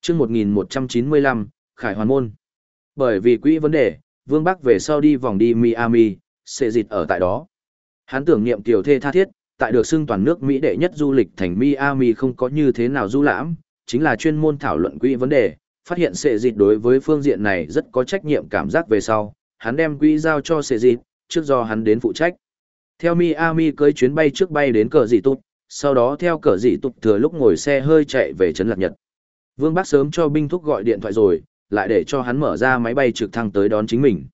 Trước 1195, Khải Hoàn Môn. Bởi vì quỹ vấn đề, Vương Bắc về sau đi vòng đi Miami, sẽ dịch ở tại đó. Hắn tưởng niệm tiểu thê tha thiết, tại được xưng toàn nước Mỹ đệ nhất du lịch thành Miami không có như thế nào du lãm, chính là chuyên môn thảo luận quỹ vấn đề, phát hiện sẽ dịch đối với phương diện này rất có trách nhiệm cảm giác về sau, hắn đem quỹ giao cho sẽ dịch, trước do hắn đến phụ trách. Theo Miami cưới chuyến bay trước bay đến cờ dị tụt, sau đó theo cờ dị tụt thừa lúc ngồi xe hơi chạy về Trấn Lạc Nhật. Vương Bắc sớm cho binh thúc gọi điện thoại rồi, lại để cho hắn mở ra máy bay trực thăng tới đón chính mình.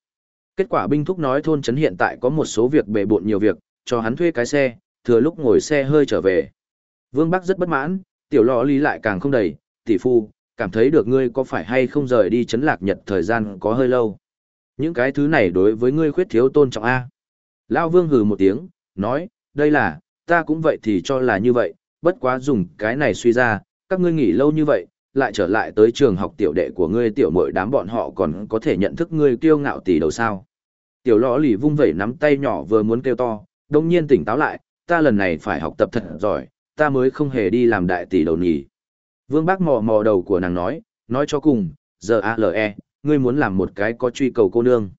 Kết quả binh thúc nói thôn trấn hiện tại có một số việc bề bộn nhiều việc, cho hắn thuê cái xe, thừa lúc ngồi xe hơi trở về. Vương Bắc rất bất mãn, tiểu lọ lý lại càng không đầy, tỷ phu, cảm thấy được ngươi có phải hay không rời đi trấn lạc nhật thời gian có hơi lâu. Những cái thứ này đối với ngươi khuyết thiếu tôn trọng A. Lao Vương hừ một tiếng, nói, đây là, ta cũng vậy thì cho là như vậy, bất quá dùng cái này suy ra, các ngươi nghỉ lâu như vậy, lại trở lại tới trường học tiểu đệ của ngươi tiểu mội đám bọn họ còn có thể nhận thức ngươi kiêu ngạo tỷ đầu sao. Tiểu lõ lì vung vẩy nắm tay nhỏ vừa muốn kêu to, đông nhiên tỉnh táo lại, ta lần này phải học tập thật giỏi, ta mới không hề đi làm đại tỷ đầu nhỉ. Vương Bác mò mò đầu của nàng nói, nói cho cùng, giờ ALE, ngươi muốn làm một cái có truy cầu cô nương.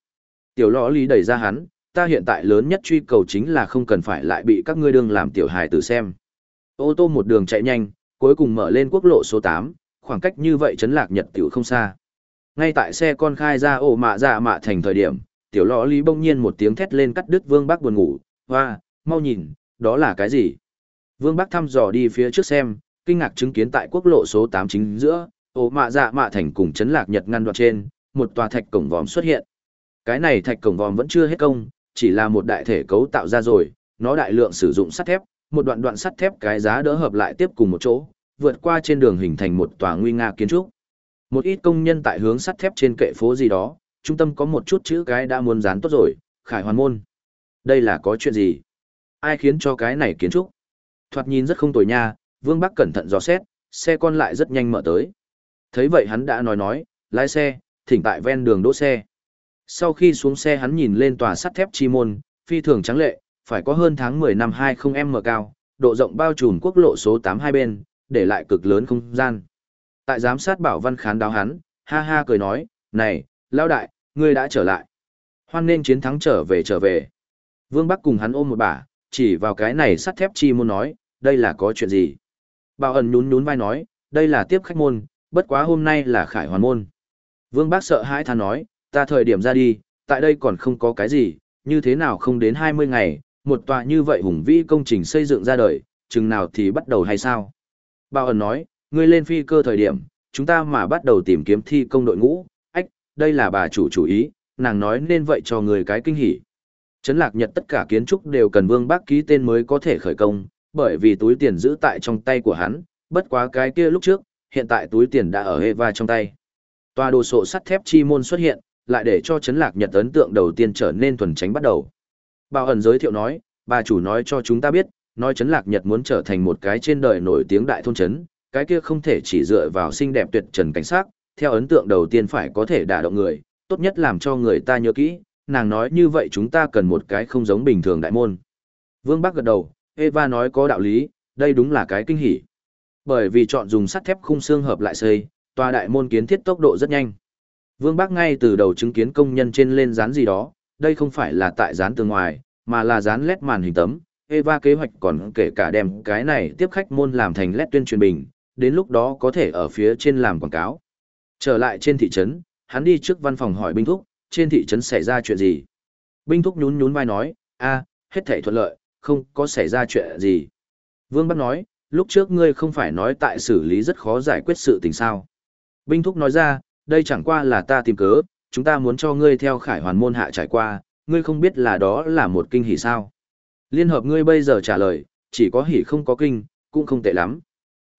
Tiểu lõ lì đẩy ra hắn, ta hiện tại lớn nhất truy cầu chính là không cần phải lại bị các ngươi đương làm tiểu hài tử xem. Ô tô một đường chạy nhanh, cuối cùng mở lên quốc lộ số 8, khoảng cách như vậy chấn lạc nhật tiểu không xa. Ngay tại xe con khai ra ổ mạ dạ mạ thành thời điểm, tiểu lọ lý bỗng nhiên một tiếng thét lên cắt đứt vương bác buồn ngủ, hoa, mau nhìn, đó là cái gì? Vương bác thăm dò đi phía trước xem, kinh ngạc chứng kiến tại quốc lộ số 8 chính giữa, ổ mạ dạ mạ thành cùng chấn lạc nhật ngăn đoạn trên, một tòa thạch cổng vòm xuất hiện. Cái này thạch cổng vòm vẫn chưa hết công, chỉ là một đại thể cấu tạo ra rồi, nó đại lượng sử dụng sắt thép, một đoạn đoạn sắt thép cái giá đỡ hợp lại tiếp cùng một chỗ, vượt qua trên đường hình thành một tòa nguy nga kiến trúc. Một ít công nhân tại hướng sắt thép trên kệ phố gì đó, trung tâm có một chút chữ cái đã muốn dán tốt rồi, Khải Hoàn Môn. Đây là có chuyện gì? Ai khiến cho cái này kiến trúc? Thoạt nhìn rất không tồi nha, Vương Bắc cẩn thận dò xét, xe con lại rất nhanh mở tới. Thấy vậy hắn đã nói nói, lái xe, thỉnh tại ven đường đỗ xe. Sau khi xuống xe hắn nhìn lên tòa sắt thép chi môn, phi thường trắng lệ, phải có hơn tháng 10 năm 20m cao, độ rộng bao trùm quốc lộ số 8 hai bên, để lại cực lớn không gian. Tại giám sát bảo văn khán đáo hắn, ha ha cười nói, này, lao đại, ngươi đã trở lại. Hoan nên chiến thắng trở về trở về. Vương Bắc cùng hắn ôm một bả, chỉ vào cái này sắt thép chi môn nói, đây là có chuyện gì. Bảo ẩn nhún nhún vai nói, đây là tiếp khách môn, bất quá hôm nay là khải hoàn môn. Vương Bắc sợ hãi than nói, ta thời điểm ra đi, tại đây còn không có cái gì, như thế nào không đến 20 ngày, một tòa như vậy hùng vĩ công trình xây dựng ra đời, chừng nào thì bắt đầu hay sao? Bảo ẩn nói, ngươi lên phi cơ thời điểm, chúng ta mà bắt đầu tìm kiếm thi công đội ngũ, ách, đây là bà chủ chủ ý, nàng nói nên vậy cho người cái kinh hỉ. Trấn lạc nhật tất cả kiến trúc đều cần vương bác ký tên mới có thể khởi công, bởi vì túi tiền giữ tại trong tay của hắn, bất quá cái kia lúc trước, hiện tại túi tiền đã ở Eva trong tay. Tòa đồ sộ sắt thép chi môn xuất hiện, lại để cho Trấn lạc nhật ấn tượng đầu tiên trở nên thuần tránh bắt đầu. Bảo ẩn giới thiệu nói, bà chủ nói cho chúng ta biết, nói chấn lạc nhật muốn trở thành một cái trên đời nổi tiếng đại thôn chấn, cái kia không thể chỉ dựa vào xinh đẹp tuyệt trần cảnh sát, theo ấn tượng đầu tiên phải có thể đả động người, tốt nhất làm cho người ta nhớ kỹ, nàng nói như vậy chúng ta cần một cái không giống bình thường đại môn. Vương Bắc gật đầu, Eva nói có đạo lý, đây đúng là cái kinh hỉ. Bởi vì chọn dùng sắt thép khung xương hợp lại xây, tòa đại môn kiến thiết tốc độ rất nhanh. Vương Bắc ngay từ đầu chứng kiến công nhân trên lên dán gì đó, đây không phải là tại dán tường ngoài, mà là dán lét màn hình tấm. Eva kế hoạch còn kể cả đem cái này tiếp khách môn làm thành lét tuyên truyền bình, đến lúc đó có thể ở phía trên làm quảng cáo. Trở lại trên thị trấn, hắn đi trước văn phòng hỏi binh thúc, trên thị trấn xảy ra chuyện gì. Binh thúc nhún nhún vai nói, a, hết thảy thuận lợi, không có xảy ra chuyện gì. Vương Bắc nói, lúc trước ngươi không phải nói tại xử lý rất khó giải quyết sự tình sao. Binh Thúc nói ra, đây chẳng qua là ta tìm cớ, chúng ta muốn cho ngươi theo khải hoàn môn hạ trải qua, ngươi không biết là đó là một kinh hỉ sao. Liên hợp ngươi bây giờ trả lời, chỉ có hỉ không có kinh, cũng không tệ lắm.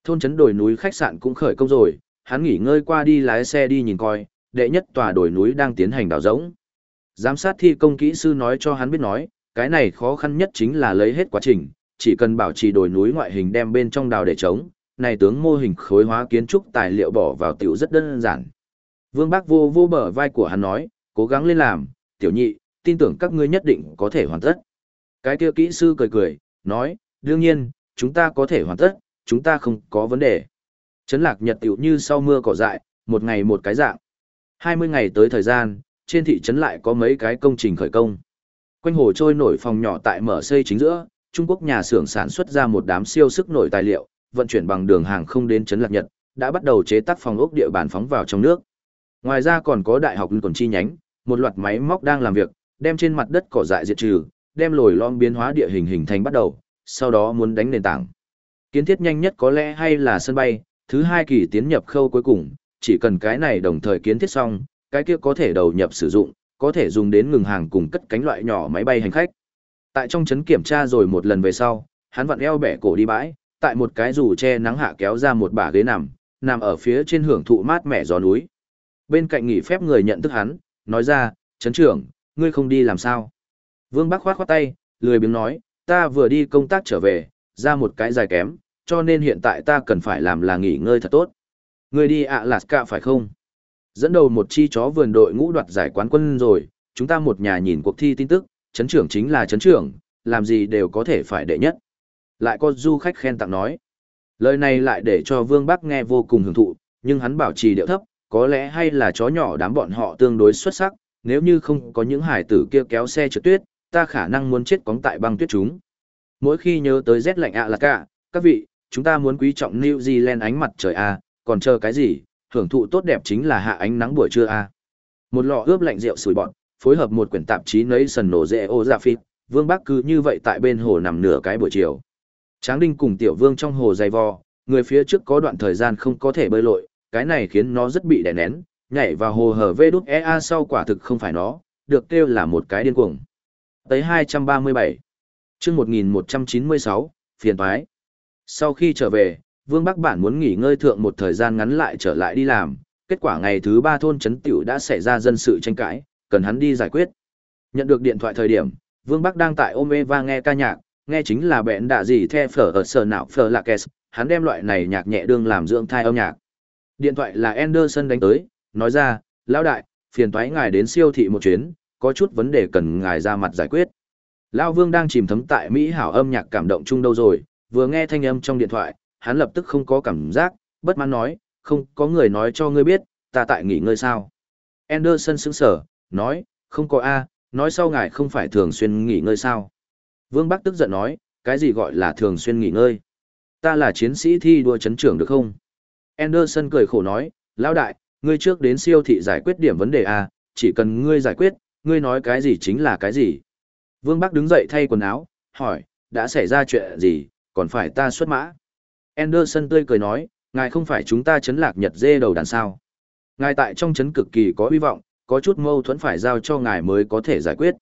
Thôn trấn đồi núi khách sạn cũng khởi công rồi, hắn nghỉ ngơi qua đi lái xe đi nhìn coi, đệ nhất tòa đồi núi đang tiến hành đào rỗng. Giám sát thi công kỹ sư nói cho hắn biết nói, cái này khó khăn nhất chính là lấy hết quá trình, chỉ cần bảo trì đồi núi ngoại hình đem bên trong đào để trống, này tướng mô hình khối hóa kiến trúc tài liệu bỏ vào tiểu rất đơn giản. Vương Bác vô vô bờ vai của hắn nói, cố gắng lên làm, tiểu nhị, tin tưởng các ngươi nhất định có thể hoàn tất. Cái kia kỹ sư cười cười, nói, đương nhiên, chúng ta có thể hoàn tất, chúng ta không có vấn đề. Trấn Lạc Nhật tiểu như sau mưa cỏ dại, một ngày một cái dạng. 20 ngày tới thời gian, trên thị trấn lại có mấy cái công trình khởi công. Quanh hồ trôi nổi phòng nhỏ tại mở xây chính giữa, Trung Quốc nhà xưởng sản xuất ra một đám siêu sức nổi tài liệu, vận chuyển bằng đường hàng không đến trấn Lạc Nhật, đã bắt đầu chế tác phòng ốc địa bàn phóng vào trong nước. Ngoài ra còn có đại học còn chi nhánh, một loạt máy móc đang làm việc, đem trên mặt đất cỏ dại diệt trừ, đem lồi lõm biến hóa địa hình hình thành bắt đầu, sau đó muốn đánh nền tảng. Kiến thiết nhanh nhất có lẽ hay là sân bay, thứ hai kỳ tiến nhập khâu cuối cùng, chỉ cần cái này đồng thời kiến thiết xong, cái kia có thể đầu nhập sử dụng, có thể dùng đến ngừng hàng cùng cất cánh loại nhỏ máy bay hành khách. Tại trong trấn kiểm tra rồi một lần về sau, hắn vặn eo bẻ cổ đi bãi, tại một cái dù che nắng hạ kéo ra một bả ghế nằm, nằm ở phía trên hưởng thụ mát mẻ gió núi. Bên cạnh nghỉ phép người nhận thức hắn, nói ra, trấn trưởng, ngươi không đi làm sao? Vương Bắc khoát khoát tay, lười biếng nói, ta vừa đi công tác trở về, ra một cái dài kém, cho nên hiện tại ta cần phải làm là nghỉ ngơi thật tốt. Người đi ạ lạt cạ phải không? Dẫn đầu một chi chó vườn đội ngũ đoạt giải quán quân rồi, chúng ta một nhà nhìn cuộc thi tin tức, chấn trưởng chính là chấn trưởng, làm gì đều có thể phải đệ nhất. Lại có du khách khen tặng nói. Lời này lại để cho Vương Bắc nghe vô cùng hưởng thụ, nhưng hắn bảo trì điệu thấp, có lẽ hay là chó nhỏ đám bọn họ tương đối xuất sắc, nếu như không có những hải tử kia kéo xe trượt tuyết, ta khả năng muốn chết cóng tại băng tuyết chúng. Mỗi khi nhớ tới rét lạnh ạ là cả, các vị, chúng ta muốn quý trọng New Zealand ánh mặt trời a, còn chờ cái gì, hưởng thụ tốt đẹp chính là hạ ánh nắng buổi trưa a. Một lọ ướp lạnh rượu sủi bọn, phối hợp một quyển tạp chí nấy sần nổ rễ ô ra phít, Vương Bắc cứ như vậy tại bên hồ nằm nửa cái buổi chiều. Tráng Đinh cùng Tiểu Vương trong hồ dày vò, người phía trước có đoạn thời gian không có thể bơi lội, cái này khiến nó rất bị đè nén, nhảy vào hồ hở vê đút EA sau quả thực không phải nó, được kêu là một cái điên cuồng. Tới 237, chương 1196, phiền toái. Sau khi trở về, Vương Bắc Bản muốn nghỉ ngơi thượng một thời gian ngắn lại trở lại đi làm, kết quả ngày thứ ba thôn trấn tiểu đã xảy ra dân sự tranh cãi, cần hắn đi giải quyết. Nhận được điện thoại thời điểm, Vương Bắc đang tại ôm Eva nghe ca nhạc, nghe chính là bẹn đạ gì the phở ở sở não phở lạc kè hắn đem loại này nhạc nhẹ đương làm dưỡng thai âm nhạc. Điện thoại là Anderson đánh tới, nói ra, lão đại, phiền toái ngài đến siêu thị một chuyến, có chút vấn đề cần ngài ra mặt giải quyết. Lão Vương đang chìm thấm tại Mỹ hảo âm nhạc cảm động chung đâu rồi, vừa nghe thanh âm trong điện thoại, hắn lập tức không có cảm giác, bất mãn nói, không có người nói cho ngươi biết, ta tại nghỉ ngơi sao. Anderson sững sờ, nói, không có A, nói sau ngài không phải thường xuyên nghỉ ngơi sao. Vương Bắc tức giận nói, cái gì gọi là thường xuyên nghỉ ngơi? Ta là chiến sĩ thi đua chấn trưởng được không? Anderson cười khổ nói, lão đại, ngươi trước đến siêu thị giải quyết điểm vấn đề A, chỉ cần ngươi giải quyết, ngươi nói cái gì chính là cái gì. Vương Bắc đứng dậy thay quần áo, hỏi, đã xảy ra chuyện gì, còn phải ta xuất mã. Anderson tươi cười nói, ngài không phải chúng ta chấn lạc nhật dê đầu đàn sao. Ngài tại trong chấn cực kỳ có hy vọng, có chút mâu thuẫn phải giao cho ngài mới có thể giải quyết.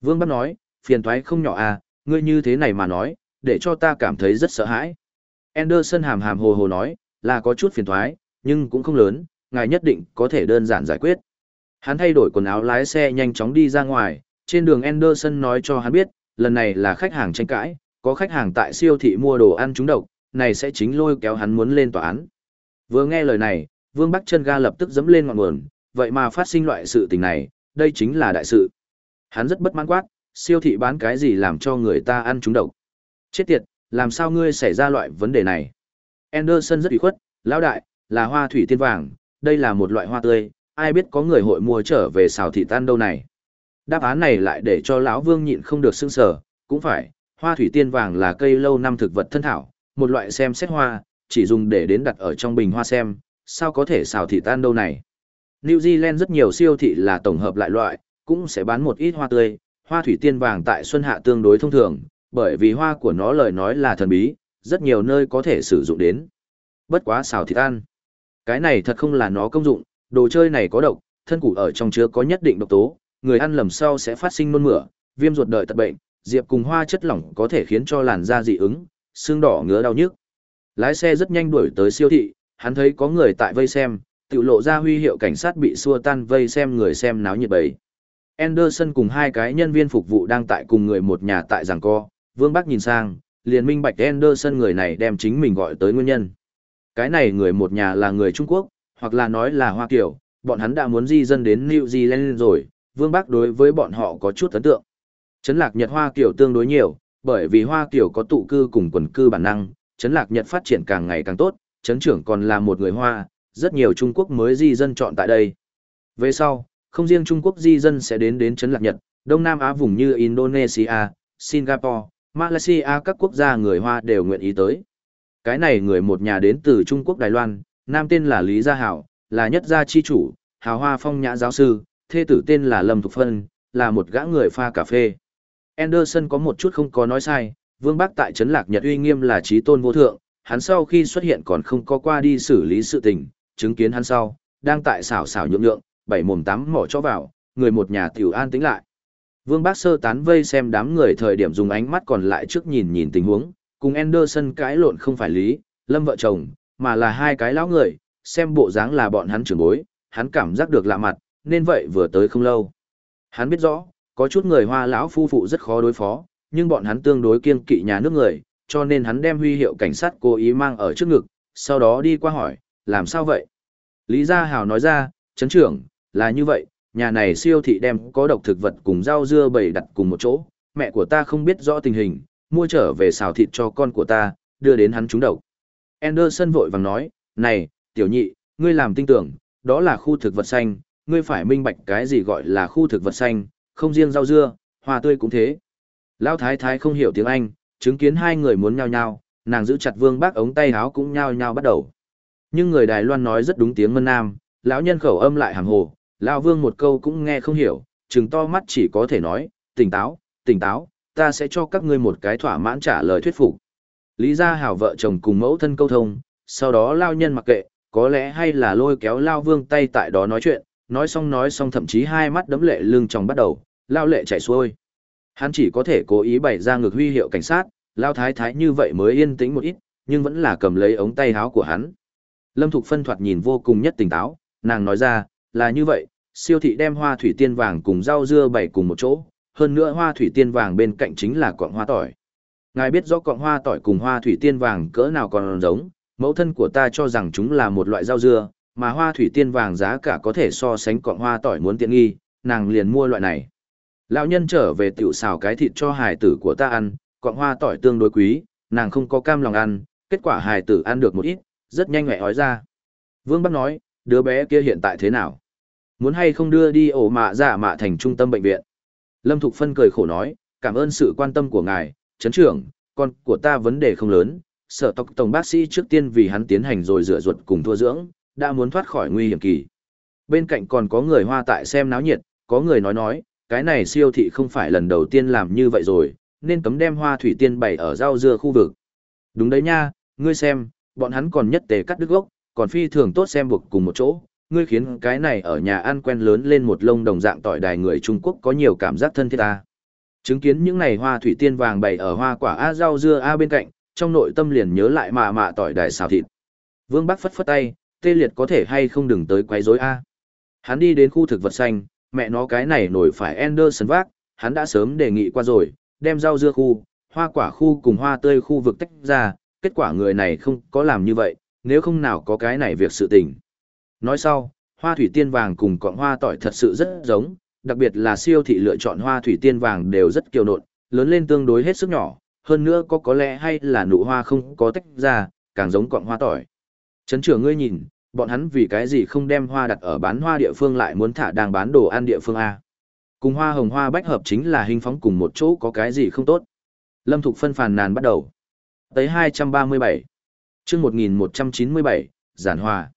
Vương Bắc nói, phiền thoái không nhỏ à, ngươi như thế này mà nói, để cho ta cảm thấy rất sợ hãi. Anderson hàm hàm hồ hồ nói, là có chút phiền thoái, nhưng cũng không lớn, ngài nhất định có thể đơn giản giải quyết. Hắn thay đổi quần áo lái xe nhanh chóng đi ra ngoài, trên đường Anderson nói cho hắn biết, lần này là khách hàng tranh cãi, có khách hàng tại siêu thị mua đồ ăn trúng độc, này sẽ chính lôi kéo hắn muốn lên tòa án. Vừa nghe lời này, Vương Bắc chân ga lập tức dẫm lên ngọn nguồn, vậy mà phát sinh loại sự tình này, đây chính là đại sự. Hắn rất bất mãn quát, siêu thị bán cái gì làm cho người ta ăn trúng độc. Chết tiệt, làm sao ngươi xảy ra loại vấn đề này? Anderson rất ủy khuất, lão đại, là hoa thủy tiên vàng, đây là một loại hoa tươi, ai biết có người hội mua trở về xào thị tan đâu này. Đáp án này lại để cho lão Vương nhịn không được sưng sờ, cũng phải, hoa thủy tiên vàng là cây lâu năm thực vật thân thảo, một loại xem xét hoa, chỉ dùng để đến đặt ở trong bình hoa xem, sao có thể xào thị tan đâu này. New Zealand rất nhiều siêu thị là tổng hợp lại loại, cũng sẽ bán một ít hoa tươi, hoa thủy tiên vàng tại xuân hạ tương đối thông thường, bởi vì hoa của nó lời nói là thần bí, rất nhiều nơi có thể sử dụng đến. Bất quá xào thịt ăn. Cái này thật không là nó công dụng, đồ chơi này có độc, thân củ ở trong chứa có nhất định độc tố, người ăn lầm sau sẽ phát sinh nôn mửa, viêm ruột đợi tật bệnh, diệp cùng hoa chất lỏng có thể khiến cho làn da dị ứng, xương đỏ ngứa đau nhức. Lái xe rất nhanh đuổi tới siêu thị, hắn thấy có người tại vây xem, tự lộ ra huy hiệu cảnh sát bị xua tan vây xem người xem náo nhiệt bầy. Anderson cùng hai cái nhân viên phục vụ đang tại cùng người một nhà tại giảng co, Vương Bắc nhìn sang, liền minh bạch Anderson người này đem chính mình gọi tới nguyên nhân. Cái này người một nhà là người Trung Quốc, hoặc là nói là Hoa Kiều, bọn hắn đã muốn di dân đến New Zealand rồi, Vương Bắc đối với bọn họ có chút ấn tượng. Trấn lạc Nhật Hoa Kiều tương đối nhiều, bởi vì Hoa Kiều có tụ cư cùng quần cư bản năng, Trấn lạc Nhật phát triển càng ngày càng tốt, Trấn trưởng còn là một người Hoa, rất nhiều Trung Quốc mới di dân chọn tại đây. Về sau, không riêng Trung Quốc di dân sẽ đến đến Trấn Lạc Nhật, Đông Nam Á vùng như Indonesia, Singapore, Malaysia các quốc gia người Hoa đều nguyện ý tới. Cái này người một nhà đến từ Trung Quốc Đài Loan, nam tên là Lý Gia Hảo, là nhất gia chi chủ, hào hoa phong nhã giáo sư, thê tử tên là Lâm Thục Phân, là một gã người pha cà phê. Anderson có một chút không có nói sai, Vương Bắc tại Trấn Lạc Nhật uy nghiêm là trí tôn vô thượng, hắn sau khi xuất hiện còn không có qua đi xử lý sự tình, chứng kiến hắn sau, đang tại xảo xảo nhượng nhượng, bảy mồm tám mỏ cho vào, người một nhà tiểu an tĩnh lại. Vương Bác sơ tán vây xem đám người thời điểm dùng ánh mắt còn lại trước nhìn nhìn tình huống, cùng Anderson cãi lộn không phải lý, lâm vợ chồng, mà là hai cái lão người, xem bộ dáng là bọn hắn trưởng bối, hắn cảm giác được lạ mặt, nên vậy vừa tới không lâu. Hắn biết rõ, có chút người hoa lão phu phụ rất khó đối phó, nhưng bọn hắn tương đối kiên kỵ nhà nước người, cho nên hắn đem huy hiệu cảnh sát cố ý mang ở trước ngực, sau đó đi qua hỏi, làm sao vậy? Lý Gia Hào nói ra, chấn trưởng, là như vậy, nhà này siêu thị đem có độc thực vật cùng rau dưa bày đặt cùng một chỗ, mẹ của ta không biết rõ tình hình, mua trở về xào thịt cho con của ta, đưa đến hắn trúng độc. Anderson vội vàng nói, này, tiểu nhị, ngươi làm tinh tưởng, đó là khu thực vật xanh, ngươi phải minh bạch cái gì gọi là khu thực vật xanh, không riêng rau dưa, hoa tươi cũng thế. Lão thái thái không hiểu tiếng Anh, chứng kiến hai người muốn nhau nhau, nàng giữ chặt vương bác ống tay áo cũng nhau nhau bắt đầu. Nhưng người Đài Loan nói rất đúng tiếng Mân Nam, lão nhân khẩu âm lại hàng hồ, lão vương một câu cũng nghe không hiểu, trừng to mắt chỉ có thể nói, tỉnh táo, tỉnh táo, ta sẽ cho các ngươi một cái thỏa mãn trả lời thuyết phục. Lý gia hảo vợ chồng cùng mẫu thân câu thông, sau đó lao nhân mặc kệ, có lẽ hay là lôi kéo lao vương tay tại đó nói chuyện, nói xong nói xong thậm chí hai mắt đấm lệ lưng chồng bắt đầu, lao lệ chạy xuôi. Hắn chỉ có thể cố ý bày ra ngược huy hiệu cảnh sát, lao thái thái như vậy mới yên tĩnh một ít, nhưng vẫn là cầm lấy ống tay áo của hắn. Lâm Thục phân thoạt nhìn vô cùng nhất tỉnh táo, nàng nói ra, là như vậy, siêu thị đem hoa thủy tiên vàng cùng rau dưa bày cùng một chỗ, hơn nữa hoa thủy tiên vàng bên cạnh chính là quặng hoa tỏi. Ngài biết rõ cọng hoa tỏi cùng hoa thủy tiên vàng cỡ nào còn giống, mẫu thân của ta cho rằng chúng là một loại rau dưa, mà hoa thủy tiên vàng giá cả có thể so sánh cọng hoa tỏi muốn tiện nghi, nàng liền mua loại này. Lão nhân trở về tiểu xào cái thịt cho hài tử của ta ăn, cọng hoa tỏi tương đối quý, nàng không có cam lòng ăn, kết quả hài tử ăn được một ít, rất nhanh mẹ ói ra. Vương Bắc nói, đứa bé kia hiện tại thế nào? Muốn hay không đưa đi ổ mạ giả mạ thành trung tâm bệnh viện? Lâm Thục Phân cười khổ nói, cảm ơn sự quan tâm của ngài, chấn trưởng, con của ta vấn đề không lớn, sở tộc tổng bác sĩ trước tiên vì hắn tiến hành rồi rửa ruột cùng thua dưỡng, đã muốn thoát khỏi nguy hiểm kỳ. Bên cạnh còn có người hoa tại xem náo nhiệt, có người nói nói, cái này siêu thị không phải lần đầu tiên làm như vậy rồi, nên cấm đem hoa thủy tiên bày ở rau dưa khu vực. Đúng đấy nha, ngươi xem, bọn hắn còn nhất tề cắt đứt gốc, còn phi thường tốt xem buộc cùng một chỗ, ngươi khiến cái này ở nhà ăn quen lớn lên một lông đồng dạng tỏi đài người Trung Quốc có nhiều cảm giác thân thiết ta. Chứng kiến những này hoa thủy tiên vàng bày ở hoa quả A rau dưa A bên cạnh, trong nội tâm liền nhớ lại mạ mạ tỏi đài xào thịt. Vương Bắc phất phất tay, tê liệt có thể hay không đừng tới quấy rối A. Hắn đi đến khu thực vật xanh, mẹ nó cái này nổi phải Anderson vác, hắn đã sớm đề nghị qua rồi, đem rau dưa khu, hoa quả khu cùng hoa tươi khu vực tách ra, kết quả người này không có làm như vậy, nếu không nào có cái này việc sự tình. Nói sau, hoa thủy tiên vàng cùng cọng hoa tỏi thật sự rất giống, đặc biệt là siêu thị lựa chọn hoa thủy tiên vàng đều rất kiều nộn, lớn lên tương đối hết sức nhỏ, hơn nữa có có lẽ hay là nụ hoa không có tách ra, càng giống cọng hoa tỏi. Trấn trưởng ngươi nhìn, bọn hắn vì cái gì không đem hoa đặt ở bán hoa địa phương lại muốn thả đang bán đồ ăn địa phương A. Cùng hoa hồng hoa bách hợp chính là hình phóng cùng một chỗ có cái gì không tốt. Lâm Thục phân phàn nàn bắt đầu. Tới 237. chương 1197, giản hòa.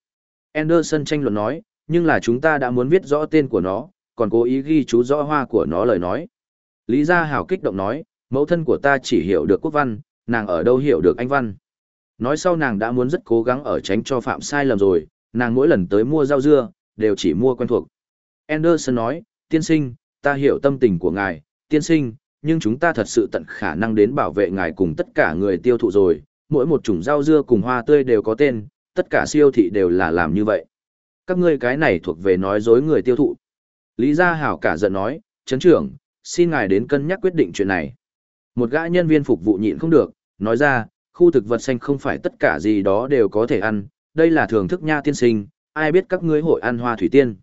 Anderson tranh luận nói, nhưng là chúng ta đã muốn viết rõ tên của nó, còn cố ý ghi chú rõ hoa của nó lời nói. Lý Gia Hảo kích động nói, mẫu thân của ta chỉ hiểu được quốc văn, nàng ở đâu hiểu được anh văn. Nói sau nàng đã muốn rất cố gắng ở tránh cho phạm sai lầm rồi, nàng mỗi lần tới mua rau dưa, đều chỉ mua quen thuộc. Anderson nói, tiên sinh, ta hiểu tâm tình của ngài, tiên sinh, nhưng chúng ta thật sự tận khả năng đến bảo vệ ngài cùng tất cả người tiêu thụ rồi, mỗi một chủng rau dưa cùng hoa tươi đều có tên, tất cả siêu thị đều là làm như vậy. Các ngươi cái này thuộc về nói dối người tiêu thụ. Lý Gia Hảo cả giận nói, chấn trưởng, xin ngài đến cân nhắc quyết định chuyện này. Một gã nhân viên phục vụ nhịn không được, nói ra, khu thực vật xanh không phải tất cả gì đó đều có thể ăn, đây là thưởng thức nha tiên sinh, ai biết các ngươi hội ăn hoa thủy tiên.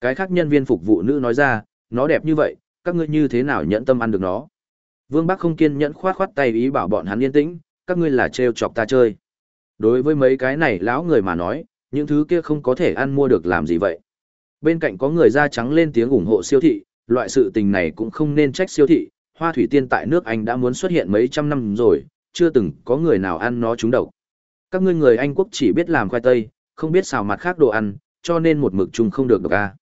Cái khác nhân viên phục vụ nữ nói ra, nó đẹp như vậy, các ngươi như thế nào nhẫn tâm ăn được nó. Vương Bắc không kiên nhẫn khoát khoát tay ý bảo bọn hắn yên tĩnh, các ngươi là trêu chọc ta chơi. Đối với mấy cái này lão người mà nói, những thứ kia không có thể ăn mua được làm gì vậy. Bên cạnh có người da trắng lên tiếng ủng hộ siêu thị, loại sự tình này cũng không nên trách siêu thị, hoa thủy tiên tại nước Anh đã muốn xuất hiện mấy trăm năm rồi, chưa từng có người nào ăn nó trúng độc. Các ngươi người Anh quốc chỉ biết làm khoai tây, không biết xào mặt khác đồ ăn, cho nên một mực chung không được độc a.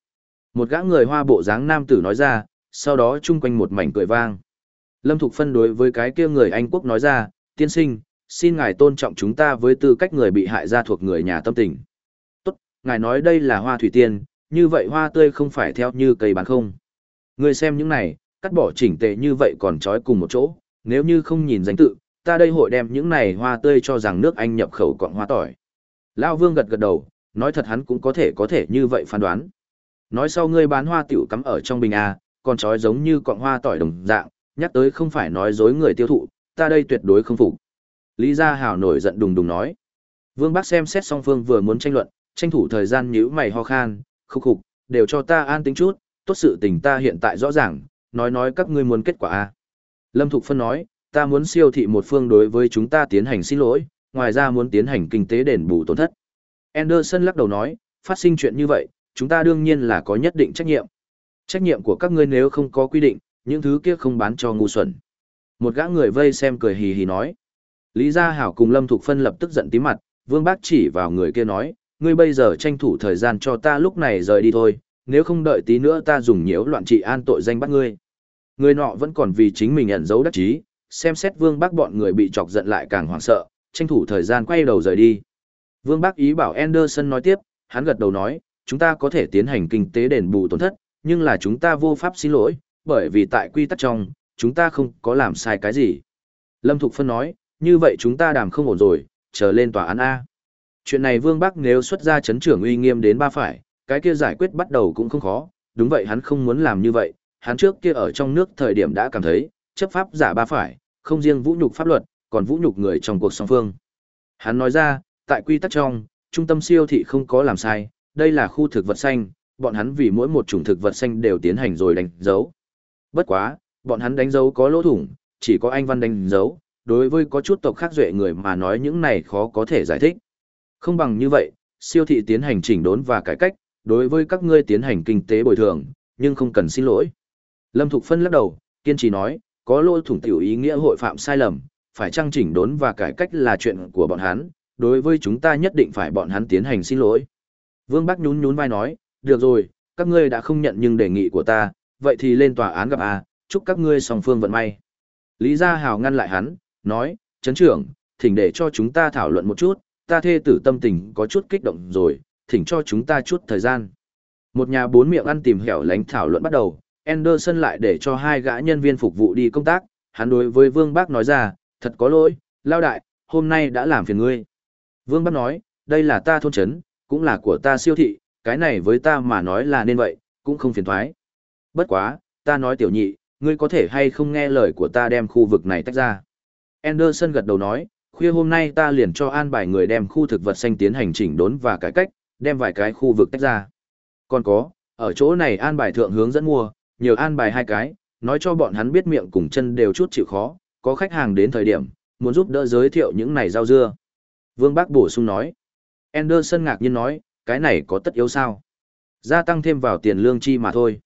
Một gã người hoa bộ dáng nam tử nói ra, sau đó chung quanh một mảnh cười vang. Lâm Thục phân đối với cái kia người Anh quốc nói ra, tiên sinh, xin ngài tôn trọng chúng ta với tư cách người bị hại gia thuộc người nhà tâm tình. Tốt, ngài nói đây là hoa thủy tiên, như vậy hoa tươi không phải theo như cây bán không. Người xem những này, cắt bỏ chỉnh tề như vậy còn trói cùng một chỗ, nếu như không nhìn danh tự, ta đây hội đem những này hoa tươi cho rằng nước Anh nhập khẩu quặng hoa tỏi. Lão Vương gật gật đầu, nói thật hắn cũng có thể có thể như vậy phán đoán. Nói sau ngươi bán hoa tiểu cắm ở trong bình A, còn trói giống như quặng hoa tỏi đồng dạng, nhắc tới không phải nói dối người tiêu thụ, ta đây tuyệt đối không phục. Lý Gia Hảo nổi giận đùng đùng nói. Vương Bắc xem xét song phương vừa muốn tranh luận, tranh thủ thời gian nhíu mày ho khan, khúc khục, đều cho ta an tính chút, tốt sự tình ta hiện tại rõ ràng, nói nói các ngươi muốn kết quả a. Lâm Thục Phân nói, ta muốn siêu thị một phương đối với chúng ta tiến hành xin lỗi, ngoài ra muốn tiến hành kinh tế đền bù tổn thất. Anderson lắc đầu nói, phát sinh chuyện như vậy, chúng ta đương nhiên là có nhất định trách nhiệm. Trách nhiệm của các ngươi nếu không có quy định, những thứ kia không bán cho ngu xuẩn. Một gã người vây xem cười hì hì nói. Lý Gia Hảo cùng Lâm Thục Phân lập tức giận tím mặt, Vương Bác chỉ vào người kia nói, ngươi bây giờ tranh thủ thời gian cho ta lúc này rời đi thôi, nếu không đợi tí nữa ta dùng nhiễu loạn trị an tội danh bắt ngươi. Người nọ vẫn còn vì chính mình ẩn giấu đắc chí, xem xét Vương Bác bọn người bị chọc giận lại càng hoảng sợ, tranh thủ thời gian quay đầu rời đi. Vương Bác ý bảo Anderson nói tiếp, hắn gật đầu nói, chúng ta có thể tiến hành kinh tế đền bù tổn thất, nhưng là chúng ta vô pháp xin lỗi, bởi vì tại quy tắc trong, chúng ta không có làm sai cái gì. Lâm Thục Phân nói, như vậy chúng ta đàm không ổn rồi, chờ lên tòa án A. Chuyện này Vương Bắc nếu xuất ra chấn trưởng uy nghiêm đến ba phải, cái kia giải quyết bắt đầu cũng không khó, đúng vậy hắn không muốn làm như vậy, hắn trước kia ở trong nước thời điểm đã cảm thấy, chấp pháp giả ba phải, không riêng vũ nhục pháp luật, còn vũ nhục người trong cuộc song phương. Hắn nói ra, tại quy tắc trong, trung tâm siêu thị không có làm sai, đây là khu thực vật xanh, bọn hắn vì mỗi một chủng thực vật xanh đều tiến hành rồi đánh dấu. Bất quá, bọn hắn đánh dấu có lỗ thủng, chỉ có anh văn đánh dấu, đối với có chút tộc khác duệ người mà nói những này khó có thể giải thích. Không bằng như vậy, siêu thị tiến hành chỉnh đốn và cải cách, đối với các ngươi tiến hành kinh tế bồi thường, nhưng không cần xin lỗi. Lâm Thục Phân lắc đầu, kiên trì nói, có lỗi thủng tiểu ý nghĩa hội phạm sai lầm, phải trang chỉnh đốn và cải cách là chuyện của bọn hắn, đối với chúng ta nhất định phải bọn hắn tiến hành xin lỗi. Vương Bắc nhún nhún vai nói, được rồi, các ngươi đã không nhận nhưng đề nghị của ta, vậy thì lên tòa án gặp A, chúc các ngươi song phương vận may. Lý Gia Hào ngăn lại hắn, nói, chấn trưởng, thỉnh để cho chúng ta thảo luận một chút, ta thê tử tâm tình có chút kích động rồi, thỉnh cho chúng ta chút thời gian. Một nhà bốn miệng ăn tìm hẻo lánh thảo luận bắt đầu, Anderson lại để cho hai gã nhân viên phục vụ đi công tác, hắn đối với Vương Bác nói ra, thật có lỗi, lao đại, hôm nay đã làm phiền ngươi. Vương Bác nói, đây là ta thôn chấn, cũng là của ta siêu thị, cái này với ta mà nói là nên vậy, cũng không phiền thoái. Bất quá, ta nói tiểu nhị, ngươi có thể hay không nghe lời của ta đem khu vực này tách ra. Anderson gật đầu nói, khuya hôm nay ta liền cho an bài người đem khu thực vật xanh tiến hành chỉnh đốn và cải cách, đem vài cái khu vực tách ra. Còn có, ở chỗ này an bài thượng hướng dẫn mua, nhiều an bài hai cái, nói cho bọn hắn biết miệng cùng chân đều chút chịu khó, có khách hàng đến thời điểm, muốn giúp đỡ giới thiệu những này rau dưa. Vương Bác bổ sung nói. Anderson ngạc nhiên nói, cái này có tất yếu sao? Gia tăng thêm vào tiền lương chi mà thôi.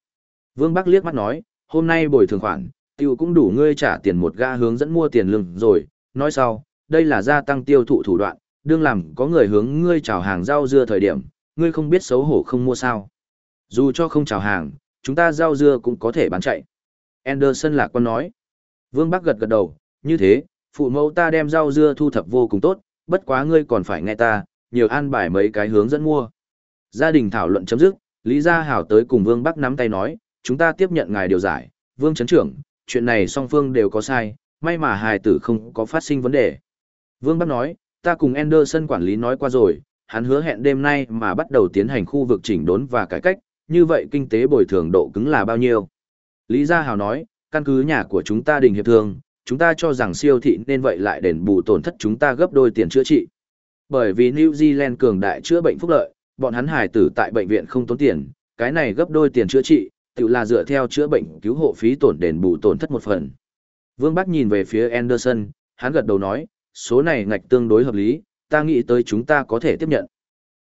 Vương bác liếc mắt nói, hôm nay bồi thường khoản, tiêu cũng đủ ngươi trả tiền một ga hướng dẫn mua tiền lương rồi, nói sau, đây là gia tăng tiêu thụ thủ đoạn, đương làm có người hướng ngươi chào hàng rau dưa thời điểm, ngươi không biết xấu hổ không mua sao. Dù cho không chào hàng, chúng ta rau dưa cũng có thể bán chạy. Anderson lạc quan nói. Vương Bắc gật gật đầu, như thế, phụ mẫu ta đem rau dưa thu thập vô cùng tốt, bất quá ngươi còn phải nghe ta, nhiều an bài mấy cái hướng dẫn mua. Gia đình thảo luận chấm dứt, Lý Gia Hảo tới cùng Vương Bắc nắm tay nói, chúng ta tiếp nhận ngài điều giải, Vương Trấn Trưởng, chuyện này song phương đều có sai, may mà hài tử không có phát sinh vấn đề. Vương Bắc nói, ta cùng Anderson quản lý nói qua rồi, hắn hứa hẹn đêm nay mà bắt đầu tiến hành khu vực chỉnh đốn và cải cách, như vậy kinh tế bồi thường độ cứng là bao nhiêu? Lý Gia Hảo nói, căn cứ nhà của chúng ta đình hiệp thương, chúng ta cho rằng siêu thị nên vậy lại đền bù tổn thất chúng ta gấp đôi tiền chữa trị. Bởi vì New Zealand cường đại chữa bệnh phúc lợi, bọn hắn hài tử tại bệnh viện không tốn tiền, cái này gấp đôi tiền chữa trị, tự là dựa theo chữa bệnh cứu hộ phí tổn đền bù tổn thất một phần. Vương Bắc nhìn về phía Anderson, hắn gật đầu nói, số này ngạch tương đối hợp lý, ta nghĩ tới chúng ta có thể tiếp nhận.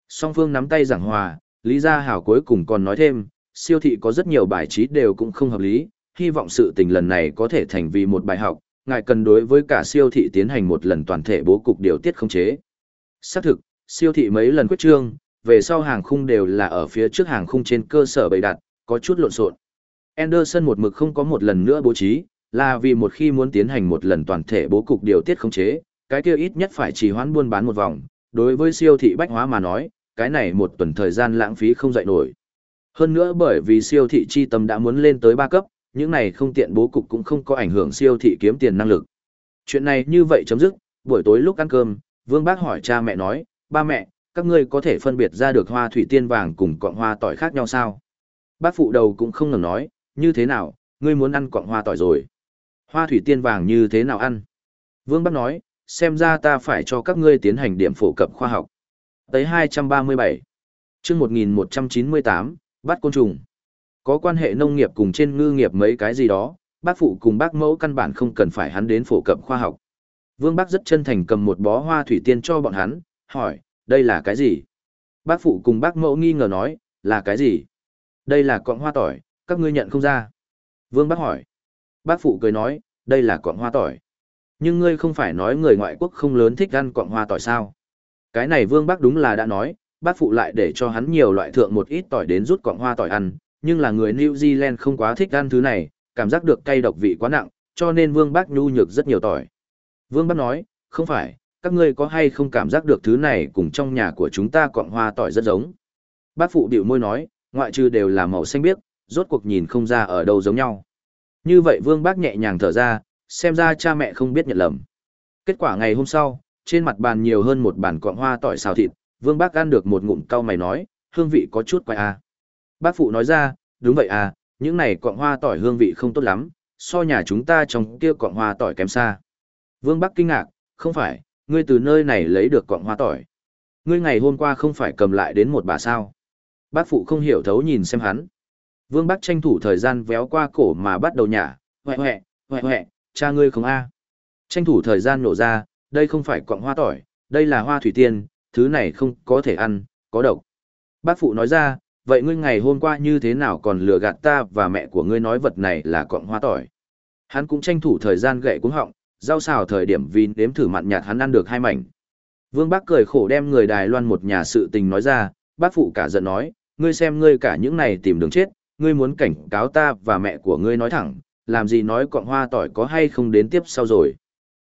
Song phương nắm tay giảng hòa, Lý Gia Hảo cuối cùng còn nói thêm, siêu thị có rất nhiều bài trí đều cũng không hợp lý, hy vọng sự tình lần này có thể thành vì một bài học, ngài cần đối với cả siêu thị tiến hành một lần toàn thể bố cục điều tiết không chế. Xác thực, siêu thị mấy lần quyết trương, về sau hàng khung đều là ở phía trước hàng khung trên cơ sở bày đặt, có chút lộn xộn. Anderson một mực không có một lần nữa bố trí, là vì một khi muốn tiến hành một lần toàn thể bố cục điều tiết không chế, cái kia ít nhất phải trì hoãn buôn bán một vòng, đối với siêu thị bách hóa mà nói, cái này một tuần thời gian lãng phí không dậy nổi. Hơn nữa bởi vì siêu thị chi tâm đã muốn lên tới 3 cấp, những này không tiện bố cục cũng không có ảnh hưởng siêu thị kiếm tiền năng lực. Chuyện này như vậy chấm dứt, buổi tối lúc ăn cơm, Vương Bác hỏi cha mẹ nói, ba mẹ, các ngươi có thể phân biệt ra được hoa thủy tiên vàng cùng cọng hoa tỏi khác nhau sao? Bác phụ đầu cũng không ngừng nói, như thế nào, ngươi muốn ăn cọng hoa tỏi rồi. Hoa thủy tiên vàng như thế nào ăn? Vương Bác nói, xem ra ta phải cho các ngươi tiến hành điểm phổ cập khoa học. Tới 237. chương 1198, bắt côn trùng. Có quan hệ nông nghiệp cùng trên ngư nghiệp mấy cái gì đó, bác phụ cùng bác mẫu căn bản không cần phải hắn đến phổ cập khoa học. Vương bác rất chân thành cầm một bó hoa thủy tiên cho bọn hắn, hỏi, đây là cái gì? Bác phụ cùng bác mẫu nghi ngờ nói, là cái gì? Đây là cọng hoa tỏi, các ngươi nhận không ra. Vương bác hỏi. Bác phụ cười nói, đây là cọng hoa tỏi. Nhưng ngươi không phải nói người ngoại quốc không lớn thích ăn quặng hoa tỏi sao? Cái này vương bác đúng là đã nói, bác phụ lại để cho hắn nhiều loại thượng một ít tỏi đến rút quặng hoa tỏi ăn, nhưng là người New Zealand không quá thích ăn thứ này, cảm giác được cay độc vị quá nặng, cho nên vương bác nhu nhược rất nhiều tỏi. Vương bác nói, không phải, các ngươi có hay không cảm giác được thứ này cùng trong nhà của chúng ta quặng hoa tỏi rất giống. Bác phụ điệu môi nói, ngoại trừ đều là màu xanh biếc, rốt cuộc nhìn không ra ở đâu giống nhau. Như vậy vương bác nhẹ nhàng thở ra, xem ra cha mẹ không biết nhận lầm. Kết quả ngày hôm sau, trên mặt bàn nhiều hơn một bàn cọng hoa tỏi xào thịt, vương bác ăn được một ngụm cau mày nói, hương vị có chút quái à. Bác phụ nói ra, đúng vậy à, những này cọng hoa tỏi hương vị không tốt lắm, so nhà chúng ta trong kia cọng hoa tỏi kém xa. Vương Bắc kinh ngạc, không phải, ngươi từ nơi này lấy được cọng hoa tỏi. Ngươi ngày hôm qua không phải cầm lại đến một bà sao. Bác phụ không hiểu thấu nhìn xem hắn. Vương Bắc tranh thủ thời gian véo qua cổ mà bắt đầu nhả, hoẹ hoẹ, hoẹ hoẹ, cha ngươi không a Tranh thủ thời gian nổ ra, đây không phải quặng hoa tỏi, đây là hoa thủy tiên, thứ này không có thể ăn, có độc. Bác phụ nói ra, vậy ngươi ngày hôm qua như thế nào còn lừa gạt ta và mẹ của ngươi nói vật này là quặng hoa tỏi. Hắn cũng tranh thủ thời gian gậy cuống họng, rau xào thời điểm vì nếm thử mặn nhạt hắn ăn được hai mảnh. Vương Bác cười khổ đem người Đài Loan một nhà sự tình nói ra, bác phụ cả giận nói, ngươi xem ngươi cả những này tìm đường chết, ngươi muốn cảnh cáo ta và mẹ của ngươi nói thẳng, làm gì nói cọng hoa tỏi có hay không đến tiếp sau rồi.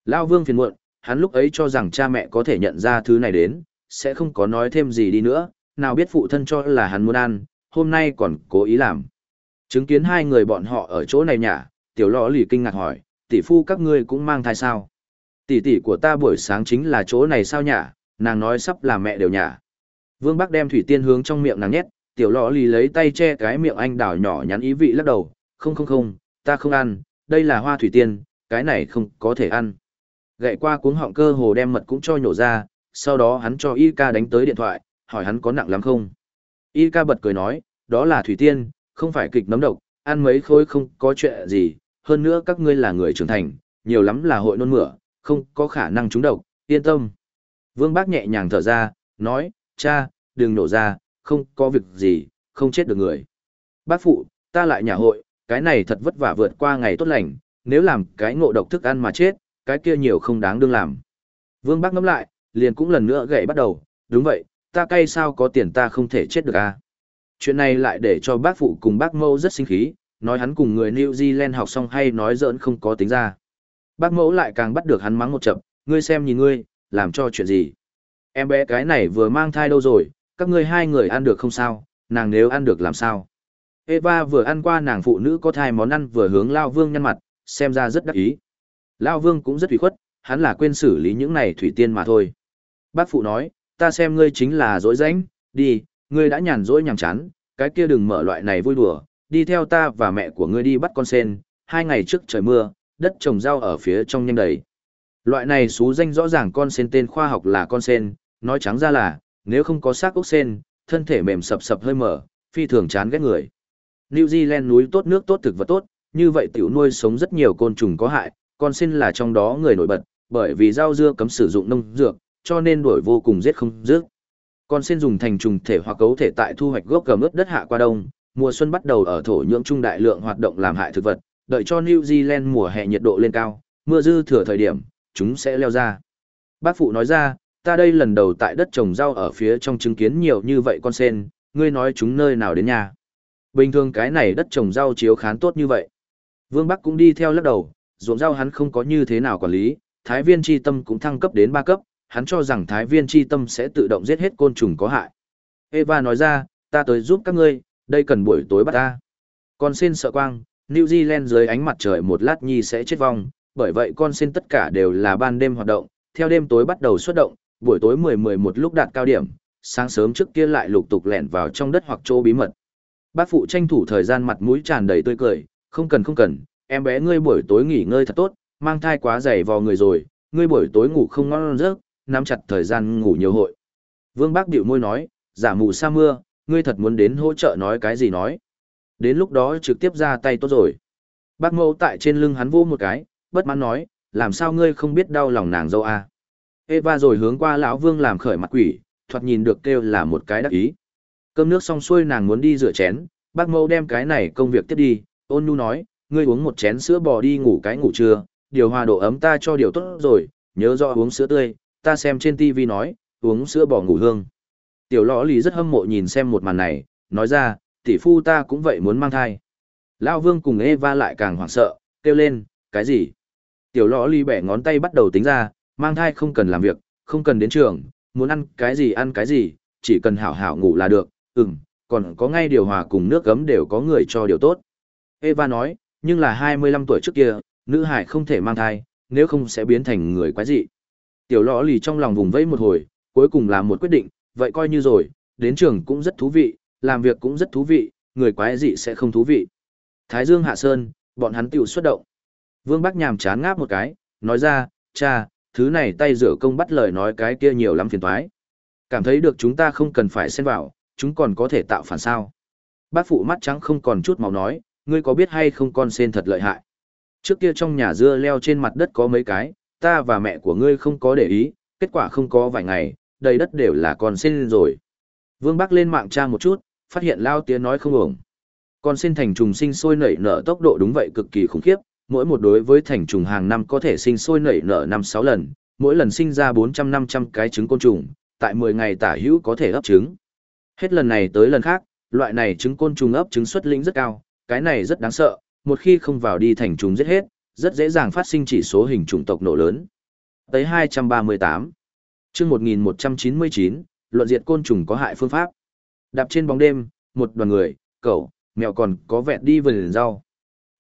Lao Vương phiền muộn, hắn lúc ấy cho rằng cha mẹ có thể nhận ra thứ này đến, sẽ không có nói thêm gì đi nữa, nào biết phụ thân cho là hắn muốn ăn, hôm nay còn cố ý làm. Chứng kiến hai người bọn họ ở chỗ này nhả, tiểu lọ lì kinh ngạc hỏi, tỷ phu các ngươi cũng mang thai sao? Tỷ tỷ của ta buổi sáng chính là chỗ này sao nhả, nàng nói sắp là mẹ đều nhả. Vương Bắc đem thủy tiên hướng trong miệng nàng nhét, tiểu lọ lì lấy tay che cái miệng anh đảo nhỏ nhắn ý vị lắc đầu, không không không, ta không ăn, đây là hoa thủy tiên, cái này không có thể ăn. Gậy qua cuống họng cơ hồ đem mật cũng cho nhổ ra, sau đó hắn cho y ca đánh tới điện thoại, hỏi hắn có nặng lắm không. Y ca bật cười nói, đó là thủy tiên, không phải kịch nấm độc, ăn mấy khối không có chuyện gì, hơn nữa các ngươi là người trưởng thành, nhiều lắm là hội nôn mửa, không có khả năng trúng độc, yên tâm. Vương Bác nhẹ nhàng thở ra, nói, cha, đừng nổ ra, không có việc gì, không chết được người. Bác phụ, ta lại nhà hội, cái này thật vất vả vượt qua ngày tốt lành, nếu làm cái ngộ độc thức ăn mà chết, cái kia nhiều không đáng đương làm. Vương Bác ngẫm lại, liền cũng lần nữa gậy bắt đầu, đúng vậy, ta cay sao có tiền ta không thể chết được à. Chuyện này lại để cho bác phụ cùng bác mẫu rất sinh khí, nói hắn cùng người New Zealand học xong hay nói giỡn không có tính ra. Bác mẫu lại càng bắt được hắn mắng một chập, ngươi xem nhìn ngươi, làm cho chuyện gì. Em bé cái này vừa mang thai đâu rồi, các ngươi hai người ăn được không sao, nàng nếu ăn được làm sao. Eva vừa ăn qua nàng phụ nữ có thai món ăn vừa hướng Lao Vương nhăn mặt, xem ra rất đắc ý. Lao Vương cũng rất ủy khuất, hắn là quên xử lý những này thủy tiên mà thôi. Bác phụ nói, ta xem ngươi chính là dối rãnh, đi, ngươi đã nhàn rỗi nhàm chán, cái kia đừng mở loại này vui đùa, đi theo ta và mẹ của ngươi đi bắt con sen, hai ngày trước trời mưa, đất trồng rau ở phía trong nhanh đầy. Loại này xú danh rõ ràng con sen tên khoa học là con sen, nói trắng ra là, nếu không có xác ốc sen, thân thể mềm sập sập hơi mở, phi thường chán ghét người. New Zealand núi tốt nước tốt thực vật tốt, như vậy tiểu nuôi sống rất nhiều côn trùng có hại, con xin là trong đó người nổi bật, bởi vì rau dưa cấm sử dụng nông dược, cho nên đuổi vô cùng giết không dứt. Con xin dùng thành trùng thể hoặc cấu thể tại thu hoạch gốc gầm ướt đất hạ qua đông, mùa xuân bắt đầu ở thổ nhưỡng trung đại lượng hoạt động làm hại thực vật, đợi cho New Zealand mùa hè nhiệt độ lên cao, mưa dư thừa thời điểm, chúng sẽ leo ra. Bác phụ nói ra, ta đây lần đầu tại đất trồng rau ở phía trong chứng kiến nhiều như vậy con sen, ngươi nói chúng nơi nào đến nhà. Bình thường cái này đất trồng rau chiếu khán tốt như vậy. Vương Bắc cũng đi theo lắc đầu, ruộng rau hắn không có như thế nào quản lý, thái viên chi tâm cũng thăng cấp đến 3 cấp, hắn cho rằng thái viên chi tâm sẽ tự động giết hết côn trùng có hại. Eva nói ra, ta tới giúp các ngươi, đây cần buổi tối bắt ta. Con sen sợ quang, New Zealand dưới ánh mặt trời một lát nhi sẽ chết vong, bởi vậy con sen tất cả đều là ban đêm hoạt động, theo đêm tối bắt đầu xuất động, buổi tối 10-11 lúc đạt cao điểm, sáng sớm trước kia lại lục tục lẻn vào trong đất hoặc chỗ bí mật. Bác phụ tranh thủ thời gian mặt mũi tràn đầy tươi cười, không cần không cần, em bé ngươi buổi tối nghỉ ngơi thật tốt, mang thai quá dày vò người rồi, ngươi buổi tối ngủ không ngon giấc, nắm chặt thời gian ngủ nhiều hội. Vương Bác điệu môi nói, giả mù sa mưa, ngươi thật muốn đến hỗ trợ nói cái gì nói. Đến lúc đó trực tiếp ra tay tốt rồi. Bác mẫu tại trên lưng hắn vô một cái, bất mãn nói, làm sao ngươi không biết đau lòng nàng dâu à. Eva rồi hướng qua lão Vương làm khởi mặt quỷ, thoạt nhìn được kêu là một cái đắc ý. Cơm nước xong xuôi nàng muốn đi rửa chén, bác mẫu đem cái này công việc tiếp đi, ôn nhu nói, ngươi uống một chén sữa bò đi ngủ cái ngủ trưa, điều hòa độ ấm ta cho điều tốt rồi, nhớ rõ uống sữa tươi, ta xem trên TV nói, uống sữa bò ngủ hương. Tiểu lõ lì rất hâm mộ nhìn xem một màn này, nói ra, tỷ phu ta cũng vậy muốn mang thai. Lao vương cùng Eva lại càng hoảng sợ, kêu lên, cái gì? Tiểu lõ lì bẻ ngón tay bắt đầu tính ra, mang thai không cần làm việc, không cần đến trường, muốn ăn cái gì ăn cái gì, chỉ cần hảo hảo ngủ là được, ừm, còn có ngay điều hòa cùng nước gấm đều có người cho điều tốt. Eva nói, nhưng là 25 tuổi trước kia, nữ hải không thể mang thai, nếu không sẽ biến thành người quái dị. Tiểu lõ lì trong lòng vùng vẫy một hồi, cuối cùng là một quyết định, vậy coi như rồi, đến trường cũng rất thú vị, làm việc cũng rất thú vị, người quái dị sẽ không thú vị. Thái Dương hạ sơn, bọn hắn tiểu xuất động. Vương Bắc nhàm chán ngáp một cái, nói ra, cha, thứ này tay rửa công bắt lời nói cái kia nhiều lắm phiền toái. Cảm thấy được chúng ta không cần phải xen vào, chúng còn có thể tạo phản sao. Bác phụ mắt trắng không còn chút màu nói, ngươi có biết hay không con sen thật lợi hại. Trước kia trong nhà dưa leo trên mặt đất có mấy cái, ta và mẹ của ngươi không có để ý, kết quả không có vài ngày, đầy đất đều là con sen rồi. Vương Bắc lên mạng tra một chút, phát hiện Lao Tía nói không ổng. Con sen thành trùng sinh sôi nảy nở tốc độ đúng vậy cực kỳ khủng khiếp, mỗi một đối với thành trùng hàng năm có thể sinh sôi nảy nở năm sáu lần, mỗi lần sinh ra bốn trăm năm trăm cái trứng côn trùng, tại mười ngày tả hữu có thể ấp trứng. Hết lần này tới lần khác, loại này trứng côn trùng ấp trứng xuất lĩnh rất cao, cái này rất đáng sợ, một khi không vào đi thành trùng giết hết, rất dễ dàng phát sinh chỉ số hình trùng tộc nổ lớn. Tới 238. Chương 1199, luận diệt côn trùng có hại phương pháp. Đạp trên bóng đêm, một đoàn người, cậu, mèo còn có vẹn đi vườn rau.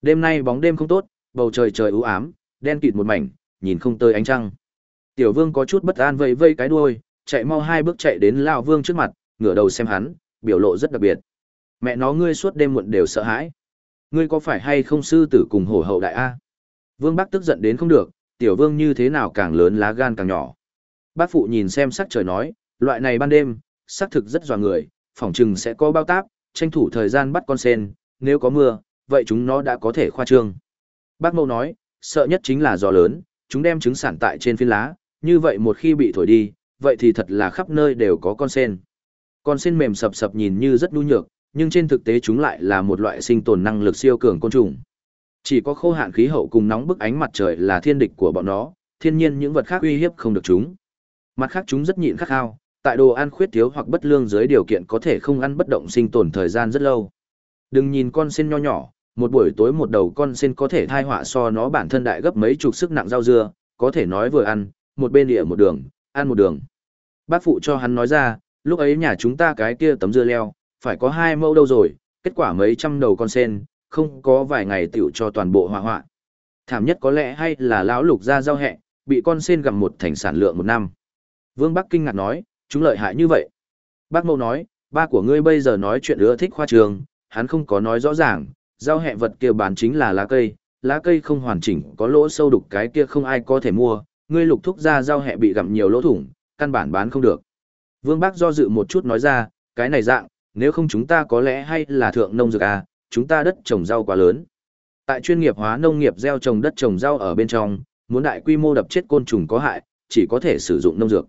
Đêm nay bóng đêm không tốt, bầu trời trời u ám, đen kịt một mảnh, nhìn không tới ánh trăng. Tiểu Vương có chút bất an vây vây cái đuôi, chạy mau hai bước chạy đến lão Vương trước mặt, ngửa đầu xem hắn, biểu lộ rất đặc biệt. Mẹ nó ngươi suốt đêm muộn đều sợ hãi. Ngươi có phải hay không sư tử cùng hổ hậu đại a? Vương Bắc tức giận đến không được, tiểu vương như thế nào càng lớn lá gan càng nhỏ. Bác phụ nhìn xem sắc trời nói, loại này ban đêm, sắc thực rất dò người, phòng trừng sẽ có bao táp, tranh thủ thời gian bắt con sen, nếu có mưa, vậy chúng nó đã có thể khoa trương. Bác mâu nói, sợ nhất chính là gió lớn, chúng đem trứng sản tại trên phiến lá, như vậy một khi bị thổi đi, vậy thì thật là khắp nơi đều có con sen. Con xin mềm sập sập nhìn như rất nhu nhược, nhưng trên thực tế chúng lại là một loại sinh tồn năng lực siêu cường côn trùng. Chỉ có khô hạn khí hậu cùng nóng bức ánh mặt trời là thiên địch của bọn nó, thiên nhiên những vật khác uy hiếp không được chúng. Mặt khác chúng rất nhịn khắc khao, tại đồ ăn khuyết thiếu hoặc bất lương dưới điều kiện có thể không ăn bất động sinh tồn thời gian rất lâu. Đừng nhìn con sen nho nhỏ, một buổi tối một đầu con sen có thể thai họa so nó bản thân đại gấp mấy chục sức nặng rau dưa, có thể nói vừa ăn, một bên địa một đường, ăn một đường. Bác phụ cho hắn nói ra, lúc ấy nhà chúng ta cái kia tấm dưa leo, phải có hai mẫu đâu rồi, kết quả mấy trăm đầu con sen, không có vài ngày tiểu cho toàn bộ hỏa hoạn. Thảm nhất có lẽ hay là lão lục ra giao hẹ, bị con sen gặm một thành sản lượng một năm. Vương Bắc kinh ngạc nói, chúng lợi hại như vậy. Bác mẫu nói, ba của ngươi bây giờ nói chuyện ưa thích khoa trường, hắn không có nói rõ ràng, giao hẹ vật kia bán chính là lá cây, lá cây không hoàn chỉnh có lỗ sâu đục cái kia không ai có thể mua, ngươi lục thúc ra giao hẹ bị gặm nhiều lỗ thủng, căn bản bán không được. Vương Bác do dự một chút nói ra, cái này dạng, nếu không chúng ta có lẽ hay là thượng nông dược à, chúng ta đất trồng rau quá lớn. Tại chuyên nghiệp hóa nông nghiệp gieo trồng đất trồng rau ở bên trong, muốn đại quy mô đập chết côn trùng có hại, chỉ có thể sử dụng nông dược.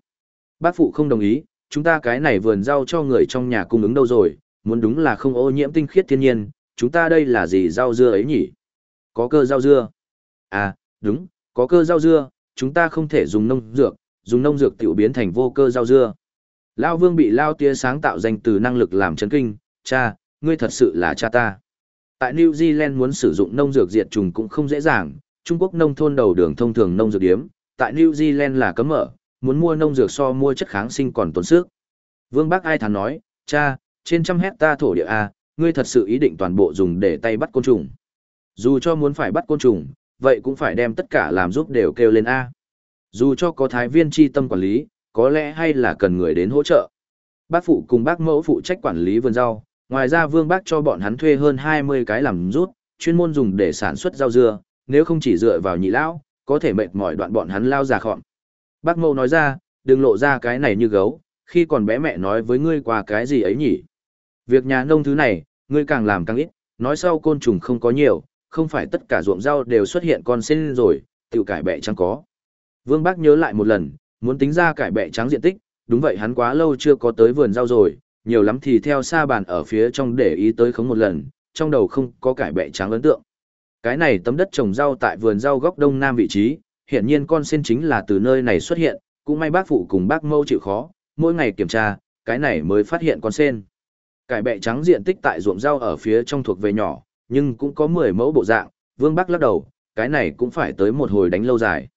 Bác phụ không đồng ý, chúng ta cái này vườn rau cho người trong nhà cung ứng đâu rồi, muốn đúng là không ô nhiễm tinh khiết thiên nhiên, chúng ta đây là gì rau dưa ấy nhỉ? Có cơ rau dưa. À, đúng, có cơ rau dưa, chúng ta không thể dùng nông dược, dùng nông dược tiểu biến thành vô cơ rau dưa. Lao vương bị Lao tia sáng tạo danh từ năng lực làm chấn kinh, cha, ngươi thật sự là cha ta. Tại New Zealand muốn sử dụng nông dược diệt trùng cũng không dễ dàng, Trung Quốc nông thôn đầu đường thông thường nông dược điếm, tại New Zealand là cấm mở, muốn mua nông dược so mua chất kháng sinh còn tốn sức. Vương Bắc ai thán nói, cha, trên trăm hecta thổ địa A, ngươi thật sự ý định toàn bộ dùng để tay bắt côn trùng. Dù cho muốn phải bắt côn trùng, vậy cũng phải đem tất cả làm giúp đều kêu lên A. Dù cho có thái viên chi tâm quản lý, có lẽ hay là cần người đến hỗ trợ. Bác phụ cùng bác mẫu phụ trách quản lý vườn rau, ngoài ra vương bác cho bọn hắn thuê hơn 20 cái làm rút, chuyên môn dùng để sản xuất rau dưa, nếu không chỉ dựa vào nhị lão, có thể mệt mỏi đoạn bọn hắn lao già khọn. Bác mẫu nói ra, đừng lộ ra cái này như gấu, khi còn bé mẹ nói với ngươi qua cái gì ấy nhỉ. Việc nhà nông thứ này, ngươi càng làm càng ít, nói sau côn trùng không có nhiều, không phải tất cả ruộng rau đều xuất hiện con sen rồi, tiểu cải bẹ chẳng có. Vương Bác nhớ lại một lần, muốn tính ra cải bẹ trắng diện tích, đúng vậy hắn quá lâu chưa có tới vườn rau rồi, nhiều lắm thì theo xa bàn ở phía trong để ý tới khống một lần, trong đầu không có cải bẹ trắng ấn tượng. Cái này tấm đất trồng rau tại vườn rau góc đông nam vị trí, hiện nhiên con sen chính là từ nơi này xuất hiện, cũng may bác phụ cùng bác mâu chịu khó, mỗi ngày kiểm tra, cái này mới phát hiện con sen. Cải bẹ trắng diện tích tại ruộng rau ở phía trong thuộc về nhỏ, nhưng cũng có 10 mẫu bộ dạng, Vương Bắc lắc đầu, cái này cũng phải tới một hồi đánh lâu dài.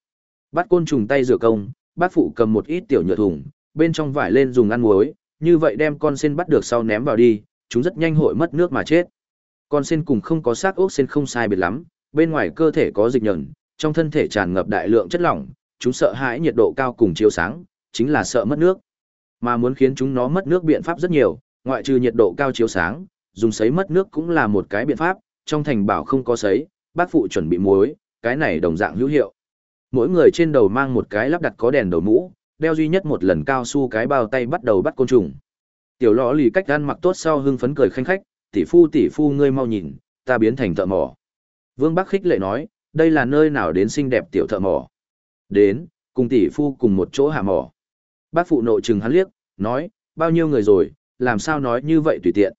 Bắt côn trùng tay rửa công, bác phụ cầm một ít tiểu nhựa thùng, bên trong vải lên dùng ăn muối, như vậy đem con sen bắt được sau ném vào đi, chúng rất nhanh hội mất nước mà chết. Con sen cùng không có xác ốc sen không sai biệt lắm, bên ngoài cơ thể có dịch nhẫn, trong thân thể tràn ngập đại lượng chất lỏng, chúng sợ hãi nhiệt độ cao cùng chiếu sáng, chính là sợ mất nước. Mà muốn khiến chúng nó mất nước biện pháp rất nhiều, ngoại trừ nhiệt độ cao chiếu sáng, dùng sấy mất nước cũng là một cái biện pháp, trong thành bảo không có sấy, bác phụ chuẩn bị muối, cái này đồng dạng hữu hiệu. Mỗi người trên đầu mang một cái lắp đặt có đèn đầu mũ, đeo duy nhất một lần cao su cái bao tay bắt đầu bắt côn trùng. Tiểu lò lì cách ăn mặc tốt sau hưng phấn cười khanh khách, tỷ phu tỷ phu ngươi mau nhìn, ta biến thành thợ mỏ. Vương Bắc khích lệ nói, đây là nơi nào đến xinh đẹp tiểu thợ mỏ. Đến, cùng tỷ phu cùng một chỗ hạ mỏ. Bác phụ nội chừng hắn liếc, nói, bao nhiêu người rồi, làm sao nói như vậy tùy tiện.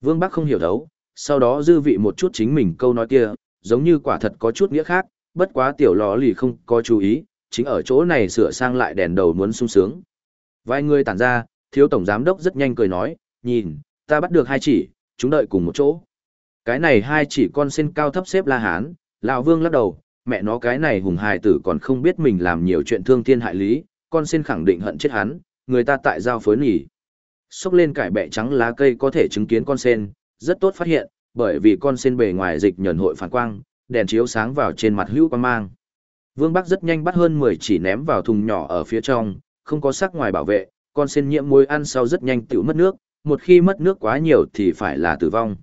Vương Bắc không hiểu thấu, sau đó dư vị một chút chính mình câu nói kia, giống như quả thật có chút nghĩa khác, bất quá tiểu lò lì không có chú ý, chính ở chỗ này sửa sang lại đèn đầu muốn sung sướng. Vài người tản ra, thiếu tổng giám đốc rất nhanh cười nói, nhìn, ta bắt được hai chỉ, chúng đợi cùng một chỗ. Cái này hai chỉ con sen cao thấp xếp la hán, lão vương lắc đầu, mẹ nó cái này hùng hài tử còn không biết mình làm nhiều chuyện thương thiên hại lý, con sen khẳng định hận chết hắn, người ta tại giao phối nhỉ. Xúc lên cải bẹ trắng lá cây có thể chứng kiến con sen, rất tốt phát hiện, bởi vì con sen bề ngoài dịch nhẫn hội phản quang, đèn chiếu sáng vào trên mặt hữu quang mang. Vương Bắc rất nhanh bắt hơn 10 chỉ ném vào thùng nhỏ ở phía trong, không có sắc ngoài bảo vệ, con sen nhiễm muối ăn sau rất nhanh tiểu mất nước, một khi mất nước quá nhiều thì phải là tử vong.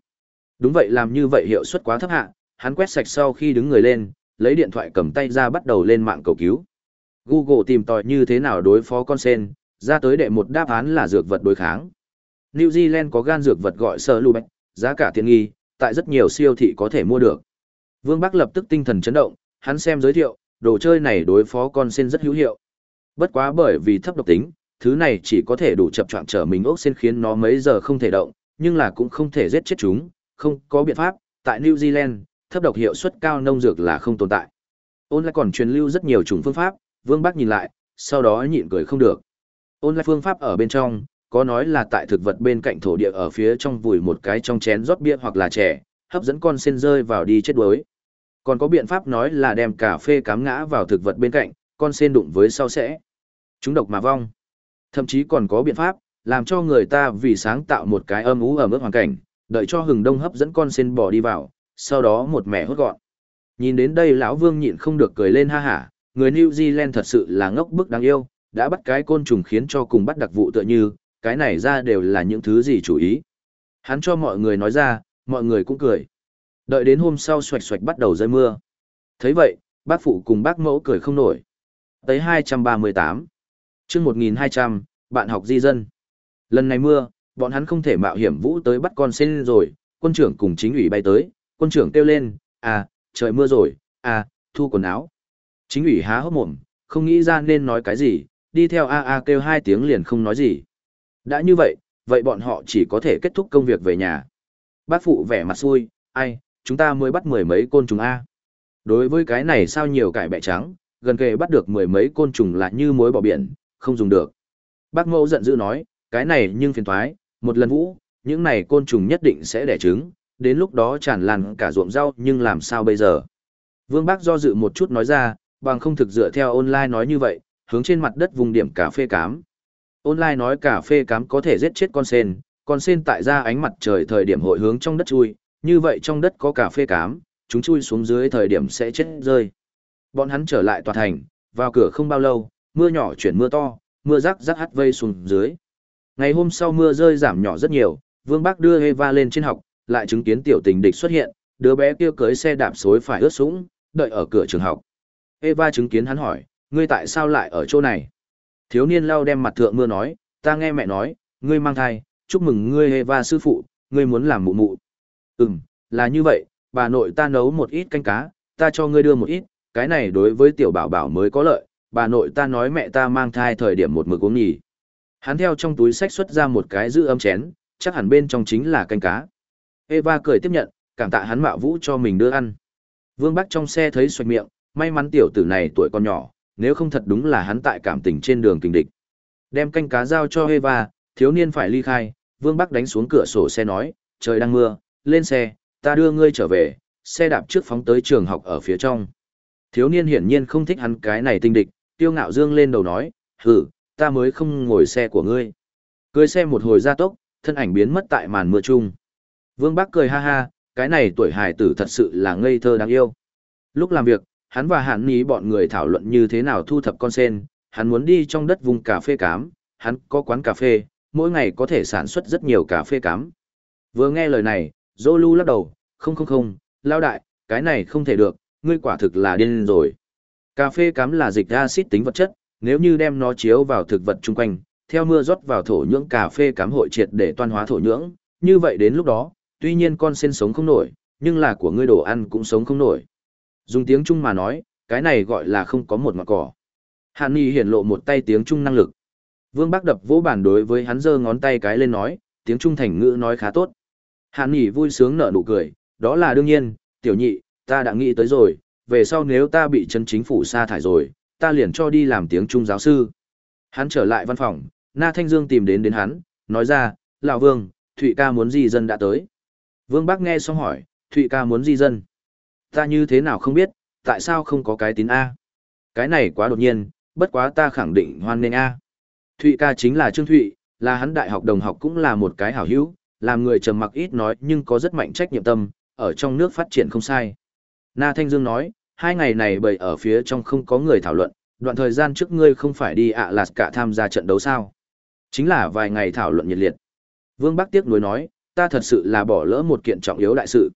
Đúng vậy làm như vậy hiệu suất quá thấp hạ, hắn quét sạch sau khi đứng người lên, lấy điện thoại cầm tay ra bắt đầu lên mạng cầu cứu. Google tìm tòi như thế nào đối phó con sen, ra tới đệ một đáp án là dược vật đối kháng. New Zealand có gan dược vật gọi sơ lưu bạch, giá cả tiện nghi, tại rất nhiều siêu thị có thể mua được. Vương Bắc lập tức tinh thần chấn động, hắn xem giới thiệu, đồ chơi này đối phó con sen rất hữu hiệu. Bất quá bởi vì thấp độc tính, thứ này chỉ có thể đủ chập choạng trở mình ốc sen khiến nó mấy giờ không thể động, nhưng là cũng không thể giết chết chúng, không có biện pháp, tại New Zealand, thấp độc hiệu suất cao nông dược là không tồn tại. Ôn lại còn truyền lưu rất nhiều chủng phương pháp, Vương Bắc nhìn lại, sau đó nhịn cười không được. Ôn lại phương pháp ở bên trong, có nói là tại thực vật bên cạnh thổ địa ở phía trong vùi một cái trong chén rót bia hoặc là chè, hấp dẫn con sen rơi vào đi chết đuối. Còn có biện pháp nói là đem cà phê cám ngã vào thực vật bên cạnh, con sen đụng với sau sẽ. Chúng độc mà vong. Thậm chí còn có biện pháp, làm cho người ta vì sáng tạo một cái âm ú ở mức hoàn cảnh, đợi cho hừng đông hấp dẫn con sen bỏ đi vào, sau đó một mẻ hốt gọn. Nhìn đến đây lão vương nhịn không được cười lên ha hả, người New Zealand thật sự là ngốc bức đáng yêu, đã bắt cái côn trùng khiến cho cùng bắt đặc vụ tựa như, cái này ra đều là những thứ gì chủ ý. Hắn cho mọi người nói ra, mọi người cũng cười. Đợi đến hôm sau xoạch xoạch bắt đầu rơi mưa. thấy vậy, bác phụ cùng bác mẫu cười không nổi. Tới 238. chương 1200, bạn học di dân. Lần này mưa, bọn hắn không thể mạo hiểm vũ tới bắt con sen rồi, quân trưởng cùng chính ủy bay tới, quân trưởng kêu lên, à, trời mưa rồi, à, thu quần áo. Chính ủy há hốc mồm, không nghĩ ra nên nói cái gì, đi theo a a kêu hai tiếng liền không nói gì. Đã như vậy, vậy bọn họ chỉ có thể kết thúc công việc về nhà. Bác phụ vẻ mặt xui, ai, chúng ta mới bắt mười mấy côn trùng A. Đối với cái này sao nhiều cải bẹ trắng, gần kề bắt được mười mấy côn trùng là như muối bỏ biển, không dùng được. Bác mẫu giận dữ nói, cái này nhưng phiền thoái, một lần vũ, những này côn trùng nhất định sẽ đẻ trứng, đến lúc đó tràn lan cả ruộng rau nhưng làm sao bây giờ. Vương Bác do dự một chút nói ra, bằng không thực dựa theo online nói như vậy, hướng trên mặt đất vùng điểm cà phê cám. Online nói cà phê cám có thể giết chết con sen, còn sen tại ra ánh mặt trời thời điểm hội hướng trong đất chui, như vậy trong đất có cà phê cám, chúng chui xuống dưới thời điểm sẽ chết rơi. Bọn hắn trở lại tòa thành, vào cửa không bao lâu, mưa nhỏ chuyển mưa to, mưa rắc rắc hắt vây xuống dưới. Ngày hôm sau mưa rơi giảm nhỏ rất nhiều, Vương Bác đưa Eva lên trên học, lại chứng kiến tiểu tình địch xuất hiện, đứa bé kia cưới xe đạp xối phải ướt sũng, đợi ở cửa trường học. Eva chứng kiến hắn hỏi, ngươi tại sao lại ở chỗ này? Thiếu niên lau đem mặt thượng mưa nói, ta nghe mẹ nói, ngươi mang thai, chúc mừng ngươi Eva sư phụ, ngươi muốn làm mụ mụ. Ừm, là như vậy, bà nội ta nấu một ít canh cá, ta cho ngươi đưa một ít, cái này đối với tiểu bảo bảo mới có lợi, bà nội ta nói mẹ ta mang thai thời điểm một mực uống nhỉ. Hắn theo trong túi sách xuất ra một cái giữ ấm chén, chắc hẳn bên trong chính là canh cá. Eva cười tiếp nhận, cảm tạ hắn mạo vũ cho mình đưa ăn. Vương Bắc trong xe thấy xoạch miệng, may mắn tiểu tử này tuổi còn nhỏ, nếu không thật đúng là hắn tại cảm tình trên đường kình địch. Đem canh cá giao cho Eva, thiếu niên phải ly khai, Vương Bắc đánh xuống cửa sổ xe nói, trời đang mưa, lên xe, ta đưa ngươi trở về, xe đạp trước phóng tới trường học ở phía trong. Thiếu niên hiển nhiên không thích hắn cái này tinh địch, tiêu ngạo dương lên đầu nói, hử, ta mới không ngồi xe của ngươi. Cưới xe một hồi ra tốc, thân ảnh biến mất tại màn mưa chung. Vương Bắc cười ha ha, cái này tuổi hài tử thật sự là ngây thơ đáng yêu. Lúc làm việc, hắn và Hàn Ní bọn người thảo luận như thế nào thu thập con sen, hắn muốn đi trong đất vùng cà phê cám, hắn có quán cà phê, mỗi ngày có thể sản xuất rất nhiều cà phê cám. Vừa nghe lời này, Zolu lắc đầu, không không không, lao đại, cái này không thể được, ngươi quả thực là điên rồi. Cà phê cám là dịch axit tính vật chất, nếu như đem nó chiếu vào thực vật chung quanh, theo mưa rót vào thổ nhưỡng cà phê cám hội triệt để toan hóa thổ nhưỡng, như vậy đến lúc đó, tuy nhiên con sen sống không nổi, nhưng là của ngươi đồ ăn cũng sống không nổi. Dùng tiếng Trung mà nói, cái này gọi là không có một mặt cỏ. Hàn Nhi hiển lộ một tay tiếng Trung năng lực. Vương Bắc đập vỗ bàn đối với hắn giơ ngón tay cái lên nói, tiếng Trung thành ngữ nói khá tốt. Hàn Nghị vui sướng nở nụ cười, đó là đương nhiên, tiểu nhị, ta đã nghĩ tới rồi, về sau nếu ta bị chân chính phủ sa thải rồi, ta liền cho đi làm tiếng Trung giáo sư. Hắn trở lại văn phòng, Na Thanh Dương tìm đến đến hắn, nói ra, Lão Vương, Thụy ca muốn di dân đã tới. Vương Bắc nghe xong hỏi, Thụy ca muốn di dân. Ta như thế nào không biết, tại sao không có cái tín A? Cái này quá đột nhiên, bất quá ta khẳng định hoan nên A. Thụy ca chính là Trương Thụy, là hắn đại học đồng học cũng là một cái hảo hữu, làm người trầm mặc ít nói nhưng có rất mạnh trách nhiệm tâm, ở trong nước phát triển không sai. Na Thanh Dương nói, hai ngày này bởi ở phía trong không có người thảo luận, đoạn thời gian trước ngươi không phải đi ạ à lạt cả tham gia trận đấu sao. Chính là vài ngày thảo luận nhiệt liệt. Vương Bắc Tiếc nuối nói, ta thật sự là bỏ lỡ một kiện trọng yếu đại sự.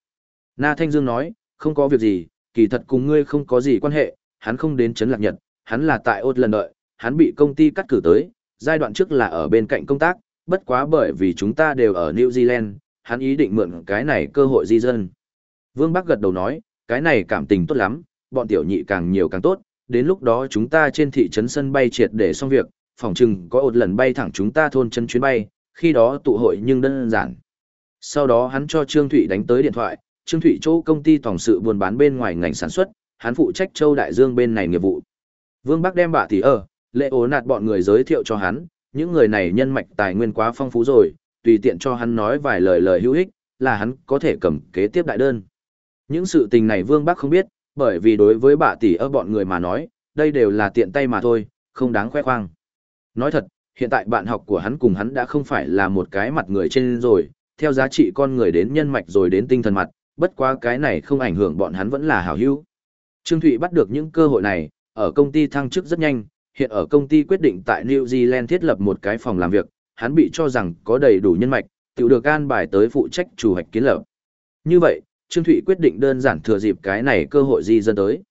Na Thanh Dương nói, không có việc gì, kỳ thật cùng ngươi không có gì quan hệ, hắn không đến chấn lạc nhật, hắn là tại ốt lần đợi, hắn bị công ty cắt cử tới, giai đoạn trước là ở bên cạnh công tác, bất quá bởi vì chúng ta đều ở New Zealand, hắn ý định mượn cái này cơ hội di dân. Vương Bắc gật đầu nói, cái này cảm tình tốt lắm, bọn tiểu nhị càng nhiều càng tốt, đến lúc đó chúng ta trên thị trấn sân bay triệt để xong việc, phòng chừng có một lần bay thẳng chúng ta thôn chân chuyến bay, khi đó tụ hội nhưng đơn giản. Sau đó hắn cho Trương Thụy đánh tới điện thoại, Trương Thụy chỗ công ty tổng sự buôn bán bên ngoài ngành sản xuất, hắn phụ trách Châu Đại Dương bên này nghiệp vụ. Vương Bắc đem bà tỷ ở, lệ ố nạt bọn người giới thiệu cho hắn, những người này nhân mạch tài nguyên quá phong phú rồi, tùy tiện cho hắn nói vài lời lời hữu ích, là hắn có thể cầm kế tiếp đại đơn. Những sự tình này Vương Bắc không biết, bởi vì đối với bà tỷ ở bọn người mà nói, đây đều là tiện tay mà thôi, không đáng khoe khoang. Nói thật, hiện tại bạn học của hắn cùng hắn đã không phải là một cái mặt người trên rồi, theo giá trị con người đến nhân mạch rồi đến tinh thần mặt, bất quá cái này không ảnh hưởng bọn hắn vẫn là hảo hữu. Trương Thụy bắt được những cơ hội này, ở công ty thăng chức rất nhanh, hiện ở công ty quyết định tại New Zealand thiết lập một cái phòng làm việc, hắn bị cho rằng có đầy đủ nhân mạch, tự được an bài tới phụ trách chủ hoạch kiến lập. Như vậy, Trương Thụy quyết định đơn giản thừa dịp cái này cơ hội di dân tới.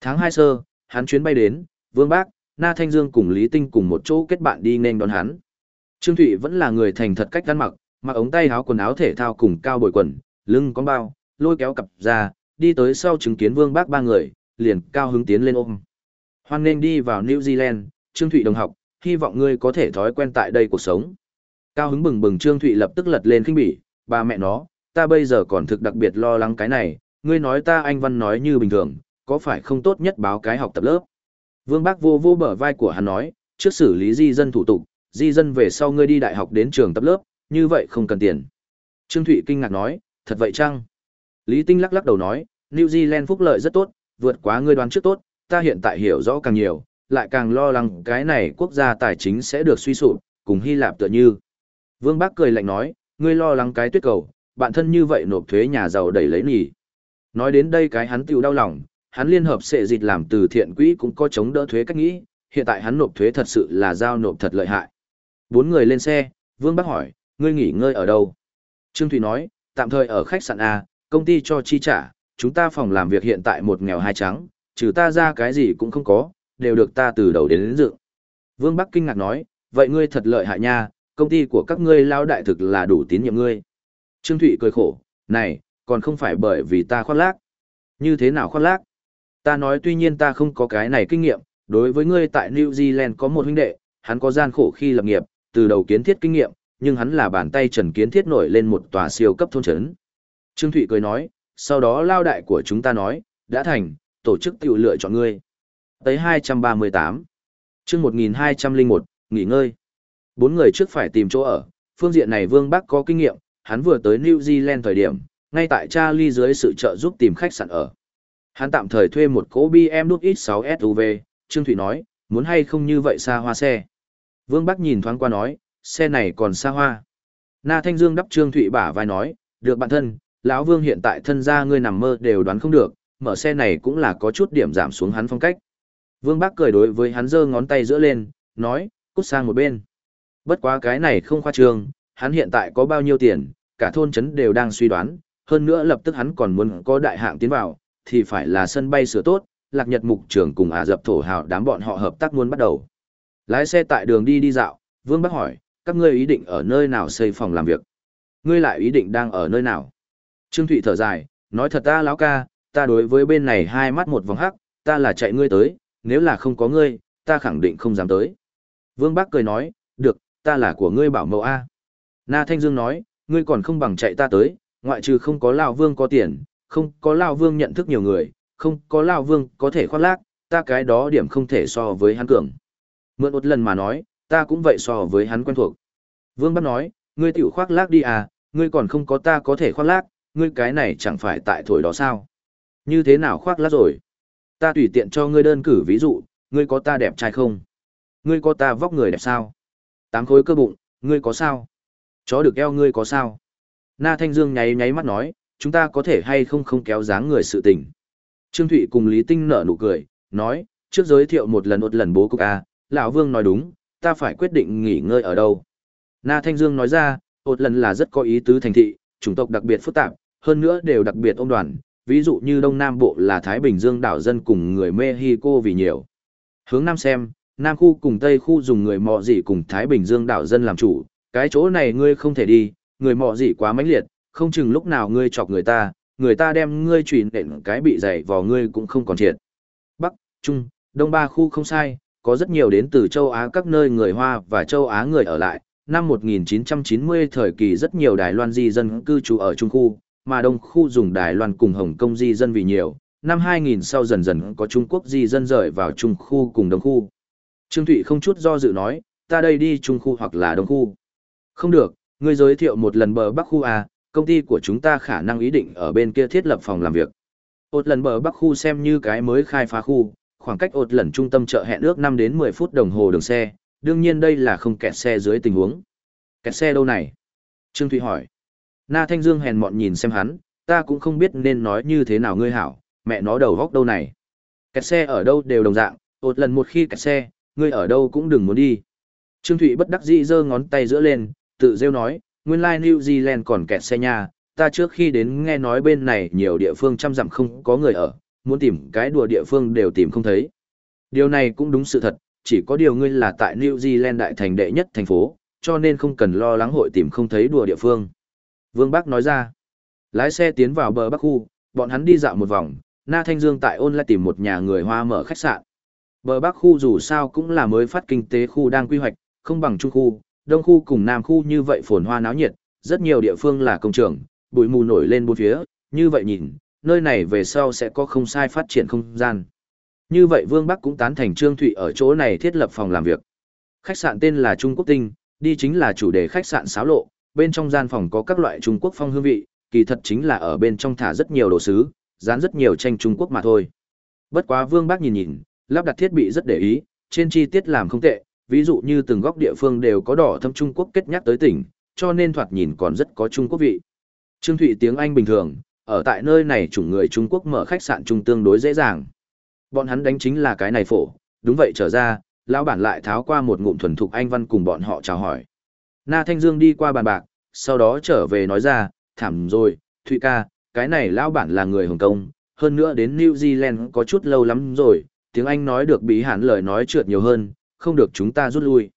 Tháng 2 sơ, hắn chuyến bay đến, Vương Bác, Na Thanh Dương cùng Lý Tinh cùng một chỗ kết bạn đi nên đón hắn. Trương Thụy vẫn là người thành thật cách ăn mặc, mặc ống tay áo quần áo thể thao cùng cao bồi quần, lưng có bao, lôi kéo cặp ra, đi tới sau chứng kiến Vương Bác ba người, liền cao hứng tiến lên ôm. Hoan nên đi vào New Zealand, Trương Thụy đồng học, hy vọng ngươi có thể thói quen tại đây cuộc sống. Cao hứng bừng bừng Trương Thụy lập tức lật lên kinh bỉ, ba mẹ nó, ta bây giờ còn thực đặc biệt lo lắng cái này, ngươi nói ta anh văn nói như bình thường, có phải không tốt nhất báo cái học tập lớp. Vương Bác vô vô bờ vai của hắn nói, trước xử lý di dân thủ tục, di dân về sau ngươi đi đại học đến trường tập lớp, như vậy không cần tiền. Trương Thụy kinh ngạc nói, thật vậy chăng? Lý Tinh lắc lắc đầu nói, New Zealand phúc lợi rất tốt, vượt quá ngươi đoán trước tốt, ta hiện tại hiểu rõ càng nhiều, lại càng lo lắng cái này quốc gia tài chính sẽ được suy sụp, cùng Hy Lạp tựa như. Vương Bác cười lạnh nói, ngươi lo lắng cái tuyết cầu, bạn thân như vậy nộp thuế nhà giàu đẩy lấy nỉ. Nói đến đây cái hắn tiêu đau lòng, hắn liên hợp sẽ dịch làm từ thiện quỹ cũng có chống đỡ thuế cách nghĩ, hiện tại hắn nộp thuế thật sự là giao nộp thật lợi hại. Bốn người lên xe, Vương Bác hỏi, ngươi nghỉ ngơi ở đâu? Trương Thủy nói, tạm thời ở khách sạn A, công ty cho chi trả, chúng ta phòng làm việc hiện tại một nghèo hai trắng, trừ ta ra cái gì cũng không có, đều được ta từ đầu đến đến dự. Vương Bắc kinh ngạc nói, vậy ngươi thật lợi hại nha, công ty của các ngươi lao đại thực là đủ tín nhiệm ngươi. Trương Thụy cười khổ, này, còn không phải bởi vì ta khoác lác. Như thế nào khoác lác? Ta nói tuy nhiên ta không có cái này kinh nghiệm, đối với ngươi tại New Zealand có một huynh đệ, hắn có gian khổ khi lập nghiệp, từ đầu kiến thiết kinh nghiệm, nhưng hắn là bàn tay trần kiến thiết nổi lên một tòa siêu cấp thôn trấn. Trương Thụy cười nói, sau đó lao đại của chúng ta nói, đã thành, tổ chức tiểu lựa chọn ngươi. Tới 238. chương 1201, nghỉ ngơi. Bốn người trước phải tìm chỗ ở, phương diện này Vương Bắc có kinh nghiệm, hắn vừa tới New Zealand thời điểm, ngay tại Charlie dưới sự trợ giúp tìm khách sạn ở. Hắn tạm thời thuê một cỗ BMW X6 SUV, Trương Thụy nói, muốn hay không như vậy xa hoa xe. Vương Bắc nhìn thoáng qua nói, xe này còn xa hoa. Na Thanh Dương đắp Trương Thụy bả vai nói, được bạn thân, lão Vương hiện tại thân gia ngươi nằm mơ đều đoán không được, mở xe này cũng là có chút điểm giảm xuống hắn phong cách. Vương Bác cười đối với hắn giơ ngón tay giữa lên, nói, cút sang một bên. Bất quá cái này không khoa trương, hắn hiện tại có bao nhiêu tiền, cả thôn trấn đều đang suy đoán, hơn nữa lập tức hắn còn muốn có đại hạng tiến vào, thì phải là sân bay sửa tốt, lạc nhật mục trưởng cùng Ả Dập thổ hào đám bọn họ hợp tác muốn bắt đầu. Lái xe tại đường đi đi dạo, Vương Bác hỏi, các ngươi ý định ở nơi nào xây phòng làm việc? Ngươi lại ý định đang ở nơi nào? Trương Thụy thở dài, nói thật ta lão ca, ta đối với bên này hai mắt một vòng hắc, ta là chạy ngươi tới, nếu là không có ngươi, ta khẳng định không dám tới. Vương Bắc cười nói, được, ta là của ngươi bảo mẫu A. Na Thanh Dương nói, ngươi còn không bằng chạy ta tới, ngoại trừ không có Lão Vương có tiền, không có Lão Vương nhận thức nhiều người, không có Lão Vương có thể khoác lác, ta cái đó điểm không thể so với hắn cường. Mượn một lần mà nói, ta cũng vậy so với hắn quen thuộc. Vương Bắc nói, ngươi tiểu khoác lác đi à, ngươi còn không có ta có thể khoác lác, ngươi cái này chẳng phải tại thổi đó sao? Như thế nào khoác lác rồi? Ta tùy tiện cho ngươi đơn cử ví dụ, ngươi có ta đẹp trai không? Ngươi có ta vóc người đẹp sao? Tám khối cơ bụng, ngươi có sao? Chó được eo ngươi có sao? Na Thanh Dương nháy nháy mắt nói, chúng ta có thể hay không không kéo dáng người sự tình. Trương Thụy cùng Lý Tinh nở nụ cười, nói, trước giới thiệu một lần một lần bố cục A, lão Vương nói đúng, ta phải quyết định nghỉ ngơi ở đâu. Na Thanh Dương nói ra, một lần là rất có ý tứ thành thị, chủng tộc đặc biệt phức tạp, hơn nữa đều đặc biệt ôm đoàn, ví dụ như Đông Nam Bộ là Thái Bình Dương đảo dân cùng người Mexico vì nhiều. Hướng Nam xem, Nam khu cùng Tây khu dùng người mọ dị cùng Thái Bình Dương đảo dân làm chủ, cái chỗ này ngươi không thể đi, người mọ dị quá mãnh liệt, không chừng lúc nào ngươi chọc người ta, người ta đem ngươi trùy nện cái bị dày vào ngươi cũng không còn triệt. Bắc, Trung, Đông ba khu không sai, có rất nhiều đến từ châu Á các nơi người Hoa và châu Á người ở lại. Năm 1990 thời kỳ rất nhiều Đài Loan di dân cư trú ở Trung khu, mà Đông khu dùng Đài Loan cùng Hồng Kông di dân vì nhiều, năm 2000 sau dần dần có Trung Quốc di dân rời vào Trung khu cùng Đông khu. Trương Thụy không chút do dự nói, ta đây đi Trung khu hoặc là Đông khu. Không được, ngươi giới thiệu một lần bờ Bắc khu à, công ty của chúng ta khả năng ý định ở bên kia thiết lập phòng làm việc. Một lần bờ Bắc khu xem như cái mới khai phá khu, khoảng cách ột lần trung tâm chợ hẹn ước 5 đến 10 phút đồng hồ đường xe, đương nhiên đây là không kẹt xe dưới tình huống. Kẹt xe đâu này? Trương Thụy hỏi. Na Thanh Dương hèn mọn nhìn xem hắn, ta cũng không biết nên nói như thế nào ngươi hảo, mẹ nó đầu góc đâu này. Kẹt xe ở đâu đều đồng dạng, một lần một khi kẹt xe, ngươi ở đâu cũng đừng muốn đi. Trương Thụy bất đắc dĩ giơ ngón tay giữa lên, tự rêu nói, nguyên lai New Zealand còn kẹt xe nha, ta trước khi đến nghe nói bên này nhiều địa phương trăm dặm không có người ở, muốn tìm cái đùa địa phương đều tìm không thấy. Điều này cũng đúng sự thật, chỉ có điều ngươi là tại New Zealand đại thành đệ nhất thành phố, cho nên không cần lo lắng hội tìm không thấy đùa địa phương. Vương Bắc nói ra, lái xe tiến vào bờ Bắc khu, bọn hắn đi dạo một vòng, Na Thanh Dương tại ôn lại tìm một nhà người Hoa mở khách sạn. Bờ Bắc khu dù sao cũng là mới phát kinh tế khu đang quy hoạch, không bằng Trung khu, Đông khu cùng Nam khu như vậy phồn hoa náo nhiệt, rất nhiều địa phương là công trường, bụi mù nổi lên bốn phía, như vậy nhìn, nơi này về sau sẽ có không sai phát triển không gian. Như vậy Vương Bắc cũng tán thành Trương Thụy ở chỗ này thiết lập phòng làm việc. Khách sạn tên là Trung Quốc Tinh, đi chính là chủ đề khách sạn xáo lộ, bên trong gian phòng có các loại Trung Quốc phong hương vị, kỳ thật chính là ở bên trong thả rất nhiều đồ sứ, dán rất nhiều tranh Trung Quốc mà thôi. Bất quá Vương Bác nhìn nhìn, lắp đặt thiết bị rất để ý, trên chi tiết làm không tệ, ví dụ như từng góc địa phương đều có đỏ thâm Trung Quốc kết nhắc tới tỉnh, cho nên thoạt nhìn còn rất có Trung Quốc vị. Trương Thụy tiếng Anh bình thường, ở tại nơi này chủng người Trung Quốc mở khách sạn trung tương đối dễ dàng. Bọn hắn đánh chính là cái này phổ, đúng vậy trở ra, lão bản lại tháo qua một ngụm thuần thục anh văn cùng bọn họ chào hỏi. Na Thanh Dương đi qua bàn bạc, sau đó trở về nói ra, thảm rồi, Thụy ca, cái này lão bản là người Hồng Kông, hơn nữa đến New Zealand có chút lâu lắm rồi, tiếng Anh nói được bí hẳn lời nói trượt nhiều hơn, không được chúng ta rút lui.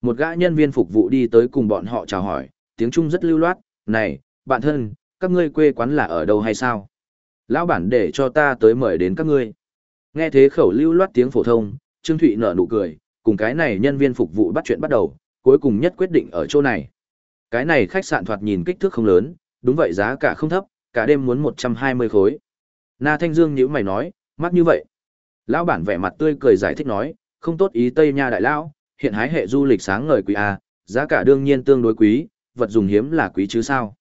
Một gã nhân viên phục vụ đi tới cùng bọn họ chào hỏi, tiếng Trung rất lưu loát, này, bạn thân, các ngươi quê quán là ở đâu hay sao? Lão bản để cho ta tới mời đến các ngươi. Nghe thế khẩu lưu loát tiếng phổ thông, Trương Thụy nở nụ cười, cùng cái này nhân viên phục vụ bắt chuyện bắt đầu, cuối cùng nhất quyết định ở chỗ này. Cái này khách sạn thoạt nhìn kích thước không lớn, đúng vậy giá cả không thấp, cả đêm muốn 120 khối. Na Thanh Dương nhíu mày nói, mắc như vậy. Lão bản vẻ mặt tươi cười giải thích nói, không tốt ý Tây Nha đại lão, hiện hái hệ du lịch sáng ngời quý a, giá cả đương nhiên tương đối quý, vật dùng hiếm là quý chứ sao.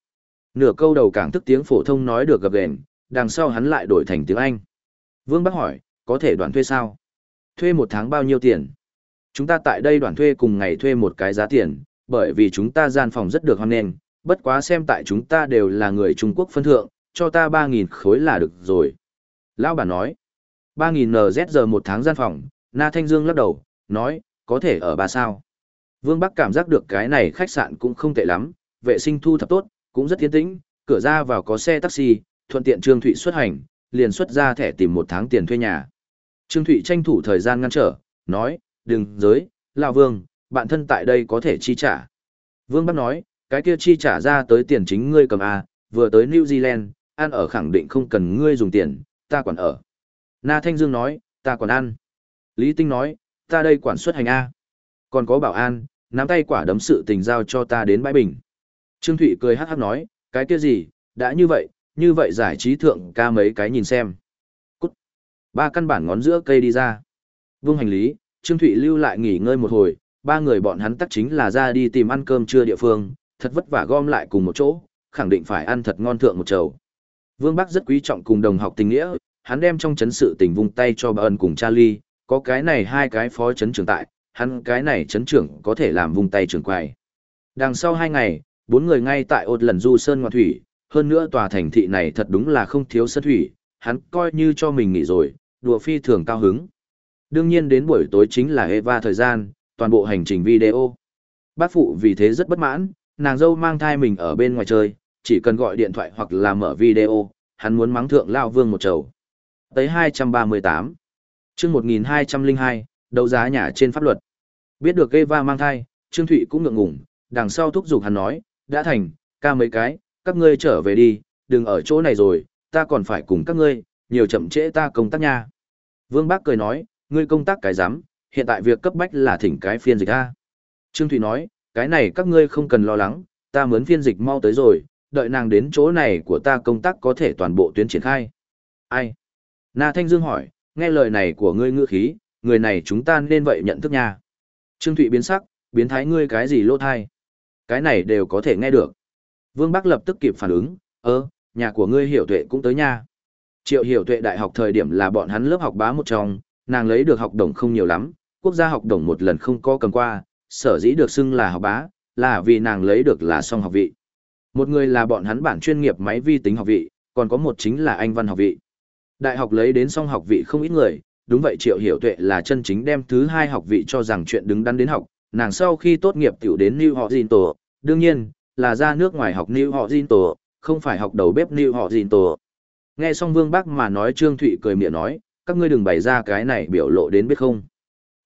Nửa câu đầu cảng thức tiếng phổ thông nói được gập ghềnh, đằng sau hắn lại đổi thành tiếng Anh. Vương Bắc hỏi, có thể đoàn thuê sao? Thuê một tháng bao nhiêu tiền? Chúng ta tại đây đoàn thuê cùng ngày thuê một cái giá tiền, bởi vì chúng ta gian phòng rất được hoan nghênh, bất quá xem tại chúng ta đều là người Trung Quốc phân thượng, cho ta 3.000 khối là được rồi. Lão bản nói, 3.000 NZ giờ một tháng gian phòng, Na Thanh Dương lắc đầu, nói, có thể ở ba sao. Vương Bắc cảm giác được cái này khách sạn cũng không tệ lắm, vệ sinh thu thập tốt, cũng rất tiến tĩnh, cửa ra vào có xe taxi, thuận tiện Trương Thụy xuất hành, liền xuất ra thẻ tìm một tháng tiền thuê nhà. Trương Thụy tranh thủ thời gian ngăn trở, nói, đừng giới, Lão Vương, bạn thân tại đây có thể chi trả. Vương Bắc nói, cái kia chi trả ra tới tiền chính ngươi cầm A, vừa tới New Zealand, ăn ở khẳng định không cần ngươi dùng tiền, ta quản ở. Na Thanh Dương nói, ta còn ăn. Lý Tinh nói, ta đây quản xuất hành A. Còn có bảo an, nắm tay quả đấm sự tình giao cho ta đến bãi bình. Trương Thụy cười hát hát nói, cái kia gì, đã như vậy, như vậy giải trí thượng ca mấy cái nhìn xem. Cút. Ba căn bản ngón giữa cây đi ra. Vương hành lý, Trương Thụy lưu lại nghỉ ngơi một hồi, ba người bọn hắn tắc chính là ra đi tìm ăn cơm trưa địa phương, thật vất vả gom lại cùng một chỗ, khẳng định phải ăn thật ngon thượng một chầu. Vương Bắc rất quý trọng cùng đồng học tình nghĩa, hắn đem trong chấn sự tình vung tay cho bà ân cùng Charlie, có cái này hai cái phó chấn trưởng tại, hắn cái này chấn trưởng có thể làm vung tay trưởng quầy. Đằng sau hai ngày, bốn người ngay tại ột lần du sơn ngoại thủy, hơn nữa tòa thành thị này thật đúng là không thiếu sơn thủy, hắn coi như cho mình nghỉ rồi, đùa phi thường cao hứng. Đương nhiên đến buổi tối chính là Eva thời gian, toàn bộ hành trình video. Bác phụ vì thế rất bất mãn, nàng dâu mang thai mình ở bên ngoài chơi, chỉ cần gọi điện thoại hoặc là mở video, hắn muốn mắng thượng lao vương một chầu. Tới 238. chương 1202, đấu giá nhà trên pháp luật. Biết được Eva mang thai, Trương Thụy cũng ngượng ngủng, đằng sau thúc giục hắn nói, đã thành, ca mấy cái, các ngươi trở về đi, đừng ở chỗ này rồi, ta còn phải cùng các ngươi, nhiều chậm trễ ta công tác nha. Vương Bác cười nói, ngươi công tác cái giám, hiện tại việc cấp bách là thỉnh cái phiên dịch A. Trương Thụy nói, cái này các ngươi không cần lo lắng, ta mướn phiên dịch mau tới rồi, đợi nàng đến chỗ này của ta công tác có thể toàn bộ tuyến triển khai. Ai? Na Thanh Dương hỏi, nghe lời này của ngươi ngữ khí, người này chúng ta nên vậy nhận thức nha. Trương Thụy biến sắc, biến thái ngươi cái gì lỗ thai? Cái này đều có thể nghe được. Vương Bắc lập tức kịp phản ứng, ơ, nhà của ngươi hiểu tuệ cũng tới nha. Triệu hiểu tuệ đại học thời điểm là bọn hắn lớp học bá một trong, nàng lấy được học đồng không nhiều lắm, quốc gia học đồng một lần không có cầm qua, sở dĩ được xưng là học bá, là vì nàng lấy được là song học vị. Một người là bọn hắn bản chuyên nghiệp máy vi tính học vị, còn có một chính là anh văn học vị. Đại học lấy đến song học vị không ít người, đúng vậy Triệu Hiểu Tuệ là chân chính đem thứ hai học vị cho rằng chuyện đứng đắn đến học, nàng sau khi tốt nghiệp tiểu đến New Họ Dinh Tổ, đương nhiên, là ra nước ngoài học New Họ Dinh Tổ, không phải học đầu bếp New Họ Dinh Tổ. Nghe xong Vương Bắc mà nói Trương Thụy cười miệng nói, các ngươi đừng bày ra cái này biểu lộ đến biết không.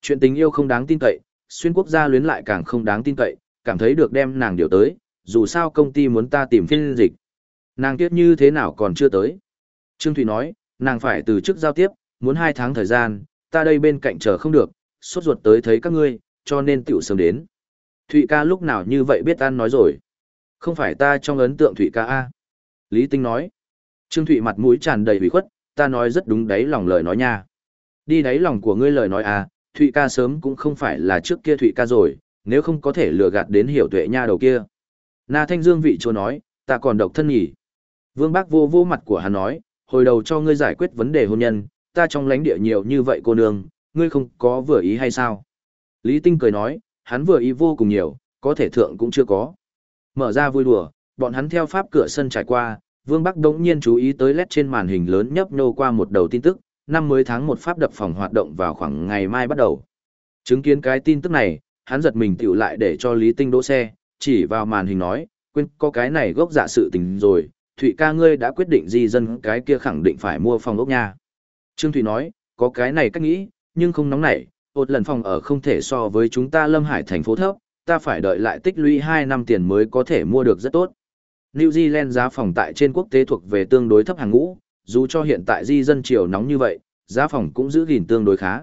Chuyện tình yêu không đáng tin cậy, xuyên quốc gia luyến lại càng không đáng tin cậy, cảm thấy được đem nàng điều tới, dù sao công ty muốn ta tìm phiên dịch. Nàng tiếc như thế nào còn chưa tới. Trương Thụy nói, nàng phải từ chức giao tiếp, muốn hai tháng thời gian, ta đây bên cạnh chờ không được, sốt ruột tới thấy các ngươi, cho nên tiểu sớm đến. Thụy ca lúc nào như vậy biết ăn nói rồi. Không phải ta trong ấn tượng Thụy ca A. Lý Tinh nói. Trương Thụy mặt mũi tràn đầy ủy khuất, ta nói rất đúng đấy lòng lời nói nha. Đi đáy lòng của ngươi lời nói à, Thụy ca sớm cũng không phải là trước kia Thụy ca rồi, nếu không có thể lừa gạt đến hiểu tuệ nha đầu kia. Na Thanh Dương vị chúa nói, ta còn độc thân nhỉ. Vương Bác vô vô mặt của hắn nói, hồi đầu cho ngươi giải quyết vấn đề hôn nhân, ta trong lãnh địa nhiều như vậy cô nương, ngươi không có vừa ý hay sao? Lý Tinh cười nói, hắn vừa ý vô cùng nhiều, có thể thượng cũng chưa có. Mở ra vui đùa, bọn hắn theo pháp cửa sân trải qua, Vương Bắc đống nhiên chú ý tới led trên màn hình lớn nhấp nhô qua một đầu tin tức, năm mới tháng một pháp đập phòng hoạt động vào khoảng ngày mai bắt đầu. Chứng kiến cái tin tức này, hắn giật mình tiểu lại để cho Lý Tinh đỗ xe, chỉ vào màn hình nói, quên có cái này gốc dạ sự tình rồi, Thụy ca ngươi đã quyết định di dân cái kia khẳng định phải mua phòng ốc nha. Trương Thụy nói, có cái này cách nghĩ, nhưng không nóng nảy, một lần phòng ở không thể so với chúng ta Lâm Hải thành phố thấp, ta phải đợi lại tích lũy 2 năm tiền mới có thể mua được rất tốt. New Zealand giá phòng tại trên quốc tế thuộc về tương đối thấp hàng ngũ, dù cho hiện tại di dân chiều nóng như vậy, giá phòng cũng giữ gìn tương đối khá.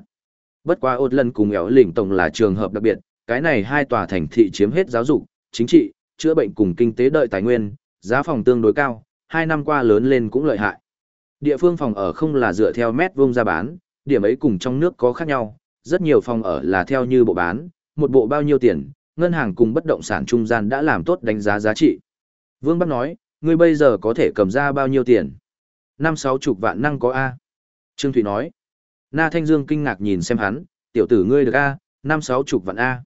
Bất quá ột lần cùng éo lỉnh tổng là trường hợp đặc biệt, cái này hai tòa thành thị chiếm hết giáo dục, chính trị, chữa bệnh cùng kinh tế đợi tài nguyên, giá phòng tương đối cao, hai năm qua lớn lên cũng lợi hại. Địa phương phòng ở không là dựa theo mét vuông ra bán, điểm ấy cùng trong nước có khác nhau, rất nhiều phòng ở là theo như bộ bán, một bộ bao nhiêu tiền, ngân hàng cùng bất động sản trung gian đã làm tốt đánh giá giá trị. Vương Bắc nói, ngươi bây giờ có thể cầm ra bao nhiêu tiền? Năm sáu chục vạn năng có A. Trương Thụy nói. Na Thanh Dương kinh ngạc nhìn xem hắn, tiểu tử ngươi được A, năm sáu chục vạn A.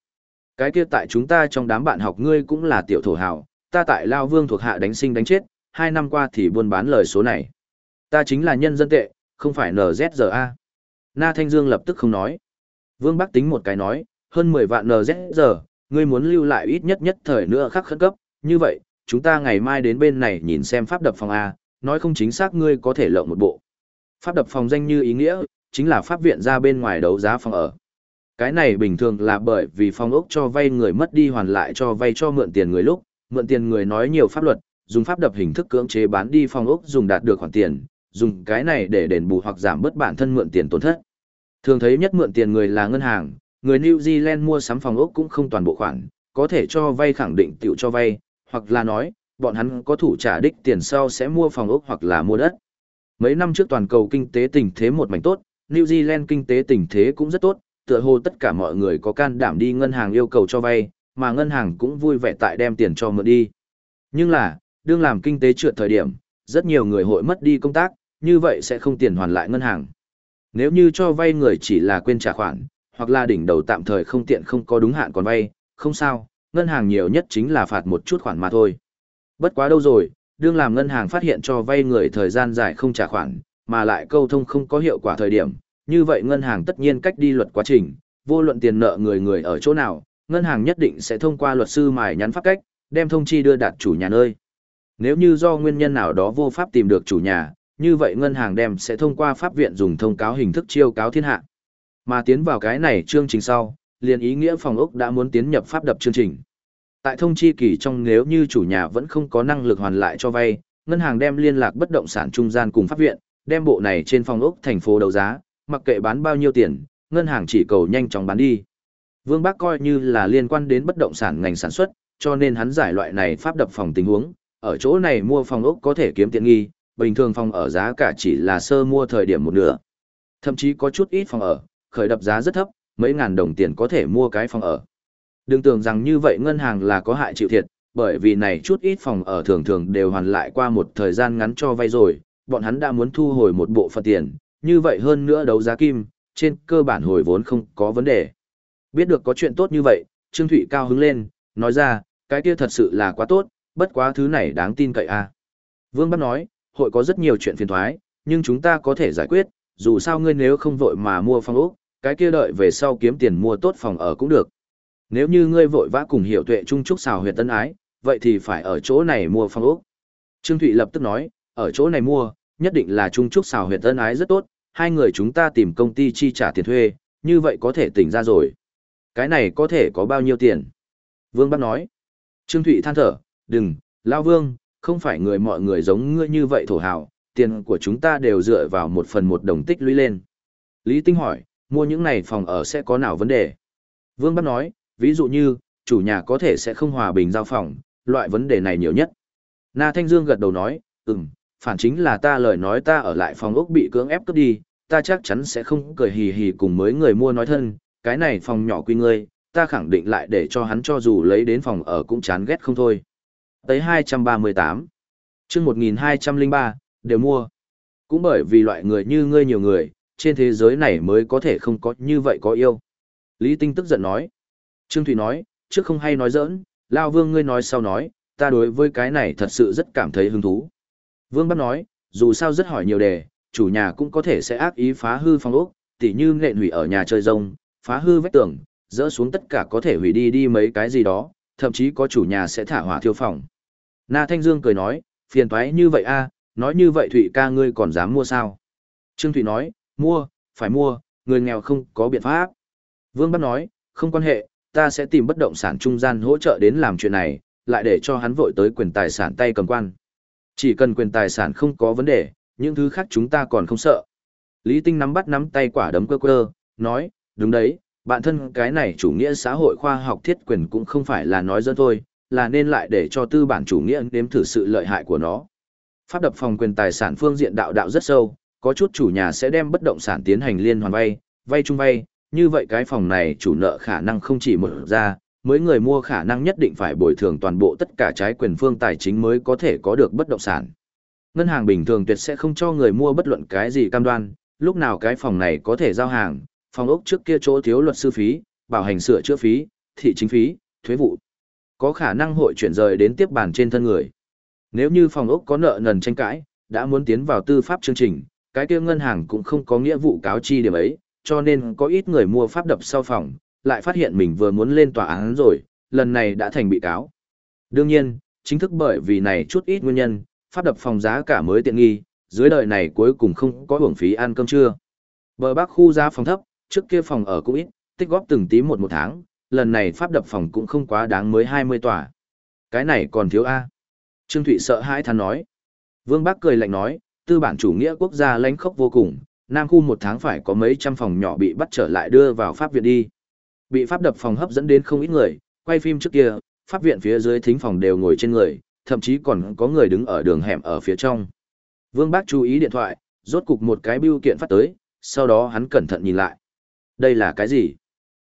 Cái kia tại chúng ta trong đám bạn học ngươi cũng là tiểu thổ hào, ta tại Lao Vương thuộc hạ đánh sinh đánh chết, hai năm qua thì buôn bán lời số này. Ta chính là nhân dân tệ, không phải NZRA. Na Thanh Dương lập tức không nói. Vương Bắc tính một cái nói, hơn 10 vạn NZR, ngươi muốn lưu lại ít nhất nhất thời nữa khắc khẩn cấp, như vậy, chúng ta ngày mai đến bên này nhìn xem pháp đập phòng A, nói không chính xác ngươi có thể lộng một bộ. Pháp đập phòng danh như ý nghĩa, chính là pháp viện ra bên ngoài đấu giá phòng ở. Cái này bình thường là bởi vì phòng ốc cho vay người mất đi hoàn lại cho vay cho mượn tiền người lúc, mượn tiền người nói nhiều pháp luật, dùng pháp đập hình thức cưỡng chế bán đi phòng ốc dùng đạt được khoản tiền, dùng cái này để đền bù hoặc giảm bớt bản thân mượn tiền tổn thất. Thường thấy nhất mượn tiền người là ngân hàng, người New Zealand mua sắm phòng ốc cũng không toàn bộ khoản, có thể cho vay khẳng định tiểu cho vay, hoặc là nói, bọn hắn có thủ trả đích tiền sau sẽ mua phòng ốc hoặc là mua đất. Mấy năm trước toàn cầu kinh tế tình thế một mảnh tốt, New Zealand kinh tế tình thế cũng rất tốt, tựa hồ tất cả mọi người có can đảm đi ngân hàng yêu cầu cho vay, mà ngân hàng cũng vui vẻ tại đem tiền cho mượn đi. Nhưng là, đương làm kinh tế trượt thời điểm, rất nhiều người hội mất đi công tác, như vậy sẽ không tiền hoàn lại ngân hàng. Nếu như cho vay người chỉ là quên trả khoản, hoặc là đỉnh đầu tạm thời không tiện không có đúng hạn còn vay, không sao, ngân hàng nhiều nhất chính là phạt một chút khoản mà thôi. Bất quá đâu rồi, đương làm ngân hàng phát hiện cho vay người thời gian dài không trả khoản, mà lại câu thông không có hiệu quả thời điểm, như vậy ngân hàng tất nhiên cách đi luật quá trình, vô luận tiền nợ người người ở chỗ nào, ngân hàng nhất định sẽ thông qua luật sư mài nhắn pháp cách, đem thông chi đưa đạt chủ nhà nơi. Nếu như do nguyên nhân nào đó vô pháp tìm được chủ nhà, như vậy ngân hàng đem sẽ thông qua pháp viện dùng thông cáo hình thức chiêu cáo thiên hạ. Mà tiến vào cái này chương trình sau, liền ý nghĩa phòng ốc đã muốn tiến nhập pháp đập chương trình. Tại thông chi kỳ trong nếu như chủ nhà vẫn không có năng lực hoàn lại cho vay, ngân hàng đem liên lạc bất động sản trung gian cùng pháp viện, đem bộ này trên phòng ốc thành phố đấu giá, mặc kệ bán bao nhiêu tiền, ngân hàng chỉ cầu nhanh chóng bán đi. Vương Bác coi như là liên quan đến bất động sản ngành sản xuất, cho nên hắn giải loại này pháp đập phòng tình huống, ở chỗ này mua phòng ốc có thể kiếm tiện nghi, bình thường phòng ở giá cả chỉ là sơ mua thời điểm một nửa. Thậm chí có chút ít phòng ở, khởi đập giá rất thấp, mấy ngàn đồng tiền có thể mua cái phòng ở. Đừng tưởng rằng như vậy ngân hàng là có hại chịu thiệt, bởi vì này chút ít phòng ở thường thường đều hoàn lại qua một thời gian ngắn cho vay rồi, bọn hắn đã muốn thu hồi một bộ phận tiền, như vậy hơn nữa đấu giá kim, trên cơ bản hồi vốn không có vấn đề. Biết được có chuyện tốt như vậy, Trương Thụy cao hứng lên, nói ra, cái kia thật sự là quá tốt, bất quá thứ này đáng tin cậy à. Vương Bắc nói, hội có rất nhiều chuyện phiền thoái, nhưng chúng ta có thể giải quyết, dù sao ngươi nếu không vội mà mua phòng ốc, cái kia đợi về sau kiếm tiền mua tốt phòng ở cũng được. Nếu như ngươi vội vã cùng hiểu tuệ trung trúc xào huyệt tân ái, vậy thì phải ở chỗ này mua phòng ốc. Trương Thụy lập tức nói, ở chỗ này mua, nhất định là trung trúc xào huyệt tân ái rất tốt, hai người chúng ta tìm công ty chi trả tiền thuê, như vậy có thể tỉnh ra rồi. Cái này có thể có bao nhiêu tiền? Vương Bắc nói. Trương Thụy than thở, đừng, Lao Vương, không phải người mọi người giống ngươi như vậy thổ hào, tiền của chúng ta đều dựa vào một phần một đồng tích lũy lên. Lý Tinh hỏi, mua những này phòng ở sẽ có nào vấn đề. Vương Bắc nói, ví dụ như, chủ nhà có thể sẽ không hòa bình giao phòng, loại vấn đề này nhiều nhất. Na Thanh Dương gật đầu nói, ừm, phản chính là ta lời nói ta ở lại phòng ốc bị cưỡng ép cướp đi, ta chắc chắn sẽ không cười hì hì cùng mới người mua nói thân, cái này phòng nhỏ quy ngươi, ta khẳng định lại để cho hắn cho dù lấy đến phòng ở cũng chán ghét không thôi. Tới 238, chương 1203, đều mua. Cũng bởi vì loại người như ngươi nhiều người, trên thế giới này mới có thể không có như vậy có yêu. Lý Tinh tức giận nói. Trương Thụy nói, trước không hay nói giỡn, Lao Vương ngươi nói sau nói, ta đối với cái này thật sự rất cảm thấy hứng thú. Vương Bắc nói, dù sao rất hỏi nhiều đề, chủ nhà cũng có thể sẽ ác ý phá hư phòng ốc, tỉ như nện hủy ở nhà chơi rông, phá hư vách tường, dỡ xuống tất cả có thể hủy đi đi mấy cái gì đó, thậm chí có chủ nhà sẽ thả hỏa thiêu phòng. Na Thanh Dương cười nói, phiền toái như vậy a, nói như vậy Thụy ca ngươi còn dám mua sao? Trương Thụy nói, mua, phải mua, người nghèo không có biện pháp. Vương Bắc nói, không quan hệ, ta sẽ tìm bất động sản trung gian hỗ trợ đến làm chuyện này, lại để cho hắn vội tới quyền tài sản tay cầm quan. Chỉ cần quyền tài sản không có vấn đề, những thứ khác chúng ta còn không sợ. Lý Tinh nắm bắt nắm tay quả đấm cơ cơ, nói, đúng đấy, bạn thân cái này chủ nghĩa xã hội khoa học thiết quyền cũng không phải là nói dân thôi, là nên lại để cho tư bản chủ nghĩa nếm thử sự lợi hại của nó. Pháp đập phòng quyền tài sản phương diện đạo đạo rất sâu, có chút chủ nhà sẽ đem bất động sản tiến hành liên hoàn vay, vay chung vay, như vậy cái phòng này chủ nợ khả năng không chỉ một ra, mới người mua khả năng nhất định phải bồi thường toàn bộ tất cả trái quyền phương tài chính mới có thể có được bất động sản. Ngân hàng bình thường tuyệt sẽ không cho người mua bất luận cái gì cam đoan, lúc nào cái phòng này có thể giao hàng, phòng ốc trước kia chỗ thiếu luật sư phí, bảo hành sửa chữa phí, thị chính phí, thuế vụ. Có khả năng hội chuyển rời đến tiếp bàn trên thân người. Nếu như phòng ốc có nợ nần tranh cãi, đã muốn tiến vào tư pháp chương trình, cái kia ngân hàng cũng không có nghĩa vụ cáo chi điểm ấy, cho nên có ít người mua pháp đập sau phòng, lại phát hiện mình vừa muốn lên tòa án rồi, lần này đã thành bị cáo. Đương nhiên, chính thức bởi vì này chút ít nguyên nhân, pháp đập phòng giá cả mới tiện nghi, dưới đời này cuối cùng không có hưởng phí ăn cơm trưa. Bờ bắc khu giá phòng thấp, trước kia phòng ở cũng ít, tích góp từng tí một một tháng, lần này pháp đập phòng cũng không quá đáng mới 20 tòa. Cái này còn thiếu A. Trương Thụy sợ hãi than nói. Vương Bắc cười lạnh nói, tư bản chủ nghĩa quốc gia lãnh khốc vô cùng, Nam khu một tháng phải có mấy trăm phòng nhỏ bị bắt trở lại đưa vào pháp viện đi. Bị pháp đập phòng hấp dẫn đến không ít người, quay phim trước kia, pháp viện phía dưới thính phòng đều ngồi trên người, thậm chí còn có người đứng ở đường hẻm ở phía trong. Vương Bác chú ý điện thoại, rốt cục một cái bưu kiện phát tới, sau đó hắn cẩn thận nhìn lại. Đây là cái gì?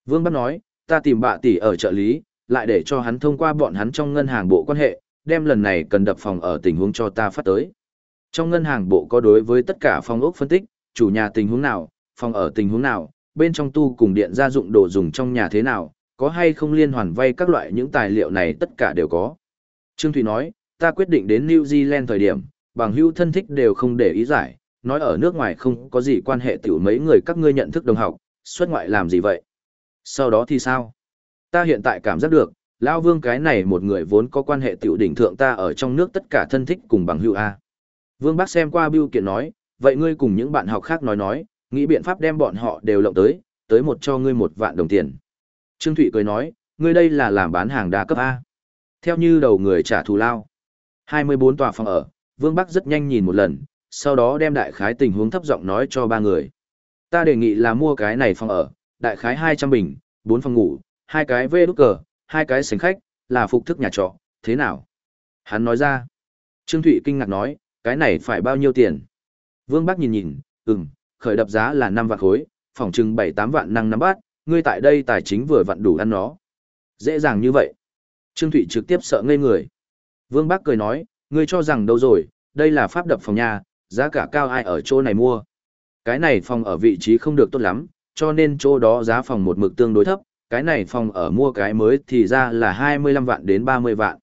Vương Bác nói, ta tìm bạ tỷ ở trợ lý, lại để cho hắn thông qua bọn hắn trong ngân hàng bộ quan hệ, đem lần này cần đập phòng ở tình huống cho ta phát tới. Trong ngân hàng bộ có đối với tất cả phòng ốc phân tích, chủ nhà tình huống nào, phòng ở tình huống nào, bên trong tu cùng điện gia dụng đồ dùng trong nhà thế nào, có hay không liên hoàn vay các loại những tài liệu này tất cả đều có. Trương Thủy nói, ta quyết định đến New Zealand thời điểm, bằng hữu thân thích đều không để ý giải, nói ở nước ngoài không có gì quan hệ tiểu mấy người các ngươi nhận thức đồng học, xuất ngoại làm gì vậy? Sau đó thì sao? Ta hiện tại cảm giác được, Lao Vương cái này một người vốn có quan hệ tiểu đỉnh thượng ta ở trong nước tất cả thân thích cùng bằng hữu A. Vương Bắc xem qua biêu kiện nói, vậy ngươi cùng những bạn học khác nói nói, nghĩ biện pháp đem bọn họ đều lộng tới, tới một cho ngươi một vạn đồng tiền. Trương Thụy cười nói, ngươi đây là làm bán hàng đa cấp A. Theo như đầu người trả thù lao. 24 tòa phòng ở, Vương Bắc rất nhanh nhìn một lần, sau đó đem đại khái tình huống thấp giọng nói cho ba người. Ta đề nghị là mua cái này phòng ở, đại khái 200 bình, 4 phòng ngủ, hai cái vê đúc cờ, hai cái sảnh khách, là phục thức nhà trọ, thế nào? Hắn nói ra. Trương Thụy kinh ngạc nói, cái này phải bao nhiêu tiền? Vương Bắc nhìn nhìn, ừm, khởi đập giá là 5 vạn khối, phòng trừng 7-8 vạn năng nắm bát, ngươi tại đây tài chính vừa vặn đủ ăn nó. Dễ dàng như vậy. Trương Thụy trực tiếp sợ ngây người. Vương Bắc cười nói, ngươi cho rằng đâu rồi, đây là pháp đập phòng nhà, giá cả cao ai ở chỗ này mua. Cái này phòng ở vị trí không được tốt lắm, cho nên chỗ đó giá phòng một mực tương đối thấp, cái này phòng ở mua cái mới thì ra là 25 vạn đến 30 vạn.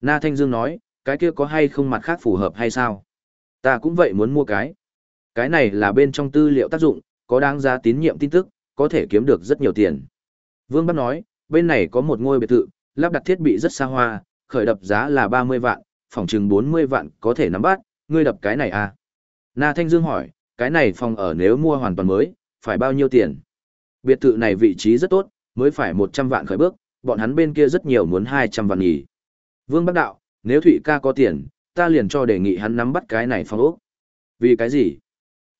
Na Thanh Dương nói, cái kia có hay không mặt khác phù hợp hay sao? Ta cũng vậy muốn mua cái. Cái này là bên trong tư liệu tác dụng, có đáng giá tín nhiệm tin tức, có thể kiếm được rất nhiều tiền. Vương Bắc nói, bên này có một ngôi biệt thự, lắp đặt thiết bị rất xa hoa, khởi đập giá là 30 vạn, phòng chừng 40 vạn có thể nắm bắt, ngươi đập cái này à? Na Thanh Dương hỏi, cái này phòng ở nếu mua hoàn toàn mới, phải bao nhiêu tiền? Biệt thự này vị trí rất tốt, mới phải 100 vạn khởi bước, bọn hắn bên kia rất nhiều muốn 200 vạn nhỉ. Vương Bắc Đạo, nếu Thụy ca có tiền, ta liền cho đề nghị hắn nắm bắt cái này phòng ốc. Vì cái gì?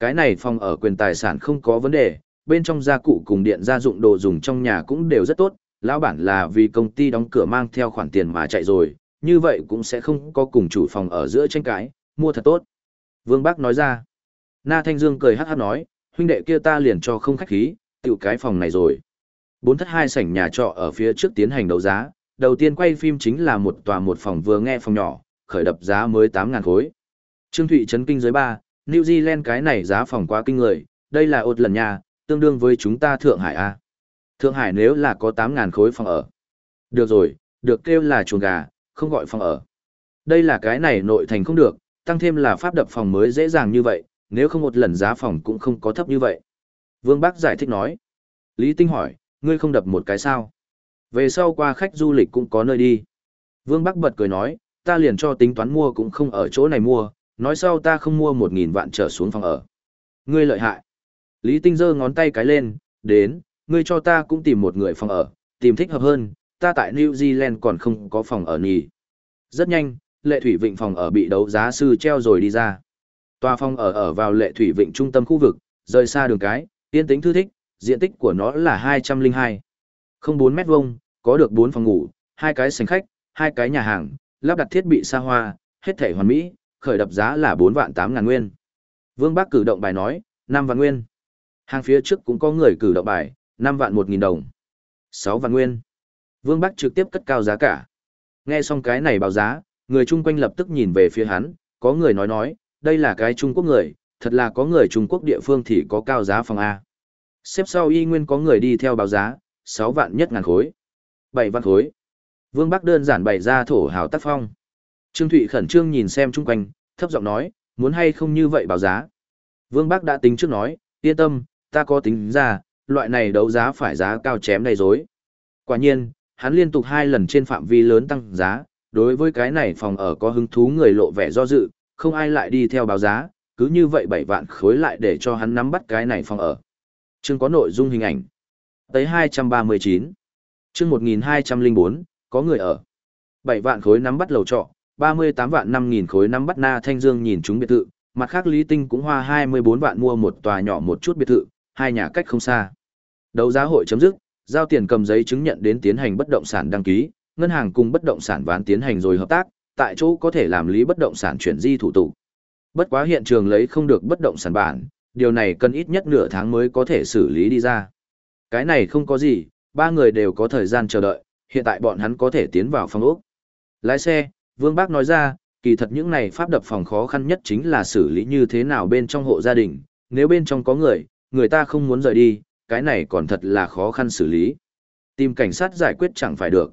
Cái này phòng ở quyền tài sản không có vấn đề, bên trong gia cụ cùng điện gia dụng đồ dùng trong nhà cũng đều rất tốt, lão bản là vì công ty đóng cửa mang theo khoản tiền mà chạy rồi, như vậy cũng sẽ không có cùng chủ phòng ở giữa tranh cãi, mua thật tốt. Vương Bắc nói ra. Na Thanh Dương cười hát hát nói, huynh đệ kia ta liền cho không khách khí, tiểu cái phòng này rồi. Bốn thất hai sảnh nhà trọ ở phía trước tiến hành đấu giá, đầu tiên quay phim chính là một tòa một phòng vừa nghe phòng nhỏ, khởi đập giá mới 8.000 khối. Trương Thụy chấn kinh giới 3, New Zealand cái này giá phòng quá kinh người, đây là ột lần nhà, tương đương với chúng ta Thượng Hải A. Thượng Hải nếu là có 8.000 khối phòng ở. Được rồi, được kêu là chuồng gà, không gọi phòng ở. Đây là cái này nội thành không được, tăng thêm là pháp đập phòng mới dễ dàng như vậy, nếu không một lần giá phòng cũng không có thấp như vậy. Vương Bắc giải thích nói. Lý Tinh hỏi, ngươi không đập một cái sao? Về sau qua khách du lịch cũng có nơi đi. Vương Bắc bật cười nói, ta liền cho tính toán mua cũng không ở chỗ này mua, nói sau ta không mua một nghìn vạn trở xuống phòng ở. Ngươi lợi hại. Lý Tinh giơ ngón tay cái lên, đến, ngươi cho ta cũng tìm một người phòng ở, tìm thích hợp hơn, ta tại New Zealand còn không có phòng ở nhỉ. Rất nhanh, lệ thủy vịnh phòng ở bị đấu giá sư treo rồi đi ra. Tòa phòng ở ở vào lệ thủy vịnh trung tâm khu vực, rời xa đường cái, yên tĩnh thư thích, diện tích của nó là 202. Không 4 mét vuông, có được 4 phòng ngủ, hai cái sảnh khách, hai cái nhà hàng, lắp đặt thiết bị xa hoa, hết thể hoàn mỹ, khởi đập giá là 4 vạn 8 ngàn nguyên. Vương Bắc cử động bài nói, 5 vạn nguyên. Hàng phía trước cũng có người cử động bài, 5 vạn 1 nghìn đồng. 6 vạn nguyên. Vương Bắc trực tiếp cất cao giá cả. Nghe xong cái này báo giá, người chung quanh lập tức nhìn về phía hắn, có người nói nói, đây là cái Trung Quốc người, thật là có người Trung Quốc địa phương thì có cao giá phòng A. Xếp sau y nguyên có người đi theo báo giá, 6 vạn nhất ngàn khối bảy vạn khối. Vương Bắc đơn giản bày ra thổ hào tác phong. Trương Thụy khẩn trương nhìn xem chung quanh, thấp giọng nói, muốn hay không như vậy báo giá. Vương Bắc đã tính trước nói, yên tâm, ta có tính ra, loại này đấu giá phải giá cao chém đầy dối. Quả nhiên, hắn liên tục hai lần trên phạm vi lớn tăng giá, đối với cái này phòng ở có hứng thú người lộ vẻ do dự, không ai lại đi theo báo giá, cứ như vậy bảy vạn khối lại để cho hắn nắm bắt cái này phòng ở. Chương có nội dung hình ảnh. Tới 239. Chương 1204, có người ở. 7 vạn khối nắm bắt lầu trọ, 38 vạn 5000 khối nắm bắt Na Thanh Dương nhìn chúng biệt thự, mặt khác Lý Tinh cũng hoa 24 vạn mua một tòa nhỏ một chút biệt thự, hai nhà cách không xa. Đấu giá hội chấm dứt, giao tiền cầm giấy chứng nhận đến tiến hành bất động sản đăng ký, ngân hàng cùng bất động sản ván tiến hành rồi hợp tác, tại chỗ có thể làm lý bất động sản chuyển di thủ tục. Bất quá hiện trường lấy không được bất động sản bản, điều này cần ít nhất nửa tháng mới có thể xử lý đi ra. Cái này không có gì, ba người đều có thời gian chờ đợi, hiện tại bọn hắn có thể tiến vào phòng ốc. Lái xe, Vương Bác nói ra, kỳ thật những này pháp đập phòng khó khăn nhất chính là xử lý như thế nào bên trong hộ gia đình, nếu bên trong có người, người ta không muốn rời đi, cái này còn thật là khó khăn xử lý. Tìm cảnh sát giải quyết chẳng phải được.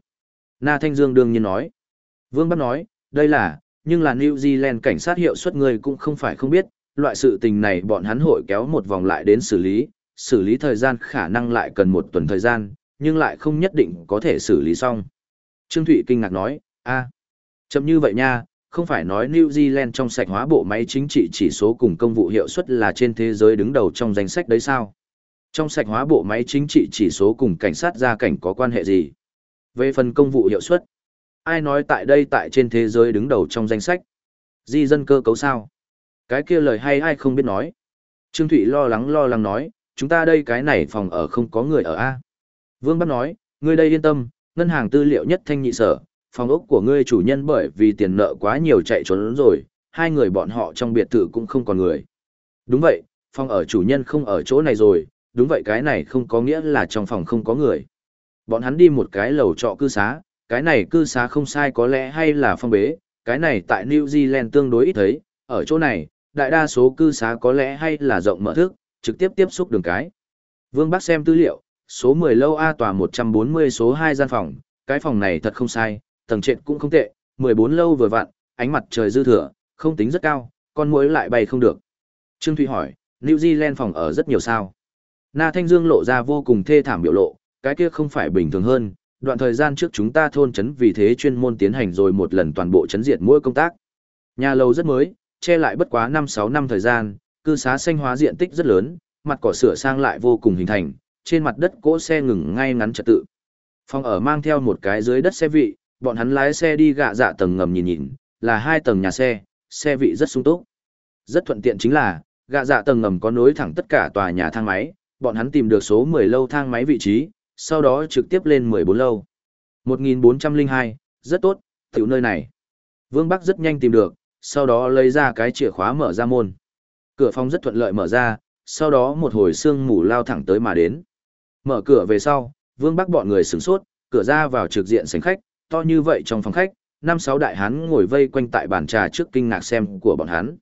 Na Thanh Dương đương nhiên nói. Vương Bắc nói, đây là, nhưng là New Zealand cảnh sát hiệu suất người cũng không phải không biết, loại sự tình này bọn hắn hội kéo một vòng lại đến xử lý, xử lý thời gian khả năng lại cần một tuần thời gian, nhưng lại không nhất định có thể xử lý xong. Trương Thụy kinh ngạc nói, a, chậm như vậy nha, không phải nói New Zealand trong sạch hóa bộ máy chính trị chỉ số cùng công vụ hiệu suất là trên thế giới đứng đầu trong danh sách đấy sao? Trong sạch hóa bộ máy chính trị chỉ số cùng cảnh sát gia cảnh có quan hệ gì? Về phần công vụ hiệu suất, ai nói tại đây tại trên thế giới đứng đầu trong danh sách? Di dân cơ cấu sao? Cái kia lời hay ai không biết nói. Trương Thụy lo lắng lo lắng nói, chúng ta đây cái này phòng ở không có người ở A. Vương Bắc nói, ngươi đây yên tâm, ngân hàng tư liệu nhất thanh nhị sở, phòng ốc của ngươi chủ nhân bởi vì tiền nợ quá nhiều chạy trốn rồi, hai người bọn họ trong biệt thự cũng không còn người. Đúng vậy, phòng ở chủ nhân không ở chỗ này rồi, đúng vậy cái này không có nghĩa là trong phòng không có người. Bọn hắn đi một cái lầu trọ cư xá, cái này cư xá không sai có lẽ hay là phong bế, cái này tại New Zealand tương đối ít thấy, ở chỗ này, đại đa số cư xá có lẽ hay là rộng mở thức, trực tiếp tiếp xúc đường cái. Vương Bắc xem tư liệu, số 10 lâu A tòa 140 số 2 gian phòng, cái phòng này thật không sai, tầng trệt cũng không tệ, 14 lâu vừa vặn, ánh mặt trời dư thừa, không tính rất cao, con muỗi lại bay không được. Trương Thụy hỏi, New Zealand phòng ở rất nhiều sao? Na Thanh Dương lộ ra vô cùng thê thảm biểu lộ, cái kia không phải bình thường hơn, đoạn thời gian trước chúng ta thôn chấn vì thế chuyên môn tiến hành rồi một lần toàn bộ chấn diệt mỗi công tác. Nhà lầu rất mới, che lại bất quá 5-6 năm thời gian, cư xá xanh hóa diện tích rất lớn, mặt cỏ sửa sang lại vô cùng hình thành, trên mặt đất cỗ xe ngừng ngay ngắn trật tự. Phòng ở mang theo một cái dưới đất xe vị, bọn hắn lái xe đi gạ dạ tầng ngầm nhìn nhìn, là hai tầng nhà xe, xe vị rất sung túc. Rất thuận tiện chính là, gạ dạ tầng ngầm có nối thẳng tất cả tòa nhà thang máy, bọn hắn tìm được số 10 lâu thang máy vị trí, sau đó trực tiếp lên 14 lâu. 1402, rất tốt, tiểu nơi này. Vương Bắc rất nhanh tìm được, sau đó lấy ra cái chìa khóa mở ra môn. Cửa phòng rất thuận lợi mở ra, sau đó một hồi sương mù lao thẳng tới mà đến. Mở cửa về sau, Vương Bắc bọn người sửng sốt, cửa ra vào trực diện sảnh khách, to như vậy trong phòng khách, năm sáu đại hán ngồi vây quanh tại bàn trà trước kinh ngạc xem của bọn hắn.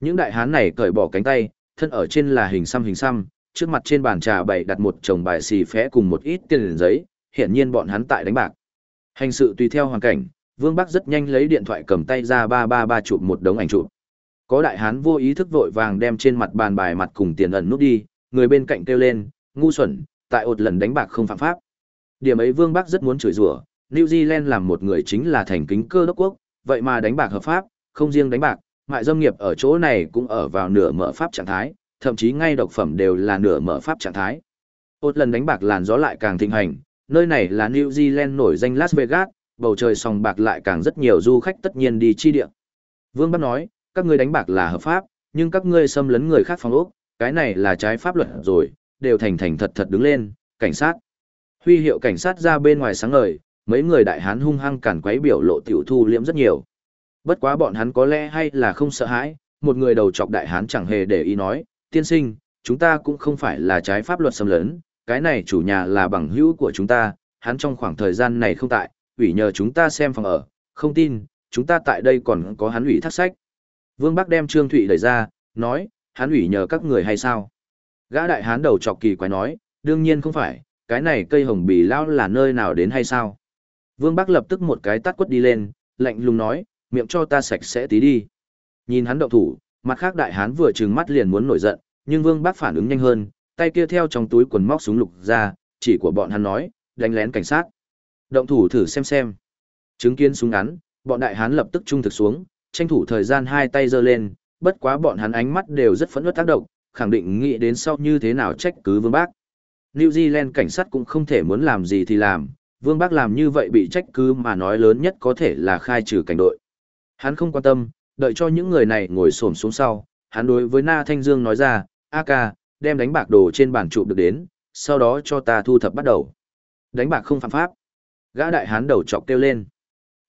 Những đại hán này cởi bỏ cánh tay, thân ở trên là hình xăm hình xăm, trước mặt trên bàn trà bày đặt một chồng bài xì phé cùng một ít tiền giấy, hiển nhiên bọn hắn tại đánh bạc. Hành sự tùy theo hoàn cảnh, Vương Bắc rất nhanh lấy điện thoại cầm tay ra ba ba ba chụp một đống ảnh chụp. Có đại hán vô ý thức vội vàng đem trên mặt bàn bài mặt cùng tiền ẩn nút đi, người bên cạnh kêu lên, ngu xuẩn, tại ột lần đánh bạc không phạm pháp. Điểm ấy Vương Bắc rất muốn chửi rủa, New Zealand làm một người chính là thành kính cơ đốc quốc, vậy mà đánh bạc hợp pháp, không riêng đánh bạc, mại dâm nghiệp ở chỗ này cũng ở vào nửa mở pháp trạng thái, thậm chí ngay độc phẩm đều là nửa mở pháp trạng thái. ột lần đánh bạc làn gió lại càng thịnh hành, nơi này là New Zealand nổi danh Las Vegas, bầu trời sòng bạc lại càng rất nhiều du khách tất nhiên đi chi địa. Vương Bắc nói, các ngươi đánh bạc là hợp pháp, nhưng các ngươi xâm lấn người khác phòng ốc, cái này là trái pháp luật rồi, đều thành thành thật thật đứng lên, cảnh sát. Huy hiệu cảnh sát ra bên ngoài sáng ngời, mấy người đại hán hung hăng cản quấy biểu lộ tiểu thu liễm rất nhiều. Bất quá bọn hắn có lẽ hay là không sợ hãi, một người đầu chọc đại hán chẳng hề để ý nói, tiên sinh, chúng ta cũng không phải là trái pháp luật xâm lấn, cái này chủ nhà là bằng hữu của chúng ta, hắn trong khoảng thời gian này không tại, ủy nhờ chúng ta xem phòng ở, không tin, chúng ta tại đây còn có hắn ủy thác sách. Vương Bắc đem Trương Thụy đẩy ra, nói, hắn ủy nhờ các người hay sao? Gã đại hán đầu chọc kỳ quái nói, đương nhiên không phải, cái này cây hồng bì lao là nơi nào đến hay sao? Vương Bắc lập tức một cái tắt quất đi lên, lạnh lùng nói, miệng cho ta sạch sẽ tí đi. Nhìn hắn động thủ, mặt khác đại hán vừa trừng mắt liền muốn nổi giận, nhưng Vương Bắc phản ứng nhanh hơn, tay kia theo trong túi quần móc súng lục ra, chỉ của bọn hắn nói, đánh lén cảnh sát. Động thủ thử xem xem. Chứng kiến súng ngắn, bọn đại hán lập tức trung thực xuống, tranh thủ thời gian hai tay giơ lên, bất quá bọn hắn ánh mắt đều rất phẫn nộ tác động, khẳng định nghĩ đến sau như thế nào trách cứ Vương Bác. New Zealand cảnh sát cũng không thể muốn làm gì thì làm, Vương Bác làm như vậy bị trách cứ mà nói lớn nhất có thể là khai trừ cảnh đội. Hắn không quan tâm, đợi cho những người này ngồi xổm xuống sau, hắn đối với Na Thanh Dương nói ra, A ca, đem đánh bạc đồ trên bàn trụ được đến, sau đó cho ta thu thập bắt đầu. Đánh bạc không phạm pháp. Gã đại hán đầu chọc kêu lên.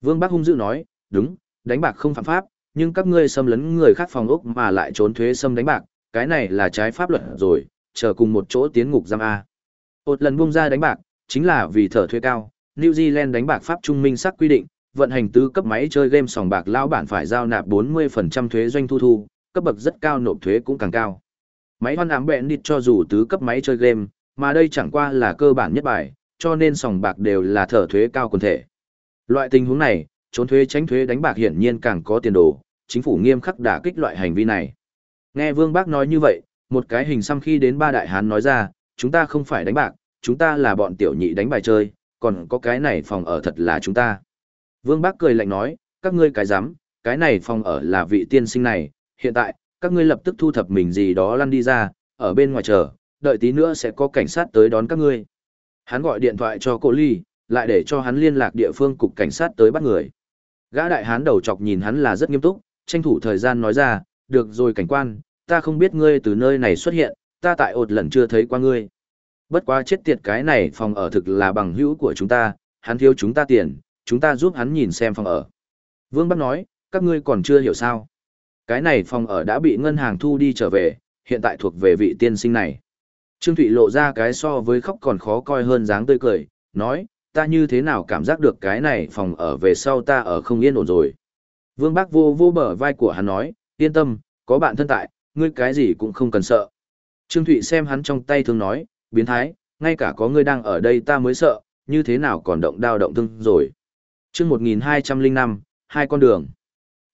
Vương Bác hung dữ nói, đúng, đánh bạc không phạm pháp, nhưng các ngươi xâm lấn người khác phòng ốc mà lại trốn thuế xâm đánh bạc, cái này là trái pháp luật rồi, chờ cùng một chỗ tiến ngục giam A. Một lần buông ra đánh bạc, chính là vì thở thuế cao, New Zealand đánh bạc pháp trung minh sắc quy định, vận hành tứ cấp máy chơi game sòng bạc lao bản phải giao nạp 40% thuế doanh thu thu, cấp bậc rất cao nộp thuế cũng càng cao. Máy hoan ám bẹn đi cho dù tứ cấp máy chơi game, mà đây chẳng qua là cơ bản nhất bài, cho nên sòng bạc đều là thở thuế cao quần thể. Loại tình huống này, trốn thuế tránh thuế đánh bạc hiển nhiên càng có tiền đồ, chính phủ nghiêm khắc đả kích loại hành vi này. Nghe Vương Bác nói như vậy, một cái hình xăm khi đến ba đại hán nói ra, chúng ta không phải đánh bạc, chúng ta là bọn tiểu nhị đánh bài chơi, còn có cái này phòng ở thật là chúng ta. Vương Bác cười lạnh nói, các ngươi cái dám, cái này phòng ở là vị tiên sinh này, hiện tại, các ngươi lập tức thu thập mình gì đó lăn đi ra, ở bên ngoài chờ, đợi tí nữa sẽ có cảnh sát tới đón các ngươi. Hắn gọi điện thoại cho cô Ly, lại để cho hắn liên lạc địa phương cục cảnh sát tới bắt người. Gã đại hán đầu chọc nhìn hắn là rất nghiêm túc, tranh thủ thời gian nói ra, được rồi cảnh quan, ta không biết ngươi từ nơi này xuất hiện, ta tại ột lần chưa thấy qua ngươi. Bất quá chết tiệt cái này phòng ở thực là bằng hữu của chúng ta, hắn thiếu chúng ta tiền, chúng ta giúp hắn nhìn xem phòng ở. Vương Bắc nói, các ngươi còn chưa hiểu sao. Cái này phòng ở đã bị ngân hàng thu đi trở về, hiện tại thuộc về vị tiên sinh này. Trương Thụy lộ ra cái so với khóc còn khó coi hơn dáng tươi cười, nói, ta như thế nào cảm giác được cái này phòng ở về sau ta ở không yên ổn rồi. Vương Bác vô vô bờ vai của hắn nói, yên tâm, có bạn thân tại, ngươi cái gì cũng không cần sợ. Trương Thụy xem hắn trong tay thương nói, biến thái, ngay cả có ngươi đang ở đây ta mới sợ, như thế nào còn động đao động thương rồi. chương 1205, hai con đường.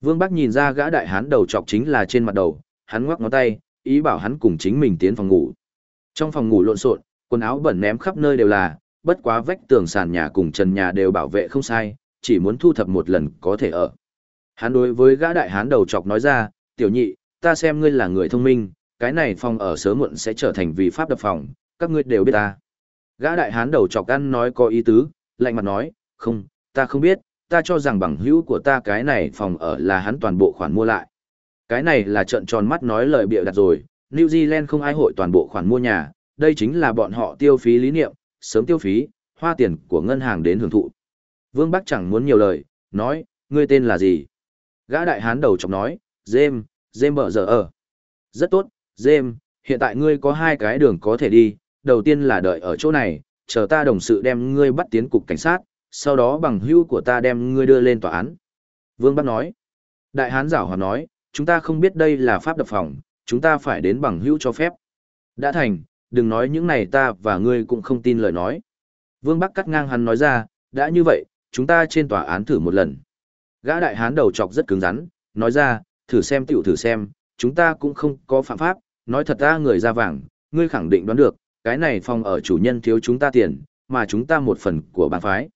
Vương bắc nhìn ra gã đại hán đầu chọc chính là trên mặt đầu, hắn ngoắc ngón tay, ý bảo hắn cùng chính mình tiến phòng ngủ. Trong phòng ngủ lộn xộn, quần áo bẩn ném khắp nơi đều là, bất quá vách tường sàn nhà cùng trần nhà đều bảo vệ không sai, chỉ muốn thu thập một lần có thể ở. Hắn đối với gã đại hán đầu chọc nói ra, tiểu nhị, ta xem ngươi là người thông minh, cái này phòng ở sớm muộn sẽ trở thành vì pháp đập phòng, các ngươi đều biết ta. Gã đại hán đầu chọc ăn nói có ý tứ, lạnh mặt nói, không, ta không biết, ta cho rằng bằng hữu của ta cái này phòng ở là hắn toàn bộ khoản mua lại. Cái này là trận tròn mắt nói lời bịa đặt rồi, New Zealand không ai hội toàn bộ khoản mua nhà, đây chính là bọn họ tiêu phí lý niệm, sớm tiêu phí, hoa tiền của ngân hàng đến hưởng thụ. Vương Bắc chẳng muốn nhiều lời, nói, ngươi tên là gì? Gã đại hán đầu chọc nói, Dêm, Dêm bở giờ ở. Rất tốt, Dêm, hiện tại ngươi có hai cái đường có thể đi, đầu tiên là đợi ở chỗ này, chờ ta đồng sự đem ngươi bắt tiến cục cảnh sát, sau đó bằng hữu của ta đem ngươi đưa lên tòa án. Vương Bắc nói, đại hán giảo hòa nói, chúng ta không biết đây là pháp đập phòng, chúng ta phải đến bằng hữu cho phép. Đã thành, đừng nói những này ta và ngươi cũng không tin lời nói. Vương Bắc cắt ngang hắn nói ra, đã như vậy, chúng ta trên tòa án thử một lần. Gã đại hán đầu chọc rất cứng rắn, nói ra, thử xem tiểu thử xem, chúng ta cũng không có phạm pháp, nói thật ra người ra vàng, ngươi khẳng định đoán được, cái này phòng ở chủ nhân thiếu chúng ta tiền, mà chúng ta một phần của bàn phái.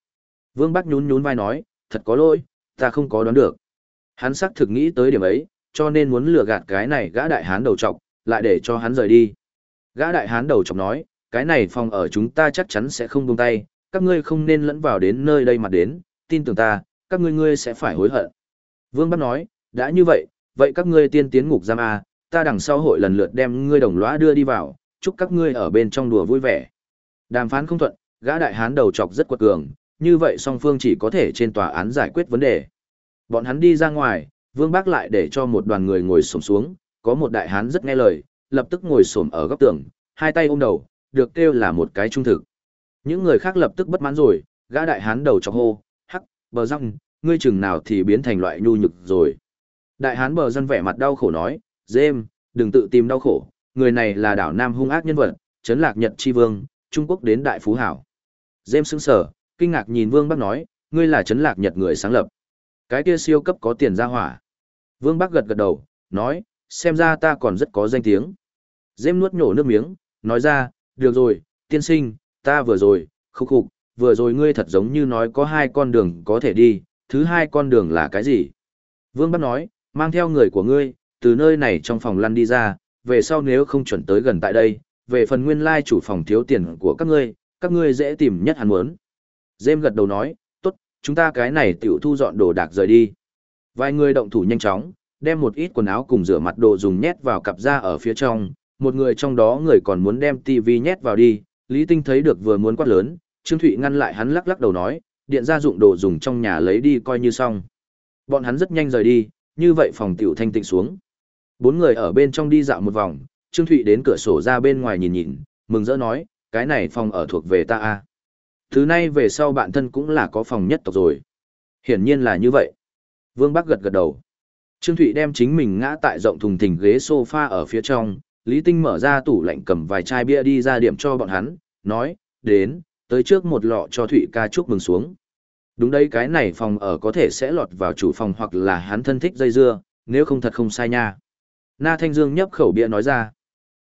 Vương Bắc nhún nhún vai nói, thật có lỗi, ta không có đoán được. Hắn xác thực nghĩ tới điểm ấy, cho nên muốn lừa gạt cái này gã đại hán đầu trọc, lại để cho hắn rời đi. Gã đại hán đầu trọc nói, cái này phòng ở chúng ta chắc chắn sẽ không buông tay, các ngươi không nên lẫn vào đến nơi đây mà đến, tin tưởng ta, các ngươi ngươi sẽ phải hối hận. Vương Bắc nói, đã như vậy, vậy các ngươi tiên tiến ngục giam A, ta đằng sau hội lần lượt đem ngươi đồng lõa đưa đi vào, chúc các ngươi ở bên trong đùa vui vẻ. Đàm phán không thuận, gã đại hán đầu chọc rất quật cường, như vậy song phương chỉ có thể trên tòa án giải quyết vấn đề. Bọn hắn đi ra ngoài, Vương Bác lại để cho một đoàn người ngồi xổm xuống, có một đại hán rất nghe lời, lập tức ngồi xổm ở góc tường, hai tay ôm đầu, được kêu là một cái trung thực. Những người khác lập tức bất mãn rồi, gã đại hán đầu chọc hô, hắc, bờ răng, ngươi chừng nào thì biến thành loại nhu nhược rồi. Đại hán bờ dân vẻ mặt đau khổ nói, Dêm, đừng tự tìm đau khổ, người này là đảo Nam hung ác nhân vật, chấn lạc Nhật Chi Vương, Trung Quốc đến Đại Phú Hảo. Dêm sững sờ, kinh ngạc nhìn Vương Bắc nói, ngươi là chấn lạc Nhật người sáng lập. Cái kia siêu cấp có tiền ra hỏa. Vương Bắc gật gật đầu, nói, xem ra ta còn rất có danh tiếng. Dêm nuốt nhổ nước miếng, nói ra, được rồi, tiên sinh, ta vừa rồi, khúc khục, vừa rồi ngươi thật giống như nói có hai con đường có thể đi, thứ hai con đường là cái gì? Vương Bắc nói, mang theo người của ngươi, từ nơi này trong phòng lăn đi ra, về sau nếu không chuẩn tới gần tại đây, về phần nguyên lai chủ phòng thiếu tiền của các ngươi, các ngươi dễ tìm nhất hắn muốn. Dêm gật đầu nói, tốt, chúng ta cái này tiểu thu dọn đồ đạc rời đi. Vài người động thủ nhanh chóng, đem một ít quần áo cùng rửa mặt đồ dùng nhét vào cặp da ở phía trong, một người trong đó người còn muốn đem tivi nhét vào đi, Lý Tinh thấy được vừa muốn quát lớn, Trương Thụy ngăn lại hắn lắc lắc đầu nói, điện gia dụng đồ dùng trong nhà lấy đi coi như xong. Bọn hắn rất nhanh rời đi, như vậy phòng tiểu thanh tịnh xuống. Bốn người ở bên trong đi dạo một vòng, Trương Thụy đến cửa sổ ra bên ngoài nhìn nhìn, mừng rỡ nói, cái này phòng ở thuộc về ta a. Thứ nay về sau bạn thân cũng là có phòng nhất tộc rồi. Hiển nhiên là như vậy. Vương Bắc gật gật đầu. Trương Thụy đem chính mình ngã tại rộng thùng thình ghế sofa ở phía trong, Lý Tinh mở ra tủ lạnh cầm vài chai bia đi ra điểm cho bọn hắn, nói, đến, tới trước một lọ cho Thụy ca chúc mừng xuống. Đúng đấy cái này phòng ở có thể sẽ lọt vào chủ phòng hoặc là hắn thân thích dây dưa, nếu không thật không sai nha. Na Thanh Dương nhấp khẩu bia nói ra.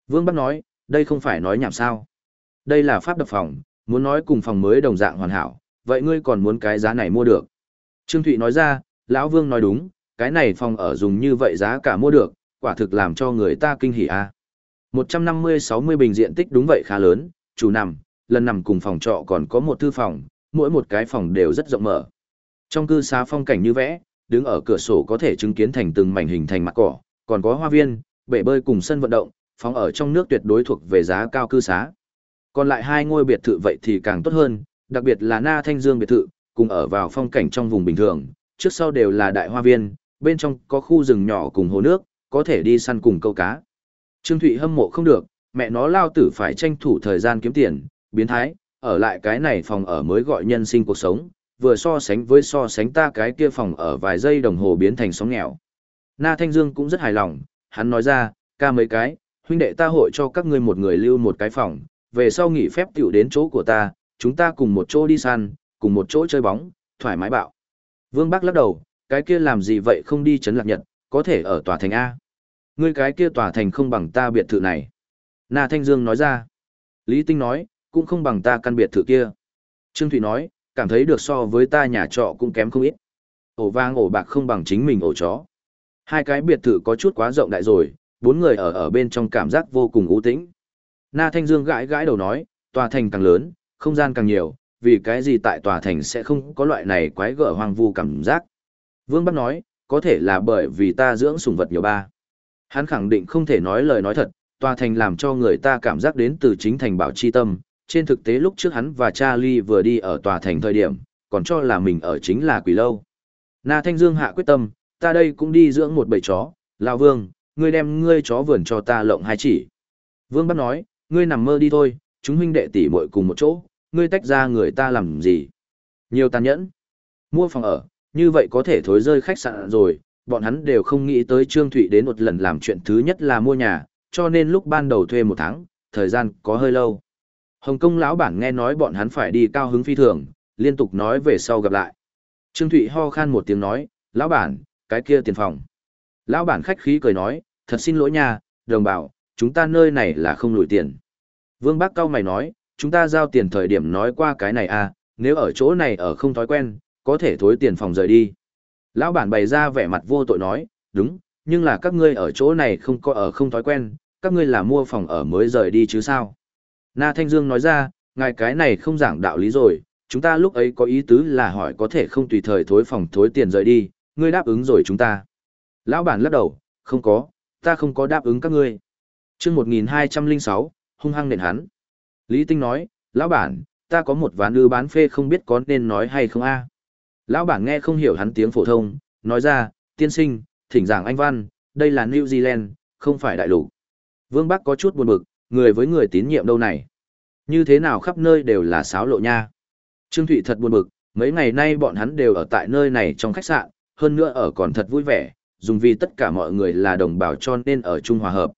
Vương Bắc nói, đây không phải nói nhảm sao. Đây là pháp đập phòng, muốn nói cùng phòng mới đồng dạng hoàn hảo, vậy ngươi còn muốn cái giá này mua được. Trương Thụy nói ra, lão Vương nói đúng, cái này phòng ở dùng như vậy giá cả mua được, quả thực làm cho người ta kinh hỉ a. À. 150-60 bình diện tích đúng vậy khá lớn, chủ nằm, lần nằm cùng phòng trọ còn có một thư phòng, mỗi một cái phòng đều rất rộng mở. Trong cư xá phong cảnh như vẽ, đứng ở cửa sổ có thể chứng kiến thành từng mảnh hình thành mặt cỏ, còn có hoa viên, bể bơi cùng sân vận động, phòng ở trong nước tuyệt đối thuộc về giá cao cư xá. Còn lại hai ngôi biệt thự vậy thì càng tốt hơn, đặc biệt là Na Thanh Dương biệt thự, cùng ở vào phong cảnh trong vùng bình thường, trước sau đều là đại hoa viên, bên trong có khu rừng nhỏ cùng hồ nước, có thể đi săn cùng câu cá. Trương Thụy hâm mộ không được, mẹ nó lao tử phải tranh thủ thời gian kiếm tiền, biến thái, ở lại cái này phòng ở mới gọi nhân sinh cuộc sống, vừa so sánh với so sánh ta cái kia phòng ở vài giây đồng hồ biến thành sóng nghèo. Na Thanh Dương cũng rất hài lòng, hắn nói ra, ca mấy cái, huynh đệ ta hội cho các ngươi một người lưu một cái phòng, về sau nghỉ phép tiểu đến chỗ của ta, chúng ta cùng một chỗ đi săn, cùng một chỗ chơi bóng, thoải mái bạo. Vương Bắc lắc đầu, cái kia làm gì vậy không đi chấn lạc nhật, có thể ở tòa thành A. Ngươi cái kia tòa thành không bằng ta biệt thự này. Na Thanh Dương nói ra. Lý Tinh nói, cũng không bằng ta căn biệt thự kia. Trương Thụy nói, cảm thấy được so với ta nhà trọ cũng kém không ít. Ổ vang ổ bạc không bằng chính mình ổ chó. Hai cái biệt thự có chút quá rộng đại rồi, bốn người ở ở bên trong cảm giác vô cùng ưu tĩnh. Na Thanh Dương gãi gãi đầu nói, tòa thành càng lớn, không gian càng nhiều, vì cái gì tại tòa thành sẽ không có loại này quái gở hoang vu cảm giác. Vương Bắc nói, có thể là bởi vì ta dưỡng sủng vật nhiều ba. Hắn khẳng định không thể nói lời nói thật, tòa thành làm cho người ta cảm giác đến từ chính thành bảo chi tâm. Trên thực tế lúc trước hắn và Charlie vừa đi ở tòa thành thời điểm, còn cho là mình ở chính là quỷ lâu. Na Thanh Dương hạ quyết tâm, ta đây cũng đi dưỡng một bầy chó, Lão Vương, ngươi đem ngươi chó vườn cho ta lộng hai chỉ. Vương bắt nói, ngươi nằm mơ đi thôi, chúng huynh đệ tỷ muội cùng một chỗ, ngươi tách ra người ta làm gì? Nhiều tàn nhẫn. Mua phòng ở, như vậy có thể thối rơi khách sạn rồi, bọn hắn đều không nghĩ tới Trương Thụy đến một lần làm chuyện thứ nhất là mua nhà, cho nên lúc ban đầu thuê một tháng, thời gian có hơi lâu. Hồng Kông lão bản nghe nói bọn hắn phải đi cao hứng phi thường, liên tục nói về sau gặp lại. Trương Thụy ho khan một tiếng nói, lão bản, cái kia tiền phòng. Lão bản khách khí cười nói, thật xin lỗi nha, đồng bào, chúng ta nơi này là không lùi tiền. Vương Bác cao mày nói, chúng ta giao tiền thời điểm nói qua cái này à, nếu ở chỗ này ở không thói quen, có thể thối tiền phòng rời đi. Lão bản bày ra vẻ mặt vô tội nói, đúng, nhưng là các ngươi ở chỗ này không có ở không thói quen, các ngươi là mua phòng ở mới rời đi chứ sao. Na Thanh Dương nói ra, ngài cái này không giảng đạo lý rồi, chúng ta lúc ấy có ý tứ là hỏi có thể không tùy thời thối phòng thối tiền rời đi, ngươi đáp ứng rồi chúng ta. Lão bản lắc đầu, không có, ta không có đáp ứng các ngươi. Chương 1206, hung hăng nền hắn. Lý Tinh nói, lão bản, ta có một ván ư bán phê không biết có nên nói hay không a. Lão bản nghe không hiểu hắn tiếng phổ thông, nói ra, tiên sinh, thỉnh giảng anh văn, đây là New Zealand, không phải đại lục. Vương Bắc có chút buồn bực, người với người tín nhiệm đâu này. Như thế nào khắp nơi đều là sáo lộ nha. Trương Thụy thật buồn bực, mấy ngày nay bọn hắn đều ở tại nơi này trong khách sạn, hơn nữa ở còn thật vui vẻ, dùng vì tất cả mọi người là đồng bào cho nên ở chung hòa hợp.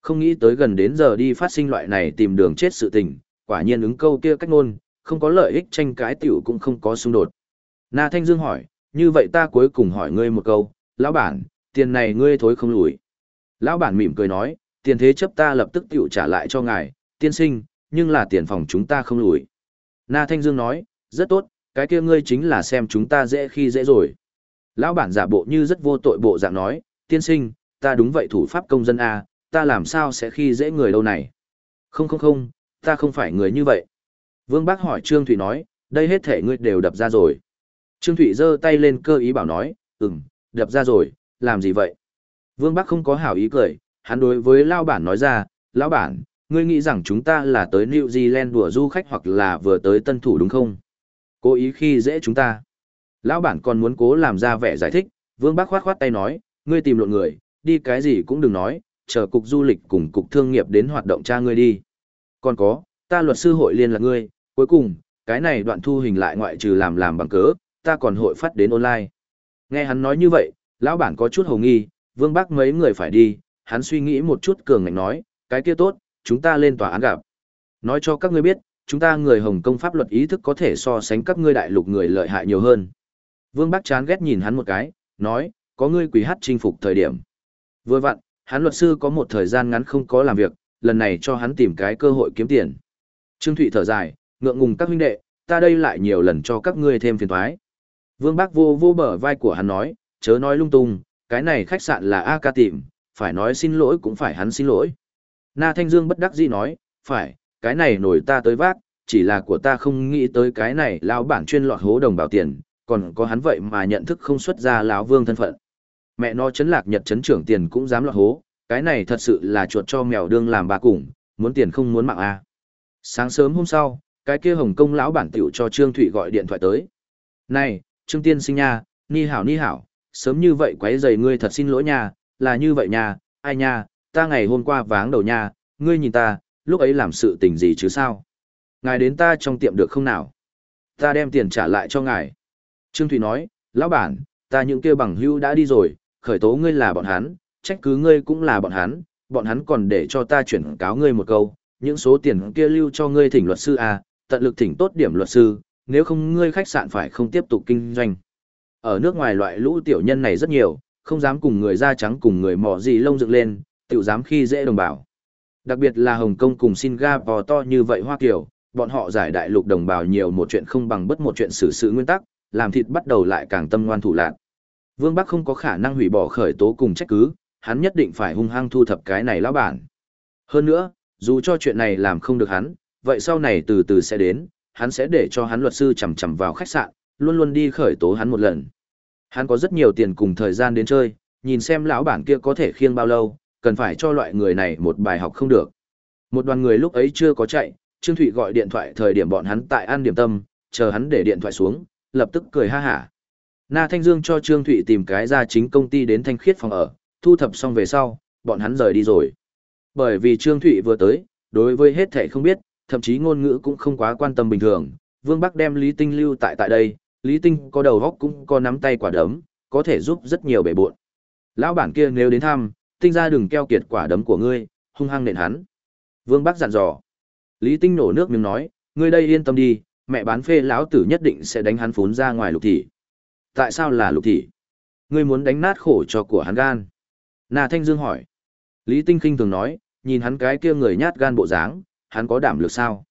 Không nghĩ tới gần đến giờ đi phát sinh loại này tìm đường chết sự tình, quả nhiên ứng câu kia cách ngôn, không có lợi ích tranh cãi tiểu cũng không có xung đột. Na Thanh Dương hỏi, như vậy ta cuối cùng hỏi ngươi một câu, lão bản, tiền này ngươi thối không lùi. Lão bản mỉm cười nói, tiền thế chấp ta lập tức tiểu trả lại cho ngài, tiên sinh, nhưng là tiền phòng chúng ta không lùi. Na Thanh Dương nói, rất tốt, cái kia ngươi chính là xem chúng ta dễ khi dễ rồi. Lão bản giả bộ như rất vô tội bộ dạng nói, tiên sinh, ta đúng vậy thủ pháp công dân A, ta làm sao sẽ khi dễ người đâu này. Không không không, ta không phải người như vậy. Vương Bác hỏi Trương Thụy nói, đây hết thể ngươi đều đập ra rồi. Trương Thụy giơ tay lên cơ ý bảo nói, ừm, đập ra rồi, làm gì vậy? Vương Bác không có hảo ý cười, hắn đối với Lao Bản nói ra, Lão Bản, ngươi nghĩ rằng chúng ta là tới New Zealand đùa du khách hoặc là vừa tới tân thủ đúng không? Cố ý khi dễ chúng ta. Lão bản còn muốn cố làm ra vẻ giải thích, Vương Bác khoát khoát tay nói, ngươi tìm lộn người, đi cái gì cũng đừng nói, chờ cục du lịch cùng cục thương nghiệp đến hoạt động cha ngươi đi. Còn có, ta luật sư hội liên lạc ngươi, cuối cùng, cái này đoạn thu hình lại ngoại trừ làm làm bằng cớ, ta còn hội phát đến online. Nghe hắn nói như vậy, lão bản có chút hồ nghi, Vương Bác mấy người phải đi, hắn suy nghĩ một chút cường ngạnh nói, cái kia tốt, chúng ta lên tòa án gặp. Nói cho các ngươi biết, chúng ta người Hồng Kông pháp luật ý thức có thể so sánh các ngươi đại lục người lợi hại nhiều hơn. Vương Bắc chán ghét nhìn hắn một cái, nói, có ngươi quỷ hát chinh phục thời điểm. Vừa vặn, hắn luật sư có một thời gian ngắn không có làm việc, lần này cho hắn tìm cái cơ hội kiếm tiền. Trương Thụy thở dài, ngượng ngùng các huynh đệ, ta đây lại nhiều lần cho các ngươi thêm phiền toái. Vương Bắc vô vô bờ vai của hắn nói, chớ nói lung tung, cái này khách sạn là A ca tìm, phải nói xin lỗi cũng phải hắn xin lỗi. Na Thanh Dương bất đắc dĩ nói, phải, cái này nổi ta tới vác, chỉ là của ta không nghĩ tới cái này lão bản chuyên lọt hố đồng bảo tiền, còn có hắn vậy mà nhận thức không xuất ra lão vương thân phận. Mẹ nó chấn lạc nhật chấn trưởng tiền cũng dám lọt hố, cái này thật sự là chuột cho mèo đương làm bà cùng, muốn tiền không muốn mạng à. Sáng sớm hôm sau, cái kia Hồng Kông lão bản tiểu cho Trương Thụy gọi điện thoại tới. Này, Trương Tiên sinh nha, ni hảo ni hảo, sớm như vậy quấy rầy ngươi thật xin lỗi nha, là như vậy nha, ai nha, ta ngày hôm qua váng đầu nha, ngươi nhìn ta, lúc ấy làm sự tình gì chứ sao? Ngài đến ta trong tiệm được không nào? Ta đem tiền trả lại cho ngài. Trương Thủy nói, lão bản, ta những kia bằng hữu đã đi rồi, khởi tố ngươi là bọn hắn, trách cứ ngươi cũng là bọn hắn, bọn hắn còn để cho ta chuyển cáo ngươi một câu, những số tiền kia lưu cho ngươi thỉnh luật sư à, tận lực thỉnh tốt điểm luật sư, nếu không ngươi khách sạn phải không tiếp tục kinh doanh. Ở nước ngoài loại lũ tiểu nhân này rất nhiều, không dám cùng người da trắng cùng người mỏ gì lông dựng lên, tiểu dám khi dễ đồng bào. Đặc biệt là Hồng Kông cùng Singapore to như vậy Hoa Kiều, bọn họ giải đại lục đồng bào nhiều một chuyện không bằng bất một chuyện xử sự nguyên tắc, làm thịt bắt đầu lại càng tâm ngoan thủ lạc. Vương Bắc không có khả năng hủy bỏ khởi tố cùng trách cứ, hắn nhất định phải hung hăng thu thập cái này lão bản. Hơn nữa, dù cho chuyện này làm không được hắn, vậy sau này từ từ sẽ đến, hắn sẽ để cho hắn luật sư chầm chầm vào khách sạn, luôn luôn đi khởi tố hắn một lần. Hắn có rất nhiều tiền cùng thời gian đến chơi, nhìn xem lão bản kia có thể khiêng bao lâu, cần phải cho loại người này một bài học không được. Một đoàn người lúc ấy chưa có chạy, Trương Thụy gọi điện thoại thời điểm bọn hắn tại an điểm tâm, chờ hắn để điện thoại xuống, lập tức cười ha hả. Na Thanh Dương cho Trương Thụy tìm cái ra chính công ty đến thanh khiết phòng ở, thu thập xong về sau, bọn hắn rời đi rồi. Bởi vì Trương Thụy vừa tới, đối với hết thảy không biết, thậm chí ngôn ngữ cũng không quá quan tâm bình thường, Vương Bắc đem Lý Tinh lưu tại tại đây, Lý Tinh có đầu góc cũng có nắm tay quả đấm, có thể giúp rất nhiều bể buộn. Lão bản kia nếu đến thăm, Tinh ra đừng keo kiệt quả đấm của ngươi, hung hăng nện hắn. Vương Bắc dặn dò. Lý Tinh nổ nước miếng nói, ngươi đây yên tâm đi, mẹ bán phê lão tử nhất định sẽ đánh hắn phún ra ngoài lục thị. Tại sao là lục thị? Ngươi muốn đánh nát khổ cho của hắn gan. Nà Thanh Dương hỏi. Lý Tinh khinh thường nói, nhìn hắn cái kia người nhát gan bộ dáng, hắn có đảm lực sao?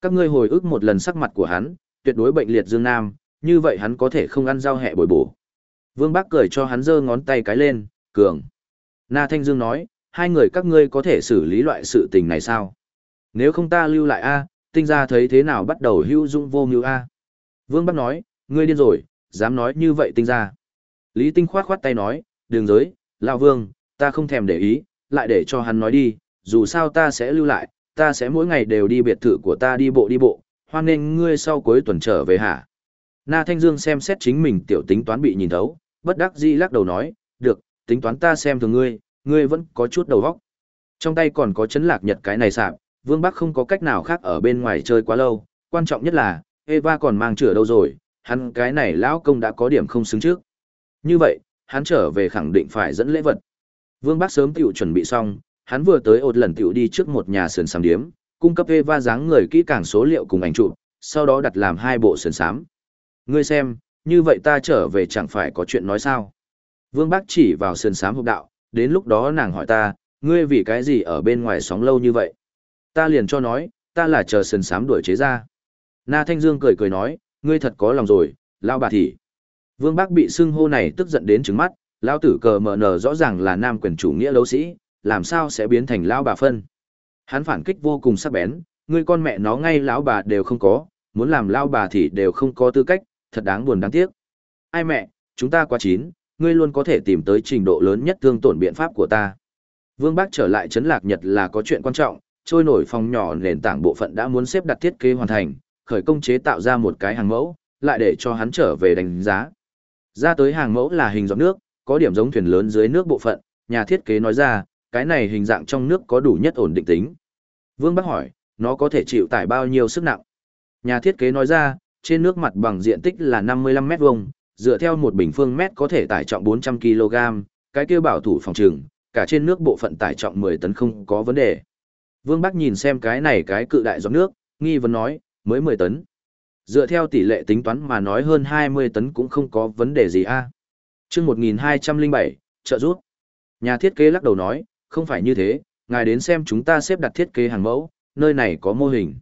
Các ngươi hồi ức một lần sắc mặt của hắn, tuyệt đối bệnh liệt dương nam, như vậy hắn có thể không ăn rau hẹ bồi bổ. Vương Bác cười cho hắn giơ ngón tay cái lên, cường. Na Thanh Dương nói, hai người các ngươi có thể xử lý loại sự tình này sao? Nếu không ta lưu lại A, tinh ra thấy thế nào bắt đầu hưu dung vô mưu A. Vương Bác nói, ngươi điên rồi, dám nói như vậy tinh ra. Lý Tinh khoát khoát tay nói, đường giới, Lão Vương, ta không thèm để ý, lại để cho hắn nói đi, dù sao ta sẽ lưu lại, ta sẽ mỗi ngày đều đi biệt thự của ta đi bộ đi bộ, hoan nên ngươi sau cuối tuần trở về hả? Na Thanh Dương xem xét chính mình tiểu tính toán bị nhìn thấu, bất đắc dĩ lắc đầu nói, được, tính toán ta xem thường ngươi, ngươi vẫn có chút đầu óc. Trong tay còn có chấn lạc nhật cái này sạp, Vương Bắc không có cách nào khác ở bên ngoài chơi quá lâu, quan trọng nhất là, Eva còn mang chữa đâu rồi, hắn cái này lão công đã có điểm không xứng trước. Như vậy, hắn trở về khẳng định phải dẫn lễ vật. Vương Bắc sớm tiểu chuẩn bị xong, hắn vừa tới ột lần tiểu đi trước một nhà sườn sám điếm, cung cấp Eva dáng người kỹ càng số liệu cùng ảnh chụp, sau đó đặt làm hai bộ sườn sám. Ngươi xem, như vậy ta trở về chẳng phải có chuyện nói sao. Vương Bác chỉ vào sườn sám hộp đạo, đến lúc đó nàng hỏi ta, ngươi vì cái gì ở bên ngoài sóng lâu như vậy? Ta liền cho nói, ta là chờ sườn sám đuổi chế ra. Na Thanh Dương cười cười nói, ngươi thật có lòng rồi, lao bà thị. Vương Bác bị xưng hô này tức giận đến trứng mắt, lao tử cờ mở nở rõ ràng là nam quyền chủ nghĩa đấu sĩ, làm sao sẽ biến thành lao bà phân. Hắn phản kích vô cùng sắc bén, ngươi con mẹ nó ngay lão bà đều không có, muốn làm lao bà thì đều không có tư cách, thật đáng buồn đáng tiếc. Ai mẹ, chúng ta quá chín, ngươi luôn có thể tìm tới trình độ lớn nhất thương tổn biện pháp của ta. Vương Bác trở lại Trấn Lạc Nhật là có chuyện quan trọng, trôi nổi phòng nhỏ nền tảng bộ phận đã muốn xếp đặt thiết kế hoàn thành, khởi công chế tạo ra một cái hàng mẫu, lại để cho hắn trở về đánh giá. Ra tới hàng mẫu là hình giọt nước, có điểm giống thuyền lớn dưới nước bộ phận, nhà thiết kế nói ra, cái này hình dạng trong nước có đủ nhất ổn định tính. Vương Bắc hỏi, nó có thể chịu tải bao nhiêu sức nặng? Nhà thiết kế nói ra, trên nước mặt bằng diện tích là 55 mét vuông, dựa theo một bình phương mét có thể tải trọng 400 kg, cái kia bảo thủ phòng trường, cả trên nước bộ phận tải trọng 10 tấn không có vấn đề. Vương Bắc nhìn xem cái này cái cự đại giọt nước, nghi vấn nói, mới 10 tấn. Dựa theo tỷ lệ tính toán mà nói hơn 20 tấn cũng không có vấn đề gì a. À? Chương 1207, trợ rút. Nhà thiết kế lắc đầu nói, không phải như thế, ngài đến xem chúng ta xếp đặt thiết kế hàng mẫu, nơi này có mô hình.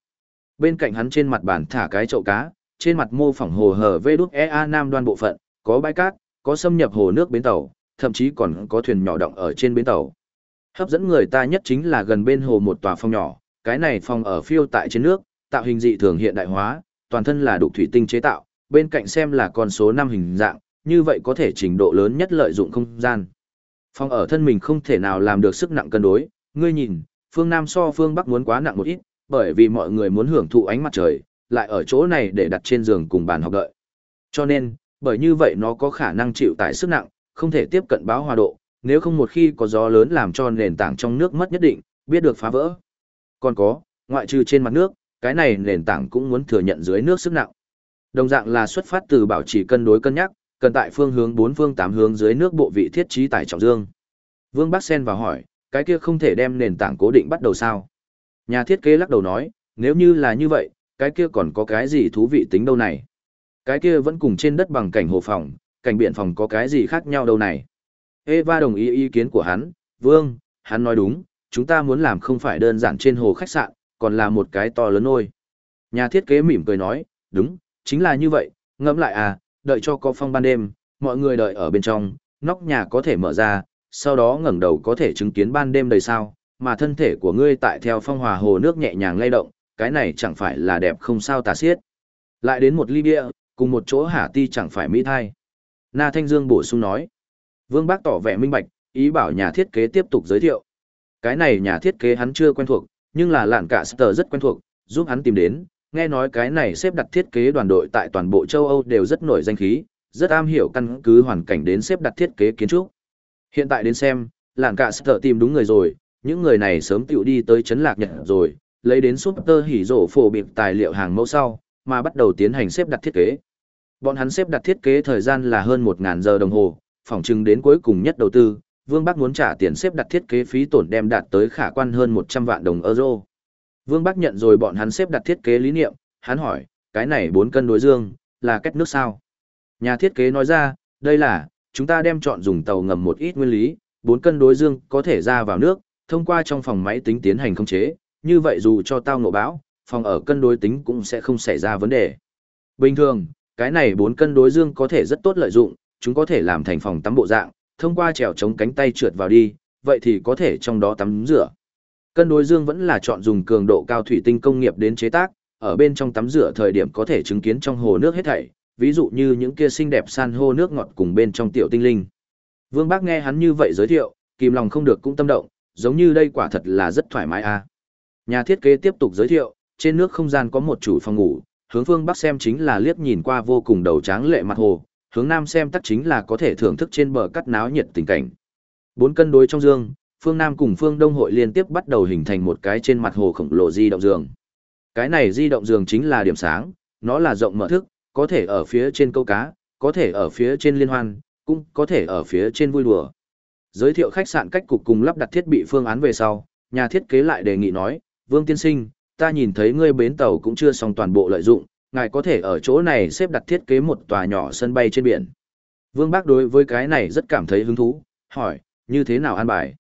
Bên cạnh hắn trên mặt bàn thả cái chậu cá, trên mặt mô phỏng hồ hở vê đúc EA Nam đoan bộ phận, có bãi cát, có xâm nhập hồ nước bến tàu, thậm chí còn có thuyền nhỏ động ở trên bến tàu. Hấp dẫn người ta nhất chính là gần bên hồ một tòa phòng nhỏ, cái này phòng ở phiêu tại trên nước, tạo hình dị thường hiện đại hóa, toàn thân là đục thủy tinh chế tạo, bên cạnh xem là con số năm hình dạng, như vậy có thể trình độ lớn nhất lợi dụng không gian. Phòng ở thân mình không thể nào làm được sức nặng cân đối, ngươi nhìn, phương Nam so phương Bắc muốn quá nặng một ít, bởi vì mọi người muốn hưởng thụ ánh mặt trời, lại ở chỗ này để đặt trên giường cùng bàn học đợi. Cho nên, bởi như vậy nó có khả năng chịu tải sức nặng, không thể tiếp cận báo hòa độ, nếu không một khi có gió lớn làm cho nền tảng trong nước mất nhất định, biết được phá vỡ. Còn có, ngoại trừ trên mặt nước, cái này nền tảng cũng muốn thừa nhận dưới nước sức nặng. Đồng dạng là xuất phát từ bảo trì cân đối cân nhắc, cần tại phương hướng bốn phương tám hướng dưới nước bộ vị thiết trí tải trọng dương. Vương Bắc Sen vào hỏi, cái kia không thể đem nền tảng cố định bắt đầu sao? Nhà thiết kế lắc đầu nói, nếu như là như vậy, cái kia còn có cái gì thú vị tính đâu này? Cái kia vẫn cùng trên đất bằng cảnh hồ phòng, cảnh biển phòng có cái gì khác nhau đâu này? Eva đồng ý ý kiến của hắn, Vương, hắn nói đúng, chúng ta muốn làm không phải đơn giản trên hồ khách sạn, còn là một cái to lớn ôi. Nhà thiết kế mỉm cười nói, đúng, chính là như vậy, ngẫm lại à, đợi cho có phong ban đêm, mọi người đợi ở bên trong, nóc nhà có thể mở ra, sau đó ngẩng đầu có thể chứng kiến ban đêm đầy sao, mà thân thể của ngươi tại theo phong hòa hồ nước nhẹ nhàng lay động, cái này chẳng phải là đẹp không sao tà xiết. Lại đến một ly bia, cùng một chỗ hả ti chẳng phải mỹ thai. Na Thanh Dương bổ sung nói. Vương Bác tỏ vẻ minh bạch, ý bảo nhà thiết kế tiếp tục giới thiệu, Cái này nhà thiết kế hắn chưa quen thuộc, nhưng là lạn cả Sở rất quen thuộc, giúp hắn tìm đến, nghe nói cái này xếp đặt thiết kế đoàn đội tại toàn bộ châu Âu đều rất nổi danh khí, rất am hiểu căn cứ hoàn cảnh đến xếp đặt thiết kế kiến trúc. Hiện tại đến xem, làng cả sở tìm đúng người rồi, những người này sớm tiểu đi tới chấn lạc Nhật rồi, lấy đến super hỉ rổ phổ biệt tài liệu hàng mẫu sau, mà bắt đầu tiến hành xếp đặt thiết kế. Bọn hắn xếp đặt thiết kế thời gian là hơn 1.000 giờ đồng hồ, phỏng chừng đến cuối cùng nhất đầu tư, Vương Bắc muốn trả tiền xếp đặt thiết kế phí tổn đem đạt tới khả quan hơn 100 vạn đồng euro. Vương Bắc nhận rồi bọn hắn xếp đặt thiết kế lý niệm, hắn hỏi, cái này 4 cân đối dương, là cách nước sao? Nhà thiết kế nói ra, đây là, chúng ta đem chọn dùng tàu ngầm một ít nguyên lý, 4 cân đối dương có thể ra vào nước, thông qua trong phòng máy tính tiến hành khống chế, như vậy dù cho tao nổ bão, phòng ở cân đối tính cũng sẽ không xảy ra vấn đề. Bình thường, cái này 4 cân đối dương có thể rất tốt lợi dụng, chúng có thể làm thành phòng tắm bộ dạng, thông qua trèo chống cánh tay trượt vào đi, vậy thì có thể trong đó tắm rửa. Cân đối dương vẫn là chọn dùng cường độ cao thủy tinh công nghiệp đến chế tác, ở bên trong tắm rửa thời điểm có thể chứng kiến trong hồ nước hết thảy, ví dụ như những kia xinh đẹp san hô nước ngọt cùng bên trong tiểu tinh linh. Vương Bác nghe hắn như vậy giới thiệu, kìm lòng không được cũng tâm động, giống như đây quả thật là rất thoải mái a. À. Nhà thiết kế tiếp tục giới thiệu, trên nước không gian có một chủ phòng ngủ, hướng phương bắc xem chính là liếc nhìn qua vô cùng đầu tráng lệ mặt hồ, hướng nam xem tắc chính là có thể thưởng thức trên bờ cắt náo nhiệt tình cảnh. Bốn cân đối trong dương, phương nam cùng phương đông hội liên tiếp bắt đầu hình thành một cái trên mặt hồ khổng lồ di động giường. Cái này di động giường chính là điểm sáng, nó là rộng mở thức, có thể ở phía trên câu cá, có thể ở phía trên liên hoan, cũng có thể ở phía trên vui đùa. Giới thiệu khách sạn cách cục cùng lắp đặt thiết bị phương án về sau, nhà thiết kế lại đề nghị nói, Vương Tiên Sinh, ta nhìn thấy ngươi bến tàu cũng chưa xong toàn bộ lợi dụng, ngài có thể ở chỗ này xếp đặt thiết kế một tòa nhỏ sân bay trên biển. Vương Bác đối với cái này rất cảm thấy hứng thú, hỏi, như thế nào an bài?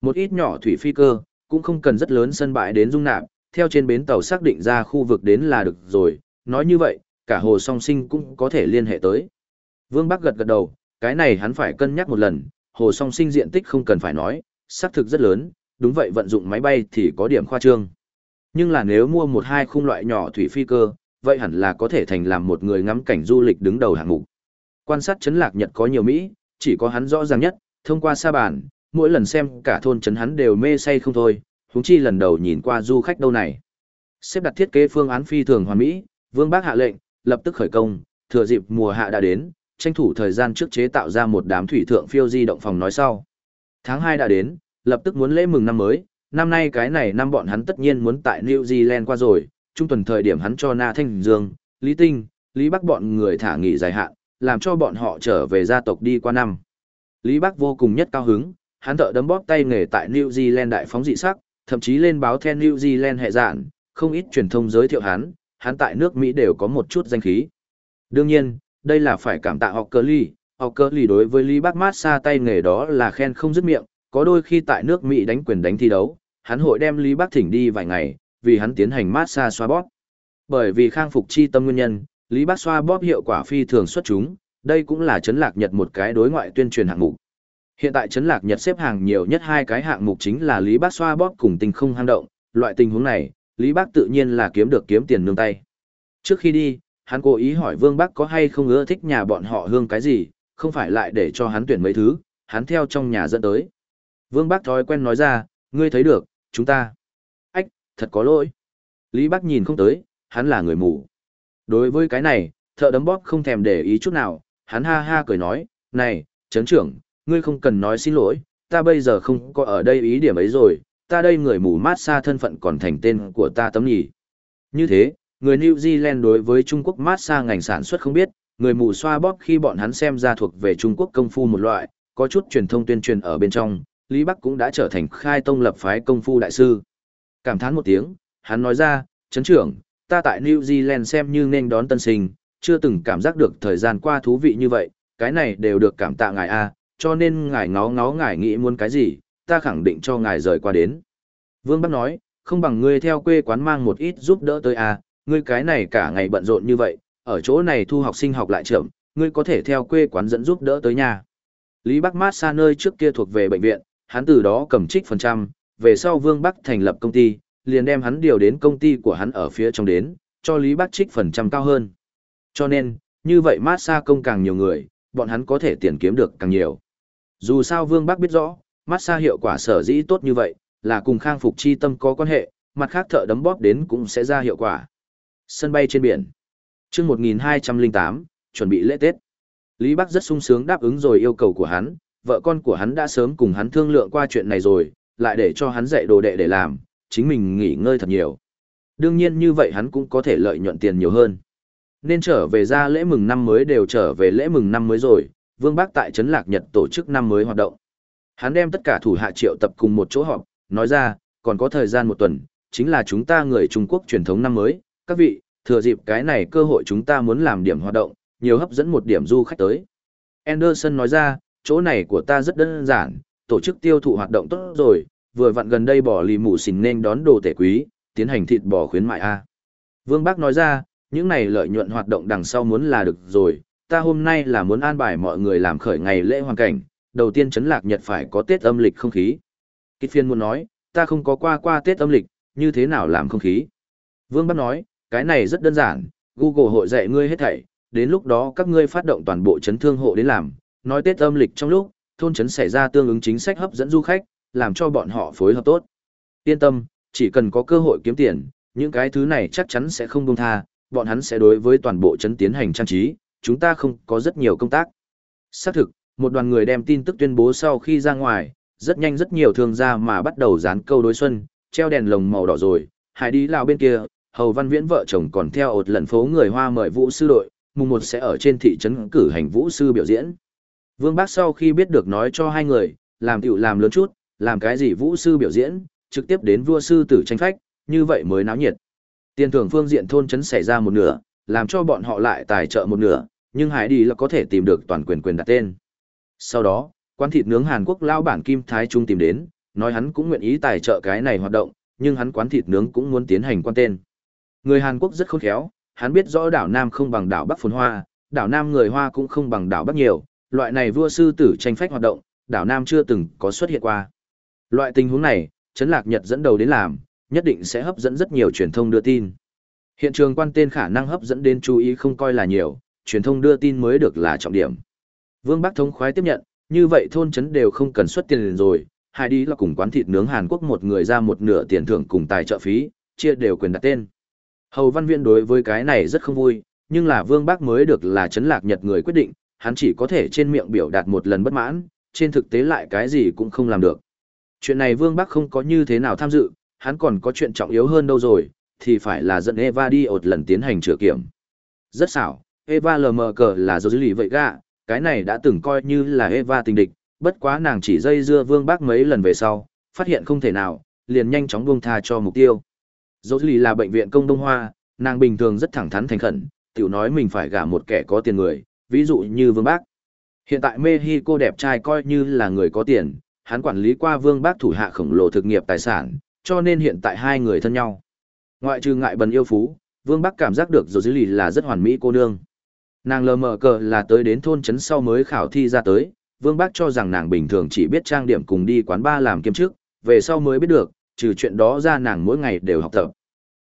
Một ít nhỏ thủy phi cơ, cũng không cần rất lớn sân bãi đến dung nạp, theo trên bến tàu xác định ra khu vực đến là được rồi, nói như vậy, cả hồ song sinh cũng có thể liên hệ tới. Vương Bắc gật gật đầu, cái này hắn phải cân nhắc một lần, hồ song sinh diện tích không cần phải nói, xác thực rất lớn, đúng vậy vận dụng máy bay thì có điểm khoa trương. Nhưng là nếu mua một hai khung loại nhỏ thủy phi cơ, vậy hẳn là có thể thành làm một người ngắm cảnh du lịch đứng đầu hạng mục. Quan sát chấn lạc Nhật có nhiều Mỹ, chỉ có hắn rõ ràng nhất, thông qua sa bàn, mỗi lần xem cả thôn chấn hắn đều mê say không thôi, huống chi lần đầu nhìn qua du khách đâu này. Xếp đặt thiết kế phương án phi thường hoàn mỹ, Vương Bác hạ lệnh, lập tức khởi công, thừa dịp mùa hạ đã đến, tranh thủ thời gian trước chế tạo ra một đám thủy thượng phiêu di động phòng nói sau. Tháng 2 đã đến, lập tức muốn lễ mừng năm mới, năm nay cái này năm bọn hắn tất nhiên muốn tại New Zealand qua rồi, trung tuần thời điểm hắn cho Na Thanh Dương, Lý Tinh, Lý Bắc bọn người thả nghỉ dài hạn, làm cho bọn họ trở về gia tộc đi qua năm. Lý Bắc vô cùng nhất cao hứng, hắn thợ đấm bóp tay nghề tại New Zealand đại phóng dị sắc, thậm chí lên báo The New Zealand hệ dạn, không ít truyền thông giới thiệu hắn, hắn tại nước Mỹ đều có một chút danh khí. Đương nhiên, đây là phải cảm tạ học Ockley học đối với Lý Bắc Mát xa tay nghề đó là khen không dứt miệng, có đôi khi tại nước Mỹ đánh quyền đánh thi đấu, hắn hội đem Lý Bác thỉnh đi vài ngày, vì hắn tiến hành mát xa xoa bóp. Bởi vì khang phục chi tâm nguyên nhân, Lý Bác xoa bóp hiệu quả phi thường xuất chúng, đây cũng là chấn lạc Nhật một cái đối ngoại tuyên truyền hạng mục. Hiện tại chấn lạc Nhật xếp hàng nhiều nhất hai cái hạng mục chính là Lý Bác xoa bóp cùng tình không hang động, loại tình huống này, Lý Bác tự nhiên là kiếm được kiếm tiền nương tay. Trước khi đi, hắn cố ý hỏi Vương Bác có hay không ưa thích nhà bọn họ hương cái gì, không phải lại để cho hắn tuyển mấy thứ, hắn theo trong nhà dẫn tới. Vương Bác thói quen nói ra, ngươi thấy được, chúng ta. Ách, thật có lỗi. Lý Bác nhìn không tới, hắn là người mù. Đối với cái này, thợ đấm bóp không thèm để ý chút nào, hắn ha ha cười nói, này, chấn trưởng, ngươi không cần nói xin lỗi, ta bây giờ không có ở đây ý điểm ấy rồi, ta đây người mù mát xa thân phận còn thành tên của ta tấm nhỉ. Như thế, người New Zealand đối với Trung Quốc mát xa ngành sản xuất không biết, người mù xoa bóp khi bọn hắn xem ra thuộc về Trung Quốc công phu một loại, có chút truyền thông tuyên truyền ở bên trong, Lý Bắc cũng đã trở thành khai tông lập phái công phu đại sư. Cảm thán một tiếng, hắn nói ra, chấn trưởng, ta tại New Zealand xem như nên đón tân sinh, chưa từng cảm giác được thời gian qua thú vị như vậy, cái này đều được cảm tạ ngài a, cho nên ngài ngó ngó ngài nghĩ muốn cái gì, ta khẳng định cho ngài rời qua đến. Vương Bắc nói, không bằng ngươi theo quê quán mang một ít giúp đỡ tới à, ngươi cái này cả ngày bận rộn như vậy, ở chỗ này thu học sinh học lại chậm, ngươi có thể theo quê quán dẫn giúp đỡ tới nhà. Lý Bắc Mát xa nơi trước kia thuộc về bệnh viện, hắn từ đó cầm trích phần trăm, về sau Vương Bắc thành lập công ty, liền đem hắn điều đến công ty của hắn ở phía trong đến, cho Lý Bắc trích phần trăm cao hơn. Cho nên, như vậy mát xa công càng nhiều người, bọn hắn có thể tiền kiếm được càng nhiều. Dù sao Vương Bắc biết rõ, massage hiệu quả sở dĩ tốt như vậy, là cùng khang phục chi tâm có quan hệ, mặt khác thợ đấm bóp đến cũng sẽ ra hiệu quả. Sân bay trên biển. Chương 1208, chuẩn bị lễ Tết. Lý Bắc rất sung sướng đáp ứng rồi yêu cầu của hắn, vợ con của hắn đã sớm cùng hắn thương lượng qua chuyện này rồi, lại để cho hắn dạy đồ đệ để làm, chính mình nghỉ ngơi thật nhiều. Đương nhiên như vậy hắn cũng có thể lợi nhuận tiền nhiều hơn. Nên trở về ra lễ mừng năm mới đều trở về lễ mừng năm mới rồi, Vương Bác tại Trấn Lạc Nhật tổ chức năm mới hoạt động. Hắn đem tất cả thủ hạ triệu tập cùng một chỗ họp, nói ra, còn có thời gian một tuần, chính là chúng ta người Trung Quốc truyền thống năm mới, các vị, thừa dịp cái này cơ hội chúng ta muốn làm điểm hoạt động, nhiều hấp dẫn một điểm du khách tới. Anderson nói ra, chỗ này của ta rất đơn giản, tổ chức tiêu thụ hoạt động tốt rồi, vừa vặn gần đây bỏ lì mù xỉn nên đón đồ tể quý, tiến hành thịt bò khuyến mại A. Vương Bác nói ra, những này lợi nhuận hoạt động đằng sau muốn là được rồi, ta hôm nay là muốn an bài mọi người làm khởi ngày lễ hoàn cảnh, đầu tiên chấn lạc Nhật phải có Tết âm lịch không khí. Kích phiên muốn nói, ta không có qua qua Tết âm lịch, như thế nào làm không khí. Vương bác nói, cái này rất đơn giản, Google hội dạy ngươi hết thảy, đến lúc đó các ngươi phát động toàn bộ chấn thương hộ đến làm, nói Tết âm lịch trong lúc, thôn chấn xảy ra tương ứng chính sách hấp dẫn du khách, làm cho bọn họ phối hợp tốt. Yên tâm, chỉ cần có cơ hội kiếm tiền, những cái thứ này chắc chắn sẽ không buông tha, bọn hắn sẽ đối với toàn bộ chấn tiến hành trang trí, chúng ta không có rất nhiều công tác. Xác thực, một đoàn người đem tin tức tuyên bố sau khi ra ngoài, rất nhanh rất nhiều thương gia mà bắt đầu dán câu đối xuân, treo đèn lồng màu đỏ rồi, hải đi lao bên kia, Hầu Văn Viễn vợ chồng còn theo ột lần phố người Hoa mời vũ sư đội, mùng một sẽ ở trên thị trấn cử hành vũ sư biểu diễn. Vương Bác sau khi biết được nói cho hai người, làm tiểu làm lớn chút, làm cái gì vũ sư biểu diễn, trực tiếp đến vua sư tử tranh phách, như vậy mới náo nhiệt. Tiền thưởng phương diện thôn trấn xảy ra một nửa, làm cho bọn họ lại tài trợ một nửa, nhưng Hải đi là có thể tìm được toàn quyền quyền đặt tên. Sau đó, quán thịt nướng Hàn Quốc lao bản Kim Thái Trung tìm đến, nói hắn cũng nguyện ý tài trợ cái này hoạt động, nhưng hắn quán thịt nướng cũng muốn tiến hành quan tên. Người Hàn Quốc rất khôn khéo, hắn biết rõ đảo Nam không bằng đảo Bắc phồn hoa, đảo Nam người Hoa cũng không bằng đảo Bắc nhiều, loại này vua sư tử tranh phách hoạt động, đảo Nam chưa từng có xuất hiện qua. Loại tình huống này, Trấn Lạc Nhật dẫn đầu đến làm, nhất định sẽ hấp dẫn rất nhiều truyền thông đưa tin. Hiện trường quan tên khả năng hấp dẫn đến chú ý không coi là nhiều, truyền thông đưa tin mới được là trọng điểm. Vương Bắc thống khoái tiếp nhận, như vậy thôn trấn đều không cần xuất tiền rồi, hai đi là cùng quán thịt nướng Hàn Quốc một người ra một nửa tiền thưởng cùng tài trợ phí, chia đều quyền đặt tên. Hầu Văn Viên đối với cái này rất không vui, nhưng là Vương Bắc mới được là chấn lạc Nhật người quyết định, hắn chỉ có thể trên miệng biểu đạt một lần bất mãn, trên thực tế lại cái gì cũng không làm được. Chuyện này Vương Bắc không có như thế nào tham dự, hắn còn có chuyện trọng yếu hơn đâu rồi, thì phải là dẫn Eva đi ột lần tiến hành chữa kiểm. Rất xảo, Eva lờ mờ cờ là dấu dữ lì vậy gạ, cái này đã từng coi như là Eva tình địch, bất quá nàng chỉ dây dưa Vương Bắc mấy lần về sau, phát hiện không thể nào, liền nhanh chóng buông tha cho mục tiêu. Dấu lì là bệnh viện công Đông Hoa, nàng bình thường rất thẳng thắn thành khẩn, tiểu nói mình phải gả một kẻ có tiền người, ví dụ như Vương Bác. Hiện tại Mexico đẹp trai coi như là người có tiền, hắn quản lý qua Vương Bác thủ hạ khổng lồ thực nghiệp tài sản, cho nên hiện tại hai người thân nhau. Ngoại trừ ngại bần yêu phú, Vương Bắc cảm giác được dấu lì là rất hoàn mỹ cô nương. Nàng lờ mờ cờ là tới đến thôn trấn sau mới khảo thi ra tới, Vương Bác cho rằng nàng bình thường chỉ biết trang điểm cùng đi quán ba làm kiêm chức, về sau mới biết được, trừ chuyện đó ra nàng mỗi ngày đều học tập.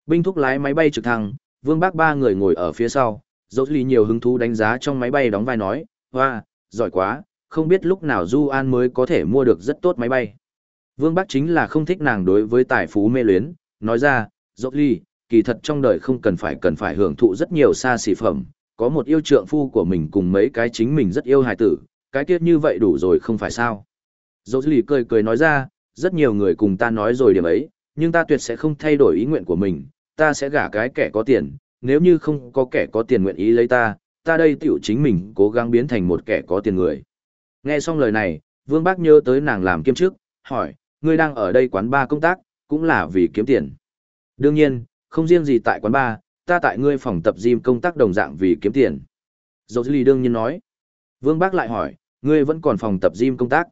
Binh thúc lái máy bay trực thăng, Vương Bác ba người ngồi ở phía sau, dẫu lì nhiều hứng thú đánh giá trong máy bay đóng vai nói, hoa, giỏi quá, không biết lúc nào Du An mới có thể mua được rất tốt máy bay. Vương Bắc chính là không thích nàng đối với tài phú mê luyến, nói ra, dẫu lì, kỳ thật trong đời không cần phải cần phải hưởng thụ rất nhiều xa xỉ phẩm, có một yêu trượng phu của mình cùng mấy cái chính mình rất yêu hài tử, cái tiết như vậy đủ rồi không phải sao. Dẫu lì cười cười nói ra, rất nhiều người cùng ta nói rồi điểm ấy, nhưng ta tuyệt sẽ không thay đổi ý nguyện của mình, ta sẽ gả cái kẻ có tiền, nếu như không có kẻ có tiền nguyện ý lấy ta, ta đây tiểu chính mình cố gắng biến thành một kẻ có tiền người. Nghe xong lời này, Vương Bác nhớ tới nàng làm kiêm chức, hỏi, ngươi đang ở đây quán ba công tác, cũng là vì kiếm tiền. Đương nhiên, không riêng gì tại quán ba, ta tại ngươi phòng tập gym công tác đồng dạng vì kiếm tiền. Dầu Lý đương nhiên nói. Vương Bác lại hỏi, ngươi vẫn còn phòng tập gym công tác.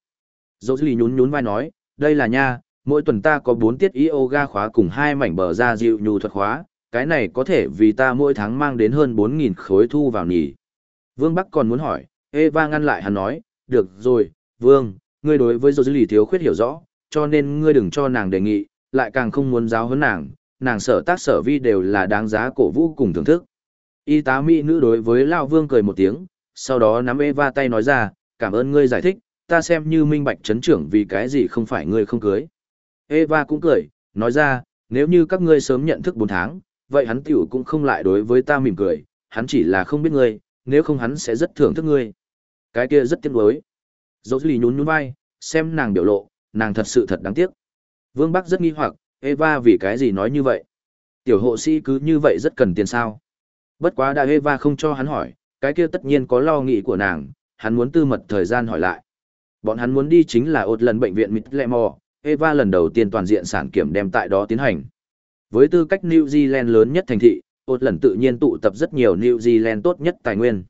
Dầu Lý nhún nhún vai nói, đây là nha, mỗi tuần ta có 4 tiết yoga khóa cùng hai mảnh bờ ra dịu nhu thuật khóa, cái này có thể vì ta mỗi tháng mang đến hơn 4.000 khối thu vào nhỉ. Vương Bắc còn muốn hỏi, Eva ngăn lại hắn nói, được rồi, Vương, ngươi đối với dô dư lì thiếu khuyết hiểu rõ, cho nên ngươi đừng cho nàng đề nghị, lại càng không muốn giáo huấn nàng, nàng sở tác sở vi đều là đáng giá cổ vũ cùng thưởng thức. Y tá mỹ nữ đối với Lao Vương cười một tiếng, sau đó nắm Eva tay nói ra, cảm ơn ngươi giải thích, ta xem như minh bạch chấn trưởng vì cái gì không phải ngươi không cưới. Eva cũng cười, nói ra, nếu như các ngươi sớm nhận thức 4 tháng, vậy hắn tiểu cũng không lại đối với ta mỉm cười, hắn chỉ là không biết ngươi, nếu không hắn sẽ rất thưởng thức ngươi. Cái kia rất tiếc nuối. Dỗ lì nhún nhún vai, xem nàng biểu lộ, nàng thật sự thật đáng tiếc. Vương Bắc rất nghi hoặc, Eva vì cái gì nói như vậy? Tiểu hộ sĩ cứ như vậy rất cần tiền sao? Bất quá đại Eva không cho hắn hỏi, cái kia tất nhiên có lo nghĩ của nàng, hắn muốn tư mật thời gian hỏi lại. Bọn hắn muốn đi chính là ột lần bệnh viện Mít Lẹ Mò, Eva lần đầu tiên toàn diện sản kiểm đem tại đó tiến hành. Với tư cách New Zealand lớn nhất thành thị, ột lần tự nhiên tụ tập rất nhiều New Zealand tốt nhất tài nguyên.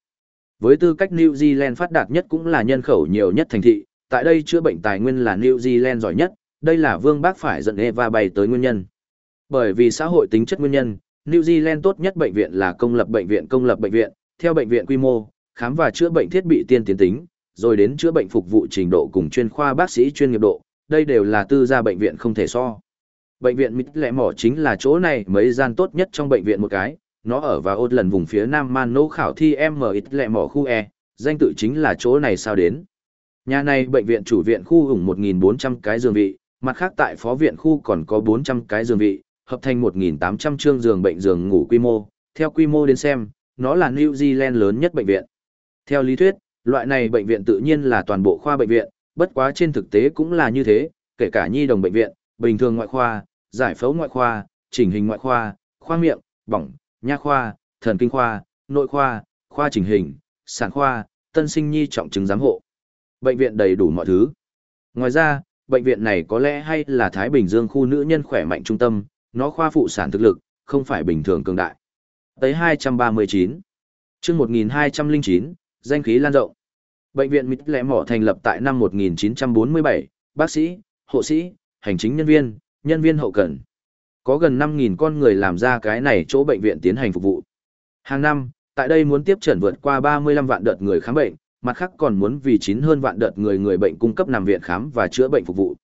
Với tư cách New Zealand phát đạt nhất cũng là nhân khẩu nhiều nhất thành thị, tại đây chữa bệnh tài nguyên là New Zealand giỏi nhất, đây là Vương Bác phải dẫn Eva bay tới nguyên nhân. Bởi vì xã hội tính chất nguyên nhân, New Zealand tốt nhất bệnh viện là công lập bệnh viện công lập bệnh viện, theo bệnh viện quy mô, khám và chữa bệnh thiết bị tiên tiến tính, rồi đến chữa bệnh phục vụ trình độ cùng chuyên khoa bác sĩ chuyên nghiệp độ, đây đều là tư gia bệnh viện không thể so. Bệnh viện Mít Lẹ Mỏ chính là chỗ này mấy gian tốt nhất trong bệnh viện một cái, nó ở vào ốt lần vùng phía nam man nô khảo thi M ít Lẹ Mỏ khu E, danh tự chính là chỗ này sao đến. Nhà này bệnh viện chủ viện khu hùng 1.400 cái giường vị, mặt khác tại phó viện khu còn có 400 cái giường vị, hợp thành 1.800 chương giường bệnh giường ngủ quy mô. Theo quy mô đến xem, nó là New Zealand lớn nhất bệnh viện. Theo lý thuyết, loại này bệnh viện tự nhiên là toàn bộ khoa bệnh viện, bất quá trên thực tế cũng là như thế, kể cả nhi đồng bệnh viện, bình thường ngoại khoa, giải phẫu ngoại khoa, chỉnh hình ngoại khoa, khoa miệng, bỏng, nha khoa, thần kinh khoa, nội khoa, khoa chỉnh hình, sản khoa, tân sinh nhi trọng chứng giám hộ. Bệnh viện đầy đủ mọi thứ. Ngoài ra, bệnh viện này có lẽ hay là Thái Bình Dương khu nữ nhân khỏe mạnh trung tâm, nó khoa phụ sản thực lực, không phải bình thường cường đại. Tới 239. chương 1209, danh khí lan rộng. Bệnh viện Mịt Lẽ Mỏ thành lập tại năm 1947, bác sĩ, hộ sĩ, hành chính nhân viên, nhân viên hậu cần. Có gần 5.000 con người làm ra cái này chỗ bệnh viện tiến hành phục vụ. Hàng năm, tại đây muốn tiếp trần vượt qua 35 vạn đợt người khám bệnh, mặt khác còn muốn vì 9 hơn vạn đợt người người bệnh cung cấp nằm viện khám và chữa bệnh phục vụ.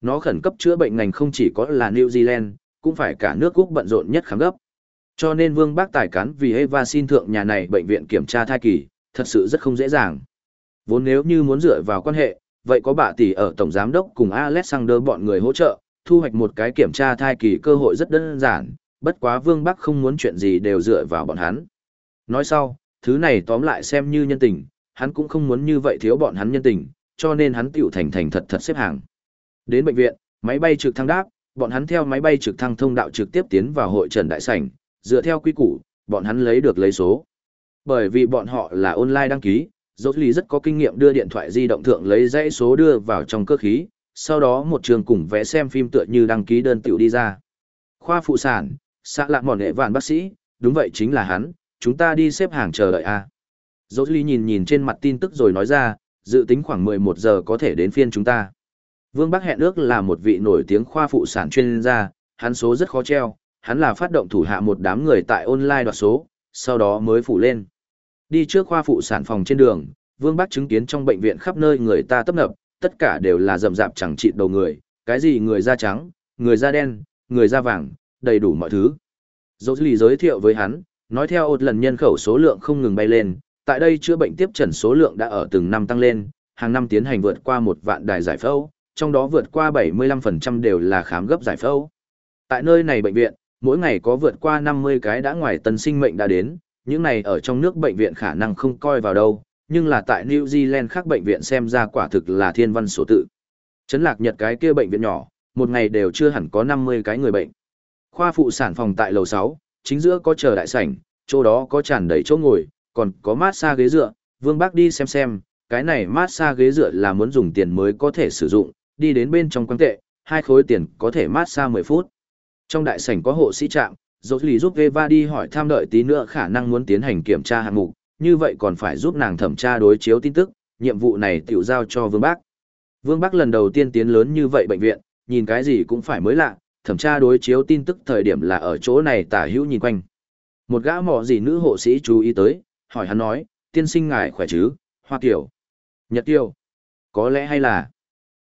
Nó khẩn cấp chữa bệnh ngành không chỉ có là New Zealand, cũng phải cả nước Úc bận rộn nhất khám gấp. Cho nên Vương Bác Tài cán vì Eva xin thượng nhà này bệnh viện kiểm tra thai kỳ, thật sự rất không dễ dàng. Vốn nếu như muốn dựa vào quan hệ, vậy có bà tỷ ở Tổng Giám đốc cùng Alexander bọn người hỗ trợ, thu hoạch một cái kiểm tra thai kỳ cơ hội rất đơn giản, bất quá Vương Bắc không muốn chuyện gì đều dựa vào bọn hắn. Nói sau, thứ này tóm lại xem như nhân tình, hắn cũng không muốn như vậy thiếu bọn hắn nhân tình, cho nên hắn tiểu thành thành thật thật xếp hàng. Đến bệnh viện, máy bay trực thăng đáp, bọn hắn theo máy bay trực thăng thông đạo trực tiếp tiến vào hội trần đại sảnh, dựa theo quy củ, bọn hắn lấy được lấy số. Bởi vì bọn họ là online đăng ký, dốt lý rất có kinh nghiệm đưa điện thoại di động thượng lấy dãy số đưa vào trong cơ khí, sau đó một trường cùng vẽ xem phim tựa như đăng ký đơn tiểu đi ra. Khoa phụ sản, xã lạ mòn nghệ vạn bác sĩ, đúng vậy chính là hắn, chúng ta đi xếp hàng chờ đợi à. a. Dốt ly nhìn nhìn trên mặt tin tức rồi nói ra, dự tính khoảng 11 giờ có thể đến phiên chúng ta. Vương Bắc hẹn ước là một vị nổi tiếng khoa phụ sản chuyên gia, hắn số rất khó treo, hắn là phát động thủ hạ một đám người tại online đoạt số, sau đó mới phụ lên. Đi trước khoa phụ sản phòng trên đường, Vương Bắc chứng kiến trong bệnh viện khắp nơi người ta tấp nập, tất cả đều là rậm rạp chẳng trị đầu người, cái gì người da trắng, người da đen, người da vàng, đầy đủ mọi thứ. Dẫu lì giới thiệu với hắn, nói theo một lần nhân khẩu số lượng không ngừng bay lên, tại đây chữa bệnh tiếp trần số lượng đã ở từng năm tăng lên, hàng năm tiến hành vượt qua một vạn đài giải phẫu, trong đó vượt qua 75% đều là khám gấp giải phẫu. Tại nơi này bệnh viện, mỗi ngày có vượt qua 50 cái đã ngoài tân sinh mệnh đã đến, những này ở trong nước bệnh viện khả năng không coi vào đâu, nhưng là tại New Zealand khác bệnh viện xem ra quả thực là thiên văn số tự. Trấn lạc nhật cái kia bệnh viện nhỏ, một ngày đều chưa hẳn có 50 cái người bệnh. Khoa phụ sản phòng tại lầu 6, chính giữa có chờ đại sảnh, chỗ đó có tràn đầy chỗ ngồi, còn có massage ghế dựa, Vương Bác đi xem xem, cái này massage ghế dựa là muốn dùng tiền mới có thể sử dụng, đi đến bên trong quan tệ, hai khối tiền có thể massage 10 phút. Trong đại sảnh có hộ sĩ trạm, dốt Lý giúp Eva đi hỏi tham đợi tí nữa khả năng muốn tiến hành kiểm tra hạng mục, như vậy còn phải giúp nàng thẩm tra đối chiếu tin tức, nhiệm vụ này tiểu giao cho Vương Bác. Vương Bác lần đầu tiên tiến lớn như vậy bệnh viện, nhìn cái gì cũng phải mới lạ, thẩm tra đối chiếu tin tức thời điểm là ở chỗ này tả hữu nhìn quanh. Một gã mỏ gì nữ hộ sĩ chú ý tới, hỏi hắn nói, tiên sinh ngài khỏe chứ, Hoa tiểu, Nhật tiểu, có lẽ hay là.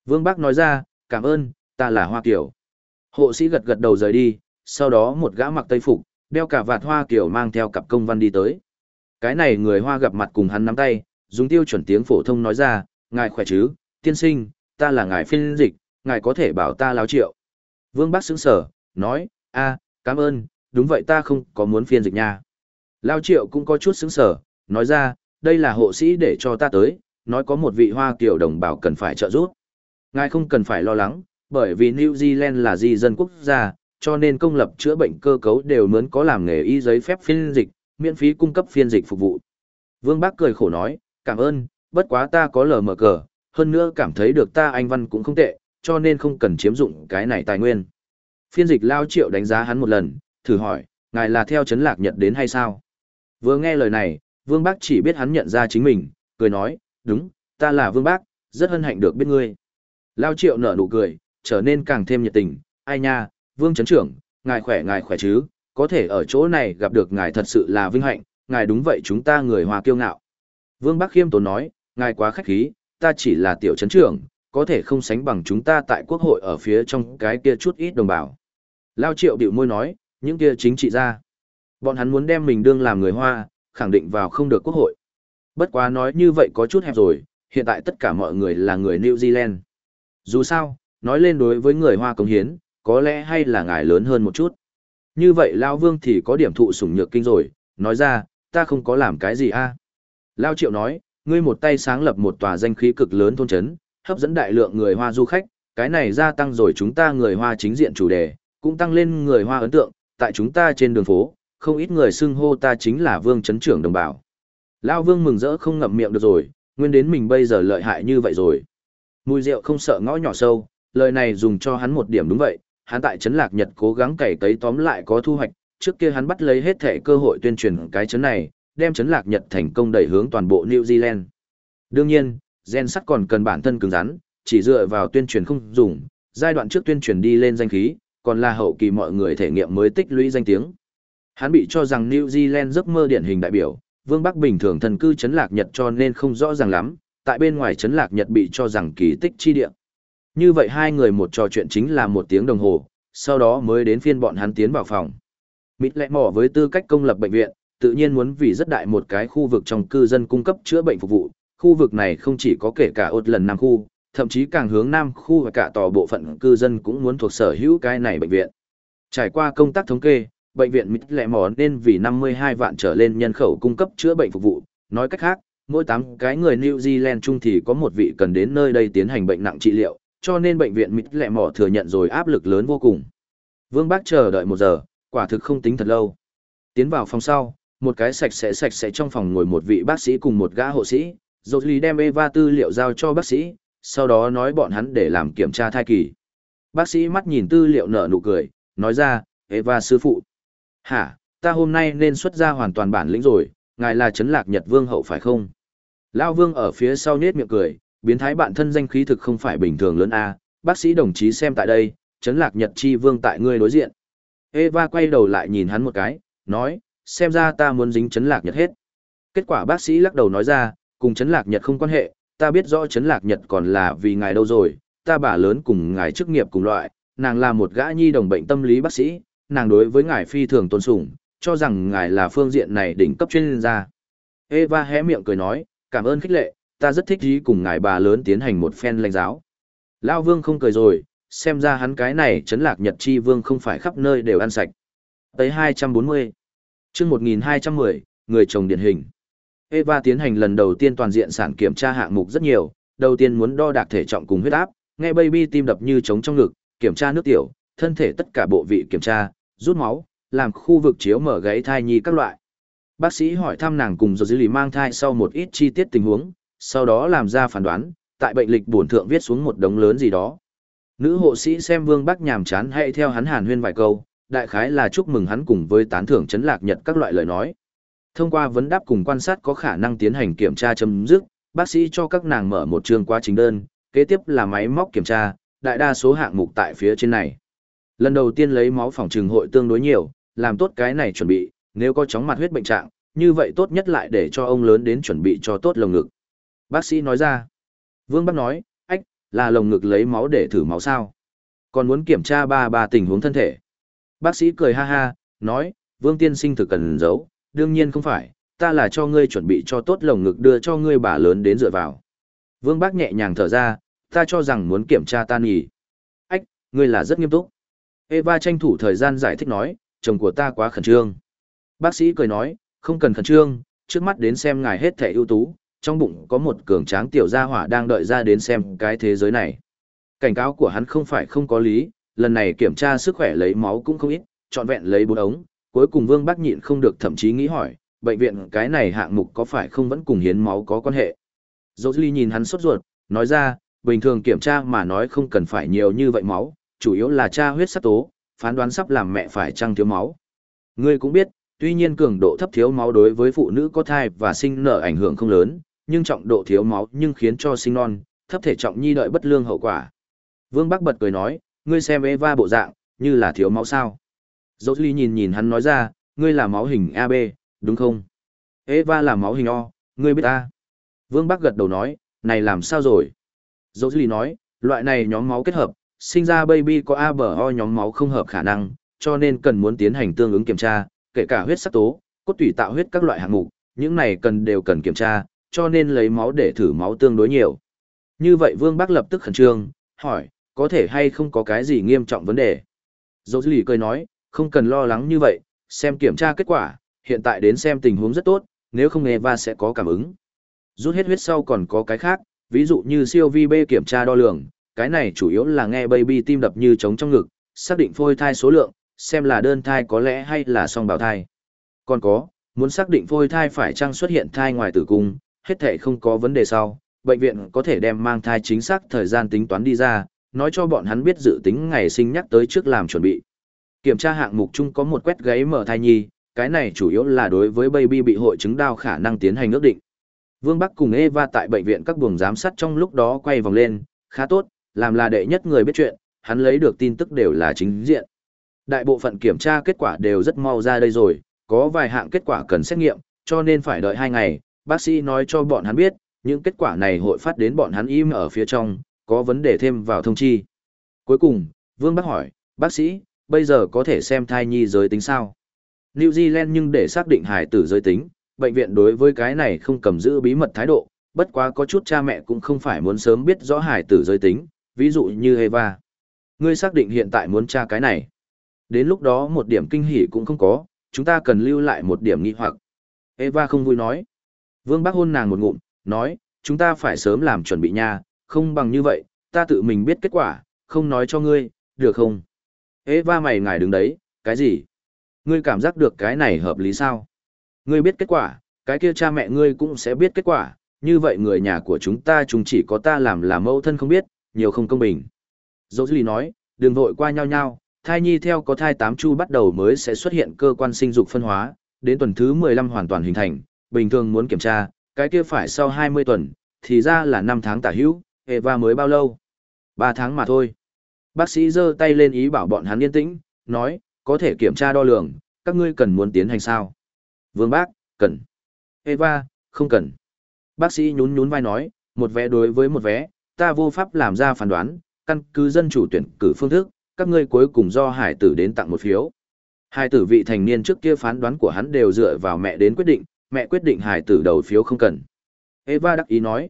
Vương Bác nói ra, cảm ơn, ta là Hoa tiểu. Hộ sĩ gật gật đầu rời đi, sau đó một gã mặc tây phục, đeo cả vạt Hoa kiểu mang theo cặp công văn đi tới. Cái này người Hoa gặp mặt cùng hắn nắm tay, dùng tiêu chuẩn tiếng phổ thông nói ra, ngài khỏe chứ, tiên sinh, ta là ngài phiên dịch, ngài có thể bảo ta láo triệu. Vương Bắc sững sở, nói, a, cảm ơn, đúng vậy ta không có muốn phiên dịch nha. Lao Triệu cũng có chút sững sở, nói ra, đây là hộ sĩ để cho ta tới, nói có một vị Hoa kiểu đồng bào cần phải trợ giúp. Ngài không cần phải lo lắng, bởi vì New Zealand là di dân quốc gia, cho nên công lập chữa bệnh cơ cấu đều muốn có làm nghề y giấy phép phiên dịch, miễn phí cung cấp phiên dịch phục vụ. Vương Bác cười khổ nói, cảm ơn, bất quá ta có lờ mở cờ, hơn nữa cảm thấy được ta anh văn cũng không tệ, cho nên không cần chiếm dụng cái này tài nguyên. Phiên dịch Lao Triệu đánh giá hắn một lần, thử hỏi, ngài là theo chấn lạc nhật đến hay sao? Vừa nghe lời này, Vương Bác chỉ biết hắn nhận ra chính mình, cười nói, đúng, ta là Vương Bác, rất hân hạnh được biết ngươi. Lao Triệu nở nụ cười, trở nên càng thêm nhiệt tình, ai nha, Vương Trấn Trưởng, ngài khỏe ngài khỏe chứ, có thể ở chỗ này gặp được ngài thật sự là vinh hạnh, ngài đúng vậy chúng ta người hòa kiêu ngạo. Vương Bắc Khiêm tốn nói, ngài quá khách khí, ta chỉ là tiểu trấn trưởng, có thể không sánh bằng chúng ta tại quốc hội ở phía trong cái kia chút ít đồng bào. Lao Triệu điệu môi nói, những kia chính trị ra. Bọn hắn muốn đem mình đương làm người Hoa, khẳng định vào không được quốc hội. Bất quá nói như vậy có chút hẹp rồi, hiện tại tất cả mọi người là người New Zealand. Dù sao, nói lên đối với người Hoa công hiến, có lẽ hay là ngài lớn hơn một chút. Như vậy Lao Vương thì có điểm thụ sủng nhược kinh rồi, nói ra, ta không có làm cái gì a Lao Triệu nói, ngươi một tay sáng lập một tòa danh khí cực lớn thôn chấn, hấp dẫn đại lượng người Hoa du khách, cái này gia tăng rồi chúng ta người Hoa chính diện chủ đề, cũng tăng lên người Hoa ấn tượng, tại chúng ta trên đường phố, không ít người xưng hô ta chính là Vương Trấn trưởng đồng bào. Lao Vương mừng rỡ không ngậm miệng được rồi, nguyên đến mình bây giờ lợi hại như vậy rồi. Mùi rượu không sợ ngõ nhỏ sâu, lời này dùng cho hắn một điểm đúng vậy, hắn tại trấn Lạc Nhật cố gắng cày cấy tóm lại có thu hoạch, trước kia hắn bắt lấy hết thể cơ hội tuyên truyền cái trấn này, đem trấn Lạc Nhật thành công đẩy hướng toàn bộ New Zealand. Đương nhiên, gen sắt còn cần bản thân cứng rắn, chỉ dựa vào tuyên truyền không dùng, giai đoạn trước tuyên truyền đi lên danh khí, còn là hậu kỳ mọi người thể nghiệm mới tích lũy danh tiếng. Hắn bị cho rằng New Zealand giấc mơ điển hình đại biểu, Vương Bắc bình thường thần cư trấn Lạc Nhật cho nên không rõ ràng lắm, tại bên ngoài trấn Lạc Nhật bị cho rằng kỳ tích chi địa. Như vậy hai người một trò chuyện chính là một tiếng đồng hồ, sau đó mới đến phiên bọn hắn tiến vào phòng. Mịt lẹ mỏ với tư cách công lập bệnh viện, tự nhiên muốn vì rất đại một cái khu vực trong cư dân cung cấp chữa bệnh phục vụ. Khu vực này không chỉ có kể cả ột lần nam khu, thậm chí càng hướng nam khu và cả tòa bộ phận cư dân cũng muốn thuộc sở hữu cái này bệnh viện. Trải qua công tác thống kê, bệnh viện Mít Lẹ Mỏ nên vì 52 vạn trở lên nhân khẩu cung cấp chữa bệnh phục vụ. Nói cách khác, mỗi 8 cái người New Zealand chung thì có một vị cần đến nơi đây tiến hành bệnh nặng trị liệu, cho nên bệnh viện Mít Lẹ Mỏ thừa nhận rồi áp lực lớn vô cùng. Vương Bác chờ đợi một giờ, quả thực không tính thật lâu. Tiến vào phòng sau, một cái sạch sẽ sạch sẽ trong phòng ngồi một vị bác sĩ cùng một gã hộ sĩ, rồi lý đem Eva tư liệu giao cho bác sĩ, sau đó nói bọn hắn để làm kiểm tra thai kỳ. Bác sĩ mắt nhìn tư liệu nở nụ cười, nói ra, Eva sư phụ. Hả, ta hôm nay nên xuất ra hoàn toàn bản lĩnh rồi, ngài là chấn Lạc Nhật Vương hậu phải không? Lao Vương ở phía sau nết miệng cười, biến thái bạn thân danh khí thực không phải bình thường lớn a bác sĩ đồng chí xem tại đây, Trấn Lạc Nhật Chi Vương tại ngươi đối diện. Eva quay đầu lại nhìn hắn một cái, nói, xem ra ta muốn dính Trấn Lạc Nhật hết. Kết quả bác sĩ lắc đầu nói ra, cùng Trấn Lạc Nhật không quan hệ, ta biết rõ Trấn Lạc Nhật còn là vì ngài đâu rồi, ta bà lớn cùng ngài chức nghiệp cùng loại, nàng là một gã nhi đồng bệnh tâm lý bác sĩ, nàng đối với ngài phi thường tôn sùng, cho rằng ngài là phương diện này đỉnh cấp chuyên gia. Eva hé miệng cười nói, cảm ơn khích lệ, ta rất thích ý cùng ngài bà lớn tiến hành một phen lãnh giáo. Lao Vương không cười rồi, xem ra hắn cái này chấn lạc Nhật Chi Vương không phải khắp nơi đều ăn sạch. Tới 240. chương 1210, người chồng điển hình. Eva tiến hành lần đầu tiên toàn diện sản kiểm tra hạng mục rất nhiều, đầu tiên muốn đo đạc thể trọng cùng huyết áp, nghe baby tim đập như trống trong ngực, kiểm tra nước tiểu, thân thể tất cả bộ vị kiểm tra, rút máu, làm khu vực chiếu mở gáy thai nhi các loại. Bác sĩ hỏi thăm nàng cùng rồi dữ lì mang thai sau một ít chi tiết tình huống, sau đó làm ra phán đoán, tại bệnh lịch bổn thượng viết xuống một đống lớn gì đó. Nữ hộ sĩ xem Vương Bắc nhàm chán hay theo hắn hàn huyên vài câu, đại khái là chúc mừng hắn cùng với tán thưởng chấn lạc nhật các loại lời nói. Thông qua vấn đáp cùng quan sát có khả năng tiến hành kiểm tra chấm dứt, bác sĩ cho các nàng mở một chương quá trình đơn, kế tiếp là máy móc kiểm tra, đại đa số hạng mục tại phía trên này. Lần đầu tiên lấy máu phòng trừng hội tương đối nhiều, làm tốt cái này chuẩn bị, nếu có chóng mặt huyết bệnh trạng, như vậy tốt nhất lại để cho ông lớn đến chuẩn bị cho tốt lồng ngực. Bác sĩ nói ra. Vương Bắc nói, ách, là lồng ngực lấy máu để thử máu sao. Còn muốn kiểm tra ba ba tình huống thân thể. Bác sĩ cười ha ha, nói, Vương tiên sinh thực cần giấu, đương nhiên không phải, ta là cho ngươi chuẩn bị cho tốt lồng ngực đưa cho ngươi bà lớn đến dựa vào. Vương Bác nhẹ nhàng thở ra, ta cho rằng muốn kiểm tra tan nhỉ. Ách, ngươi là rất nghiêm túc. Eva tranh thủ thời gian giải thích nói, chồng của ta quá khẩn trương. Bác sĩ cười nói, không cần khẩn trương, trước mắt đến xem ngài hết thể ưu tú, trong bụng có một cường tráng tiểu gia hỏa đang đợi ra đến xem cái thế giới này. Cảnh cáo của hắn không phải không có lý, lần này kiểm tra sức khỏe lấy máu cũng không ít, trọn vẹn lấy bốn ống, cuối cùng Vương Bắc nhịn không được thậm chí nghĩ hỏi, bệnh viện cái này hạng mục có phải không vẫn cùng hiến máu có quan hệ. Dỗ nhìn hắn sốt ruột, nói ra, bình thường kiểm tra mà nói không cần phải nhiều như vậy máu, chủ yếu là tra huyết sắc tố, phán đoán sắp làm mẹ phải trăng thiếu máu. Ngươi cũng biết, tuy nhiên cường độ thấp thiếu máu đối với phụ nữ có thai và sinh nở ảnh hưởng không lớn, nhưng trọng độ thiếu máu nhưng khiến cho sinh non, thấp thể trọng nhi đợi bất lương hậu quả. Vương Bắc bật cười nói, ngươi xem Eva bộ dạng, như là thiếu máu sao. Jolie nhìn nhìn hắn nói ra, ngươi là máu hình AB, đúng không? Eva là máu hình O, ngươi biết ta. Vương Bắc gật đầu nói, này làm sao rồi? Jolie nói, loại này nhóm máu kết hợp, sinh ra baby có A bờ O nhóm máu không hợp khả năng, cho nên cần muốn tiến hành tương ứng kiểm tra, kể cả huyết sắc tố, cốt tủy tạo huyết các loại hạng mục, những này cần đều cần kiểm tra, cho nên lấy máu để thử máu tương đối nhiều. Như vậy Vương Bắc lập tức khẩn trương, hỏi, có thể hay không có cái gì nghiêm trọng vấn đề? Dỗ lì cười nói, không cần lo lắng như vậy, xem kiểm tra kết quả, hiện tại đến xem tình huống rất tốt, nếu không Eva sẽ có cảm ứng. Rút hết huyết sau còn có cái khác, ví dụ như siêu vi B kiểm tra đo lường, cái này chủ yếu là nghe baby tim đập như trống trong ngực, xác định phôi thai số lượng, xem là đơn thai có lẽ hay là song bào thai. Còn có, muốn xác định phôi thai phải chăng xuất hiện thai ngoài tử cung, hết thể không có vấn đề sau, bệnh viện có thể đem mang thai chính xác thời gian tính toán đi ra, nói cho bọn hắn biết dự tính ngày sinh nhắc tới trước làm chuẩn bị. Kiểm tra hạng mục chung có một quét gáy mở thai nhi, cái này chủ yếu là đối với baby bị hội chứng đau khả năng tiến hành ước định. Vương Bắc cùng Eva tại bệnh viện các buồng giám sát trong lúc đó quay vòng lên, khá tốt, làm là đệ nhất người biết chuyện, hắn lấy được tin tức đều là chính diện. Đại bộ phận kiểm tra kết quả đều rất mau ra đây rồi, có vài hạng kết quả cần xét nghiệm, cho nên phải đợi 2 ngày, bác sĩ nói cho bọn hắn biết, những kết quả này hội phát đến bọn hắn im ở phía trong, có vấn đề thêm vào thông chi. Cuối cùng, Vương Bắc hỏi, bác sĩ, bây giờ có thể xem thai nhi giới tính sao? New Zealand nhưng để xác định hài tử giới tính, bệnh viện đối với cái này không cầm giữ bí mật thái độ, bất quá có chút cha mẹ cũng không phải muốn sớm biết rõ hài tử giới tính, ví dụ như Eva. Ngươi xác định hiện tại muốn tra cái này. Đến lúc đó một điểm kinh hỉ cũng không có, chúng ta cần lưu lại một điểm nghi hoặc. Eva không vui nói. Vương Bắc hôn nàng một ngụm, nói, chúng ta phải sớm làm chuẩn bị nha, không bằng như vậy, ta tự mình biết kết quả, không nói cho ngươi, được không? Eva mày ngài đứng đấy, cái gì? Ngươi cảm giác được cái này hợp lý sao? Ngươi biết kết quả, cái kia cha mẹ ngươi cũng sẽ biết kết quả, như vậy người nhà của chúng ta chúng chỉ có ta làm là mẫu thân không biết, nhiều không công bình. Dỗ dư nói, đừng vội qua nhau nhau, thai nhi theo có thai 8 chu bắt đầu mới sẽ xuất hiện cơ quan sinh dục phân hóa, đến tuần thứ 15 hoàn toàn hình thành, bình thường muốn kiểm tra, cái kia phải sau 20 tuần, thì ra là 5 tháng tả hữu, Eva mới bao lâu? 3 tháng mà thôi. Bác sĩ giơ tay lên ý bảo bọn hắn yên tĩnh, nói, có thể kiểm tra đo lường, các ngươi cần muốn tiến hành sao? Vương bác, cần. Eva, không cần. Bác sĩ nhún nhún vai nói, một vé đối với một vé, ta vô pháp làm ra phán đoán, căn cứ dân chủ tuyển cử phương thức, các ngươi cuối cùng do hải tử đến tặng một phiếu. Hai tử vị thành niên trước kia phán đoán của hắn đều dựa vào mẹ đến quyết định, mẹ quyết định hải tử đầu phiếu không cần. Eva đắc ý nói.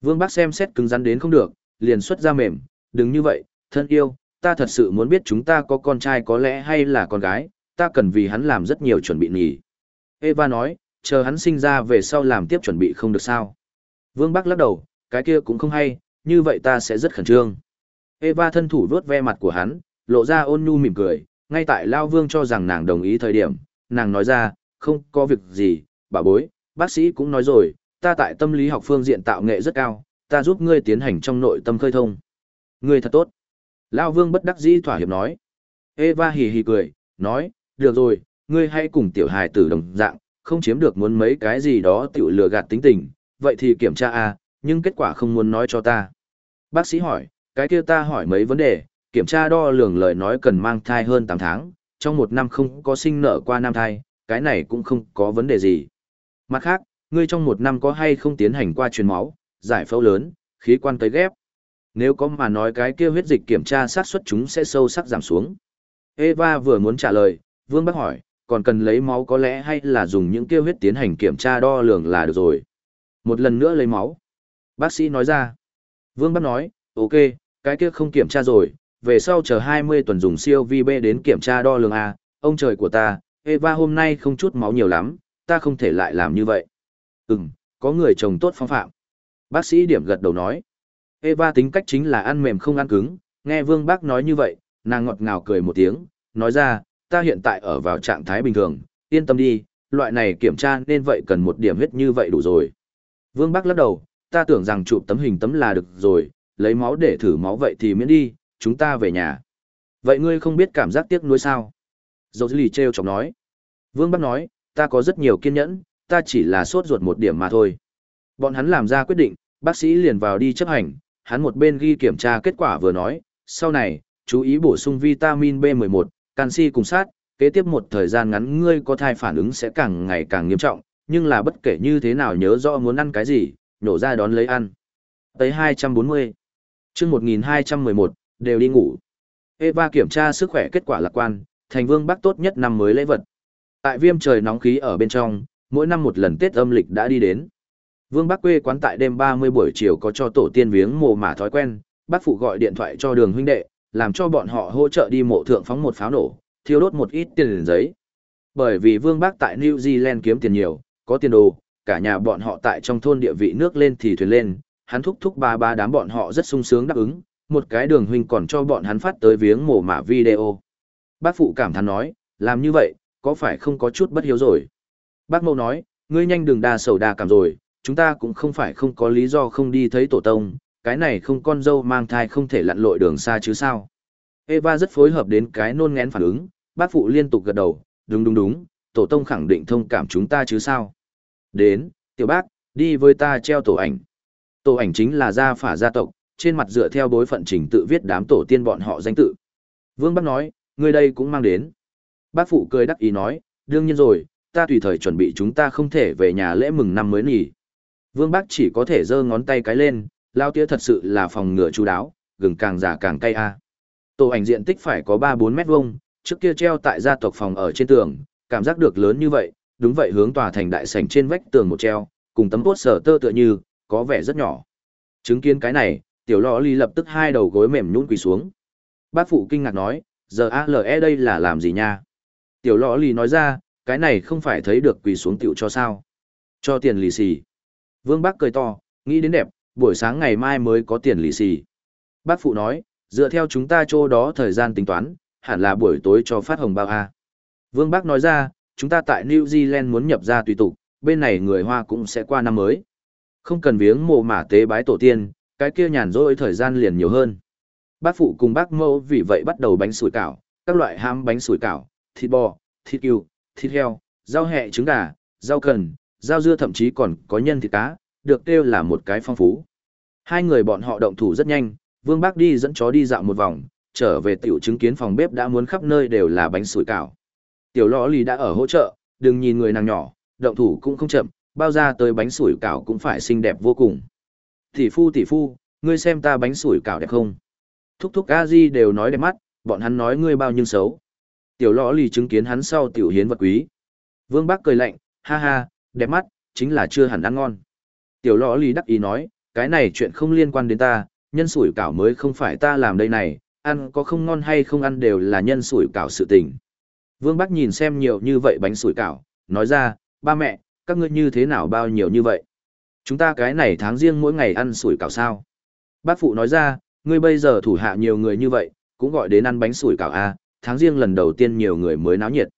Vương Bác xem xét cứng rắn đến không được, liền xuất ra mềm, đừng như vậy, thân yêu, ta thật sự muốn biết chúng ta có con trai có lẽ hay là con gái, ta cần vì hắn làm rất nhiều chuẩn bị nhỉ. Eva nói, chờ hắn sinh ra về sau làm tiếp chuẩn bị không được sao. Vương Bắc lắc đầu, cái kia cũng không hay, như vậy ta sẽ rất khẩn trương. Eva thân thủ vuốt ve mặt của hắn, lộ ra ôn nhu mỉm cười, ngay tại Lao Vương cho rằng nàng đồng ý thời điểm, nàng nói ra, không có việc gì, bà bối, bác sĩ cũng nói rồi, ta tại tâm lý học phương diện tạo nghệ rất cao, ta giúp ngươi tiến hành trong nội tâm khơi thông. Ngươi thật tốt. Lao Vương bất đắc dĩ thỏa hiệp nói. Eva hì hì cười, nói, được rồi, ngươi hãy cùng tiểu hài tử đồng dạng, không chiếm được muốn mấy cái gì đó tiểu lừa gạt tính tình, vậy thì kiểm tra a, nhưng kết quả không muốn nói cho ta. Bác sĩ hỏi, cái kia ta hỏi mấy vấn đề, kiểm tra đo lường lời nói cần mang thai hơn 8 tháng, trong một năm không có sinh nở qua nam thai, cái này cũng không có vấn đề gì. Mặt khác, ngươi trong một năm có hay không tiến hành qua truyền máu, giải phẫu lớn, khí quan tới ghép. Nếu có mà nói cái kia huyết dịch kiểm tra xác suất chúng sẽ sâu sắc giảm xuống. Eva vừa muốn trả lời, Vương Bắc hỏi, còn cần lấy máu có lẽ hay là dùng những kia huyết tiến hành kiểm tra đo lường là được rồi. Một lần nữa lấy máu. Bác sĩ nói ra. Vương Bắc nói, ok, cái kia không kiểm tra rồi, về sau chờ 20 tuần dùng siêu vi B đến kiểm tra đo lường A, ông trời của ta, Eva hôm nay không chút máu nhiều lắm, ta không thể lại làm như vậy. Ừm, có người chồng tốt phong phạm. Bác sĩ điểm gật đầu nói. Eva tính cách chính là ăn mềm không ăn cứng, nghe Vương Bác nói như vậy, nàng ngọt ngào cười một tiếng, nói ra, ta hiện tại ở vào trạng thái bình thường, yên tâm đi, loại này kiểm tra nên vậy cần một điểm huyết như vậy đủ rồi. Vương Bác lắc đầu, ta tưởng rằng chụp tấm hình tấm là được rồi, lấy máu để thử máu vậy thì miễn đi, chúng ta về nhà. Vậy ngươi không biết cảm giác tiếc nuối sao? Dầu lì treo chọc nói. Vương bác nói, ta có rất nhiều kiên nhẫn, ta chỉ là sốt ruột một điểm mà thôi. Bọn hắn làm ra quyết định, bác sĩ liền vào đi chấp hành, hắn một bên ghi kiểm tra kết quả vừa nói, sau này, chú ý bổ sung vitamin B11, canxi cùng sát, kế tiếp một thời gian ngắn ngươi có thai phản ứng sẽ càng ngày càng nghiêm trọng, nhưng là bất kể như thế nào nhớ rõ muốn ăn cái gì, nhổ ra đón lấy ăn. Tới 240. chương 1211, đều đi ngủ. Eva kiểm tra sức khỏe kết quả lạc quan, thành vương bác tốt nhất năm mới lễ vật. Tại viêm trời nóng khí ở bên trong, mỗi năm một lần Tết âm lịch đã đi đến. Vương Bắc quê quán tại đêm 30 buổi chiều có cho tổ tiên viếng mồ mả thói quen, bác phụ gọi điện thoại cho đường huynh đệ, làm cho bọn họ hỗ trợ đi mộ thượng phóng một pháo nổ, thiêu đốt một ít tiền giấy. Bởi vì Vương Bắc tại New Zealand kiếm tiền nhiều, có tiền đồ, cả nhà bọn họ tại trong thôn địa vị nước lên thì thuyền lên, hắn thúc thúc ba ba đám bọn họ rất sung sướng đáp ứng, một cái đường huynh còn cho bọn hắn phát tới viếng mồ mả video. Bác phụ cảm thán nói, làm như vậy, có phải không có chút bất hiếu rồi? Bác mâu nói, ngươi nhanh đừng đa sầu đa cảm rồi, chúng ta cũng không phải không có lý do không đi thấy tổ tông, cái này không con dâu mang thai không thể lặn lội đường xa chứ sao. Eva rất phối hợp đến cái nôn ngén phản ứng, bác phụ liên tục gật đầu, đúng đúng đúng, tổ tông khẳng định thông cảm chúng ta chứ sao. Đến, tiểu bác, đi với ta treo tổ ảnh. Tổ ảnh chính là gia phả gia tộc, trên mặt dựa theo bối phận trình tự viết đám tổ tiên bọn họ danh tự. Vương Bắc nói, người đây cũng mang đến. Bác phụ cười đắc ý nói, đương nhiên rồi, ta tùy thời chuẩn bị chúng ta không thể về nhà lễ mừng năm mới nhỉ. Vương bác chỉ có thể giơ ngón tay cái lên, lao tía thật sự là phòng ngừa chú đáo, gừng càng già càng cay a. Tổ ảnh diện tích phải có 3-4 mét vuông, trước kia treo tại gia tộc phòng ở trên tường, cảm giác được lớn như vậy, đúng vậy hướng tòa thành đại sảnh trên vách tường một treo, cùng tấm bốt sở tơ tựa như, có vẻ rất nhỏ. Chứng kiến cái này, tiểu lọ ly lập tức hai đầu gối mềm nhũn quỳ xuống. Bác phụ kinh ngạc nói, giờ ALE đây là làm gì nha? Tiểu lọ lì nói ra, cái này không phải thấy được quỳ xuống tiểu cho sao? Cho tiền lì xì. Vương Bác cười to, nghĩ đến đẹp, buổi sáng ngày mai mới có tiền lì xì. Bác phụ nói, dựa theo chúng ta chỗ đó thời gian tính toán, hẳn là buổi tối cho phát hồng bao A. Vương Bác nói ra, chúng ta tại New Zealand muốn nhập ra tùy tục, bên này người Hoa cũng sẽ qua năm mới. Không cần viếng mồ mả tế bái tổ tiên, cái kia nhàn rỗi thời gian liền nhiều hơn. Bác phụ cùng bác mẫu vì vậy bắt đầu bánh sủi cảo, các loại ham bánh sủi cảo, thịt bò, thịt cừu, thịt heo, rau hẹ trứng gà, rau cần, rau dưa thậm chí còn có nhân thịt cá, được kêu là một cái phong phú. Hai người bọn họ động thủ rất nhanh, Vương Bác đi dẫn chó đi dạo một vòng, trở về tiểu chứng kiến phòng bếp đã muốn khắp nơi đều là bánh sủi cảo. Tiểu lõ lì đã ở hỗ trợ, đừng nhìn người nàng nhỏ, động thủ cũng không chậm, bao ra tới bánh sủi cảo cũng phải xinh đẹp vô cùng. Tỷ phu tỷ phu, ngươi xem ta bánh sủi cảo đẹp không? Thúc thúc a di đều nói đẹp mắt, bọn hắn nói ngươi bao nhiêu xấu. Tiểu lõ lì chứng kiến hắn sau tiểu hiến vật quý. Vương Bác cười lạnh, ha ha, đẹp mắt, chính là chưa hẳn ăn ngon. Tiểu lõ lì đắc ý nói, cái này chuyện không liên quan đến ta, nhân sủi cảo mới không phải ta làm đây này, ăn có không ngon hay không ăn đều là nhân sủi cảo sự tình. Vương Bác nhìn xem nhiều như vậy bánh sủi cảo, nói ra, ba mẹ, các ngươi như thế nào bao nhiêu như vậy? Chúng ta cái này tháng riêng mỗi ngày ăn sủi cảo sao? Bác phụ nói ra, ngươi bây giờ thủ hạ nhiều người như vậy, cũng gọi đến ăn bánh sủi cảo à, tháng riêng lần đầu tiên nhiều người mới náo nhiệt.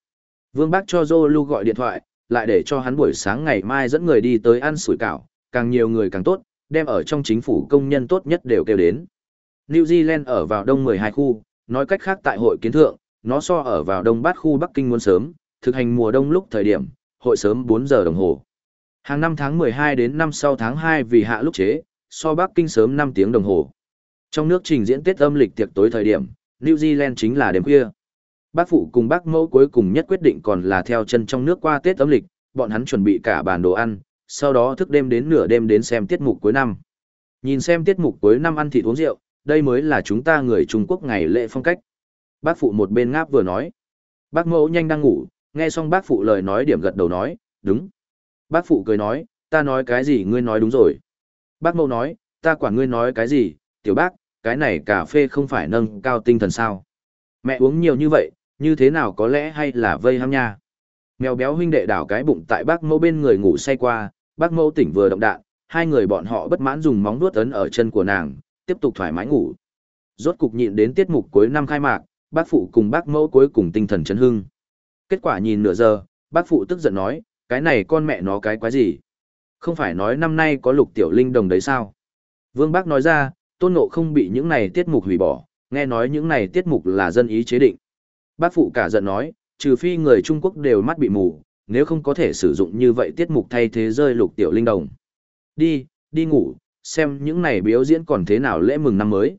Vương Bác cho Zolu gọi điện thoại, lại để cho hắn buổi sáng ngày mai dẫn người đi tới ăn sủi cảo, càng nhiều người càng tốt, đem ở trong chính phủ công nhân tốt nhất đều kêu đến. New Zealand ở vào đông 12 khu, nói cách khác tại hội kiến thượng, nó so ở vào đông bát khu Bắc Kinh muốn sớm, thực hành mùa đông lúc thời điểm, hội sớm 4 giờ đồng hồ. Hàng năm tháng 12 đến năm sau tháng 2 vì hạ lúc chế, so Bắc Kinh sớm 5 tiếng đồng hồ. Trong nước trình diễn Tết âm lịch tiệc tối thời điểm, New Zealand chính là đêm khuya. Bác phụ cùng bác mẫu cuối cùng nhất quyết định còn là theo chân trong nước qua Tết âm lịch, bọn hắn chuẩn bị cả bàn đồ ăn, sau đó thức đêm đến nửa đêm đến xem tiết mục cuối năm. Nhìn xem tiết mục cuối năm ăn thịt uống rượu, đây mới là chúng ta người Trung Quốc ngày lễ phong cách. Bác phụ một bên ngáp vừa nói. Bác mẫu nhanh đang ngủ, nghe xong bác phụ lời nói điểm gật đầu nói, đúng. Bác phụ cười nói, ta nói cái gì ngươi nói đúng rồi. Bác mẫu nói, ta quản ngươi nói cái gì, tiểu bác, cái này cà phê không phải nâng cao tinh thần sao. Mẹ uống nhiều như vậy, như thế nào có lẽ hay là vây ham nha. Mèo béo huynh đệ đảo cái bụng tại bác mẫu bên người ngủ say qua, bác mẫu tỉnh vừa động đạn, hai người bọn họ bất mãn dùng móng vuốt ấn ở chân của nàng, tiếp tục thoải mái ngủ. Rốt cục nhịn đến tiết mục cuối năm khai mạc, bác phụ cùng bác mẫu cuối cùng tinh thần chấn hưng. Kết quả nhìn nửa giờ, bác phụ tức giận nói, cái này con mẹ nó cái quái gì? Không phải nói năm nay có lục tiểu linh đồng đấy sao? Vương bác nói ra, tôn ngộ không bị những này tiết mục hủy bỏ, nghe nói những này tiết mục là dân ý chế định. Bác phụ cả giận nói, trừ phi người Trung Quốc đều mắt bị mù, nếu không có thể sử dụng như vậy tiết mục thay thế rơi lục tiểu linh đồng. Đi, đi ngủ, xem những này biểu diễn còn thế nào lễ mừng năm mới.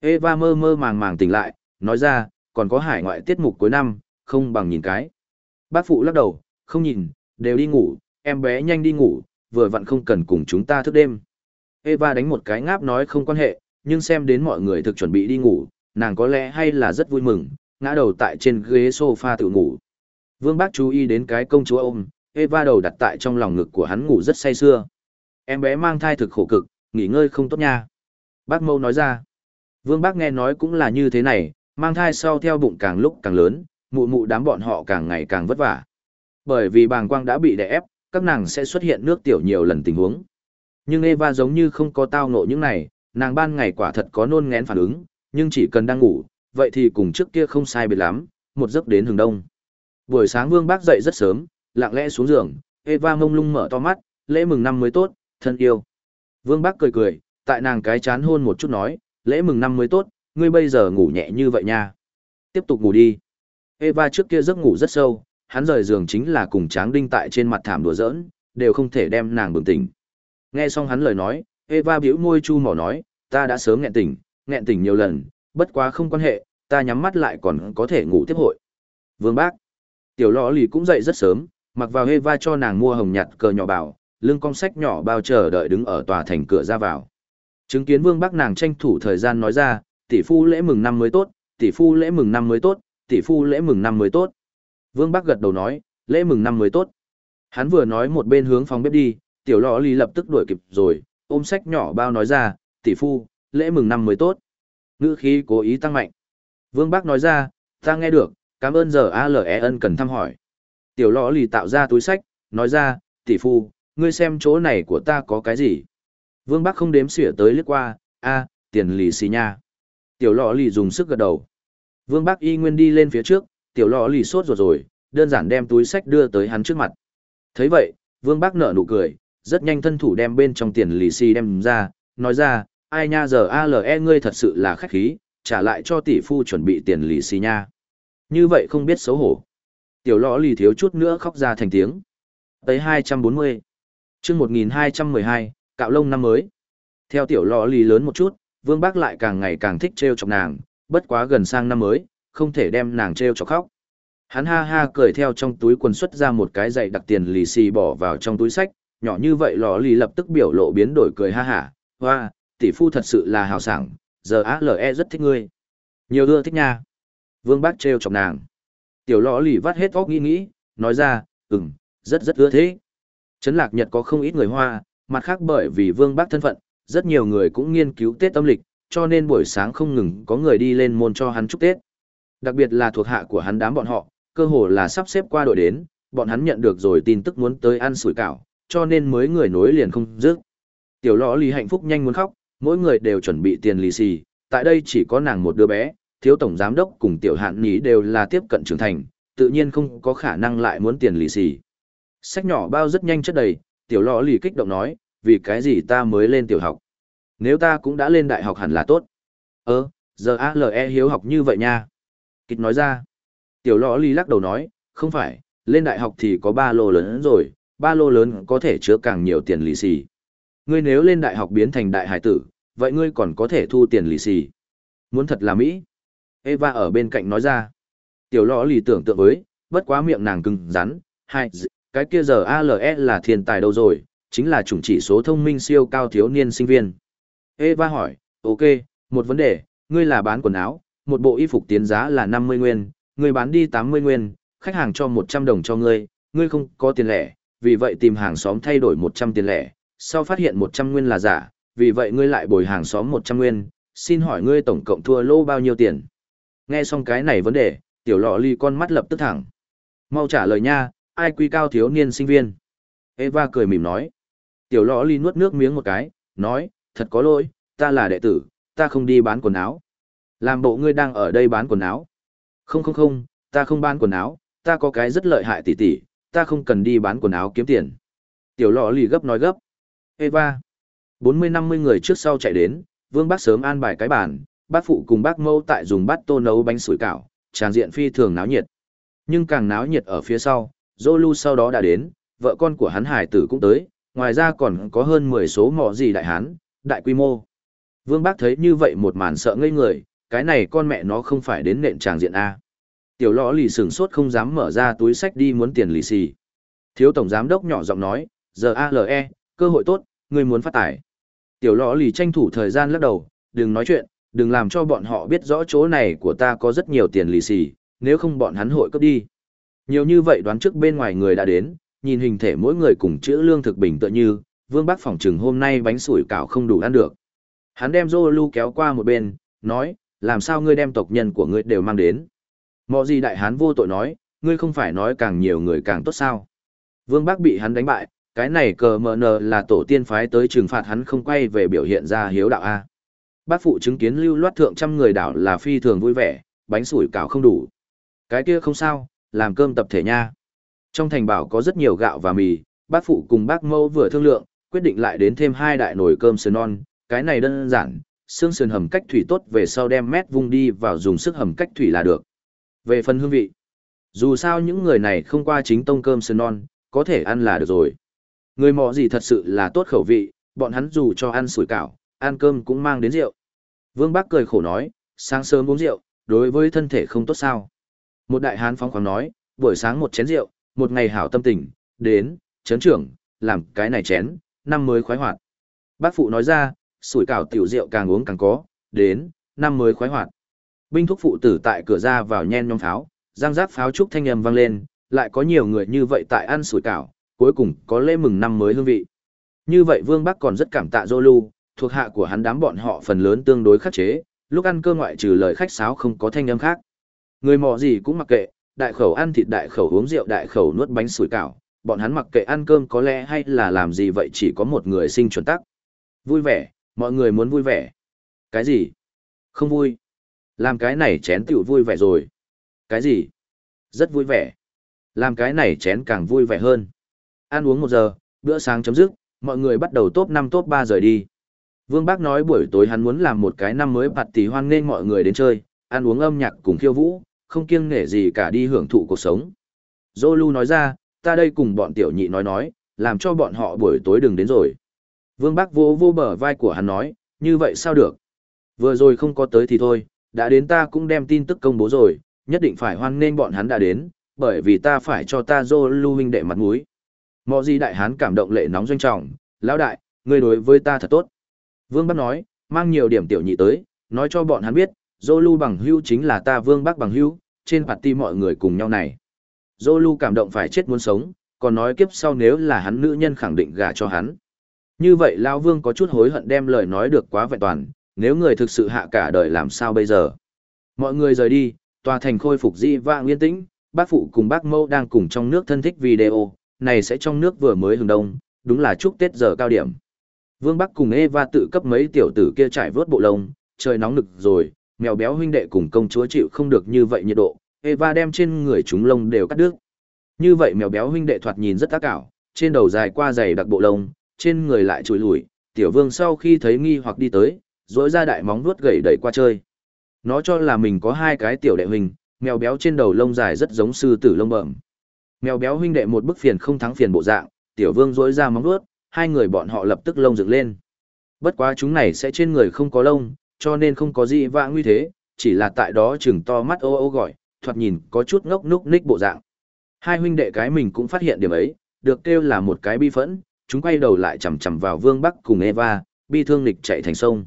Eva mơ mơ màng màng tỉnh lại, nói ra, còn có hải ngoại tiết mục cuối năm, không bằng nhìn cái. Bác phụ lắc đầu, không nhìn, đều đi ngủ, em bé nhanh đi ngủ, vừa vặn không cần cùng chúng ta thức đêm. Eva đánh một cái ngáp nói không quan hệ, nhưng xem đến mọi người thực chuẩn bị đi ngủ, nàng có lẽ hay là rất vui mừng, ngã đầu tại trên ghế sofa tự ngủ. Vương Bác chú ý đến cái công chúa ôm, Eva đầu đặt tại trong lòng ngực của hắn ngủ rất say sưa. Em bé mang thai thực khổ cực, nghỉ ngơi không tốt nha. Bác mâu nói ra. Vương Bác nghe nói cũng là như thế này, mang thai sau theo bụng càng lúc càng lớn, mụ mụ đám bọn họ càng ngày càng vất vả. Bởi vì bàng quang đã bị đè ép, các nàng sẽ xuất hiện nước tiểu nhiều lần tình huống. Nhưng Eva giống như không có tao ngộ những này, nàng ban ngày quả thật có nôn ngén phản ứng, nhưng chỉ cần đang ngủ, vậy thì cùng trước kia không sai biệt lắm, một giấc đến hừng đông. Buổi sáng Vương Bác dậy rất sớm, lặng lẽ xuống giường, Eva mông lung mở to mắt, lễ mừng năm mới tốt, thân yêu. Vương Bác cười cười, tại nàng cái chán hôn một chút nói, lễ mừng năm mới tốt, ngươi bây giờ ngủ nhẹ như vậy nha. Tiếp tục ngủ đi. Eva trước kia giấc ngủ rất sâu, hắn rời giường chính là cùng Tráng Đinh tại trên mặt thảm đùa giỡn, đều không thể đem nàng bừng tỉnh. Nghe xong hắn lời nói, Eva bĩu môi chu mỏ nói, ta đã sớm nghẹn tỉnh, nghẹn tỉnh nhiều lần, bất quá không quan hệ, ta nhắm mắt lại còn có thể ngủ tiếp hội. Vương Bác. Tiểu lọ lì cũng dậy rất sớm, mặc vào Eva cho nàng mua hồng nhạt cờ nhỏ bảo, lưng cong sách nhỏ bao chờ đợi đứng ở tòa thành cửa ra vào. Chứng kiến Vương Bác nàng tranh thủ thời gian nói ra, tỷ phu lễ mừng năm mới tốt, tỷ phu lễ mừng năm mới tốt, tỷ phu lễ mừng năm mới tốt. Vương Bác gật đầu nói, lễ mừng năm mới tốt. Hắn vừa nói một bên hướng phòng bếp đi, tiểu lọ lì lập tức đuổi kịp rồi, ôm sách nhỏ bao nói ra, tỷ phu, lễ mừng năm mới tốt. Ngữ khí cố ý tăng mạnh. Vương Bác nói ra, ta nghe được, cảm ơn giờ ALE ân cần thăm hỏi. Tiểu lọ lì tạo ra túi sách, nói ra, tỷ phu, ngươi xem chỗ này của ta có cái gì. Vương Bác không đếm xỉa tới lướt qua, a tiền lì xì nha. Tiểu lọ lì dùng sức gật đầu. Vương Bác y nguyên đi lên phía trước, tiểu lọ lì sốt ruột rồi, đơn giản đem túi sách đưa tới hắn trước mặt. thấy vậy, Vương Bác nở nụ cười, rất nhanh thân thủ đem bên trong tiền lì xì đem ra, nói ra, ai nha giờ ALE ngươi thật sự là khách khí, trả lại cho tỷ phu chuẩn bị tiền lì xì nha. Như vậy không biết xấu hổ. Tiểu lọ lì thiếu chút nữa khóc ra thành tiếng. Tới 240. chương 1212, cạo lông năm mới. Theo tiểu lọ lì lớn một chút, vương bác lại càng ngày càng thích treo chọc nàng, bất quá gần sang năm mới, không thể đem nàng treo chọc khóc. Hắn ha ha cười theo trong túi quần xuất ra một cái giày đặc tiền lì xì bỏ vào trong túi sách, nhỏ như vậy lò lì lập tức biểu lộ biến đổi cười ha hả, hoa, tỷ phu thật sự là hào sảng, giờ ALE rất thích ngươi. Nhiều ưa thích nha. Vương bác trêu chọc nàng. Tiểu lò lì vắt hết óc nghĩ nghĩ, nói ra, ừm, rất rất ưa thế Trấn lạc Nhật có không ít người Hoa, mặt khác bởi vì vương bác thân phận, rất nhiều người cũng nghiên cứu Tết âm lịch, cho nên buổi sáng không ngừng có người đi lên môn cho hắn chúc Tết. Đặc biệt là thuộc hạ của hắn đám bọn họ, cơ hồ là sắp xếp qua đội đến, bọn hắn nhận được rồi tin tức muốn tới ăn sủi cảo, cho nên mới người nối liền không dứt. Tiểu lọ lì hạnh phúc nhanh muốn khóc, mỗi người đều chuẩn bị tiền lì xì, tại đây chỉ có nàng một đứa bé, thiếu tổng giám đốc cùng tiểu hạn nhí đều là tiếp cận trưởng thành, tự nhiên không có khả năng lại muốn tiền lì xì. Sách nhỏ bao rất nhanh chất đầy, tiểu lọ lì kích động nói, vì cái gì ta mới lên tiểu học. Nếu ta cũng đã lên đại học hẳn là tốt. Ơ, giờ ALE hiếu học như vậy nha. Kịch nói ra. Tiểu lọ lì lắc đầu nói, không phải, lên đại học thì có ba lô lớn rồi, ba lô lớn có thể chứa càng nhiều tiền lì xì. Ngươi nếu lên đại học biến thành đại hải tử, vậy ngươi còn có thể thu tiền lì xì. Muốn thật là Mỹ. Eva ở bên cạnh nói ra. Tiểu lọ lì tưởng tượng với, bất quá miệng nàng cứng rắn, hai, cái kia giờ ALS là thiên tài đâu rồi, chính là chủng chỉ số thông minh siêu cao thiếu niên sinh viên. Eva hỏi, ok, một vấn đề, ngươi là bán quần áo, một bộ y phục tiến giá là 50 nguyên, ngươi bán đi 80 nguyên, khách hàng cho 100 đồng cho ngươi, ngươi không có tiền lẻ, vì vậy tìm hàng xóm thay đổi 100 tiền lẻ, sau phát hiện 100 nguyên là giả, vì vậy ngươi lại bồi hàng xóm 100 nguyên, xin hỏi ngươi tổng cộng thua lô bao nhiêu tiền? Nghe xong cái này vấn đề, tiểu lọ ly con mắt lập tức thẳng. Mau trả lời nha, ai quy cao thiếu niên sinh viên? Eva cười mỉm nói. Tiểu lọ ly nuốt nước miếng một cái, nói, thật có lỗi, ta là đệ tử, ta không đi bán quần áo. Làm bộ ngươi đang ở đây bán quần áo. Không không không, ta không bán quần áo, ta có cái rất lợi hại tỷ tỷ, ta không cần đi bán quần áo kiếm tiền. Tiểu lọ lì gấp nói gấp. Eva. 40-50 người trước sau chạy đến, vương bác sớm an bài cái bàn, bác phụ cùng bác mâu tại dùng bát tô nấu bánh sủi cảo, tràn diện phi thường náo nhiệt. Nhưng càng náo nhiệt ở phía sau, Zolu sau đó đã đến, vợ con của hắn hải tử cũng tới, ngoài ra còn có hơn 10 số mọ gì đại hán, đại quy mô. Vương bác thấy như vậy một màn sợ ngây người, cái này con mẹ nó không phải đến nện tràng diện A. Tiểu lõ lì sửng sốt không dám mở ra túi sách đi muốn tiền lì xì. Thiếu tổng giám đốc nhỏ giọng nói, giờ ALE, cơ hội tốt, ngươi muốn phát tải. Tiểu lõ lì tranh thủ thời gian lắc đầu, đừng nói chuyện, đừng làm cho bọn họ biết rõ chỗ này của ta có rất nhiều tiền lì xì, nếu không bọn hắn hội cấp đi. Nhiều như vậy đoán trước bên ngoài người đã đến, nhìn hình thể mỗi người cùng chữ lương thực bình tựa như, vương bác phỏng trừng hôm nay bánh sủi cảo không đủ ăn được. Hắn đem Zolu kéo qua một bên, nói, làm sao ngươi đem tộc nhân của ngươi đều mang đến. Mọi gì đại hán vô tội nói, ngươi không phải nói càng nhiều người càng tốt sao. Vương Bác bị hắn đánh bại, cái này cờ mờ nờ là tổ tiên phái tới trừng phạt hắn không quay về biểu hiện ra hiếu đạo A. Bác phụ chứng kiến lưu loát thượng trăm người đảo là phi thường vui vẻ, bánh sủi cảo không đủ. Cái kia không sao, làm cơm tập thể nha. Trong thành bảo có rất nhiều gạo và mì, bác phụ cùng bác mâu vừa thương lượng, quyết định lại đến thêm hai đại nồi cơm sườn non, cái này đơn giản, xương sườn hầm cách thủy tốt về sau đem mét vung đi vào dùng sức hầm cách thủy là được. Về phần hương vị, dù sao những người này không qua chính tông cơm sơn non, có thể ăn là được rồi. Người mò gì thật sự là tốt khẩu vị, bọn hắn dù cho ăn sủi cảo, ăn cơm cũng mang đến rượu. Vương Bác cười khổ nói, sáng sớm uống rượu, đối với thân thể không tốt sao. Một đại hán phóng khoáng nói, buổi sáng một chén rượu, một ngày hảo tâm tình, đến, chấn trưởng, làm cái này chén, năm mới khoái hoạt. Bác phụ nói ra, sủi cảo tiểu rượu càng uống càng có, đến, năm mới khoái hoạt. Binh thúc phụ tử tại cửa ra vào nhen nhóm pháo, giang giáp pháo trúc thanh âm vang lên, lại có nhiều người như vậy tại ăn sủi cảo, cuối cùng có lễ mừng năm mới hương vị. Như vậy Vương Bắc còn rất cảm tạ Zolu, thuộc hạ của hắn đám bọn họ phần lớn tương đối khắc chế, lúc ăn cơm ngoại trừ lời khách sáo không có thanh âm khác. Người mò gì cũng mặc kệ, đại khẩu ăn thịt đại khẩu uống rượu đại khẩu nuốt bánh sủi cảo, bọn hắn mặc kệ ăn cơm có lẽ hay là làm gì vậy chỉ có một người sinh chuẩn tắc. Vui vẻ, mọi người muốn vui vẻ. Cái gì? Không vui. Làm cái này chén tiểu vui vẻ rồi. Cái gì? Rất vui vẻ. Làm cái này chén càng vui vẻ hơn. Ăn uống một giờ, bữa sáng chấm dứt, mọi người bắt đầu top 5 top 3 rời đi. Vương Bác nói buổi tối hắn muốn làm một cái năm mới bạt tỷ hoan nên mọi người đến chơi, ăn uống âm nhạc cùng khiêu vũ, không kiêng nể gì cả đi hưởng thụ cuộc sống. Zolu nói ra, ta đây cùng bọn tiểu nhị nói nói, làm cho bọn họ buổi tối đừng đến rồi. Vương Bác vô vô bờ vai của hắn nói, như vậy sao được? Vừa rồi không có tới thì thôi, đã đến ta cũng đem tin tức công bố rồi, nhất định phải hoan nên bọn hắn đã đến, bởi vì ta phải cho ta Zolu huynh đệ mặt mũi. Mọ gì đại hán cảm động lệ nóng doanh trọng, lão đại, ngươi đối với ta thật tốt. Vương Bắc nói, mang nhiều điểm tiểu nhị tới, nói cho bọn hắn biết, Zolu bằng hưu chính là ta Vương Bác bằng hưu, trên mặt ti mọi người cùng nhau này. Zolu cảm động phải chết muốn sống, còn nói kiếp sau nếu là hắn nữ nhân khẳng định gả cho hắn. Như vậy Lão Vương có chút hối hận đem lời nói được quá vẹn toàn, nếu người thực sự hạ cả đời làm sao bây giờ. Mọi người rời đi, tòa thành khôi phục di vang yên tĩnh, bác phụ cùng bác mẫu đang cùng trong nước thân thích video, này sẽ trong nước vừa mới hừng đông, đúng là chúc Tết giờ cao điểm. Vương Bắc cùng Eva tự cấp mấy tiểu tử kia trải vớt bộ lông, trời nóng nực rồi, mèo béo huynh đệ cùng công chúa chịu không được như vậy nhiệt độ, Eva đem trên người chúng lông đều cắt đứt. Như vậy mèo béo huynh đệ thoạt nhìn rất tác ảo, trên đầu dài qua dày đặc bộ lông, trên người lại chùi lùi, tiểu vương sau khi thấy nghi hoặc đi tới, dỗi ra đại móng vuốt gầy đẩy qua chơi. Nó cho là mình có hai cái tiểu đệ huynh, mèo béo trên đầu lông dài rất giống sư tử lông bẩm. Mèo béo huynh đệ một bức phiền không thắng phiền bộ dạng, tiểu vương dỗi ra móng vuốt, hai người bọn họ lập tức lông dựng lên. Bất quá chúng này sẽ trên người không có lông, cho nên không có gì vã nguy thế, chỉ là tại đó chừng to mắt ô ô gọi, thoạt nhìn có chút ngốc núc ních bộ dạng. Hai huynh đệ cái mình cũng phát hiện điểm ấy, được kêu là một cái bi phẫn, chúng quay đầu lại chằm chằm vào Vương Bắc cùng Eva, bi thương nịch chạy thành sông.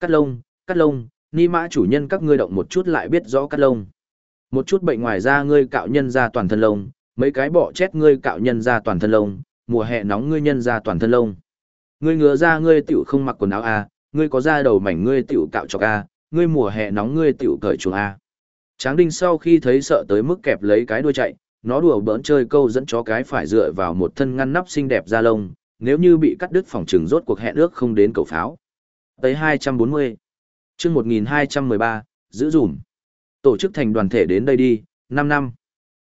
Cắt lông, cắt lông, ni mã chủ nhân các ngươi động một chút lại biết rõ cắt lông. Một chút bệnh ngoài da ngươi cạo nhân ra toàn thân lông, mấy cái bọ chết ngươi cạo nhân ra toàn thân lông, mùa hè nóng ngươi nhân ra toàn thân lông. Ngươi ngứa ra ngươi tiểu không mặc quần áo à, ngươi có da đầu mảnh ngươi tiểu cạo trọc a, à, ngươi mùa hè nóng ngươi tiểu cởi chuồng A. Tráng đinh sau khi thấy sợ tới mức kẹp lấy cái đuôi chạy, nó đùa bỡn chơi câu dẫn chó cái phải dựa vào một thân ngăn nắp xinh đẹp da lông, nếu như bị cắt đứt phòng trừng rốt cuộc hẹn ước không đến cầu pháo. Tới 240. chương 1213, giữ dùm. Tổ chức thành đoàn thể đến đây đi, 5 năm.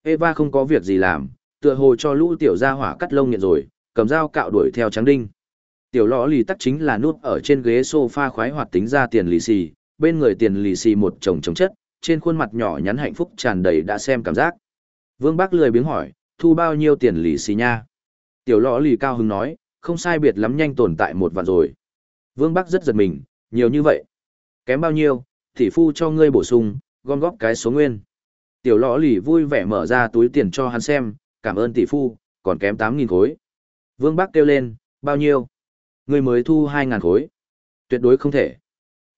Eva không có việc gì làm, tựa hồ cho lũ tiểu gia hỏa cắt lông nghiện rồi, cầm dao cạo đuổi theo trắng đinh. Tiểu lõ lì tắc chính là nút ở trên ghế sofa khoái hoạt tính ra tiền lì xì, bên người tiền lì xì một chồng chồng chất, trên khuôn mặt nhỏ nhắn hạnh phúc tràn đầy đã xem cảm giác. Vương Bác lười biếng hỏi, thu bao nhiêu tiền lì xì nha? Tiểu lõ lì cao hứng nói, không sai biệt lắm nhanh tồn tại một vạn rồi. Vương Bắc rất giật mình, nhiều như vậy. Kém bao nhiêu, tỷ phu cho ngươi bổ sung, gom góp cái số nguyên. Tiểu lõ lì vui vẻ mở ra túi tiền cho hắn xem, cảm ơn tỷ phu, còn kém 8.000 khối. Vương Bắc kêu lên, bao nhiêu? Ngươi mới thu 2.000 khối. Tuyệt đối không thể.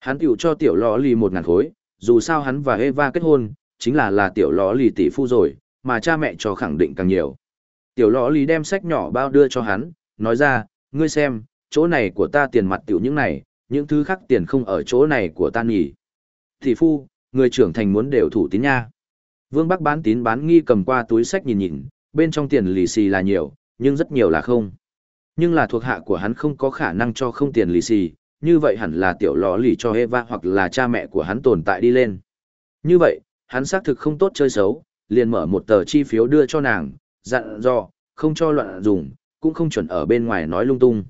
Hắn tiểu cho tiểu lõ lì 1.000 khối, dù sao hắn và Eva kết hôn, chính là là tiểu lõ lì tỷ phu rồi, mà cha mẹ cho khẳng định càng nhiều. Tiểu lõ lì đem sách nhỏ bao đưa cho hắn, nói ra, ngươi xem, chỗ này của ta tiền mặt tiểu những này, những thứ khác tiền không ở chỗ này của ta nhỉ. thị phu, người trưởng thành muốn đều thủ tín nha. Vương Bắc bán tín bán nghi cầm qua túi sách nhìn nhìn, bên trong tiền lì xì là nhiều, nhưng rất nhiều là không. Nhưng là thuộc hạ của hắn không có khả năng cho không tiền lì xì, như vậy hẳn là tiểu lò lì cho Eva hoặc là cha mẹ của hắn tồn tại đi lên. Như vậy, hắn xác thực không tốt chơi xấu, liền mở một tờ chi phiếu đưa cho nàng, dặn dò, không cho loạn dùng, cũng không chuẩn ở bên ngoài nói lung tung.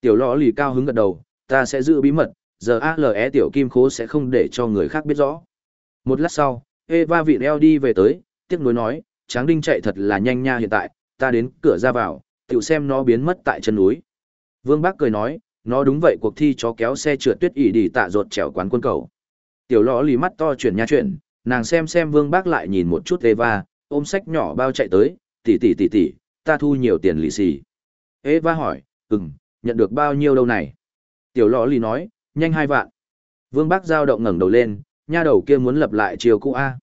Tiểu lò lì cao hứng gật đầu, ta sẽ giữ bí mật, giờ ALE tiểu kim khố sẽ không để cho người khác biết rõ. Một lát sau, Eva vị leo đi về tới, tiếc nuối nói, tráng đinh chạy thật là nhanh nha hiện tại, ta đến cửa ra vào, tiểu xem nó biến mất tại chân núi. Vương Bác cười nói, nó đúng vậy cuộc thi chó kéo xe trượt tuyết ỉ đi tạ rột trèo quán quân cầu. Tiểu lõ lì mắt to chuyển nha chuyển, nàng xem xem Vương Bác lại nhìn một chút Eva, ôm sách nhỏ bao chạy tới, tỷ tỷ tỷ tỷ, ta thu nhiều tiền lì xì. Eva hỏi, ừm, nhận được bao nhiêu đâu này? Tiểu lõ lì nói, nhanh hai vạn. Vương Bác giao động ngẩng đầu lên, nha đầu kia muốn lập lại chiều cũ A.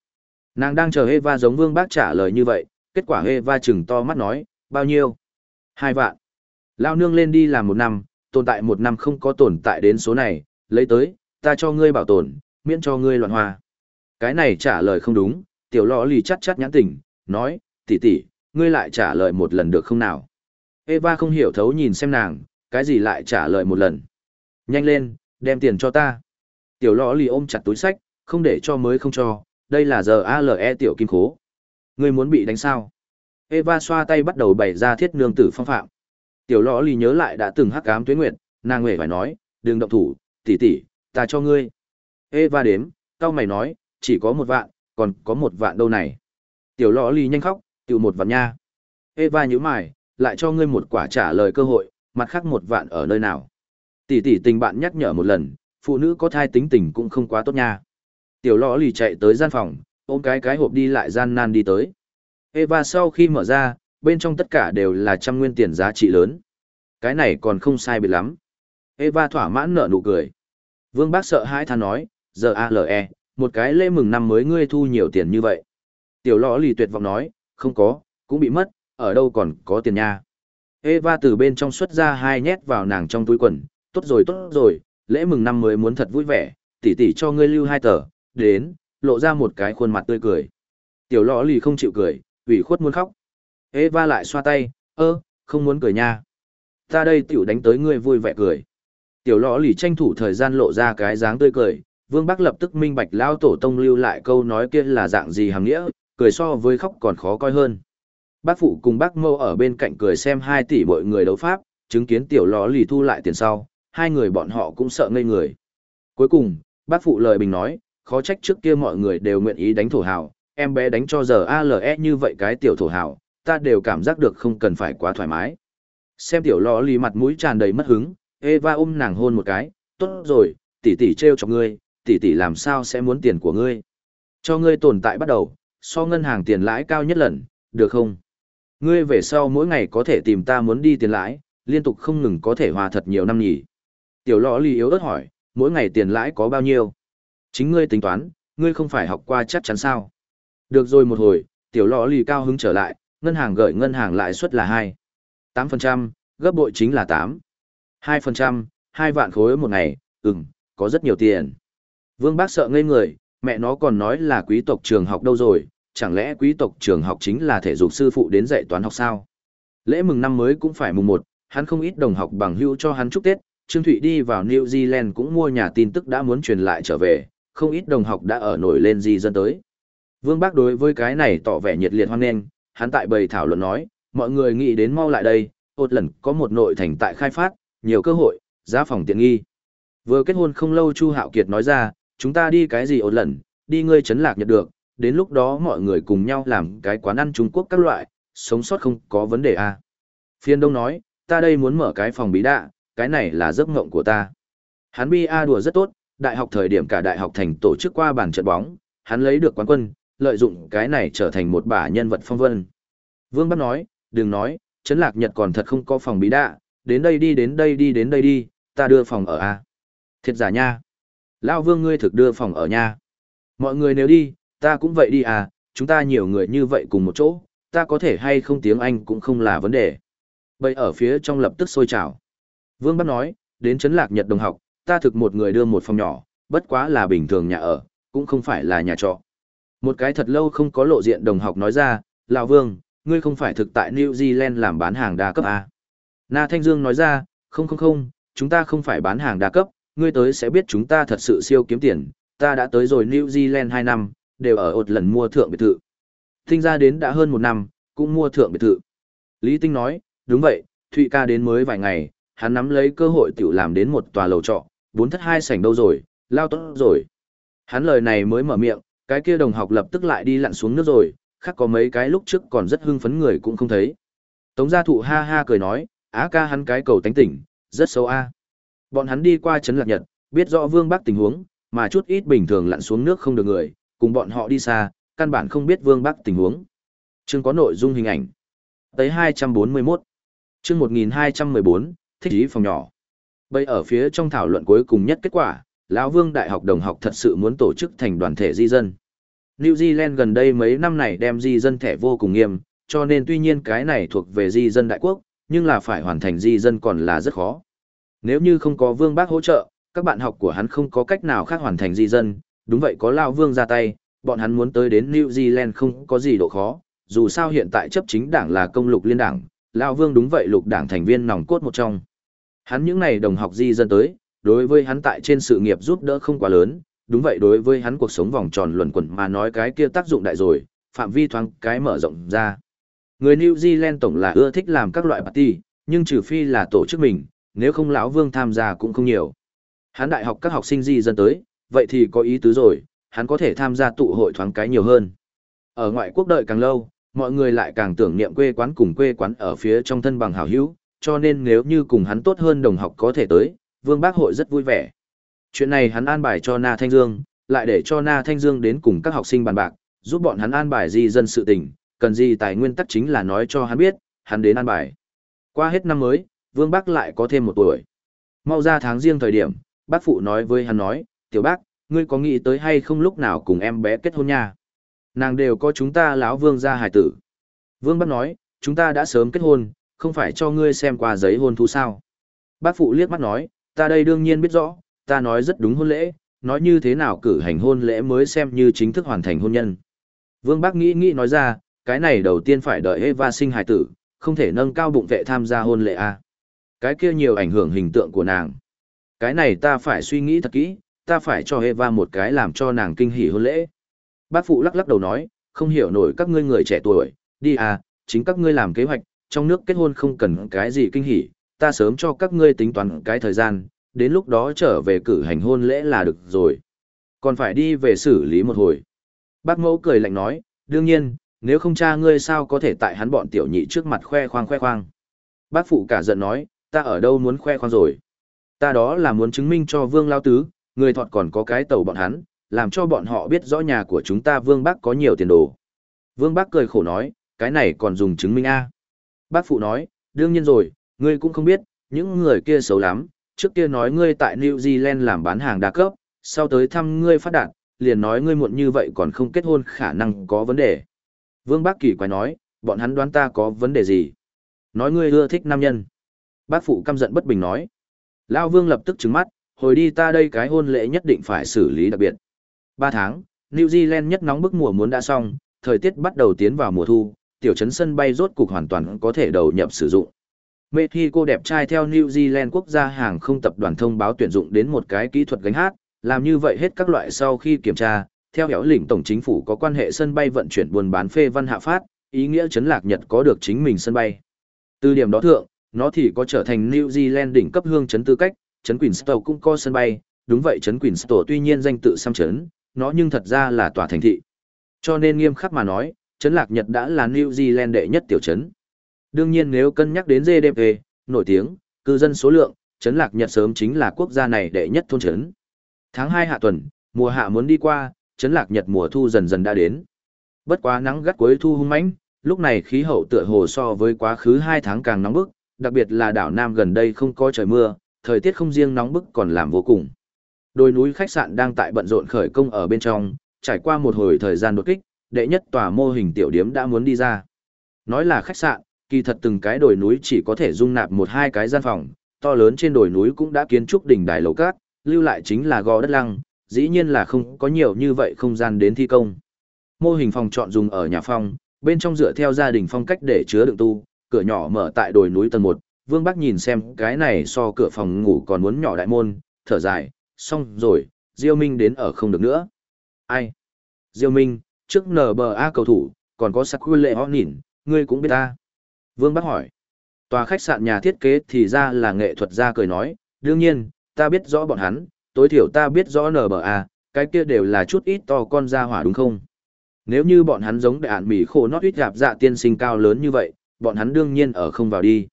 Nàng đang chờ Eva giống Vương Bác trả lời như vậy, kết quả Eva chừng to mắt nói, bao nhiêu? Hai vạn. Lao nương lên đi làm một năm, tồn tại một năm không có tồn tại đến số này, lấy tới, ta cho ngươi bảo tồn, miễn cho ngươi loạn hoa. Cái này trả lời không đúng, tiểu lọ lì chắt chắt nhãn tỉnh, nói, tỷ tỷ, ngươi lại trả lời một lần được không nào? Eva không hiểu thấu nhìn xem nàng, cái gì lại trả lời một lần. Nhanh lên, đem tiền cho ta. Tiểu lọ lì ôm chặt túi sách, không để cho mới không cho, đây là giờ ALE tiểu kim khố. Ngươi muốn bị đánh sao? Eva xoa tay bắt đầu bày ra thiết nương tử phong phạm. Tiểu lõ lì nhớ lại đã từng hắc ám tuyết nguyệt, nàng nguệ phải nói, đừng động thủ, tỷ tỷ, ta cho ngươi. Eva đếm, cao mày nói, chỉ có một vạn, còn có một vạn đâu này. Tiểu lõ lì nhanh khóc, tiểu một vạn nha. Eva nhíu mày, lại cho ngươi một quả trả lời cơ hội, mặt khác một vạn ở nơi nào. Tỷ tỷ tình bạn nhắc nhở một lần, phụ nữ có thai tính tình cũng không quá tốt nha. Tiểu lọ lì chạy tới gian phòng, ôm cái cái hộp đi lại gian nan đi tới. Eva sau khi mở ra, bên trong tất cả đều là trăm nguyên tiền giá trị lớn. Cái này còn không sai biệt lắm. Eva thỏa mãn nở nụ cười. Vương Bác sợ hãi than nói, giờ ALE, một cái lễ mừng năm mới ngươi thu nhiều tiền như vậy. Tiểu lọ lì tuyệt vọng nói, không có, cũng bị mất, ở đâu còn có tiền nha. Eva từ bên trong xuất ra hai nhét vào nàng trong túi quần, tốt rồi tốt rồi, lễ mừng năm mới muốn thật vui vẻ, tỷ tỷ cho ngươi lưu hai tờ, đến, lộ ra một cái khuôn mặt tươi cười. Tiểu lọ lì không chịu cười, ủy khuất muốn khóc. Eva lại xoa tay, ơ, không muốn cười nha. Ta đây tiểu đánh tới ngươi vui vẻ cười. Tiểu lọ lì tranh thủ thời gian lộ ra cái dáng tươi cười, Vương bác lập tức minh bạch lao tổ tông lưu lại câu nói kia là dạng gì hàng nghĩa, cười so với khóc còn khó coi hơn. Bác phụ cùng bác mâu ở bên cạnh cười xem hai tỷ mọi người đấu pháp, chứng kiến tiểu lò lì thu lại tiền sau, hai người bọn họ cũng sợ ngây người. Cuối cùng, bác phụ lời bình nói, khó trách trước kia mọi người đều nguyện ý đánh thổ hào, em bé đánh cho giờ ALE như vậy cái tiểu thổ hào, ta đều cảm giác được không cần phải quá thoải mái. Xem tiểu lò lì mặt mũi tràn đầy mất hứng, Eva ôm nàng hôn một cái, tốt rồi, tỷ tỷ treo cho ngươi, tỷ tỷ làm sao sẽ muốn tiền của ngươi. Cho ngươi tồn tại bắt đầu, so ngân hàng tiền lãi cao nhất lần, được không? Ngươi về sau mỗi ngày có thể tìm ta muốn đi tiền lãi, liên tục không ngừng có thể hòa thật nhiều năm nhỉ. Tiểu lọ lì yếu ớt hỏi, mỗi ngày tiền lãi có bao nhiêu? Chính ngươi tính toán, ngươi không phải học qua chắc chắn sao? Được rồi một hồi, tiểu lọ lì cao hứng trở lại, ngân hàng gửi ngân hàng lãi suất là 2. 8%, gấp bội chính là 8. 2%, 2 vạn khối một ngày, Ừm, có rất nhiều tiền. Vương Bác sợ ngây người, mẹ nó còn nói là quý tộc trường học đâu rồi, chẳng lẽ quý tộc trường học chính là thể dục sư phụ đến dạy toán học sao? Lễ mừng năm mới cũng phải mùng 1, hắn không ít đồng học bằng hữu cho hắn chúc Tết, Trương Thụy đi vào New Zealand cũng mua nhà tin tức đã muốn truyền lại trở về, không ít đồng học đã ở nổi lên di dân tới. Vương Bác đối với cái này tỏ vẻ nhiệt liệt hoan nghênh, hắn tại bầy thảo luận nói, mọi người nghĩ đến mau lại đây, ột lần có một nội thành tại khai phát, nhiều cơ hội, giá phòng tiện nghi. Vừa kết hôn không lâu Chu Hạo Kiệt nói ra, chúng ta đi cái gì ột lần, đi ngươi chấn lạc nhật được, đến lúc đó mọi người cùng nhau làm cái quán ăn Trung Quốc các loại, sống sót không có vấn đề à. Phiên Đông nói, ta đây muốn mở cái phòng bí đạ, cái này là giấc ngộng của ta. Hắn bi a đùa rất tốt, đại học thời điểm cả đại học thành tổ chức qua bàn trận bóng, hắn lấy được quán quân, lợi dụng cái này trở thành một bả nhân vật phong vân. Vương Bắc nói, đừng nói, Trấn Lạc Nhật còn thật không có phòng bí đạ, đến đây đi đến đây đi đến đây đi, ta đưa phòng ở a. Thiệt giả nha. Lão Vương ngươi thực đưa phòng ở nha. Mọi người nếu đi, ta cũng vậy đi à, chúng ta nhiều người như vậy cùng một chỗ, ta có thể hay không tiếng Anh cũng không là vấn đề. Bậy ở phía trong lập tức sôi trào. Vương Bắc nói, đến Trấn Lạc Nhật đồng học, ta thực một người đưa một phòng nhỏ, bất quá là bình thường nhà ở, cũng không phải là nhà trọ. Một cái thật lâu không có lộ diện đồng học nói ra, Lão Vương, ngươi không phải thực tại New Zealand làm bán hàng đa cấp à? Na Thanh Dương nói ra, không không không, chúng ta không phải bán hàng đa cấp, ngươi tới sẽ biết chúng ta thật sự siêu kiếm tiền, ta đã tới rồi New Zealand 2 năm, đều ở một lần mua thượng biệt thự. Tinh ra đến đã hơn một năm, cũng mua thượng biệt thự. Lý Tinh nói, đúng vậy, Thụy ca đến mới vài ngày, hắn nắm lấy cơ hội tiểu làm đến một tòa lầu trọ, bốn thất hai sảnh đâu rồi, lao tốt rồi. Hắn lời này mới mở miệng, cái kia đồng học lập tức lại đi lặn xuống nước rồi, khác có mấy cái lúc trước còn rất hưng phấn người cũng không thấy. Tống gia thụ ha ha cười nói, á ca hắn cái cầu tánh tỉnh, rất xấu a. Bọn hắn đi qua Trấn Lạc Nhật, biết rõ Vương bác tình huống, mà chút ít bình thường lặn xuống nước không được người, cùng bọn họ đi xa, căn bản không biết Vương Bắc tình huống. Chương có nội dung hình ảnh. Tới 241. Chương 1214, thích ý phòng nhỏ. Bây ở phía trong thảo luận cuối cùng nhất kết quả, lão Vương Đại học đồng học thật sự muốn tổ chức thành đoàn thể di dân. New Zealand gần đây mấy năm này đem di dân thẻ vô cùng nghiêm, cho nên tuy nhiên cái này thuộc về di dân đại quốc, nhưng là phải hoàn thành di dân còn là rất khó. Nếu như không có Vương Bác hỗ trợ, các bạn học của hắn không có cách nào khác hoàn thành di dân, đúng vậy có Lao Vương ra tay, bọn hắn muốn tới đến New Zealand không có gì độ khó, dù sao hiện tại chấp chính đảng là công lục liên đảng, Lao Vương đúng vậy lục đảng thành viên nòng cốt một trong. Hắn những này đồng học di dân tới, đối với hắn tại trên sự nghiệp giúp đỡ không quá lớn, đúng vậy đối với hắn cuộc sống vòng tròn luẩn quẩn mà nói cái kia tác dụng đại rồi, phạm vi thoáng cái mở rộng ra. Người New Zealand tổng là ưa thích làm các loại party, nhưng trừ phi là tổ chức mình, nếu không lão Vương tham gia cũng không nhiều. Hắn đại học các học sinh di dân tới, vậy thì có ý tứ rồi, hắn có thể tham gia tụ hội thoáng cái nhiều hơn. Ở ngoại quốc đợi càng lâu, mọi người lại càng tưởng niệm quê quán cùng quê quán ở phía trong thân bằng hảo hữu, cho nên nếu như cùng hắn tốt hơn đồng học có thể tới, Vương Bác hội rất vui vẻ. Chuyện này hắn an bài cho Na Thanh Dương, lại để cho Na Thanh Dương đến cùng các học sinh bàn bạc, giúp bọn hắn an bài di dân sự tình, cần gì tài nguyên tắc chính là nói cho hắn biết, hắn đến an bài. Qua hết năm mới, Vương Bác lại có thêm một tuổi. Mau ra tháng riêng thời điểm, bác phụ nói với hắn nói, tiểu bác, ngươi có nghĩ tới hay không lúc nào cùng em bé kết hôn nha? Nàng đều có chúng ta lão vương gia hài tử. Vương bác nói, chúng ta đã sớm kết hôn, không phải cho ngươi xem qua giấy hôn thú sao. Bác phụ liếc mắt nói, ta đây đương nhiên biết rõ, ta nói rất đúng hôn lễ, nói như thế nào cử hành hôn lễ mới xem như chính thức hoàn thành hôn nhân. Vương bác nghĩ nghĩ nói ra, cái này đầu tiên phải đợi Eva sinh hài tử, không thể nâng cao bụng vệ tham gia hôn lễ à. Cái kia nhiều ảnh hưởng hình tượng của nàng. Cái này ta phải suy nghĩ thật kỹ, ta phải cho Eva một cái làm cho nàng kinh hỉ hôn lễ. Bác phụ lắc lắc đầu nói, không hiểu nổi các ngươi người trẻ tuổi, đi à, chính các ngươi làm kế hoạch, trong nước kết hôn không cần cái gì kinh hỉ, ta sớm cho các ngươi tính toán cái thời gian, đến lúc đó trở về cử hành hôn lễ là được rồi. Còn phải đi về xử lý một hồi. Bác mẫu cười lạnh nói, đương nhiên, nếu không cha ngươi sao có thể tại hắn bọn tiểu nhị trước mặt khoe khoang khoe khoang. Bác phụ cả giận nói, ta ở đâu muốn khoe khoang rồi. Ta đó là muốn chứng minh cho vương lao tứ, người thọt còn có cái tàu bọn hắn, làm cho bọn họ biết rõ nhà của chúng ta vương bác có nhiều tiền đồ. Vương bác cười khổ nói, cái này còn dùng chứng minh A. Bác phụ nói, đương nhiên rồi, ngươi cũng không biết, những người kia xấu lắm, trước kia nói ngươi tại New Zealand làm bán hàng đa cấp, sau tới thăm ngươi phát đạt, liền nói ngươi muộn như vậy còn không kết hôn khả năng có vấn đề. Vương Bác Kỳ quái nói, bọn hắn đoán ta có vấn đề gì? Nói ngươi ưa thích nam nhân. Bác phụ căm giận bất bình nói. Lao Vương lập tức trứng mắt, hồi đi ta đây cái hôn lễ nhất định phải xử lý đặc biệt. 3 tháng, New Zealand nhất nóng bức mùa muốn đã xong, thời tiết bắt đầu tiến vào mùa thu, tiểu trấn sân bay rốt cục hoàn toàn có thể đầu nhập sử dụng. Mexico đẹp trai theo New Zealand quốc gia hàng không tập đoàn thông báo tuyển dụng đến một cái kỹ thuật gánh hát, làm như vậy hết các loại sau khi kiểm tra, theo hẻo lĩnh tổng chính phủ có quan hệ sân bay vận chuyển buôn bán phê văn hạ phát, ý nghĩa chấn lạc Nhật có được chính mình sân bay. Từ điểm đó thượng, nó thì có trở thành New Zealand đỉnh cấp hương chấn tư cách, chấn Queenstown cũng có sân bay, đúng vậy chấn Queenstown tuy nhiên danh tự xăm chấn, nó nhưng thật ra là tòa thành thị. Cho nên nghiêm khắc mà nói, chấn lạc Nhật đã là New Zealand đệ nhất tiểu chấn. Đương nhiên nếu cân nhắc đến GDP, nổi tiếng, cư dân số lượng, chấn lạc Nhật sớm chính là quốc gia này đệ nhất thôn chấn. Tháng 2 hạ tuần, mùa hạ muốn đi qua, chấn lạc Nhật mùa thu dần dần đã đến. Bất quá nắng gắt cuối thu hung mãnh, lúc này khí hậu tựa hồ so với quá khứ 2 tháng càng nóng bức, đặc biệt là đảo Nam gần đây không có trời mưa, thời tiết không riêng nóng bức còn làm vô cùng. Đồi núi khách sạn đang tại bận rộn khởi công ở bên trong, trải qua một hồi thời gian đột kích, đệ nhất tòa mô hình tiểu điếm đã muốn đi ra. Nói là khách sạn, kỳ thật từng cái đồi núi chỉ có thể dung nạp một hai cái gian phòng, to lớn trên đồi núi cũng đã kiến trúc đỉnh đài lầu cát, lưu lại chính là gò đất lăng, dĩ nhiên là không có nhiều như vậy không gian đến thi công. Mô hình phòng chọn dùng ở nhà phòng, bên trong dựa theo gia đình phong cách để chứa đựng tu, cửa nhỏ mở tại đồi núi tầng 1, Vương Bắc nhìn xem cái này so cửa phòng ngủ còn muốn nhỏ đại môn, thở dài, xong rồi, Diêu Minh đến ở không được nữa. Ai? Diêu Minh, trước NBA cầu thủ, còn có sắc lệ họ nhìn, ngươi cũng biết ta. Vương Bắc hỏi. Tòa khách sạn nhà thiết kế thì ra là nghệ thuật gia cười nói, đương nhiên, ta biết rõ bọn hắn, tối thiểu ta biết rõ NBA, cái kia đều là chút ít to con ra hỏa đúng không? Nếu như bọn hắn giống đại ản mỉ khổ nót ít gặp dạ tiên sinh cao lớn như vậy, bọn hắn đương nhiên ở không vào đi.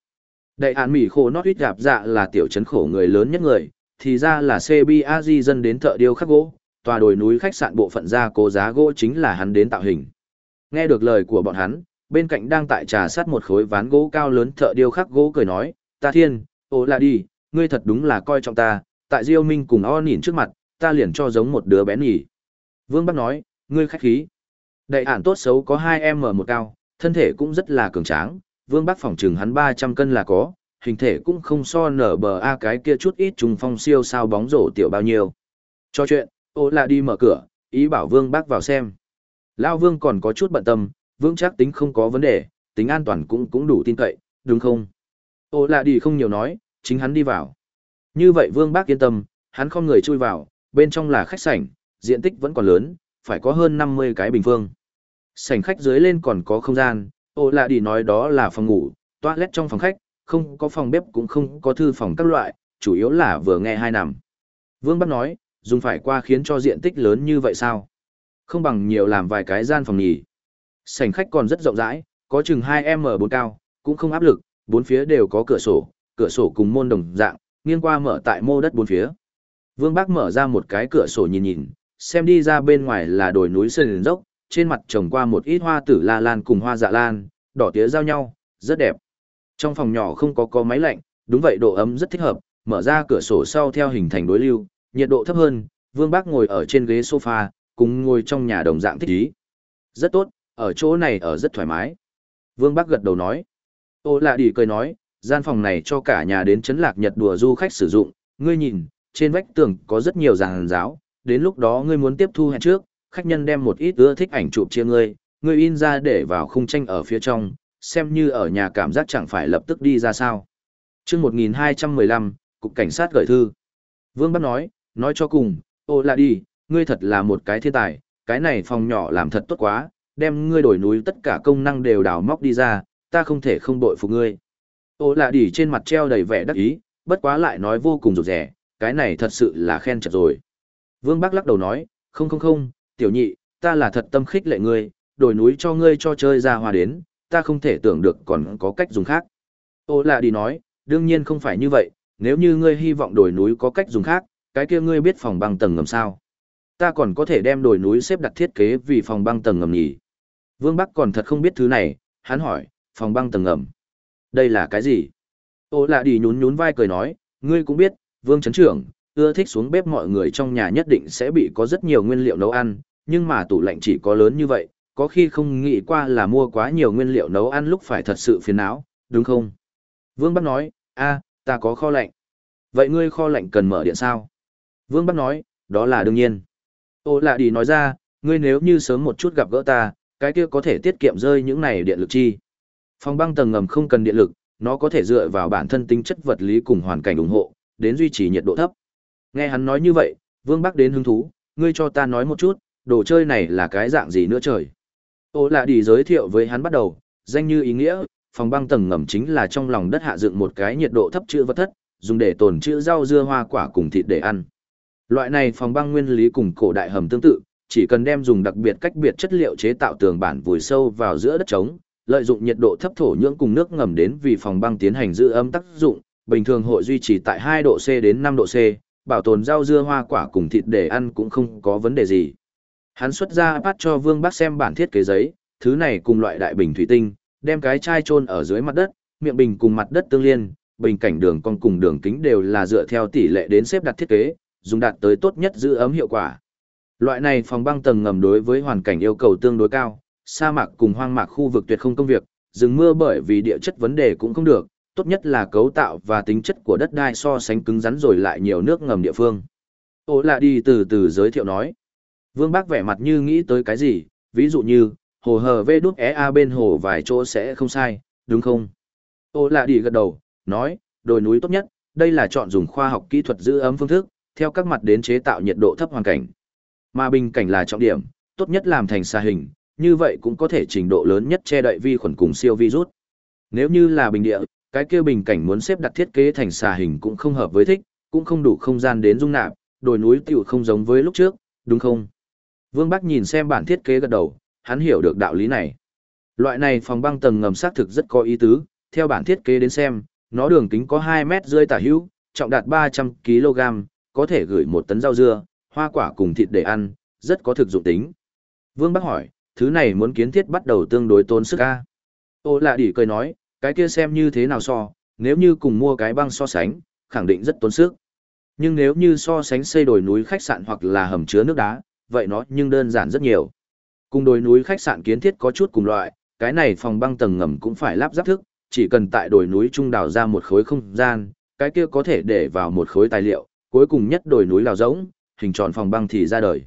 Đại án Mỹ khổ nót ít gặp dạ là tiểu trấn khổ người lớn nhất người, thì ra là CBAG dân đến thợ điêu khắc gỗ, tòa đồi núi khách sạn bộ phận gia cố giá gỗ chính là hắn đến tạo hình. Nghe được lời của bọn hắn, bên cạnh đang tại trà sát một khối ván gỗ cao lớn thợ điêu khắc gỗ cười nói, ta thiên, ô là đi, ngươi thật đúng là coi trọng ta, tại Diêu Minh cùng o nhìn trước mặt, ta liền cho giống một đứa bé nhỉ. Vương Bắc nói, ngươi khách khí. Đại ản tốt xấu có 2M một cao, thân thể cũng rất là cường tráng, Vương Bắc phỏng chừng hắn 300 cân là có, hình thể cũng không so nở bờ A cái kia chút ít trùng phong siêu sao bóng rổ tiểu bao nhiêu. Cho chuyện, ô là đi mở cửa, ý bảo Vương Bác vào xem. Lao Vương còn có chút bận tâm, Vương chắc tính không có vấn đề, tính an toàn cũng cũng đủ tin cậy, đúng không? Ô là đi không nhiều nói, chính hắn đi vào. Như vậy Vương Bác yên tâm, hắn không người chui vào, bên trong là khách sảnh, diện tích vẫn còn lớn, phải có hơn 50 cái bình phương. Sảnh khách dưới lên còn có không gian, ô lạ đi nói đó là phòng ngủ, toilet trong phòng khách, không có phòng bếp cũng không có thư phòng các loại, chủ yếu là vừa nghe hai nằm. Vương Bắc nói, dùng phải qua khiến cho diện tích lớn như vậy sao? Không bằng nhiều làm vài cái gian phòng nhỉ. Sảnh khách còn rất rộng rãi, có chừng hai m bốn cao, cũng không áp lực, bốn phía đều có cửa sổ, cửa sổ cùng môn đồng dạng, nghiêng qua mở tại mô đất bốn phía. Vương Bắc mở ra một cái cửa sổ nhìn nhìn, xem đi ra bên ngoài là đồi núi sơn dốc, trên mặt trồng qua một ít hoa tử la lan cùng hoa dạ lan, đỏ tía giao nhau, rất đẹp. Trong phòng nhỏ không có có máy lạnh, đúng vậy độ ấm rất thích hợp, mở ra cửa sổ sau theo hình thành đối lưu, nhiệt độ thấp hơn, Vương Bác ngồi ở trên ghế sofa, cùng ngồi trong nhà đồng dạng thích ý. Rất tốt, ở chỗ này ở rất thoải mái. Vương Bác gật đầu nói. Ô lạ đi cười nói, gian phòng này cho cả nhà đến chấn lạc nhật đùa du khách sử dụng, ngươi nhìn, trên vách tường có rất nhiều giàn giáo, đến lúc đó ngươi muốn tiếp thu hẹn trước, khách nhân đem một ít ưa thích ảnh chụp chia ngươi, ngươi in ra để vào khung tranh ở phía trong, xem như ở nhà cảm giác chẳng phải lập tức đi ra sao. Trước 1215, Cục Cảnh sát gửi thư. Vương Bắc nói, nói cho cùng, ô là đi, ngươi thật là một cái thiên tài, cái này phòng nhỏ làm thật tốt quá, đem ngươi đổi núi tất cả công năng đều đào móc đi ra, ta không thể không bội phục ngươi. Ô là đi trên mặt treo đầy vẻ đắc ý, bất quá lại nói vô cùng rụt rẻ, cái này thật sự là khen chật rồi. Vương Bắc lắc đầu nói, không không không, tiểu nhị, ta là thật tâm khích lệ ngươi, đổi núi cho ngươi cho chơi ra hòa đến, ta không thể tưởng được còn có cách dùng khác. Ô lạ đi nói, đương nhiên không phải như vậy, nếu như ngươi hy vọng đổi núi có cách dùng khác, cái kia ngươi biết phòng băng tầng ngầm sao. Ta còn có thể đem đổi núi xếp đặt thiết kế vì phòng băng tầng ngầm nhỉ. Vương Bắc còn thật không biết thứ này, hắn hỏi, phòng băng tầng ngầm. Đây là cái gì? Ô lạ đi nhún nhún vai cười nói, ngươi cũng biết, vương chấn trưởng, ưa thích xuống bếp mọi người trong nhà nhất định sẽ bị có rất nhiều nguyên liệu nấu ăn, nhưng mà tủ lạnh chỉ có lớn như vậy, có khi không nghĩ qua là mua quá nhiều nguyên liệu nấu ăn lúc phải thật sự phiền não, đúng không? Vương Bắc nói, a, ta có kho lạnh. Vậy ngươi kho lạnh cần mở điện sao? Vương Bắc nói, đó là đương nhiên. Ô lạ đi nói ra, ngươi nếu như sớm một chút gặp gỡ ta, cái kia có thể tiết kiệm rơi những này điện lực chi. Phòng băng tầng ngầm không cần điện lực, nó có thể dựa vào bản thân tính chất vật lý cùng hoàn cảnh ủng hộ, đến duy trì nhiệt độ thấp. Nghe hắn nói như vậy, Vương Bắc đến hứng thú, ngươi cho ta nói một chút, đồ chơi này là cái dạng gì nữa trời. Ô lạ đi giới thiệu với hắn bắt đầu, danh như ý nghĩa, phòng băng tầng ngầm chính là trong lòng đất hạ dựng một cái nhiệt độ thấp chữ vật thất, dùng để tồn trữ rau dưa hoa quả cùng thịt để ăn. Loại này phòng băng nguyên lý cùng cổ đại hầm tương tự, chỉ cần đem dùng đặc biệt cách biệt chất liệu chế tạo tường bản vùi sâu vào giữa đất trống, lợi dụng nhiệt độ thấp thổ nhưỡng cùng nước ngầm đến vì phòng băng tiến hành giữ ấm tác dụng, bình thường hội duy trì tại 2 độ C đến 5 độ C, bảo tồn rau dưa hoa quả cùng thịt để ăn cũng không có vấn đề gì. Hắn xuất ra bắt cho Vương Bác xem bản thiết kế giấy, thứ này cùng loại đại bình thủy tinh, đem cái chai chôn ở dưới mặt đất, miệng bình cùng mặt đất tương liên, bình cảnh đường cong cùng đường kính đều là dựa theo tỷ lệ đến xếp đặt thiết kế, dùng đạt tới tốt nhất giữ ấm hiệu quả. Loại này phòng băng tầng ngầm đối với hoàn cảnh yêu cầu tương đối cao, sa mạc cùng hoang mạc khu vực tuyệt không công việc, rừng mưa bởi vì địa chất vấn đề cũng không được, tốt nhất là cấu tạo và tính chất của đất đai so sánh cứng rắn rồi lại nhiều nước ngầm địa phương. Ô lạ đi từ từ giới thiệu nói. Vương Bác vẻ mặt như nghĩ tới cái gì, ví dụ như, hồ hờ vê đút e a bên hồ vài chỗ sẽ không sai, đúng không? Ô lạ đi gật đầu, nói, đồi núi tốt nhất, đây là chọn dùng khoa học kỹ thuật giữ ấm phương thức, theo các mặt đến chế tạo nhiệt độ thấp hoàn cảnh. Mà bình cảnh là trọng điểm, tốt nhất làm thành xa hình, như vậy cũng có thể trình độ lớn nhất che đậy vi khuẩn cùng siêu virus. Nếu như là bình địa, cái kia bình cảnh muốn xếp đặt thiết kế thành xà hình cũng không hợp với thích, cũng không đủ không gian đến dung nạp, đồi núi tiểu không giống với lúc trước, đúng không? Vương Bắc nhìn xem bản thiết kế gật đầu, hắn hiểu được đạo lý này. Loại này phòng băng tầng ngầm xác thực rất có ý tứ, theo bản thiết kế đến xem, nó đường kính có 2 mét rưỡi tả hữu, trọng đạt 300 kg, có thể gửi một tấn rau dưa, hoa quả cùng thịt để ăn, rất có thực dụng tính. Vương Bắc hỏi, thứ này muốn kiến thiết bắt đầu tương đối tốn sức a. Ô lạ đỉ cười nói, cái kia xem như thế nào so, nếu như cùng mua cái băng so sánh, khẳng định rất tốn sức. Nhưng nếu như so sánh xây đồi núi khách sạn hoặc là hầm chứa nước đá, vậy nó nhưng đơn giản rất nhiều. Cùng đồi núi khách sạn kiến thiết có chút cùng loại, cái này phòng băng tầng ngầm cũng phải lắp ráp thức, chỉ cần tại đồi núi trung đào ra một khối không gian, cái kia có thể để vào một khối tài liệu, cuối cùng nhất đồi núi đào rỗng, hình tròn phòng băng thì ra đời.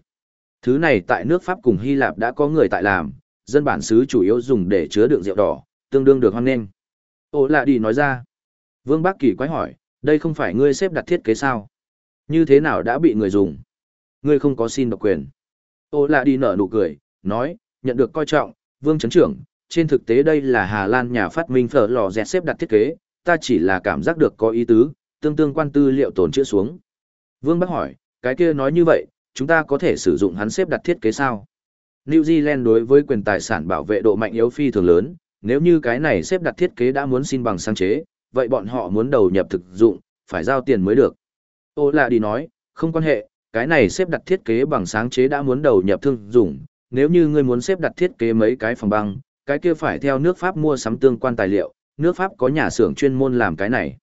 Thứ này tại nước Pháp cùng Hy Lạp đã có người tại làm, dân bản xứ chủ yếu dùng để chứa đựng rượu đỏ, tương đương được hoan nghênh. Ô lạ đi nói ra. Vương Bác Kỳ quái hỏi, đây không phải ngươi xếp đặt thiết kế sao? Như thế nào đã bị người dùng? Ngươi không có xin độc quyền. Ô lạ đi nở nụ cười, nói, nhận được coi trọng, Vương Trấn Trưởng, trên thực tế đây là Hà Lan nhà phát minh phở lò dẹt xếp đặt thiết kế, ta chỉ là cảm giác được có ý tứ, tương tương quan tư liệu tồn chữ xuống. Vương Bác hỏi, cái kia nói như vậy, chúng ta có thể sử dụng hắn xếp đặt thiết kế sao? New Zealand đối với quyền tài sản bảo vệ độ mạnh yếu phi thường lớn, nếu như cái này xếp đặt thiết kế đã muốn xin bằng sáng chế, vậy bọn họ muốn đầu nhập thực dụng, phải giao tiền mới được. Ô là đi nói, không quan hệ, cái này xếp đặt thiết kế bằng sáng chế đã muốn đầu nhập thương dụng, nếu như ngươi muốn xếp đặt thiết kế mấy cái phòng băng, cái kia phải theo nước Pháp mua sắm tương quan tài liệu, nước Pháp có nhà xưởng chuyên môn làm cái này.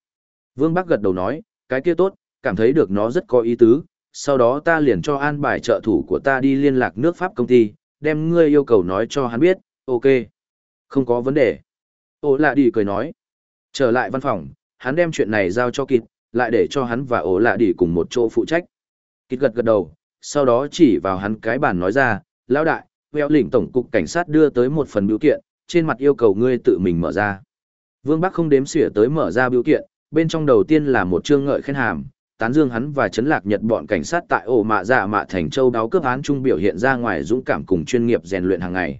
Vương Bắc gật đầu nói, cái kia tốt, cảm thấy được nó rất có ý tứ, sau đó ta liền cho an bài trợ thủ của ta đi liên lạc nước Pháp công ty, đem ngươi yêu cầu nói cho hắn biết, ok. Không có vấn đề. Ô lạ đi cười nói. Trở lại văn phòng, hắn đem chuyện này giao cho kịp, lại để cho hắn và ổ lạ đi cùng một chỗ phụ trách. Kịt gật gật đầu, sau đó chỉ vào hắn cái bản nói ra, lão đại, veo lĩnh tổng cục cảnh sát đưa tới một phần biểu kiện, trên mặt yêu cầu ngươi tự mình mở ra. Vương Bắc không đếm xỉa tới mở ra biểu kiện, bên trong đầu tiên là một chương ngợi khen hàm, tán dương hắn và chấn lạc nhật bọn cảnh sát tại ổ mạ dạ mạ thành châu đáo cướp án trung biểu hiện ra ngoài dũng cảm cùng chuyên nghiệp rèn luyện hàng ngày.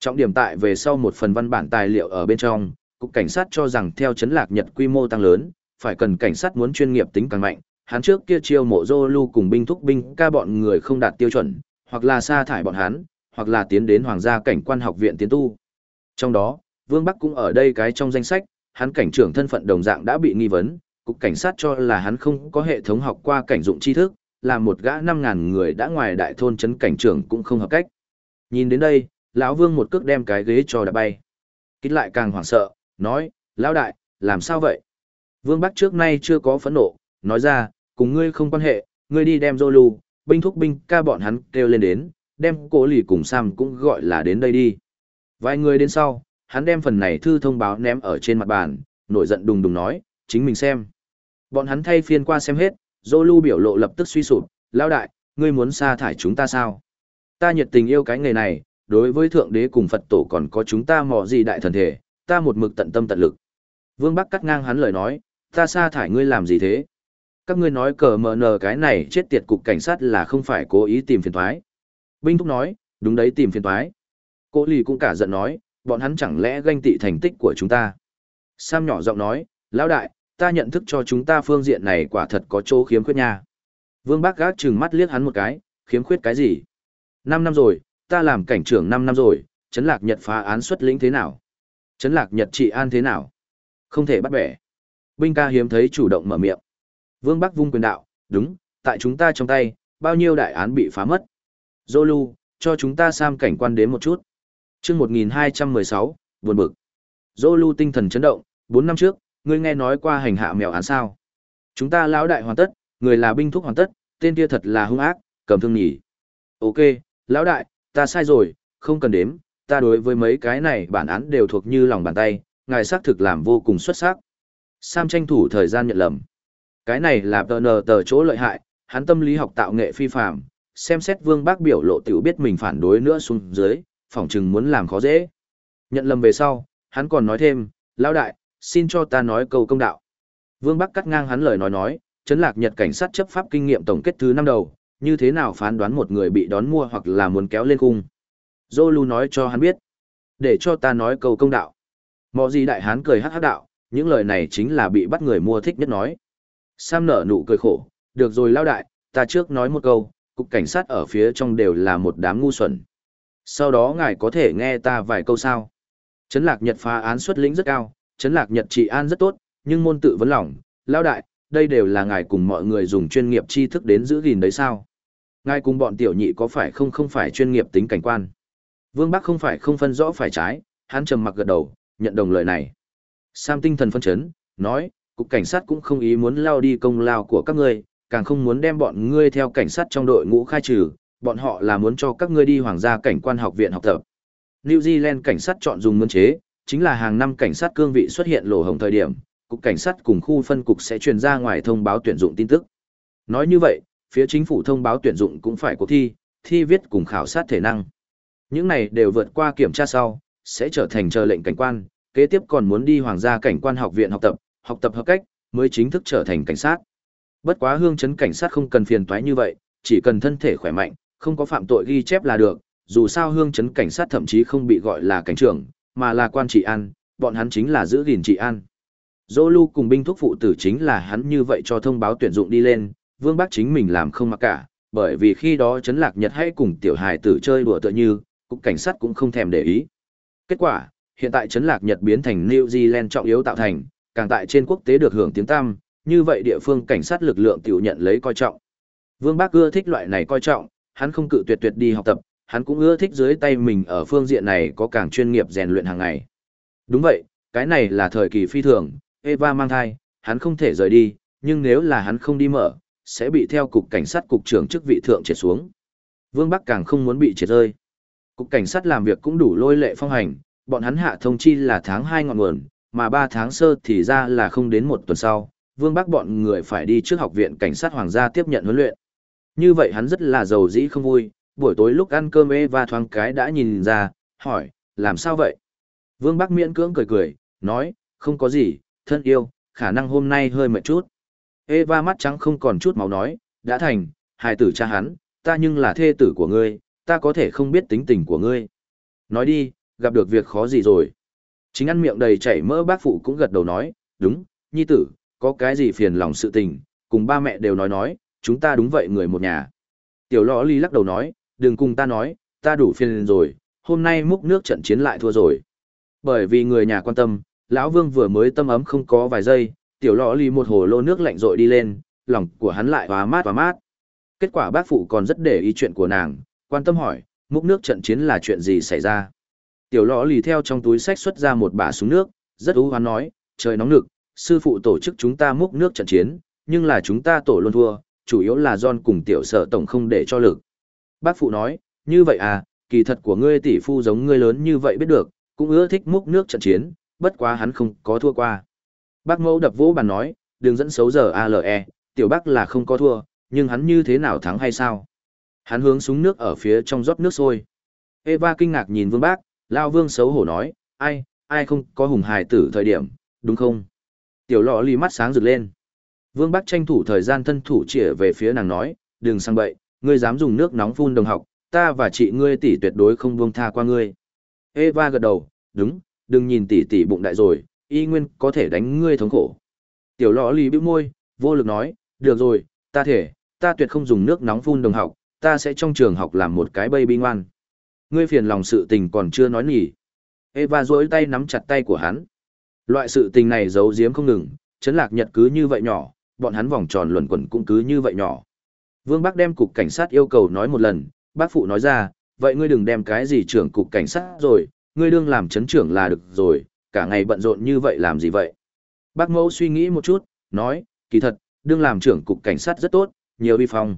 Trọng điểm tại về sau một phần văn bản tài liệu ở bên trong, cục cảnh sát cho rằng theo chấn lạc nhật quy mô tăng lớn, phải cần cảnh sát muốn chuyên nghiệp tính càng mạnh. Hắn trước kia chiêu mộ Zolu cùng binh thúc binh ca bọn người không đạt tiêu chuẩn, hoặc là sa thải bọn hắn, hoặc là tiến đến hoàng gia cảnh quan học viện tiến tu. Trong đó, Vương Bắc cũng ở đây cái trong danh sách, hắn cảnh trưởng thân phận đồng dạng đã bị nghi vấn, cục cảnh sát cho là hắn không có hệ thống học qua cảnh dụng tri thức, là một gã 5000 người đã ngoài đại thôn trấn cảnh trưởng cũng không hợp cách. Nhìn đến đây, lão Vương một cước đem cái ghế cho đã bay. Kít lại càng hoảng sợ, nói, lão đại, làm sao vậy? Vương Bắc trước nay chưa có phẫn nộ, nói ra, cùng ngươi không quan hệ, ngươi đi đem Zolu, binh thúc binh ca bọn hắn kêu lên đến, đem cố lì cùng Sam cũng gọi là đến đây đi. Vài người đến sau, hắn đem phần này thư thông báo ném ở trên mặt bàn, nổi giận đùng đùng nói, chính mình xem. Bọn hắn thay phiên qua xem hết, Zolu biểu lộ lập tức suy sụp, lão đại, ngươi muốn sa thải chúng ta sao? Ta nhiệt tình yêu cái nghề này, đối với thượng đế cùng Phật tổ còn có chúng ta mò gì đại thần thể, ta một mực tận tâm tận lực. Vương Bắc cắt ngang hắn lời nói, ta sa thải ngươi làm gì thế? Các ngươi nói cờ mờ nờ cái này chết tiệt cục cảnh sát là không phải cố ý tìm phiền thoái. Binh Thúc nói, đúng đấy tìm phiền thoái. Cô Lì cũng cả giận nói, bọn hắn chẳng lẽ ganh tị thành tích của chúng ta. Sam nhỏ giọng nói, lão đại, ta nhận thức cho chúng ta phương diện này quả thật có chỗ khiếm khuyết nha. Vương Bác gác chừng mắt liếc hắn một cái, khiếm khuyết cái gì? Năm năm rồi, ta làm cảnh trưởng năm năm rồi, Trấn Lạc Nhật phá án xuất lĩnh thế nào? Trấn Lạc Nhật trị an thế nào? Không thể bắt bẻ. Binh ca hiếm thấy chủ động mở miệng. Vương Bắc vung quyền đạo, đúng, tại chúng ta trong tay, bao nhiêu đại án bị phá mất. Zolu, cho chúng ta sam cảnh quan đến một chút. chương 1216, buồn bực. Zolu tinh thần chấn động, 4 năm trước, ngươi nghe nói qua hành hạ mèo án sao. Chúng ta lão đại hoàn tất, người là binh thúc hoàn tất, tên kia thật là hung ác, cầm thương nhỉ. Ok, lão đại, ta sai rồi, không cần đếm, ta đối với mấy cái này bản án đều thuộc như lòng bàn tay, ngài xác thực làm vô cùng xuất sắc. Sam tranh thủ thời gian nhận lầm. Cái này là tờ nờ tờ chỗ lợi hại, hắn tâm lý học tạo nghệ phi phạm, xem xét vương bác biểu lộ tiểu biết mình phản đối nữa xuống dưới, phỏng chừng muốn làm khó dễ. Nhận lầm về sau, hắn còn nói thêm, lão đại, xin cho ta nói câu công đạo. Vương Bắc cắt ngang hắn lời nói nói, chấn lạc Nhật cảnh sát chấp pháp kinh nghiệm tổng kết thứ năm đầu, như thế nào phán đoán một người bị đón mua hoặc là muốn kéo lên cung. Zolu nói cho hắn biết, để cho ta nói câu công đạo. Mọ gì đại hán cười hắc hắc đạo, những lời này chính là bị bắt người mua thích nhất nói. Sam nở nụ cười khổ, được rồi lao đại, ta trước nói một câu, cục cảnh sát ở phía trong đều là một đám ngu xuẩn. Sau đó ngài có thể nghe ta vài câu sao. Trấn lạc Nhật phá án xuất lĩnh rất cao, Trấn lạc Nhật trị an rất tốt, nhưng môn tự vấn lòng, lao đại, đây đều là ngài cùng mọi người dùng chuyên nghiệp tri thức đến giữ gìn đấy sao. Ngài cùng bọn tiểu nhị có phải không không phải chuyên nghiệp tính cảnh quan. Vương Bắc không phải không phân rõ phải trái, hắn trầm mặc gật đầu, nhận đồng lời này. Sam tinh thần phân chấn, nói, cục cảnh sát cũng không ý muốn lao đi công lao của các ngươi, càng không muốn đem bọn ngươi theo cảnh sát trong đội ngũ khai trừ, bọn họ là muốn cho các ngươi đi hoàng gia cảnh quan học viện học tập. New Zealand cảnh sát chọn dùng môn chế, chính là hàng năm cảnh sát cương vị xuất hiện lỗ hồng thời điểm, cục cảnh sát cùng khu phân cục sẽ truyền ra ngoài thông báo tuyển dụng tin tức. Nói như vậy, phía chính phủ thông báo tuyển dụng cũng phải cuộc thi, thi viết cùng khảo sát thể năng. Những này đều vượt qua kiểm tra sau, sẽ trở thành chờ lệnh cảnh quan, kế tiếp còn muốn đi hoàng gia cảnh quan học viện học tập, học tập hợp cách, mới chính thức trở thành cảnh sát. Bất quá hương chấn cảnh sát không cần phiền toái như vậy, chỉ cần thân thể khỏe mạnh, không có phạm tội ghi chép là được, dù sao hương chấn cảnh sát thậm chí không bị gọi là cảnh trưởng, mà là quan trị an, bọn hắn chính là giữ gìn trị an. Zolu cùng binh thuốc phụ tử chính là hắn như vậy cho thông báo tuyển dụng đi lên, Vương Bác chính mình làm không mặc cả, bởi vì khi đó chấn lạc Nhật hay cùng tiểu hài tử chơi đùa tựa như, cục cảnh sát cũng không thèm để ý. Kết quả, hiện tại chấn lạc Nhật biến thành New Zealand trọng yếu tạo thành, càng tại trên quốc tế được hưởng tiếng tăm, như vậy địa phương cảnh sát lực lượng tiểu nhận lấy coi trọng. Vương Bác ưa thích loại này coi trọng, hắn không cự tuyệt tuyệt đi học tập, hắn cũng ưa thích dưới tay mình ở phương diện này có càng chuyên nghiệp rèn luyện hàng ngày. Đúng vậy, cái này là thời kỳ phi thường, Eva mang thai, hắn không thể rời đi, nhưng nếu là hắn không đi mở, sẽ bị theo cục cảnh sát cục trưởng chức vị thượng triệt xuống. Vương Bắc càng không muốn bị triệt rơi. Cục cảnh sát làm việc cũng đủ lôi lệ phong hành, bọn hắn hạ thông chi là tháng 2 ngọn nguồn, mà 3 tháng sơ thì ra là không đến một tuần sau, Vương Bắc bọn người phải đi trước học viện cảnh sát hoàng gia tiếp nhận huấn luyện. Như vậy hắn rất là giàu dĩ không vui, buổi tối lúc ăn cơm Eva thoáng cái đã nhìn ra, hỏi, làm sao vậy? Vương Bắc miễn cưỡng cười cười, nói, không có gì, thân yêu, khả năng hôm nay hơi mệt chút. Eva mắt trắng không còn chút máu nói, đã thành, hài tử cha hắn, ta nhưng là thê tử của ngươi, ta có thể không biết tính tình của ngươi. Nói đi, gặp được việc khó gì rồi. Chính ăn miệng đầy chảy mỡ bác phụ cũng gật đầu nói, đúng, nhi tử, có cái gì phiền lòng sự tình, cùng ba mẹ đều nói nói, chúng ta đúng vậy người một nhà. Tiểu lõ ly lắc đầu nói, đừng cùng ta nói, ta đủ phiền rồi, hôm nay múc nước trận chiến lại thua rồi. Bởi vì người nhà quan tâm, lão vương vừa mới tâm ấm không có vài giây, tiểu lọ ly một hồ lô nước lạnh rội đi lên, lòng của hắn lại hóa mát và mát. Kết quả bác phụ còn rất để ý chuyện của nàng, quan tâm hỏi, múc nước trận chiến là chuyện gì xảy ra. Tiểu lọ lì theo trong túi sách xuất ra một bả súng nước, rất ưu hoán nói, trời nóng nực, sư phụ tổ chức chúng ta múc nước trận chiến, nhưng là chúng ta tổ luôn thua, chủ yếu là John cùng tiểu sở tổng không để cho lực. Bác phụ nói, như vậy à, kỳ thật của ngươi tỷ phu giống ngươi lớn như vậy biết được, cũng ưa thích múc nước trận chiến, bất quá hắn không có thua qua. Bác mẫu đập vỗ bàn nói, đừng dẫn xấu giờ ALE, tiểu bác là không có thua, nhưng hắn như thế nào thắng hay sao? Hắn hướng súng nước ở phía trong rót nước sôi. Eva kinh ngạc nhìn vương bác, lao vương xấu hổ nói, ai, ai không có hùng hài tử thời điểm, đúng không? Tiểu lọ lì mắt sáng rực lên. Vương bác tranh thủ thời gian thân thủ chĩa về phía nàng nói, đừng sang bậy, ngươi dám dùng nước nóng phun đồng học, ta và chị ngươi tỷ tuyệt đối không buông tha qua ngươi. Eva gật đầu, đúng, đừng nhìn tỷ tỷ bụng đại rồi, y nguyên có thể đánh ngươi thống khổ. Tiểu lọ lì bĩu môi, vô lực nói, được rồi, ta thể, ta tuyệt không dùng nước nóng phun đồng học, ta sẽ trong trường học làm một cái baby ngoan. Ngươi phiền lòng sự tình còn chưa nói nhỉ. Eva duỗi tay nắm chặt tay của hắn. Loại sự tình này giấu giếm không ngừng, chấn lạc nhật cứ như vậy nhỏ, bọn hắn vòng tròn luẩn quẩn cũng cứ như vậy nhỏ. Vương Bắc đem cục cảnh sát yêu cầu nói một lần, bác phụ nói ra, vậy ngươi đừng đem cái gì trưởng cục cảnh sát rồi, ngươi đương làm chấn trưởng là được rồi, cả ngày bận rộn như vậy làm gì vậy? Bác mẫu suy nghĩ một chút, nói, kỳ thật, đương làm trưởng cục cảnh sát rất tốt, nhiều vi phong.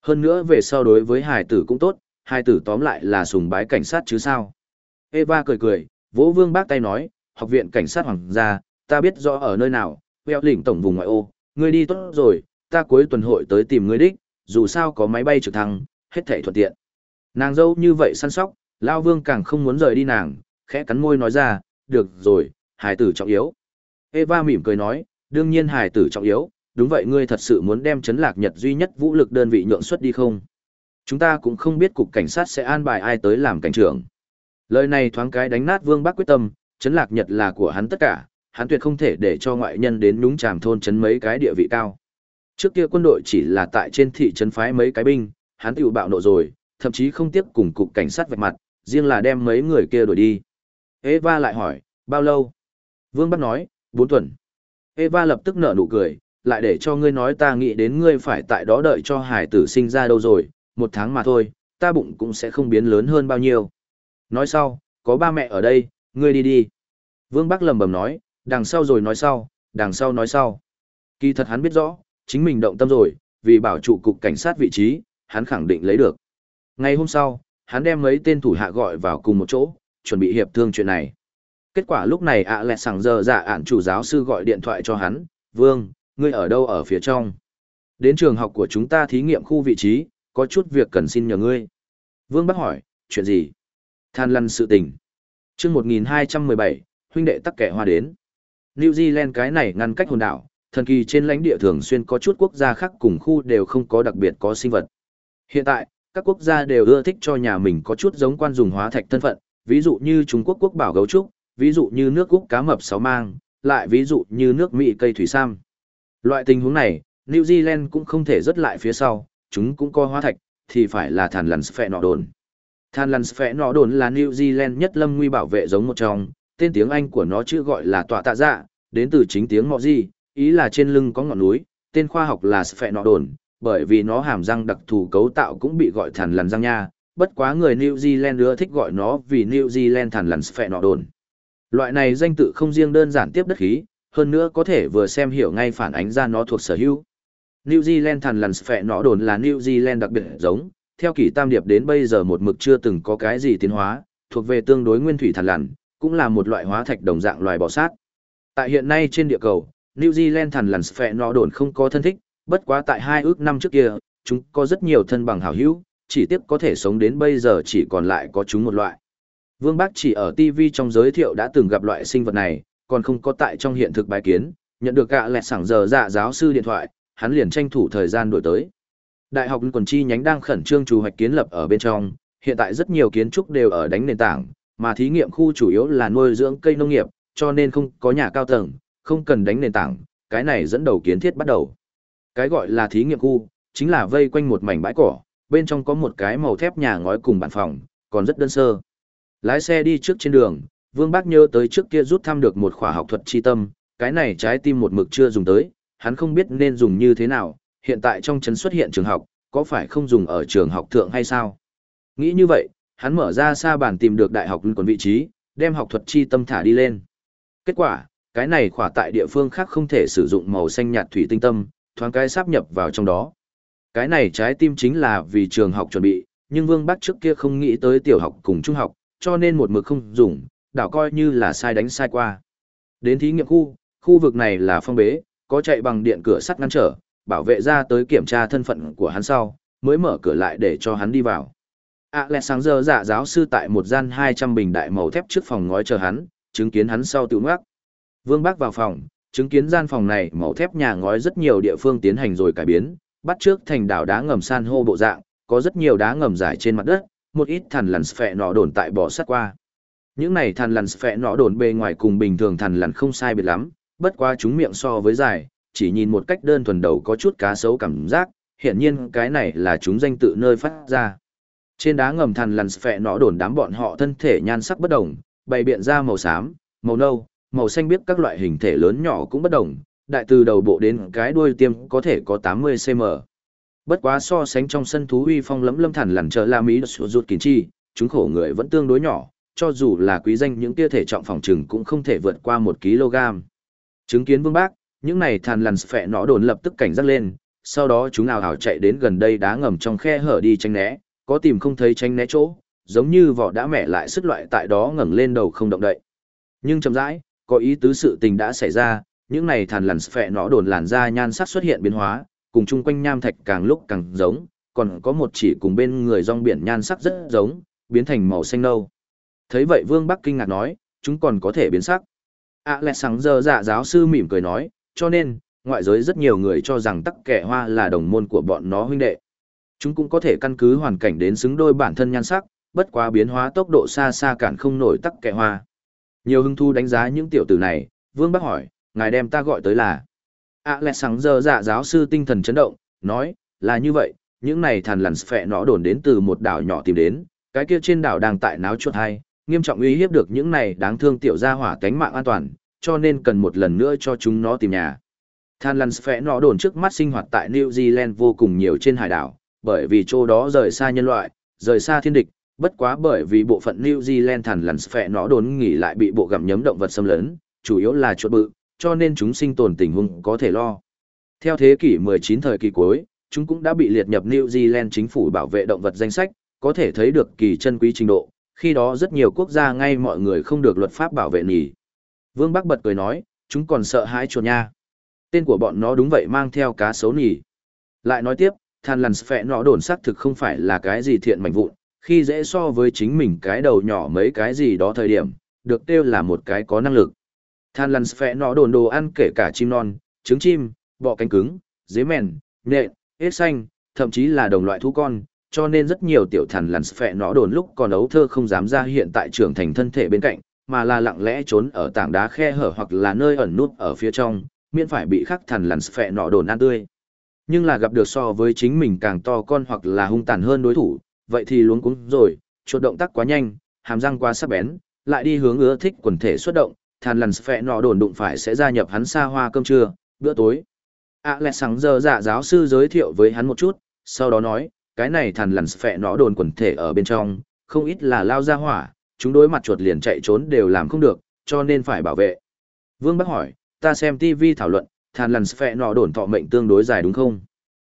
Hơn nữa về sau đối với hải tử cũng tốt, Hai tử tóm lại là sùng bái cảnh sát chứ sao. Eva cười cười, vỗ vương bác tay nói, học viện cảnh sát hoàng gia, ta biết rõ ở nơi nào, queo lỉnh tổng vùng ngoại ô, ngươi đi tốt rồi, ta cuối tuần hội tới tìm ngươi đích, dù sao có máy bay trực thăng, hết thảy thuận tiện. Nàng dâu như vậy săn sóc, Lao Vương càng không muốn rời đi nàng, khẽ cắn môi nói ra, được rồi, hài tử trọng yếu. Eva mỉm cười nói, đương nhiên hài tử trọng yếu, đúng vậy ngươi thật sự muốn đem chấn lạc nhật duy nhất vũ lực đơn vị nhượng xuất đi không? Chúng ta cũng không biết cục cảnh sát sẽ an bài ai tới làm cảnh trưởng. Lời này thoáng cái đánh nát Vương Bắc quyết tâm, chấn lạc nhật là của hắn tất cả, hắn tuyệt không thể để cho ngoại nhân đến núng chàm thôn chấn mấy cái địa vị cao. Trước kia quân đội chỉ là tại trên thị trấn phái mấy cái binh, hắn tiểu bạo nộ rồi, thậm chí không tiếp cùng cục cảnh sát vạch mặt, riêng là đem mấy người kia đuổi đi. Eva lại hỏi, bao lâu? Vương Bắc nói, bốn tuần. Eva lập tức nở nụ cười, lại để cho ngươi nói ta nghĩ đến ngươi phải tại đó đợi cho hải tử sinh ra đâu rồi, một tháng mà thôi, ta bụng cũng sẽ không biến lớn hơn bao nhiêu. Nói sau, có ba mẹ ở đây, ngươi đi đi. Vương Bắc lầm bầm nói, đằng sau rồi nói sau, đằng sau nói sau. Kỳ thật hắn biết rõ, chính mình động tâm rồi, vì bảo trụ cục cảnh sát vị trí, hắn khẳng định lấy được. Ngày hôm sau, hắn đem mấy tên thủ hạ gọi vào cùng một chỗ, chuẩn bị hiệp thương chuyện này. Kết quả lúc này ạ lẹ sẵn giờ dạ ản chủ giáo sư gọi điện thoại cho hắn, Vương, ngươi ở đâu ở phía trong? Đến trường học của chúng ta thí nghiệm khu vị trí, có chút việc cần xin nhờ ngươi. Vương Bắc hỏi, chuyện gì? Than lăn sự tình. chương 1217, huynh đệ tắc kẻ hoa đến. New Zealand cái này ngăn cách hồn đảo, thần kỳ trên lãnh địa thường xuyên có chút quốc gia khác cùng khu đều không có đặc biệt có sinh vật. Hiện tại, các quốc gia đều ưa thích cho nhà mình có chút giống quan dùng hóa thạch thân phận, ví dụ như Trung Quốc quốc bảo gấu trúc, ví dụ như nước Úc cá mập sáu mang, lại ví dụ như nước Mỹ cây thủy sam. Loại tình huống này, New Zealand cũng không thể rớt lại phía sau, chúng cũng có hóa thạch, thì phải là thàn lằn phẹ nọ đồn. Than lằn phẹ nọ đồn là New Zealand nhất lâm nguy bảo vệ giống một trong, tên tiếng Anh của nó chữ gọi là tọa tạ dạ, đến từ chính tiếng mọ gì, ý là trên lưng có ngọn núi, tên khoa học là phẹ nọ đồn, bởi vì nó hàm răng đặc thù cấu tạo cũng bị gọi thằn lằn răng nha, bất quá người New Zealand ưa thích gọi nó vì New Zealand thằn lằn phẹ nọ đồn. Loại này danh tự không riêng đơn giản tiếp đất khí, hơn nữa có thể vừa xem hiểu ngay phản ánh ra nó thuộc sở hữu. New Zealand thằn lằn phẹ nọ đồn là New Zealand đặc biệt giống, theo kỷ tam điệp đến bây giờ một mực chưa từng có cái gì tiến hóa, thuộc về tương đối nguyên thủy thằn lằn, cũng là một loại hóa thạch đồng dạng loài bò sát. Tại hiện nay trên địa cầu, New Zealand thằn lằn phẹ nọ đồn không có thân thích, bất quá tại hai ước năm trước kia, chúng có rất nhiều thân bằng hảo hữu, chỉ tiếc có thể sống đến bây giờ chỉ còn lại có chúng một loại. Vương Bác chỉ ở TV trong giới thiệu đã từng gặp loại sinh vật này, còn không có tại trong hiện thực bài kiến, nhận được gạ lẹt sảng giờ dạ giáo sư điện thoại, hắn liền tranh thủ thời gian đổi tới. Đại học quần chi nhánh đang khẩn trương chủ hoạch kiến lập ở bên trong, hiện tại rất nhiều kiến trúc đều ở đánh nền tảng, mà thí nghiệm khu chủ yếu là nuôi dưỡng cây nông nghiệp, cho nên không có nhà cao tầng, không cần đánh nền tảng, cái này dẫn đầu kiến thiết bắt đầu. Cái gọi là thí nghiệm khu, chính là vây quanh một mảnh bãi cỏ, bên trong có một cái màu thép nhà ngói cùng bản phòng, còn rất đơn sơ. Lái xe đi trước trên đường, Vương Bác nhớ tới trước kia rút thăm được một khóa học thuật chi tâm, cái này trái tim một mực chưa dùng tới, hắn không biết nên dùng như thế nào, hiện tại trong trấn xuất hiện trường học, có phải không dùng ở trường học thượng hay sao? Nghĩ như vậy, hắn mở ra xa bản tìm được đại học còn vị trí, đem học thuật chi tâm thả đi lên. Kết quả, cái này khỏa tại địa phương khác không thể sử dụng màu xanh nhạt thủy tinh tâm, thoáng cái sáp nhập vào trong đó. Cái này trái tim chính là vì trường học chuẩn bị, nhưng Vương Bắc trước kia không nghĩ tới tiểu học cùng trung học, cho nên một mực không dùng, đảo coi như là sai đánh sai qua. Đến thí nghiệm khu, khu vực này là phong bế, có chạy bằng điện cửa sắt ngăn trở, bảo vệ ra tới kiểm tra thân phận của hắn sau, mới mở cửa lại để cho hắn đi vào. À lẹ sáng giờ giả giáo sư tại một gian 200 bình đại màu thép trước phòng ngói chờ hắn, chứng kiến hắn sau tự ngoác. Vương bác vào phòng, chứng kiến gian phòng này màu thép nhà ngói rất nhiều địa phương tiến hành rồi cải biến, bắt trước thành đảo đá ngầm san hô bộ dạng, có rất nhiều đá ngầm dài trên mặt đất, một ít thằn lằn phệ nọ đồn tại bỏ sát qua. Những này thằn lằn phệ nọ đồn bề ngoài cùng bình thường thằn lằn không sai biệt lắm, bất quá chúng miệng so với dài, chỉ nhìn một cách đơn thuần đầu có chút cá sấu cảm giác, hiển nhiên cái này là chúng danh tự nơi phát ra. Trên đá ngầm thằn lằn phệ nọ đồn đám bọn họ thân thể nhan sắc bất đồng, bày biện ra màu xám, màu nâu, màu xanh biếc các loại hình thể lớn nhỏ cũng bất đồng, đại từ đầu bộ đến cái đuôi tiêm có thể có 80cm. Bất quá so sánh trong sân thú uy phong lẫm lâm thản lằn chờ la mỹ rụt kín chi, chúng khổ người vẫn tương đối nhỏ, cho dù là quý danh những tia thể trọng phòng trừng cũng không thể vượt qua 1 kg. Chứng kiến vương bác, những này thàn lằn phệ nó đồn lập tức cảnh giác lên, sau đó chúng nào hảo chạy đến gần đây đá ngầm trong khe hở đi tránh né, có tìm không thấy tránh né chỗ, giống như vỏ đã mẹ lại sức loại tại đó ngẩng lên đầu không động đậy. Nhưng chậm rãi, có ý tứ sự tình đã xảy ra, những này thàn lằn phệ nó đồn làn da nhan sắc xuất hiện biến hóa, cùng chung quanh nham thạch càng lúc càng giống, còn có một chỉ cùng bên người rong biển nhan sắc rất giống, biến thành màu xanh nâu. Thấy vậy Vương Bắc kinh ngạc nói, chúng còn có thể biến sắc. À lẹ sáng giờ dạ giáo sư mỉm cười nói, cho nên, ngoại giới rất nhiều người cho rằng tắc kẻ hoa là đồng môn của bọn nó huynh đệ. Chúng cũng có thể căn cứ hoàn cảnh đến xứng đôi bản thân nhan sắc, bất quá biến hóa tốc độ xa xa cản không nổi tắc kẻ hoa. Nhiều hưng thu đánh giá những tiểu tử này, Vương bác hỏi, ngài đem ta gọi tới là. À lẹ sáng giờ dạ giáo sư tinh thần chấn động, nói, là như vậy, những này thằn lằn phẹ nó đồn đến từ một đảo nhỏ tìm đến, cái kia trên đảo đang tại náo chuột hay, nghiêm trọng uy hiếp được những này đáng thương tiểu gia hỏa cánh mạng an toàn, cho nên cần một lần nữa cho chúng nó tìm nhà. Than lằn phẹ nó đồn trước mắt sinh hoạt tại New Zealand vô cùng nhiều trên hải đảo, bởi vì chỗ đó rời xa nhân loại, rời xa thiên địch, bất quá bởi vì bộ phận New Zealand thằn lằn phẹ nó đồn nghỉ lại bị bộ gặm nhấm động vật xâm lấn, chủ yếu là chuột bự, cho nên chúng sinh tồn tình huống có thể lo. Theo thế kỷ 19 thời kỳ cuối, chúng cũng đã bị liệt nhập New Zealand chính phủ bảo vệ động vật danh sách, có thể thấy được kỳ chân quý trình độ, khi đó rất nhiều quốc gia ngay mọi người không được luật pháp bảo vệ nhỉ. Vương Bắc bật cười nói, chúng còn sợ hãi chuột nha. Tên của bọn nó đúng vậy mang theo cá xấu nhỉ. Lại nói tiếp, than lằn phẹ nó đồn xác thực không phải là cái gì thiện mạnh vụn, khi dễ so với chính mình cái đầu nhỏ mấy cái gì đó thời điểm, được kêu là một cái có năng lực. Than lằn phẹ nó đồn đồ ăn kể cả chim non, trứng chim, bọ cánh cứng, dế mèn, nhện, hết xanh, thậm chí là đồng loại thú con, cho nên rất nhiều tiểu thần lằn phẹ nó đồn lúc còn ấu thơ không dám ra hiện tại trưởng thành thân thể bên cạnh, mà là lặng lẽ trốn ở tảng đá khe hở hoặc là nơi ẩn nút ở phía trong, miễn phải bị khắc thần lằn phẹ nó đồn ăn tươi. Nhưng là gặp được so với chính mình càng to con hoặc là hung tàn hơn đối thủ, vậy thì luống cuống rồi, chuột động tác quá nhanh, hàm răng quá sắc bén, lại đi hướng ưa thích quần thể xuất động, thần lằn phẹ nọ đồn đụng phải sẽ gia nhập hắn xa hoa cơm trưa, bữa tối. À lẹ sáng giờ dạ giáo sư giới thiệu với hắn một chút, sau đó nói, cái này thằn lằn phẹ nọ đồn quần thể ở bên trong, không ít là lao ra hỏa, chúng đối mặt chuột liền chạy trốn đều làm không được, cho nên phải bảo vệ. Vương Bắc hỏi, ta xem TV thảo luận, thằn lằn phẹ nọ đồn thọ mệnh tương đối dài đúng không?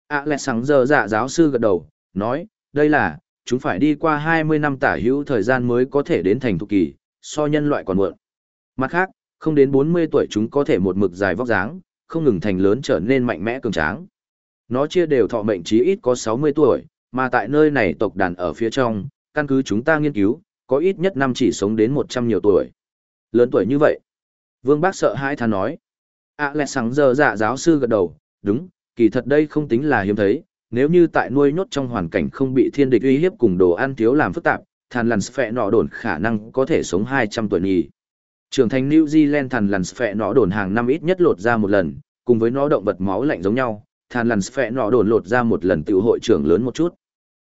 À lẹ sáng giờ dạ giáo sư gật đầu, nói, đây là, chúng phải đi qua 20 năm tả hữu thời gian mới có thể đến thành thục kỳ, so nhân loại còn muộn. Mặt khác, không đến 40 tuổi chúng có thể một mực dài vóc dáng, không ngừng thành lớn trở nên mạnh mẽ cường tráng. Nó chia đều thọ mệnh chí ít có 60 tuổi, mà tại nơi này tộc đàn ở phía trong, căn cứ chúng ta nghiên cứu, có ít nhất năm chỉ sống đến 100 nhiều tuổi. Lớn tuổi như vậy. Vương Bác sợ hãi thán nói. À lẹ sáng giờ dạ giáo sư gật đầu, đúng, kỳ thật đây không tính là hiếm thấy, nếu như tại nuôi nhốt trong hoàn cảnh không bị thiên địch uy hiếp cùng đồ ăn thiếu làm phức tạp, thàn lằn phẹ nọ đồn khả năng có thể sống 200 tuổi nhì. Trưởng thành New Zealand thàn lằn phẹ nọ đồn hàng năm ít nhất lột ra một lần, cùng với nó động vật máu lạnh giống nhau, thàn lằn phẹ nọ đồn lột ra một lần tiểu hội trưởng lớn một chút.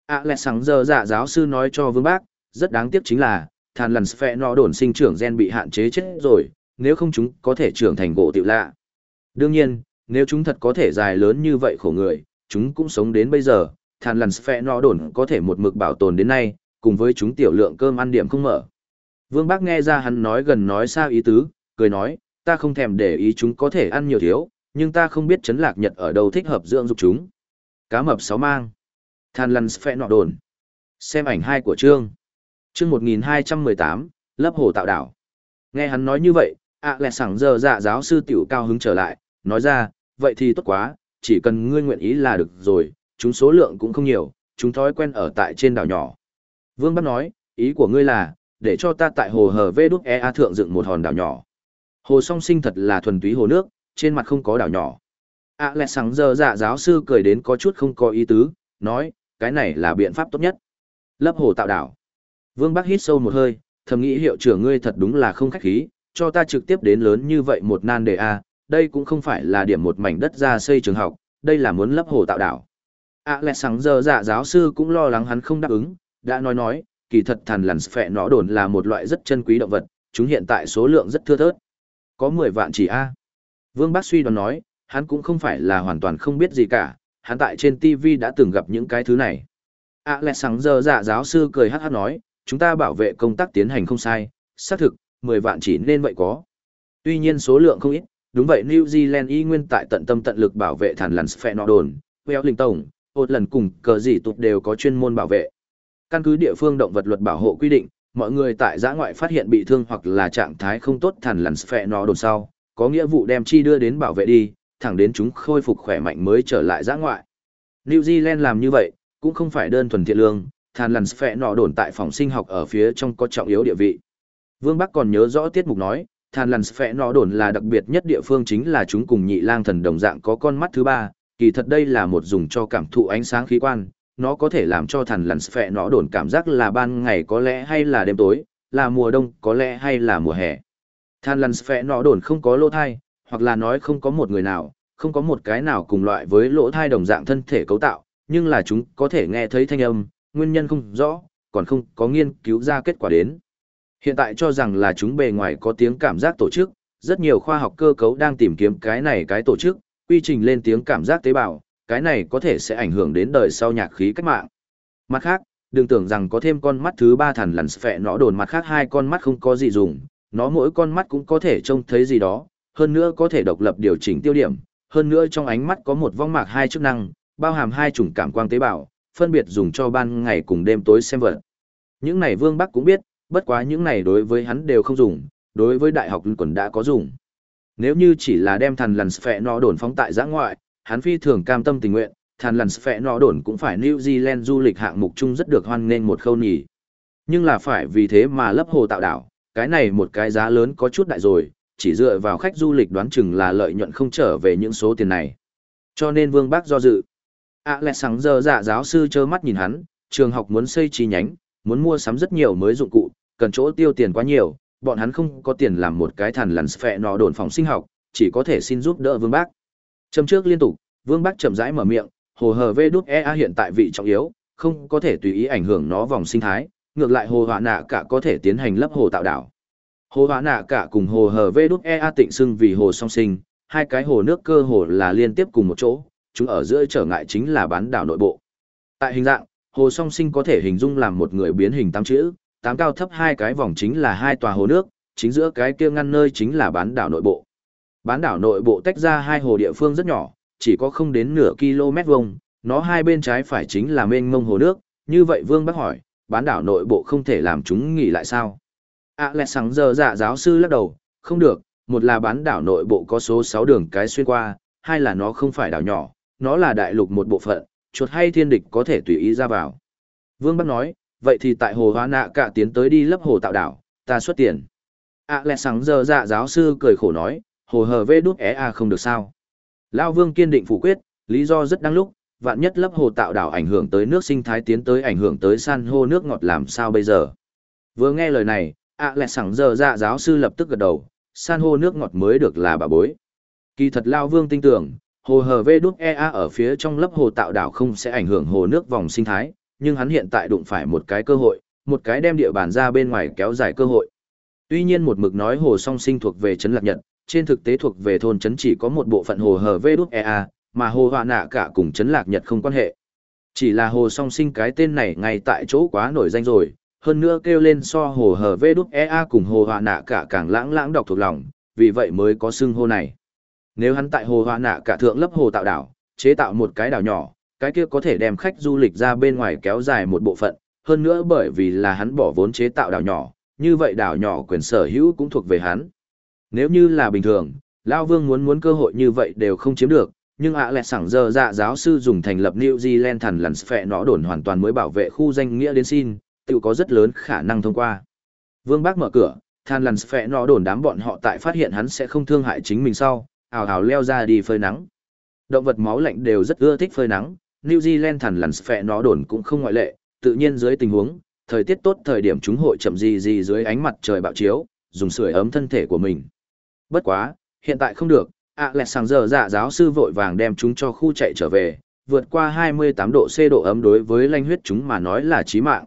À lẹ sáng giờ dạ giáo sư nói cho vương bác, rất đáng tiếc chính là, thàn lằn phẹ nọ đồn sinh trưởng gen bị hạn chế chết rồi, nếu không chúng có thể trưởng thành gỗ tiểu lạ. Đương nhiên, nếu chúng thật có thể dài lớn như vậy khổ người, chúng cũng sống đến bây giờ, thàn lằn phẹ nọ đồn có thể một mực bảo tồn đến nay, cùng với chúng tiểu lượng cơm ăn điểm không mở. Vương Bác nghe ra hắn nói gần nói xa ý tứ, cười nói, ta không thèm để ý chúng có thể ăn nhiều thiếu, nhưng ta không biết chấn lạc nhật ở đâu thích hợp dưỡng dục chúng. Cá mập sáu mang. Than lăn phẹ nọ đồn. Xem ảnh hai của Trương. Trương 1218, lấp hồ tạo đảo. Nghe hắn nói như vậy, ạ à lẹ sẵn giờ dạ giáo sư tiểu cao hứng trở lại, nói ra, vậy thì tốt quá, chỉ cần ngươi nguyện ý là được rồi, chúng số lượng cũng không nhiều, chúng thói quen ở tại trên đảo nhỏ. Vương Bắc nói, ý của ngươi là, để cho ta tại hồ hờ vê đúc ea thượng dựng một hòn đảo nhỏ. Hồ song sinh thật là thuần túy hồ nước, trên mặt không có đảo nhỏ. À lẹ sáng giờ dạ giáo sư cười đến có chút không có ý tứ, nói, cái này là biện pháp tốt nhất. Lấp hồ tạo đảo. Vương Bắc hít sâu một hơi, thầm nghĩ hiệu trưởng ngươi thật đúng là không khách khí, cho ta trực tiếp đến lớn như vậy một nan đề A, đây cũng không phải là điểm một mảnh đất ra xây trường học, đây là muốn lấp hồ tạo đảo. À lẹ sáng giờ dạ giáo sư cũng lo lắng hắn không đáp ứng, đã nói nói, kỳ thật thằn lằn phệ nó đồn là một loại rất chân quý động vật, chúng hiện tại số lượng rất thưa thớt. Có 10 vạn chỉ A. Vương Bác suy đoán nói, hắn cũng không phải là hoàn toàn không biết gì cả, hắn tại trên TV đã từng gặp những cái thứ này. À lẹ sáng giờ giả giáo sư cười hát hát nói, chúng ta bảo vệ công tác tiến hành không sai, xác thực, 10 vạn chỉ nên vậy có. Tuy nhiên số lượng không ít, đúng vậy New Zealand y nguyên tại tận tâm tận lực bảo vệ thản lằn Sphenodon, Wellington, một lần cùng cờ gì tụt đều có chuyên môn bảo vệ. Căn cứ địa phương động vật luật bảo hộ quy định, mọi người tại giã ngoại phát hiện bị thương hoặc là trạng thái không tốt thản lằn Sphenodon sau, có nghĩa vụ đem chi đưa đến bảo vệ đi, thẳng đến chúng khôi phục khỏe mạnh mới trở lại giã ngoại. New Zealand làm như vậy, cũng không phải đơn thuần thiện lương, thàn lằn phệ nọ đồn tại phòng sinh học ở phía trong có trọng yếu địa vị. Vương Bắc còn nhớ rõ tiết mục nói, thàn lằn phệ nọ đồn là đặc biệt nhất địa phương chính là chúng cùng nhị lang thần đồng dạng có con mắt thứ ba, kỳ thật đây là một dùng cho cảm thụ ánh sáng khí quan, nó có thể làm cho thằn lằn phệ nó đồn cảm giác là ban ngày có lẽ hay là đêm tối, là mùa đông có lẽ hay là mùa hè. Than lằn phệ nọ đồn không có lỗ thai, hoặc là nói không có một người nào, không có một cái nào cùng loại với lỗ thai đồng dạng thân thể cấu tạo, nhưng là chúng có thể nghe thấy thanh âm, nguyên nhân không rõ, còn không có nghiên cứu ra kết quả đến. Hiện tại cho rằng là chúng bề ngoài có tiếng cảm giác tổ chức, rất nhiều khoa học cơ cấu đang tìm kiếm cái này cái tổ chức, quy trình lên tiếng cảm giác tế bào, cái này có thể sẽ ảnh hưởng đến đời sau nhạc khí cách mạng. Mặt khác, đừng tưởng rằng có thêm con mắt thứ ba thằn lằn phệ nọ đồn mặt khác hai con mắt không có gì dùng, nó mỗi con mắt cũng có thể trông thấy gì đó, hơn nữa có thể độc lập điều chỉnh tiêu điểm, hơn nữa trong ánh mắt có một vong mạc hai chức năng, bao hàm hai chủng cảm quang tế bào, phân biệt dùng cho ban ngày cùng đêm tối xem vật. Những này Vương Bắc cũng biết, bất quá những này đối với hắn đều không dùng, đối với đại học quần đã có dùng. Nếu như chỉ là đem thần lần phệ nó đồn phóng tại giã ngoại, hắn phi thường cam tâm tình nguyện, thần lần phệ nó đồn cũng phải New Zealand du lịch hạng mục chung rất được hoan nghênh một khâu nhỉ. Nhưng là phải vì thế mà lấp hồ tạo đảo, cái này một cái giá lớn có chút đại rồi, chỉ dựa vào khách du lịch đoán chừng là lợi nhuận không trở về những số tiền này. Cho nên Vương Bác do dự. À lẹ sáng giờ dạ giáo sư trơ mắt nhìn hắn, trường học muốn xây chi nhánh, muốn mua sắm rất nhiều mới dụng cụ, cần chỗ tiêu tiền quá nhiều, bọn hắn không có tiền làm một cái thằn lằn phệ nọ đồn phòng sinh học, chỉ có thể xin giúp đỡ Vương Bác. Châm trước liên tục, Vương Bác chậm rãi mở miệng, hồ hờ vê đúc EA hiện tại vị trọng yếu, không có thể tùy ý ảnh hưởng nó vòng sinh thái, ngược lại hồ hỏa nạ cả có thể tiến hành lấp hồ tạo đảo. Hồ hỏa nạ cả cùng hồ hờ vê đúc EA tịnh xưng vì hồ song sinh, hai cái hồ nước cơ hồ là liên tiếp cùng một chỗ, chúng ở giữa trở ngại chính là bán đảo nội bộ. Tại hình dạng, hồ song sinh có thể hình dung làm một người biến hình tám chữ, tám cao thấp hai cái vòng chính là hai tòa hồ nước, chính giữa cái kia ngăn nơi chính là bán đảo nội bộ. Bán đảo nội bộ tách ra hai hồ địa phương rất nhỏ, chỉ có không đến nửa km vuông, nó hai bên trái phải chính là mênh mông hồ nước, như vậy Vương Bắc hỏi, bán đảo nội bộ không thể làm chúng nghỉ lại sao? À lẹ sáng giờ dạ giáo sư lắc đầu, không được, một là bán đảo nội bộ có số 6 đường cái xuyên qua, hai là nó không phải đảo nhỏ, nó là đại lục một bộ phận, chuột hay thiên địch có thể tùy ý ra vào. Vương Bắc nói, vậy thì tại hồ hóa nạ cả tiến tới đi lấp hồ tạo đảo, ta xuất tiền. À lẹ sáng giờ dạ giáo sư cười khổ nói, hồ hờ vê đút é à không được sao. Lao Vương kiên định phủ quyết, lý do rất đáng lúc, vạn nhất lấp hồ tạo đảo ảnh hưởng tới nước sinh thái tiến tới ảnh hưởng tới san hô nước ngọt làm sao bây giờ. Vừa nghe lời này, ạ lẹ sẵn giờ dạ giáo sư lập tức gật đầu, san hô nước ngọt mới được là bà bối. Kỳ thật Lao Vương tin tưởng, hồ hờ vê đúc EA ở phía trong lấp hồ tạo đảo không sẽ ảnh hưởng hồ nước vòng sinh thái, nhưng hắn hiện tại đụng phải một cái cơ hội, một cái đem địa bàn ra bên ngoài kéo dài cơ hội. Tuy nhiên một mực nói hồ song sinh thuộc về trấn lạc nhật, trên thực tế thuộc về thôn trấn chỉ có một bộ phận hồ hờ vê đúc EA, mà hồ họa nạ cả cùng chấn lạc nhật không quan hệ. Chỉ là hồ song sinh cái tên này ngay tại chỗ quá nổi danh rồi, hơn nữa kêu lên so hồ hờ vê đúc EA cùng hồ họa nạ cả càng lãng lãng đọc thuộc lòng, vì vậy mới có xưng hô này. Nếu hắn tại hồ họa nạ cả thượng lấp hồ tạo đảo, chế tạo một cái đảo nhỏ, cái kia có thể đem khách du lịch ra bên ngoài kéo dài một bộ phận, hơn nữa bởi vì là hắn bỏ vốn chế tạo đảo nhỏ, như vậy đảo nhỏ quyền sở hữu cũng thuộc về hắn. Nếu như là bình thường, Lao Vương muốn muốn cơ hội như vậy đều không chiếm được, nhưng ạ lẹ sẵn giờ dạ giáo sư dùng thành lập New Zealand thần lần phẹ nó đồn hoàn toàn mới bảo vệ khu danh nghĩa đến xin, tự có rất lớn khả năng thông qua. Vương Bác mở cửa, than lần phẹ nó đồn đám bọn họ tại phát hiện hắn sẽ không thương hại chính mình sau, ào ào leo ra đi phơi nắng. Động vật máu lạnh đều rất ưa thích phơi nắng, New Zealand thần lần phẹ nó đồn cũng không ngoại lệ, tự nhiên dưới tình huống, thời tiết tốt thời điểm chúng hội chậm gì gì dưới ánh mặt trời bạo chiếu, dùng sưởi ấm thân thể của mình. Bất quá, hiện tại không được, ạ lẹ sàng giờ dạ giáo sư vội vàng đem chúng cho khu chạy trở về, vượt qua 28 độ C độ ấm đối với lanh huyết chúng mà nói là chí mạng.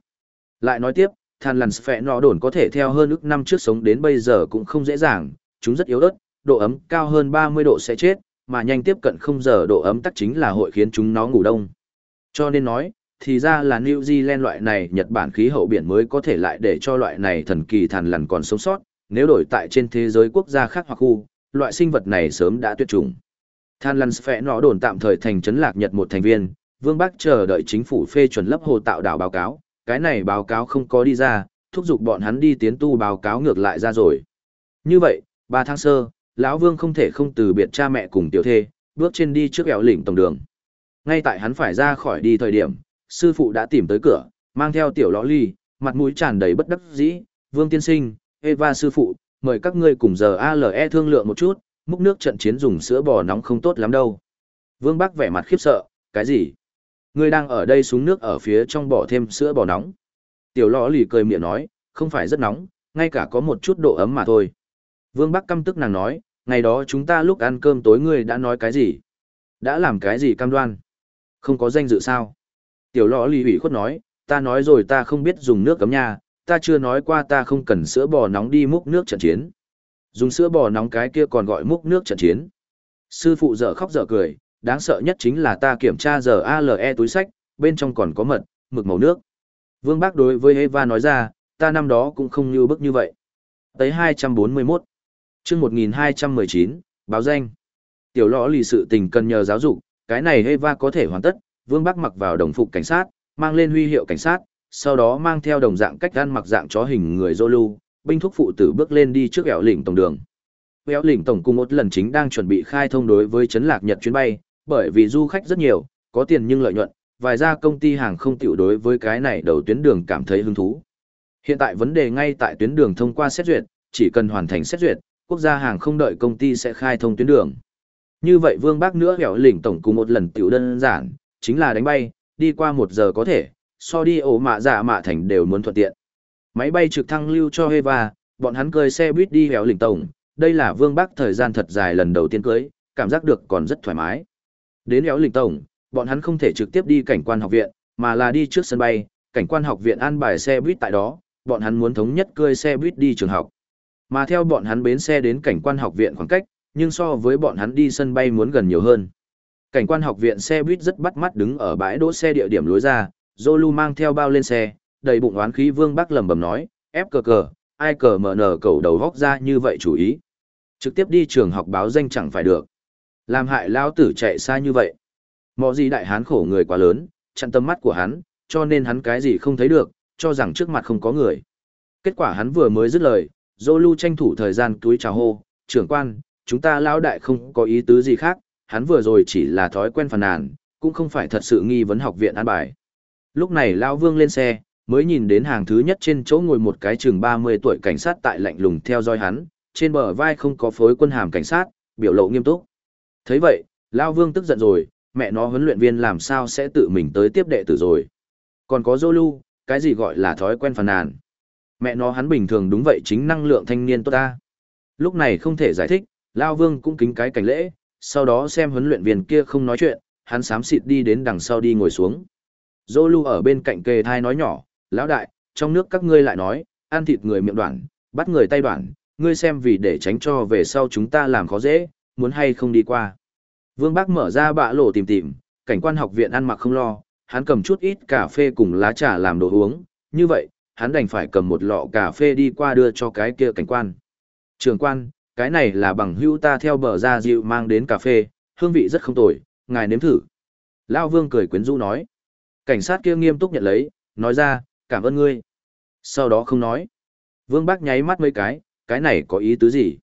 Lại nói tiếp, than lằn phẹ nọ đồn có thể theo hơn ức năm trước sống đến bây giờ cũng không dễ dàng, chúng rất yếu ớt, độ ấm cao hơn 30 độ sẽ chết, mà nhanh tiếp cận không giờ độ ấm tắc chính là hội khiến chúng nó ngủ đông. Cho nên nói, thì ra là New Zealand loại này Nhật Bản khí hậu biển mới có thể lại để cho loại này thần kỳ thằn lằn còn sống sót, nếu đổi tại trên thế giới quốc gia khác hoặc khu, loại sinh vật này sớm đã tuyệt chủng. Than lăn phẹ nó đồn tạm thời thành trấn lạc Nhật một thành viên, Vương Bắc chờ đợi chính phủ phê chuẩn lấp hồ tạo đảo báo cáo, cái này báo cáo không có đi ra, thúc giục bọn hắn đi tiến tu báo cáo ngược lại ra rồi. Như vậy, ba tháng sơ, lão Vương không thể không từ biệt cha mẹ cùng tiểu thê, bước trên đi trước ẻo lĩnh tổng đường. Ngay tại hắn phải ra khỏi đi thời điểm, sư phụ đã tìm tới cửa, mang theo tiểu lõ ly, mặt mũi tràn đầy bất đắc dĩ, Vương tiên sinh, Eva sư phụ, mời các ngươi cùng giờ ALE thương lượng một chút, múc nước trận chiến dùng sữa bò nóng không tốt lắm đâu. Vương Bắc vẻ mặt khiếp sợ, cái gì? Ngươi đang ở đây xuống nước ở phía trong bỏ thêm sữa bò nóng. Tiểu lõ lì cười miệng nói, không phải rất nóng, ngay cả có một chút độ ấm mà thôi. Vương Bắc căm tức nàng nói, ngày đó chúng ta lúc ăn cơm tối ngươi đã nói cái gì? Đã làm cái gì cam đoan? Không có danh dự sao? Tiểu lõ lì ủy khuất nói, ta nói rồi ta không biết dùng nước cấm nha, ta chưa nói qua ta không cần sữa bò nóng đi múc nước trận chiến. Dùng sữa bò nóng cái kia còn gọi múc nước trận chiến. Sư phụ dở khóc dở cười, đáng sợ nhất chính là ta kiểm tra giờ ALE túi sách, bên trong còn có mật, mực màu nước. Vương Bác đối với Eva nói ra, ta năm đó cũng không như bức như vậy. Tới 241. chương 1219, báo danh. Tiểu lõ lì sự tình cần nhờ giáo dục, cái này Eva có thể hoàn tất, Vương Bắc mặc vào đồng phục cảnh sát, mang lên huy hiệu cảnh sát, sau đó mang theo đồng dạng cách ăn mặc dạng chó hình người Zolu, binh thúc phụ tử bước lên đi trước ẻo lỉnh tổng đường. Ẻo lỉnh tổng cùng một lần chính đang chuẩn bị khai thông đối với chấn lạc Nhật chuyến bay, bởi vì du khách rất nhiều, có tiền nhưng lợi nhuận, vài gia công ty hàng không tiểu đối với cái này đầu tuyến đường cảm thấy hứng thú. Hiện tại vấn đề ngay tại tuyến đường thông qua xét duyệt, chỉ cần hoàn thành xét duyệt, quốc gia hàng không đợi công ty sẽ khai thông tuyến đường. Như vậy Vương Bác nữa hẻo lỉnh tổng cùng một lần tiểu đơn giản, chính là đánh bay, đi qua một giờ có thể, so đi ổ mạ dạ mạ thành đều muốn thuận tiện. Máy bay trực thăng lưu cho Eva, bọn hắn cười xe buýt đi héo lỉnh tổng, đây là Vương Bắc thời gian thật dài lần đầu tiên cưới, cảm giác được còn rất thoải mái. Đến héo lỉnh tổng, bọn hắn không thể trực tiếp đi cảnh quan học viện, mà là đi trước sân bay, cảnh quan học viện an bài xe buýt tại đó, bọn hắn muốn thống nhất cơi xe buýt đi trường học. Mà theo bọn hắn bến xe đến cảnh quan học viện khoảng cách, nhưng so với bọn hắn đi sân bay muốn gần nhiều hơn. Cảnh quan học viện xe buýt rất bắt mắt đứng ở bãi đỗ xe địa điểm lối ra, Zolu mang theo bao lên xe, đầy bụng oán khí Vương Bắc lầm bầm nói, ép cờ cờ, ai cờ mở nở cầu đầu góc ra như vậy chủ ý. Trực tiếp đi trường học báo danh chẳng phải được. Làm hại lao tử chạy xa như vậy. Mọ gì đại hán khổ người quá lớn, chặn tâm mắt của hắn, cho nên hắn cái gì không thấy được, cho rằng trước mặt không có người. Kết quả hắn vừa mới dứt lời, Zolu tranh thủ thời gian túi chào hô, trưởng quan, chúng ta lão đại không có ý tứ gì khác, hắn vừa rồi chỉ là thói quen phàn nàn, cũng không phải thật sự nghi vấn học viện an bài. Lúc này Lão Vương lên xe, mới nhìn đến hàng thứ nhất trên chỗ ngồi một cái chừng 30 tuổi cảnh sát tại lạnh lùng theo dõi hắn, trên bờ vai không có phối quân hàm cảnh sát, biểu lộ nghiêm túc. thấy vậy, Lão Vương tức giận rồi, mẹ nó huấn luyện viên làm sao sẽ tự mình tới tiếp đệ tử rồi. Còn có Zolu, cái gì gọi là thói quen phàn nàn. Mẹ nó hắn bình thường đúng vậy chính năng lượng thanh niên tốt ta. Lúc này không thể giải thích, Lão Vương cũng kính cái cảnh lễ, sau đó xem huấn luyện viên kia không nói chuyện, hắn xám xịt đi đến đằng sau đi ngồi xuống. Dô lưu ở bên cạnh kề thai nói nhỏ, lão đại, trong nước các ngươi lại nói, ăn thịt người miệng đoạn, bắt người tay đoạn, ngươi xem vì để tránh cho về sau chúng ta làm khó dễ, muốn hay không đi qua. Vương Bác mở ra bạ lộ tìm tìm, cảnh quan học viện ăn mặc không lo, hắn cầm chút ít cà phê cùng lá trà làm đồ uống, như vậy, hắn đành phải cầm một lọ cà phê đi qua đưa cho cái kia cảnh quan. Trường quan, cái này là bằng hữu ta theo bờ ra dịu mang đến cà phê, hương vị rất không tồi, ngài nếm thử. Lao Vương cười quyến rũ nói. Cảnh sát kia nghiêm túc nhận lấy, nói ra, cảm ơn ngươi. Sau đó không nói. Vương Bác nháy mắt mấy cái, cái này có ý tứ gì?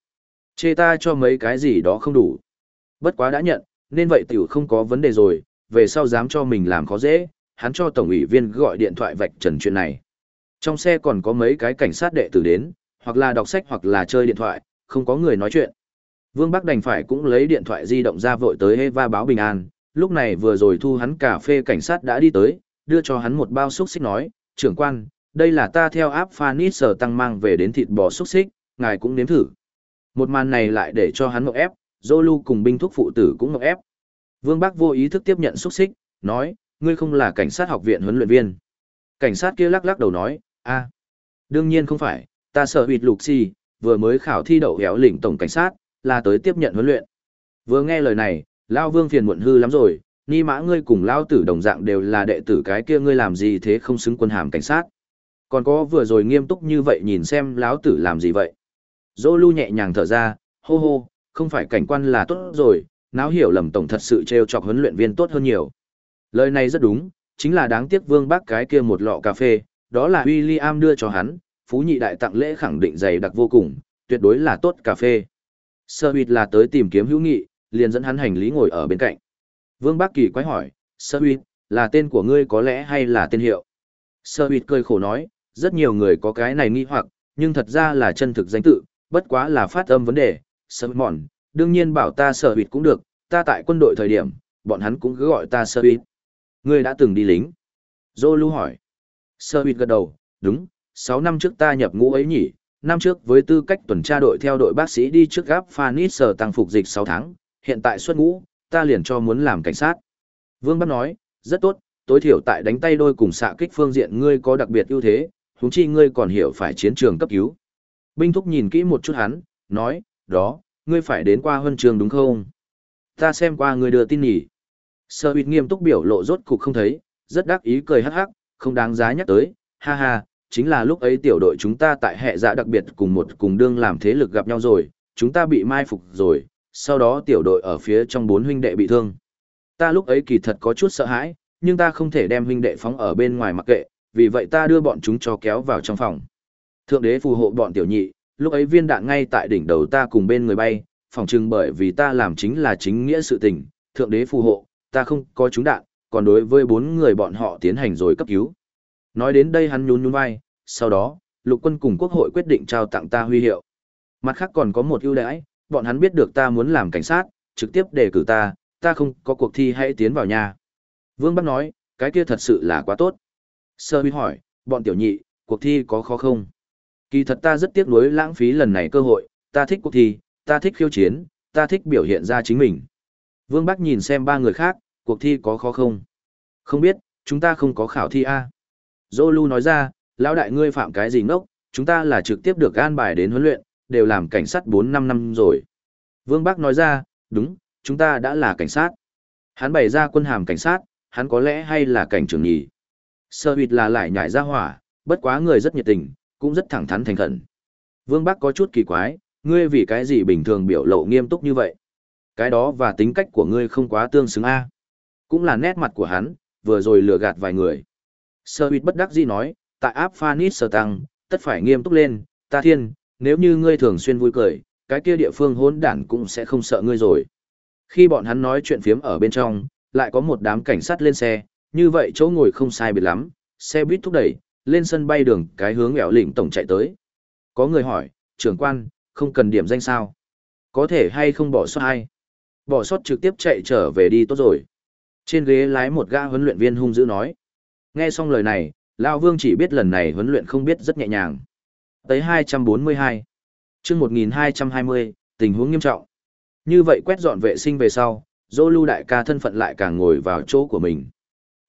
Chê ta cho mấy cái gì đó không đủ. Bất quá đã nhận, nên vậy tiểu không có vấn đề rồi, về sau dám cho mình làm khó dễ, hắn cho tổng ủy viên gọi điện thoại vạch trần chuyện này. Trong xe còn có mấy cái cảnh sát đệ tử đến, hoặc là đọc sách hoặc là chơi điện thoại, không có người nói chuyện. Vương Bắc đành phải cũng lấy điện thoại di động ra vội tới Eva báo bình an, lúc này vừa rồi thu hắn cà phê cảnh sát đã đi tới, đưa cho hắn một bao xúc xích nói, trưởng quan, đây là ta theo áp Phanis sở tăng mang về đến thịt bò xúc xích, ngài cũng nếm thử. Một màn này lại để cho hắn ngọc ép, Zolu cùng binh thuốc phụ tử cũng ngọc ép. Vương Bắc vô ý thức tiếp nhận xúc xích, nói, ngươi không là cảnh sát học viện huấn luyện viên. Cảnh sát kia lắc lắc đầu nói, a, đương nhiên không phải, ta sợ huyệt lục si, vừa mới khảo thi đậu héo lĩnh tổng cảnh sát, là tới tiếp nhận huấn luyện. Vừa nghe lời này, Lao Vương phiền muộn hư lắm rồi, ni mã ngươi cùng Lao tử đồng dạng đều là đệ tử cái kia ngươi làm gì thế không xứng quân hàm cảnh sát. Còn có vừa rồi nghiêm túc như vậy nhìn xem lão tử làm gì vậy. Dô lưu nhẹ nhàng thở ra, hô hô, không phải cảnh quan là tốt rồi, náo hiểu lầm tổng thật sự trêu chọc huấn luyện viên tốt hơn nhiều. Lời này rất đúng, chính là đáng tiếc vương bác cái kia một lọ cà phê, đó là William đưa cho hắn, phú nhị đại tặng lễ khẳng định dày đặc vô cùng, tuyệt đối là tốt cà phê. Sơ huyệt là tới tìm kiếm hữu nghị, liền dẫn hắn hành lý ngồi ở bên cạnh. Vương Bắc Kỳ quái hỏi, Sơ huyệt, là tên của ngươi có lẽ hay là tên hiệu? Sơ huyệt cười khổ nói, rất nhiều người có cái này nghi hoặc, nhưng thật ra là chân thực danh tự, bất quá là phát âm vấn đề. Sơ mòn, đương nhiên bảo ta Sơ huyệt cũng được, ta tại quân đội thời điểm, bọn hắn cũng cứ gọi ta Sơ huyệt. Ngươi đã từng đi lính. Dô lưu hỏi. Sơ huyệt gật đầu, đúng, 6 năm trước ta nhập ngũ ấy nhỉ, năm trước với tư cách tuần tra đội theo đội bác sĩ đi trước gáp Phanis sở tăng phục dịch 6 tháng, hiện tại xuất ngũ, ta liền cho muốn làm cảnh sát. Vương Bắc nói, rất tốt, tối thiểu tại đánh tay đôi cùng xạ kích phương diện ngươi có đặc biệt ưu thế, huống chi ngươi còn hiểu phải chiến trường cấp cứu. Binh thúc nhìn kỹ một chút hắn, nói, đó, ngươi phải đến qua huân trường đúng không? Ta xem qua ngươi đưa tin nhỉ. Sở huyệt nghiêm túc biểu lộ rốt cục không thấy, rất đắc ý cười hắc hắc, không đáng giá nhắc tới, ha ha, chính là lúc ấy tiểu đội chúng ta tại hệ dạ đặc biệt cùng một cùng đương làm thế lực gặp nhau rồi, chúng ta bị mai phục rồi, sau đó tiểu đội ở phía trong bốn huynh đệ bị thương. Ta lúc ấy kỳ thật có chút sợ hãi, nhưng ta không thể đem huynh đệ phóng ở bên ngoài mặc kệ, vì vậy ta đưa bọn chúng cho kéo vào trong phòng. Thượng đế phù hộ bọn tiểu nhị, lúc ấy viên đạn ngay tại đỉnh đầu ta cùng bên người bay, phòng trưng bởi vì ta làm chính là chính nghĩa sự tình, thượng đế phù hộ, ta không có chúng đạn, còn đối với bốn người bọn họ tiến hành rồi cấp cứu. Nói đến đây hắn nhún nhún vai, sau đó, lục quân cùng quốc hội quyết định trao tặng ta huy hiệu. Mặt khác còn có một ưu đãi, bọn hắn biết được ta muốn làm cảnh sát, trực tiếp đề cử ta, ta không có cuộc thi hãy tiến vào nhà. Vương Bắc nói, cái kia thật sự là quá tốt. Sơ huy hỏi, bọn tiểu nhị, cuộc thi có khó không? Kỳ thật ta rất tiếc nuối lãng phí lần này cơ hội, ta thích cuộc thi, ta thích khiêu chiến, ta thích biểu hiện ra chính mình. Vương Bắc nhìn xem ba người khác, cuộc thi có khó không? Không biết, chúng ta không có khảo thi A. Zolu nói ra, lão đại ngươi phạm cái gì ngốc, chúng ta là trực tiếp được an bài đến huấn luyện, đều làm cảnh sát 4-5 năm rồi. Vương Bắc nói ra, đúng, chúng ta đã là cảnh sát. Hắn bày ra quân hàm cảnh sát, hắn có lẽ hay là cảnh trưởng nhì. Sơ huyệt là lại nhảy ra hỏa, bất quá người rất nhiệt tình, cũng rất thẳng thắn thành khẩn. Vương Bắc có chút kỳ quái, ngươi vì cái gì bình thường biểu lộ nghiêm túc như vậy? Cái đó và tính cách của ngươi không quá tương xứng a. Cũng là nét mặt của hắn, vừa rồi lừa gạt vài người. Sơ huyệt bất đắc dĩ nói, tại áp Phanis sơ tăng, tất phải nghiêm túc lên, ta thiên, nếu như ngươi thường xuyên vui cười, cái kia địa phương hỗn đản cũng sẽ không sợ ngươi rồi. Khi bọn hắn nói chuyện phiếm ở bên trong, lại có một đám cảnh sát lên xe, như vậy chỗ ngồi không sai biệt lắm, xe buýt thúc đẩy, lên sân bay đường cái hướng ẻo lĩnh tổng chạy tới. Có người hỏi, trưởng quan, không cần điểm danh sao? Có thể hay không bỏ sót hay? Bỏ sót trực tiếp chạy trở về đi tốt rồi. Trên ghế lái một gã huấn luyện viên hung dữ nói. Nghe xong lời này, Lao Vương chỉ biết lần này huấn luyện không biết rất nhẹ nhàng. Tới 242. chương 1220, tình huống nghiêm trọng. Như vậy quét dọn vệ sinh về sau, dô lưu đại ca thân phận lại càng ngồi vào chỗ của mình.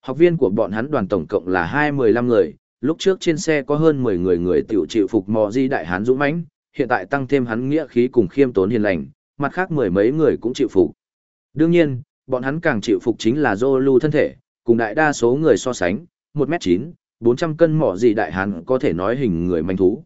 Học viên của bọn hắn đoàn tổng cộng là 215 người, lúc trước trên xe có hơn 10 người người tiểu chịu phục mò di đại hán dũng mãnh, hiện tại tăng thêm hắn nghĩa khí cùng khiêm tốn hiền lành, mặt khác mười mấy người cũng chịu phục. Đương nhiên, bọn hắn càng chịu phục chính là dô lưu thân thể, cùng đại đa số người so sánh, 1m9, 400 cân mỏ gì đại hán có thể nói hình người manh thú.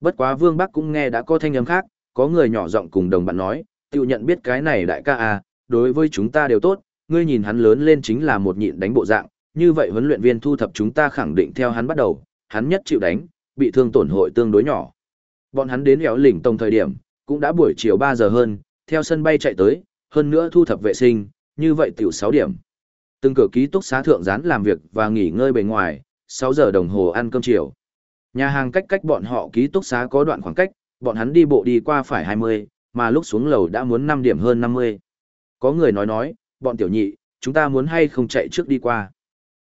Bất quá Vương Bắc cũng nghe đã có thanh âm khác, có người nhỏ giọng cùng đồng bạn nói, tiêu nhận biết cái này đại ca à, đối với chúng ta đều tốt, ngươi nhìn hắn lớn lên chính là một nhịn đánh bộ dạng, như vậy huấn luyện viên thu thập chúng ta khẳng định theo hắn bắt đầu, hắn nhất chịu đánh, bị thương tổn hội tương đối nhỏ. Bọn hắn đến éo lỉnh tông thời điểm, cũng đã buổi chiều 3 giờ hơn, theo sân bay chạy tới, hơn nữa thu thập vệ sinh, như vậy tiểu 6 điểm. Từng cửa ký túc xá thượng gián làm việc và nghỉ ngơi bề ngoài, 6 giờ đồng hồ ăn cơm chiều. Nhà hàng cách cách bọn họ ký túc xá có đoạn khoảng cách, bọn hắn đi bộ đi qua phải 20, mà lúc xuống lầu đã muốn 5 điểm hơn 50. Có người nói nói, bọn tiểu nhị, chúng ta muốn hay không chạy trước đi qua.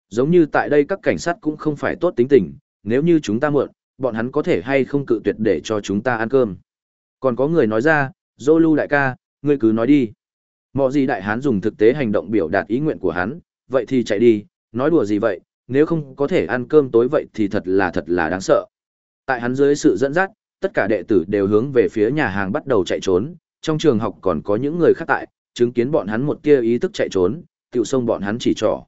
Giống như tại đây các cảnh sát cũng không phải tốt tính tình, nếu như chúng ta mượn, bọn hắn có thể hay không cự tuyệt để cho chúng ta ăn cơm. Còn có người nói ra, Zolu đại ca, ngươi cứ nói đi. Mọi gì đại hán dùng thực tế hành động biểu đạt ý nguyện của hắn, vậy thì chạy đi, nói đùa gì vậy, nếu không có thể ăn cơm tối vậy thì thật là thật là đáng sợ. Tại hắn dưới sự dẫn dắt, tất cả đệ tử đều hướng về phía nhà hàng bắt đầu chạy trốn, trong trường học còn có những người khác tại, chứng kiến bọn hắn một tia ý thức chạy trốn, tiểu sông bọn hắn chỉ trỏ.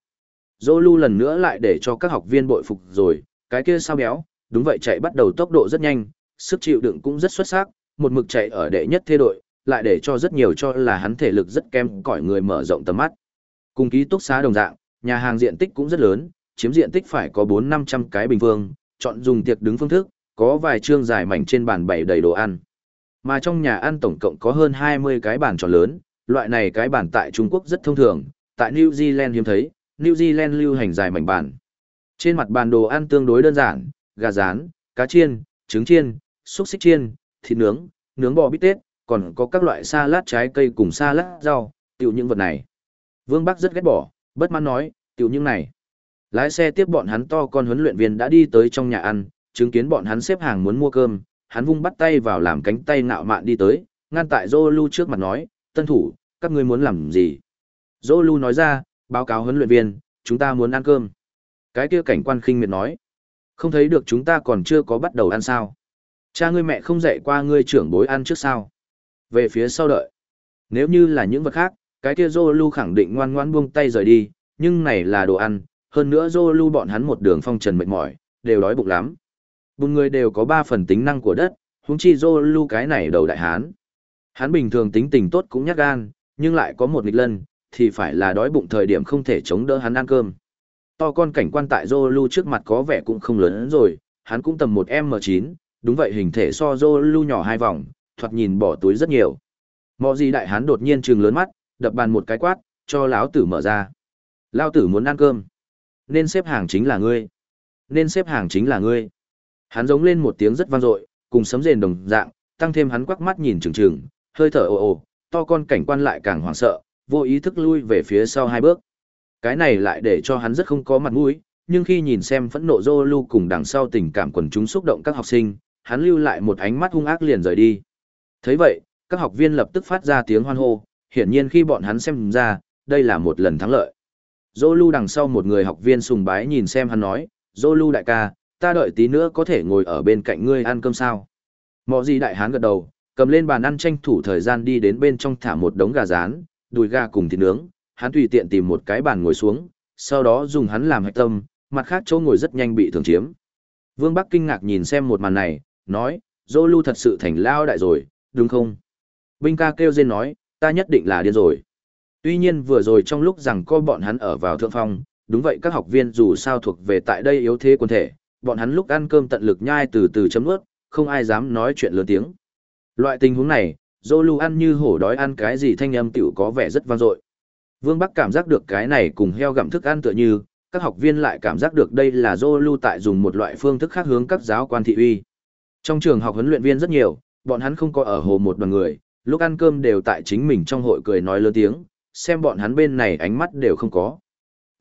Zolu lần nữa lại để cho các học viên bội phục rồi, cái kia sao béo, đúng vậy chạy bắt đầu tốc độ rất nhanh, sức chịu đựng cũng rất xuất sắc, một mực chạy ở đệ nhất thế đội, lại để cho rất nhiều cho là hắn thể lực rất kém cỏi người mở rộng tầm mắt. Cùng ký túc xá đồng dạng, nhà hàng diện tích cũng rất lớn, chiếm diện tích phải có 4-500 cái bình phương, chọn dùng tiệc đứng phương thức, có vài trương dài mảnh trên bàn bày đầy đồ ăn. Mà trong nhà ăn tổng cộng có hơn 20 cái bàn tròn lớn, loại này cái bàn tại Trung Quốc rất thông thường, tại New Zealand hiếm thấy, New Zealand lưu hành dài mảnh bàn. Trên mặt bàn đồ ăn tương đối đơn giản, gà rán, cá chiên, trứng chiên, xúc xích chiên, thịt nướng, nướng bò bít tết, còn có các loại salad trái cây cùng salad rau, tiểu những vật này. Vương Bắc rất ghét bỏ, bất mãn nói, tiểu những này. Lái xe tiếp bọn hắn to con huấn luyện viên đã đi tới trong nhà ăn, chứng kiến bọn hắn xếp hàng muốn mua cơm, hắn vung bắt tay vào làm cánh tay nạo mạn đi tới, ngăn tại Zolu trước mặt nói, tân thủ, các ngươi muốn làm gì? Zolu nói ra, báo cáo huấn luyện viên, chúng ta muốn ăn cơm. Cái kia cảnh quan khinh miệt nói, không thấy được chúng ta còn chưa có bắt đầu ăn sao. Cha ngươi mẹ không dạy qua ngươi trưởng bối ăn trước sao. Về phía sau đợi. Nếu như là những vật khác, cái kia Zolu khẳng định ngoan ngoãn buông tay rời đi, nhưng này là đồ ăn, hơn nữa Zolu bọn hắn một đường phong trần mệt mỏi, đều đói bụng lắm. Bùn người đều có ba phần tính năng của đất, huống chi Zolu cái này đầu đại hán. Hắn bình thường tính tình tốt cũng nhát gan, nhưng lại có một nghịch lân, thì phải là đói bụng thời điểm không thể chống đỡ hắn ăn cơm. To con cảnh quan tại Zolu trước mặt có vẻ cũng không lớn rồi, hắn cũng tầm một M9, đúng vậy hình thể so Zolu nhỏ hai vòng, thoạt nhìn bỏ túi rất nhiều. mọi gì đại hán đột nhiên trừng lớn mắt, đập bàn một cái quát, cho lão tử mở ra. Lão tử muốn ăn cơm. Nên xếp hàng chính là ngươi. Nên xếp hàng chính là ngươi. Hắn giống lên một tiếng rất vang dội, cùng sấm rền đồng dạng, tăng thêm hắn quắc mắt nhìn trừng trừng, hơi thở ồ ồ, to con cảnh quan lại càng hoảng sợ, vô ý thức lui về phía sau hai bước. Cái này lại để cho hắn rất không có mặt mũi, nhưng khi nhìn xem phẫn nộ Zolu cùng đằng sau tình cảm quần chúng xúc động các học sinh, hắn lưu lại một ánh mắt hung ác liền rời đi. Thấy vậy, các học viên lập tức phát ra tiếng hoan hô, hiển nhiên khi bọn hắn xem ra, đây là một lần thắng lợi. Zolu đằng sau một người học viên sùng bái nhìn xem hắn nói, Zolu đại ca, ta đợi tí nữa có thể ngồi ở bên cạnh ngươi ăn cơm sao. Mọ gì đại hán gật đầu, cầm lên bàn ăn tranh thủ thời gian đi đến bên trong thả một đống gà rán, đùi gà cùng thịt nướng, hắn tùy tiện tìm một cái bàn ngồi xuống, sau đó dùng hắn làm hạch tâm, mặt khác chỗ ngồi rất nhanh bị thường chiếm. Vương Bắc kinh ngạc nhìn xem một màn này, nói, Zolu thật sự thành lao đại rồi, đúng không? Binh ca kêu rên nói, ta nhất định là điên rồi. Tuy nhiên vừa rồi trong lúc rằng co bọn hắn ở vào thượng phong, đúng vậy các học viên dù sao thuộc về tại đây yếu thế quân thể, bọn hắn lúc ăn cơm tận lực nhai từ từ chấm nuốt, không ai dám nói chuyện lớn tiếng. Loại tình huống này, Zolu ăn như hổ đói ăn cái gì thanh âm tiểu có vẻ rất vang dội. Vương Bắc cảm giác được cái này cùng heo gặm thức ăn tựa như, các học viên lại cảm giác được đây là Zolu tại dùng một loại phương thức khác hướng các giáo quan thị uy. Trong trường học huấn luyện viên rất nhiều, bọn hắn không có ở hồ một đoàn người, lúc ăn cơm đều tại chính mình trong hội cười nói lớn tiếng, xem bọn hắn bên này ánh mắt đều không có.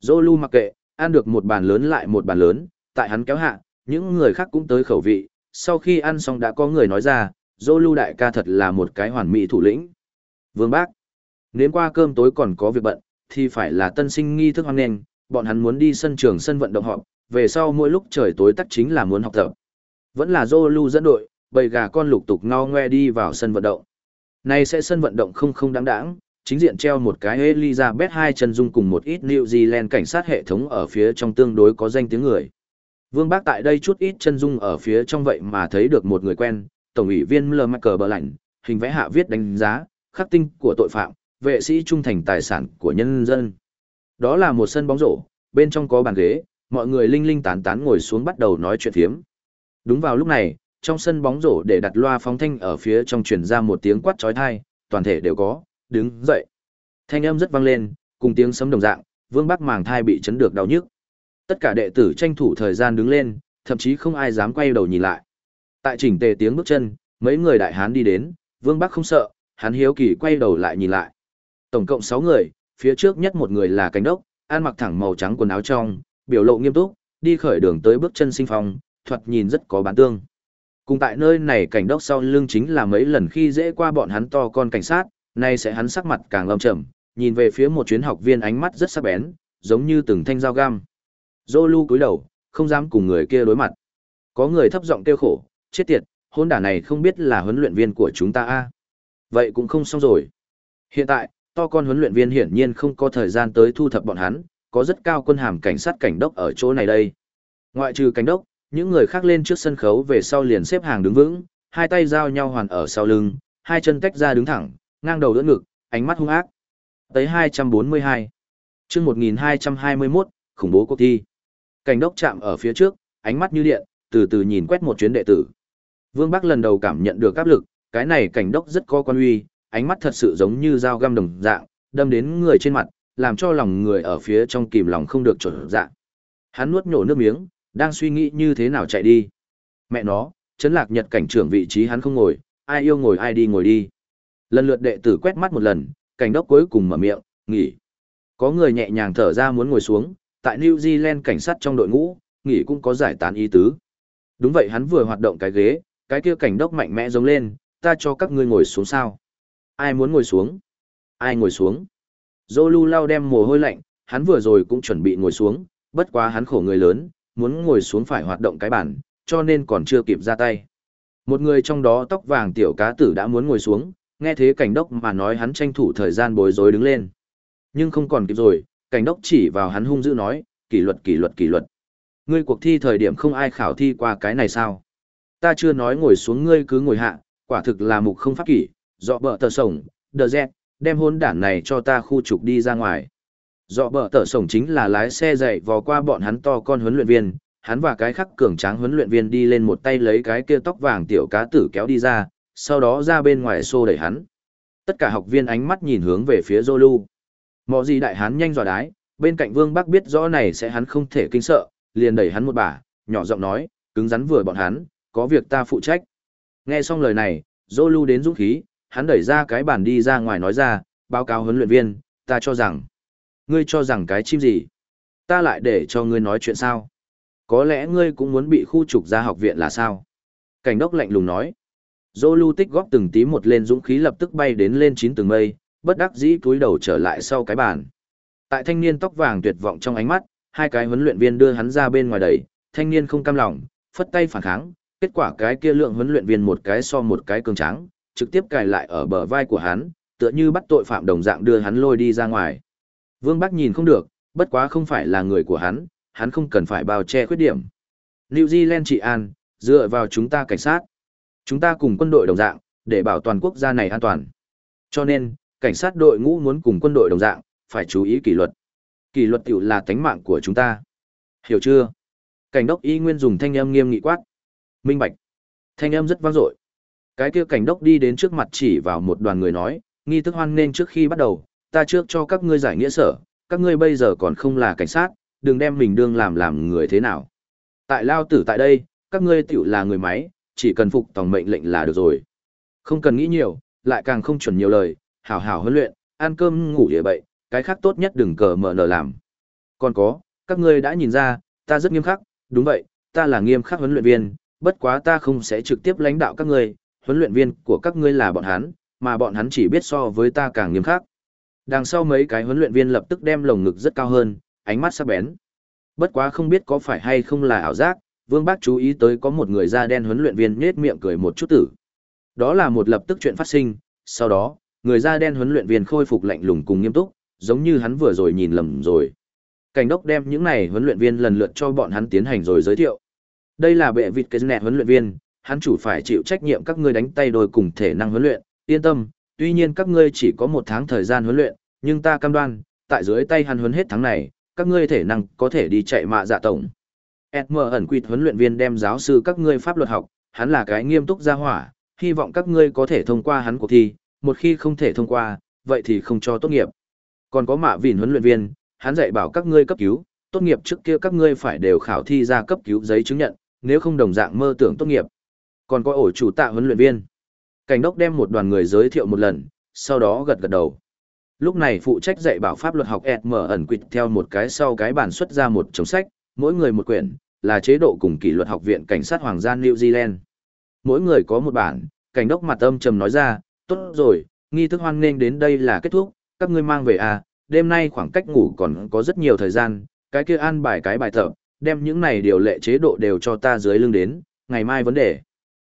Zolu mặc kệ, ăn được một bàn lớn lại một bàn lớn, tại hắn kéo hạ, những người khác cũng tới khẩu vị, sau khi ăn xong đã có người nói ra, Zolu đại ca thật là một cái hoàn mỹ thủ lĩnh. Vương Bác, nếu qua cơm tối còn có việc bận, thì phải là tân sinh nghi thức hoan nghênh, bọn hắn muốn đi sân trường sân vận động họp, về sau mỗi lúc trời tối tắt chính là muốn học tập. Vẫn là Zolu dẫn đội, bầy gà con lục tục ngo ngoe đi vào sân vận động. Này sẽ sân vận động không không đáng đáng, chính diện treo một cái Elizabeth hai chân dung cùng một ít New Zealand cảnh sát hệ thống ở phía trong tương đối có danh tiếng người. Vương Bác tại đây chút ít chân dung ở phía trong vậy mà thấy được một người quen, Tổng ủy viên L Michael Bờ Lạnh, hình vẽ hạ viết đánh giá, khắc tinh của tội phạm, vệ sĩ trung thành tài sản của nhân dân. Đó là một sân bóng rổ, bên trong có bàn ghế, mọi người linh linh tán tán ngồi xuống bắt đầu nói chuyện thiếm. Đúng vào lúc này, trong sân bóng rổ để đặt loa phóng thanh ở phía trong truyền ra một tiếng quát chói tai, toàn thể đều có, đứng dậy. Thanh âm rất vang lên, cùng tiếng sấm đồng dạng, Vương Bắc màng thai bị chấn được đau nhức. Tất cả đệ tử tranh thủ thời gian đứng lên, thậm chí không ai dám quay đầu nhìn lại. Tại chỉnh tề tiếng bước chân, mấy người đại hán đi đến, Vương Bắc không sợ, hắn hiếu kỳ quay đầu lại nhìn lại. Tổng cộng 6 người, phía trước nhất một người là cánh đốc, ăn mặc thẳng màu trắng quần áo trong, biểu lộ nghiêm túc, đi khởi đường tới bước chân sinh phong, thoạt nhìn rất có bán tương. Cùng tại nơi này cảnh đốc sau lưng chính là mấy lần khi dễ qua bọn hắn to con cảnh sát, nay sẽ hắn sắc mặt càng lâm trầm, nhìn về phía một chuyến học viên ánh mắt rất sắc bén, giống như từng thanh dao găm. Zolu cúi đầu, không dám cùng người kia đối mặt. Có người thấp giọng kêu khổ, chết tiệt, hôn đả này không biết là huấn luyện viên của chúng ta a Vậy cũng không xong rồi. Hiện tại, to con huấn luyện viên hiển nhiên không có thời gian tới thu thập bọn hắn, có rất cao quân hàm cảnh sát cảnh đốc ở chỗ này đây. Ngoại trừ cảnh đốc, những người khác lên trước sân khấu về sau liền xếp hàng đứng vững, hai tay giao nhau hoàn ở sau lưng, hai chân tách ra đứng thẳng, ngang đầu đỡ ngực, ánh mắt hung ác. Tới 242. chương 1221, khủng bố cuộc thi. Cảnh đốc chạm ở phía trước, ánh mắt như điện, từ từ nhìn quét một chuyến đệ tử. Vương Bắc lần đầu cảm nhận được áp lực, cái này cảnh đốc rất có quan uy, ánh mắt thật sự giống như dao găm đồng dạng, đâm đến người trên mặt, làm cho lòng người ở phía trong kìm lòng không được trở dạng. Hắn nuốt nhổ nước miếng, đang suy nghĩ như thế nào chạy đi. Mẹ nó, chấn lạc nhật cảnh trưởng vị trí hắn không ngồi, ai yêu ngồi ai đi ngồi đi. Lần lượt đệ tử quét mắt một lần, cảnh đốc cuối cùng mở miệng, nghỉ. Có người nhẹ nhàng thở ra muốn ngồi xuống, tại New Zealand cảnh sát trong đội ngũ, nghỉ cũng có giải tán ý tứ. Đúng vậy hắn vừa hoạt động cái ghế, cái kia cảnh đốc mạnh mẽ giống lên, ta cho các ngươi ngồi xuống sao. Ai muốn ngồi xuống? Ai ngồi xuống? Zolu lau đem mồ hôi lạnh, hắn vừa rồi cũng chuẩn bị ngồi xuống, bất quá hắn khổ người lớn, muốn ngồi xuống phải hoạt động cái bản, cho nên còn chưa kịp ra tay. Một người trong đó tóc vàng tiểu cá tử đã muốn ngồi xuống, nghe thế cảnh đốc mà nói hắn tranh thủ thời gian bối rối đứng lên. Nhưng không còn kịp rồi, cảnh đốc chỉ vào hắn hung dữ nói, kỷ luật kỷ luật kỷ luật. Ngươi cuộc thi thời điểm không ai khảo thi qua cái này sao? Ta chưa nói ngồi xuống ngươi cứ ngồi hạ, quả thực là mục không pháp kỷ, dọ bợ tờ sổng, đờ dẹt, đem hôn đản này cho ta khu trục đi ra ngoài. Dọ bợ tờ sổng chính là lái xe dậy vò qua bọn hắn to con huấn luyện viên, hắn và cái khắc cường tráng huấn luyện viên đi lên một tay lấy cái kia tóc vàng tiểu cá tử kéo đi ra, sau đó ra bên ngoài xô đẩy hắn. Tất cả học viên ánh mắt nhìn hướng về phía Zolu. Mọ gì đại hán nhanh dò đái, bên cạnh Vương Bắc biết rõ này sẽ hắn không thể kinh sợ, liền đẩy hắn một bà, nhỏ giọng nói, cứng rắn vừa bọn hắn, có việc ta phụ trách. Nghe xong lời này, Zolu đến dũng khí, hắn đẩy ra cái bàn đi ra ngoài nói ra, báo cáo huấn luyện viên, ta cho rằng, ngươi cho rằng cái chim gì? Ta lại để cho ngươi nói chuyện sao? Có lẽ ngươi cũng muốn bị khu trục ra học viện là sao? Cảnh đốc lạnh lùng nói. Zolu tích góp từng tí một lên dũng khí lập tức bay đến lên chín tầng mây, bất đắc dĩ cúi đầu trở lại sau cái bàn. Tại thanh niên tóc vàng tuyệt vọng trong ánh mắt, hai cái huấn luyện viên đưa hắn ra bên ngoài đẩy, thanh niên không cam lòng, phất tay phản kháng, kết quả cái kia lượng huấn luyện viên một cái so một cái cường tráng, trực tiếp cài lại ở bờ vai của hắn, tựa như bắt tội phạm đồng dạng đưa hắn lôi đi ra ngoài. Vương Bắc nhìn không được, bất quá không phải là người của hắn, hắn không cần phải bao che khuyết điểm. New Zealand trị an, dựa vào chúng ta cảnh sát. Chúng ta cùng quân đội đồng dạng, để bảo toàn quốc gia này an toàn. Cho nên, cảnh sát đội ngũ muốn cùng quân đội đồng dạng, phải chú ý kỷ luật. Kỷ luật tiểu là tánh mạng của chúng ta. Hiểu chưa? Cảnh đốc y nguyên dùng thanh âm nghiêm nghị quát. Minh bạch. Thanh âm rất vang dội. Cái kia cảnh đốc đi đến trước mặt chỉ vào một đoàn người nói, nghi thức hoan nên trước khi bắt đầu, ta trước cho các ngươi giải nghĩa sở, các ngươi bây giờ còn không là cảnh sát, đừng đem mình đương làm làm người thế nào. Tại lao tử tại đây, các ngươi tiểu là người máy, chỉ cần phục tòng mệnh lệnh là được rồi. Không cần nghĩ nhiều, lại càng không chuẩn nhiều lời, hảo hảo huấn luyện, ăn cơm ngủ địa bậy, cái khác tốt nhất đừng cờ mở nở làm. Còn có, các ngươi đã nhìn ra, ta rất nghiêm khắc, đúng vậy, ta là nghiêm khắc huấn luyện viên, bất quá ta không sẽ trực tiếp lãnh đạo các ngươi, huấn luyện viên của các ngươi là bọn hắn, mà bọn hắn chỉ biết so với ta càng nghiêm khắc. Đằng sau mấy cái huấn luyện viên lập tức đem lồng ngực rất cao hơn, ánh mắt sắc bén. Bất quá không biết có phải hay không là ảo giác, Vương Bác chú ý tới có một người da đen huấn luyện viên nhếch miệng cười một chút tử. Đó là một lập tức chuyện phát sinh, sau đó, người da đen huấn luyện viên khôi phục lạnh lùng cùng nghiêm túc, giống như hắn vừa rồi nhìn lầm rồi. Cảnh đốc đem những này huấn luyện viên lần lượt cho bọn hắn tiến hành rồi giới thiệu. Đây là bệ vịt cái nẹ huấn luyện viên, hắn chủ phải chịu trách nhiệm các ngươi đánh tay đôi cùng thể năng huấn luyện, yên tâm, tuy nhiên các ngươi chỉ có một tháng thời gian huấn luyện, nhưng ta cam đoan, tại dưới tay hắn huấn hết tháng này, các ngươi thể năng có thể đi chạy mạ dạ tổng. SM ẩn quỵt huấn luyện viên đem giáo sư các ngươi pháp luật học, hắn là cái nghiêm túc gia hỏa, hy vọng các ngươi có thể thông qua hắn cuộc thi, một khi không thể thông qua, vậy thì không cho tốt nghiệp. Còn có mạ vỉn huấn luyện viên, hắn dạy bảo các ngươi cấp cứu, tốt nghiệp trước kia các ngươi phải đều khảo thi ra cấp cứu giấy chứng nhận, nếu không đồng dạng mơ tưởng tốt nghiệp. Còn có ổ chủ tạ huấn luyện viên. Cảnh đốc đem một đoàn người giới thiệu một lần, sau đó gật gật đầu. Lúc này phụ trách dạy bảo pháp luật học Ed ẩn quịch theo một cái sau cái bản xuất ra một chồng sách, mỗi người một quyển, là chế độ cùng kỷ luật học viện cảnh sát hoàng gia New Zealand. Mỗi người có một bản, cảnh đốc mặt âm trầm nói ra, tốt rồi, nghi thức hoan nghênh đến đây là kết thúc, các ngươi mang về à, đêm nay khoảng cách ngủ còn có rất nhiều thời gian, cái kia an bài cái bài tập, đem những này điều lệ chế độ đều cho ta dưới lưng đến, ngày mai vấn đề.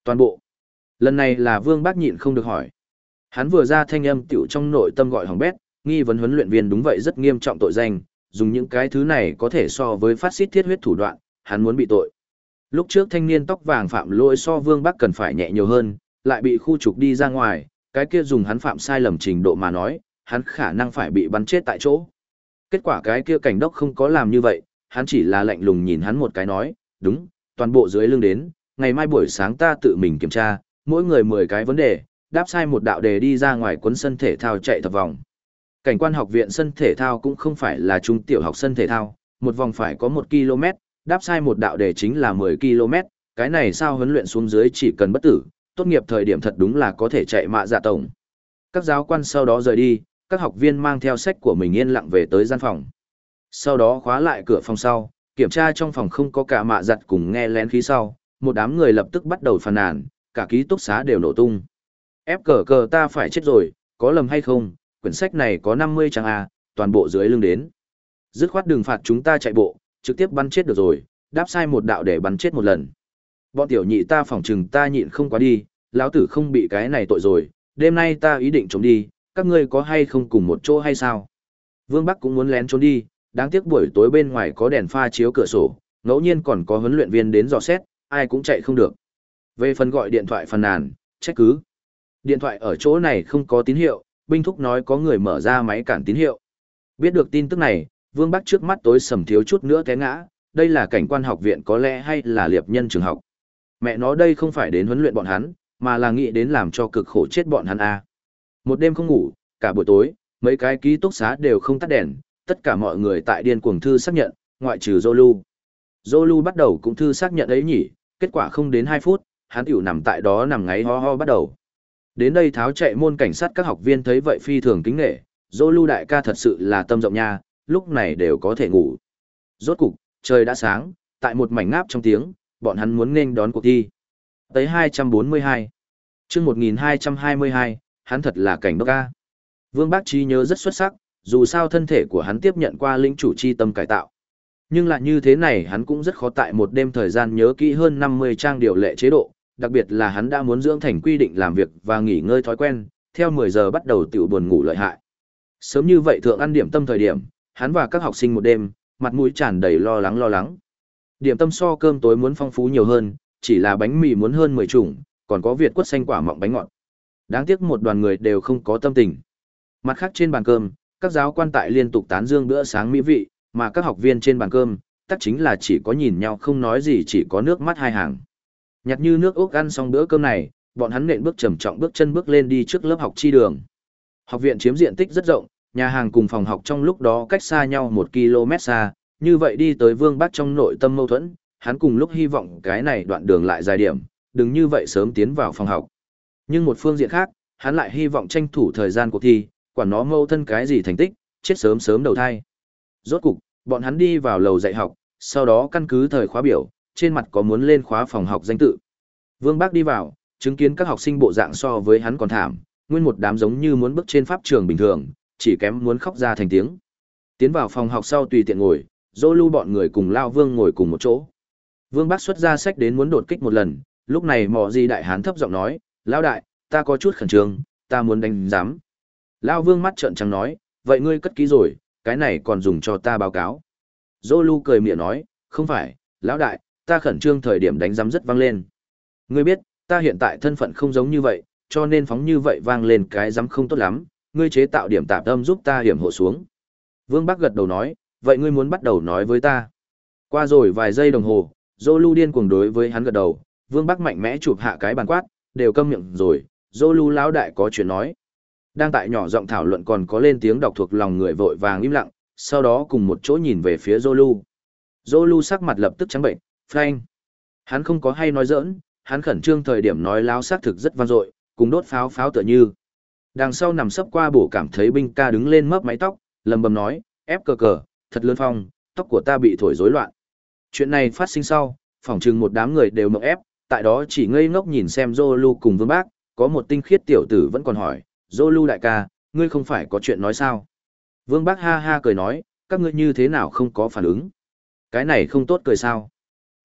Toàn bộ. Lần này là Vương Bác nhịn không được hỏi. Hắn vừa ra thanh âm tiểu trong nội tâm gọi hỏng bét, nghi vấn huấn luyện viên đúng vậy rất nghiêm trọng tội danh, dùng những cái thứ này có thể so với phát xít thiết huyết thủ đoạn, hắn muốn bị tội. Lúc trước thanh niên tóc vàng phạm lỗi so Vương Bắc cần phải nhẹ nhiều hơn, lại bị khu trục đi ra ngoài, cái kia dùng hắn phạm sai lầm trình độ mà nói, hắn khả năng phải bị bắn chết tại chỗ. Kết quả cái kia cảnh đốc không có làm như vậy, hắn chỉ là lạnh lùng nhìn hắn một cái nói, đúng, toàn bộ dưới lưng đến, ngày mai buổi sáng ta tự mình kiểm tra, mỗi người 10 cái vấn đề, đáp sai một đạo đề đi ra ngoài quấn sân thể thao chạy thập vòng. Cảnh quan học viện sân thể thao cũng không phải là trung tiểu học sân thể thao, một vòng phải có 1 km, đáp sai một đạo đề chính là 10 km, cái này sao huấn luyện xuống dưới chỉ cần bất tử, tốt nghiệp thời điểm thật đúng là có thể chạy mạ dạ tổng. Các giáo quan sau đó rời đi, các học viên mang theo sách của mình yên lặng về tới gian phòng. Sau đó khóa lại cửa phòng sau, kiểm tra trong phòng không có cả mạ giặt cùng nghe lén khí sau, một đám người lập tức bắt đầu phàn nàn, cả ký túc xá đều nổ tung. Ép cờ cờ ta phải chết rồi, có lầm hay không, quyển sách này có 50 trang A, toàn bộ dưới lưng đến. Dứt khoát đừng phạt chúng ta chạy bộ, trực tiếp bắn chết được rồi, đáp sai một đạo để bắn chết một lần. Bọn tiểu nhị ta phỏng chừng ta nhịn không quá đi, lão tử không bị cái này tội rồi, đêm nay ta ý định trốn đi, các ngươi có hay không cùng một chỗ hay sao? Vương Bắc cũng muốn lén trốn đi, đáng tiếc buổi tối bên ngoài có đèn pha chiếu cửa sổ, ngẫu nhiên còn có huấn luyện viên đến dò xét, ai cũng chạy không được. Về phần gọi điện thoại phàn nàn, trách cứ. Điện thoại ở chỗ này không có tín hiệu, binh thúc nói có người mở ra máy cản tín hiệu. Biết được tin tức này, Vương Bắc trước mắt tối sầm thiếu chút nữa té ngã, đây là cảnh quan học viện có lẽ hay là liệp nhân trường học. Mẹ nó đây không phải đến huấn luyện bọn hắn, mà là nghĩ đến làm cho cực khổ chết bọn hắn a. À. Một đêm không ngủ, cả buổi tối, mấy cái ký túc xá đều không tắt đèn, tất cả mọi người tại điên cuồng thư xác nhận, ngoại trừ Zolu. Zolu bắt đầu cũng thư xác nhận ấy nhỉ, kết quả không đến 2 phút, hắn tiểu nằm tại đó nằm ngáy ho ho bắt đầu. Đến đây tháo chạy môn cảnh sát các học viên thấy vậy phi thường kính nghệ, Zolu đại ca thật sự là tâm rộng nha, lúc này đều có thể ngủ. Rốt cục, trời đã sáng, tại một mảnh ngáp trong tiếng, bọn hắn muốn nên đón cuộc thi. Tới 242. chương 1222, hắn thật là cảnh đốc ca. Vương Bác Trí nhớ rất xuất sắc, dù sao thân thể của hắn tiếp nhận qua lĩnh chủ chi tâm cải tạo. Nhưng lại như thế này hắn cũng rất khó tại một đêm thời gian nhớ kỹ hơn 50 trang điều lệ chế độ, đặc biệt là hắn đã muốn dưỡng thành quy định làm việc và nghỉ ngơi thói quen, theo 10 giờ bắt đầu tiểu buồn ngủ lợi hại. Sớm như vậy thượng ăn điểm tâm thời điểm, hắn và các học sinh một đêm, mặt mũi tràn đầy lo lắng lo lắng. Điểm tâm so cơm tối muốn phong phú nhiều hơn, chỉ là bánh mì muốn hơn 10 chủng, còn có việt quất xanh quả mọng bánh ngọt. Đáng tiếc một đoàn người đều không có tâm tình. Mặt khác trên bàn cơm, các giáo quan tại liên tục tán dương bữa sáng mỹ vị, mà các học viên trên bàn cơm, tất chính là chỉ có nhìn nhau không nói gì chỉ có nước mắt hai hàng. Nhặt như nước ốc ăn xong bữa cơm này, bọn hắn nện bước trầm trọng bước chân bước lên đi trước lớp học chi đường. Học viện chiếm diện tích rất rộng, nhà hàng cùng phòng học trong lúc đó cách xa nhau một km xa, như vậy đi tới Vương Bắc trong nội tâm mâu thuẫn, hắn cùng lúc hy vọng cái này đoạn đường lại dài điểm, đừng như vậy sớm tiến vào phòng học. Nhưng một phương diện khác, hắn lại hy vọng tranh thủ thời gian cuộc thi, quản nó mâu thân cái gì thành tích, chết sớm sớm đầu thai. Rốt cục, bọn hắn đi vào lầu dạy học, sau đó căn cứ thời khóa biểu, trên mặt có muốn lên khóa phòng học danh tự. Vương Bác đi vào, chứng kiến các học sinh bộ dạng so với hắn còn thảm, nguyên một đám giống như muốn bước trên pháp trường bình thường, chỉ kém muốn khóc ra thành tiếng. Tiến vào phòng học sau tùy tiện ngồi, dỗ lưu bọn người cùng Lao Vương ngồi cùng một chỗ. Vương Bác xuất ra sách đến muốn đột kích một lần, lúc này mò gì đại hán thấp giọng nói, Lao đại, ta có chút khẩn trương, ta muốn đánh giám. Lao Vương mắt trợn trắng nói, vậy ngươi cất ký rồi, cái này còn dùng cho ta báo cáo. Dô lưu cười miệng nói, không phải, lão đại, ta khẩn trương thời điểm đánh giám rất vang lên. Ngươi biết, ta hiện tại thân phận không giống như vậy, cho nên phóng như vậy vang lên cái giám không tốt lắm, ngươi chế tạo điểm tạp âm giúp ta hiểm hộ xuống. Vương Bắc gật đầu nói, vậy ngươi muốn bắt đầu nói với ta. Qua rồi vài giây đồng hồ, Dô lưu điên cuồng đối với hắn gật đầu, Vương Bắc mạnh mẽ chụp hạ cái bàn quát, đều câm miệng rồi, Dô lưu lão đại có chuyện nói. Đang tại nhỏ giọng thảo luận còn có lên tiếng đọc thuộc lòng người vội vàng im lặng, sau đó cùng một chỗ nhìn về phía Zolu. Zolu sắc mặt lập tức trắng bệnh, phanh. Hắn không có hay nói giỡn, hắn khẩn trương thời điểm nói láo xác thực rất vang dội, cùng đốt pháo pháo tựa như. Đằng sau nằm sấp qua bổ cảm thấy binh ca đứng lên mấp mái tóc, lầm bầm nói, ép cờ cờ, thật lớn phong, tóc của ta bị thổi rối loạn. Chuyện này phát sinh sau, phỏng chừng một đám người đều mộng ép, tại đó chỉ ngây ngốc nhìn xem Zolu cùng Vương Bác, có một tinh khiết tiểu tử vẫn còn hỏi, Zolu đại ca, ngươi không phải có chuyện nói sao? Vương Bác ha ha cười nói, các ngươi như thế nào không có phản ứng? Cái này không tốt cười sao?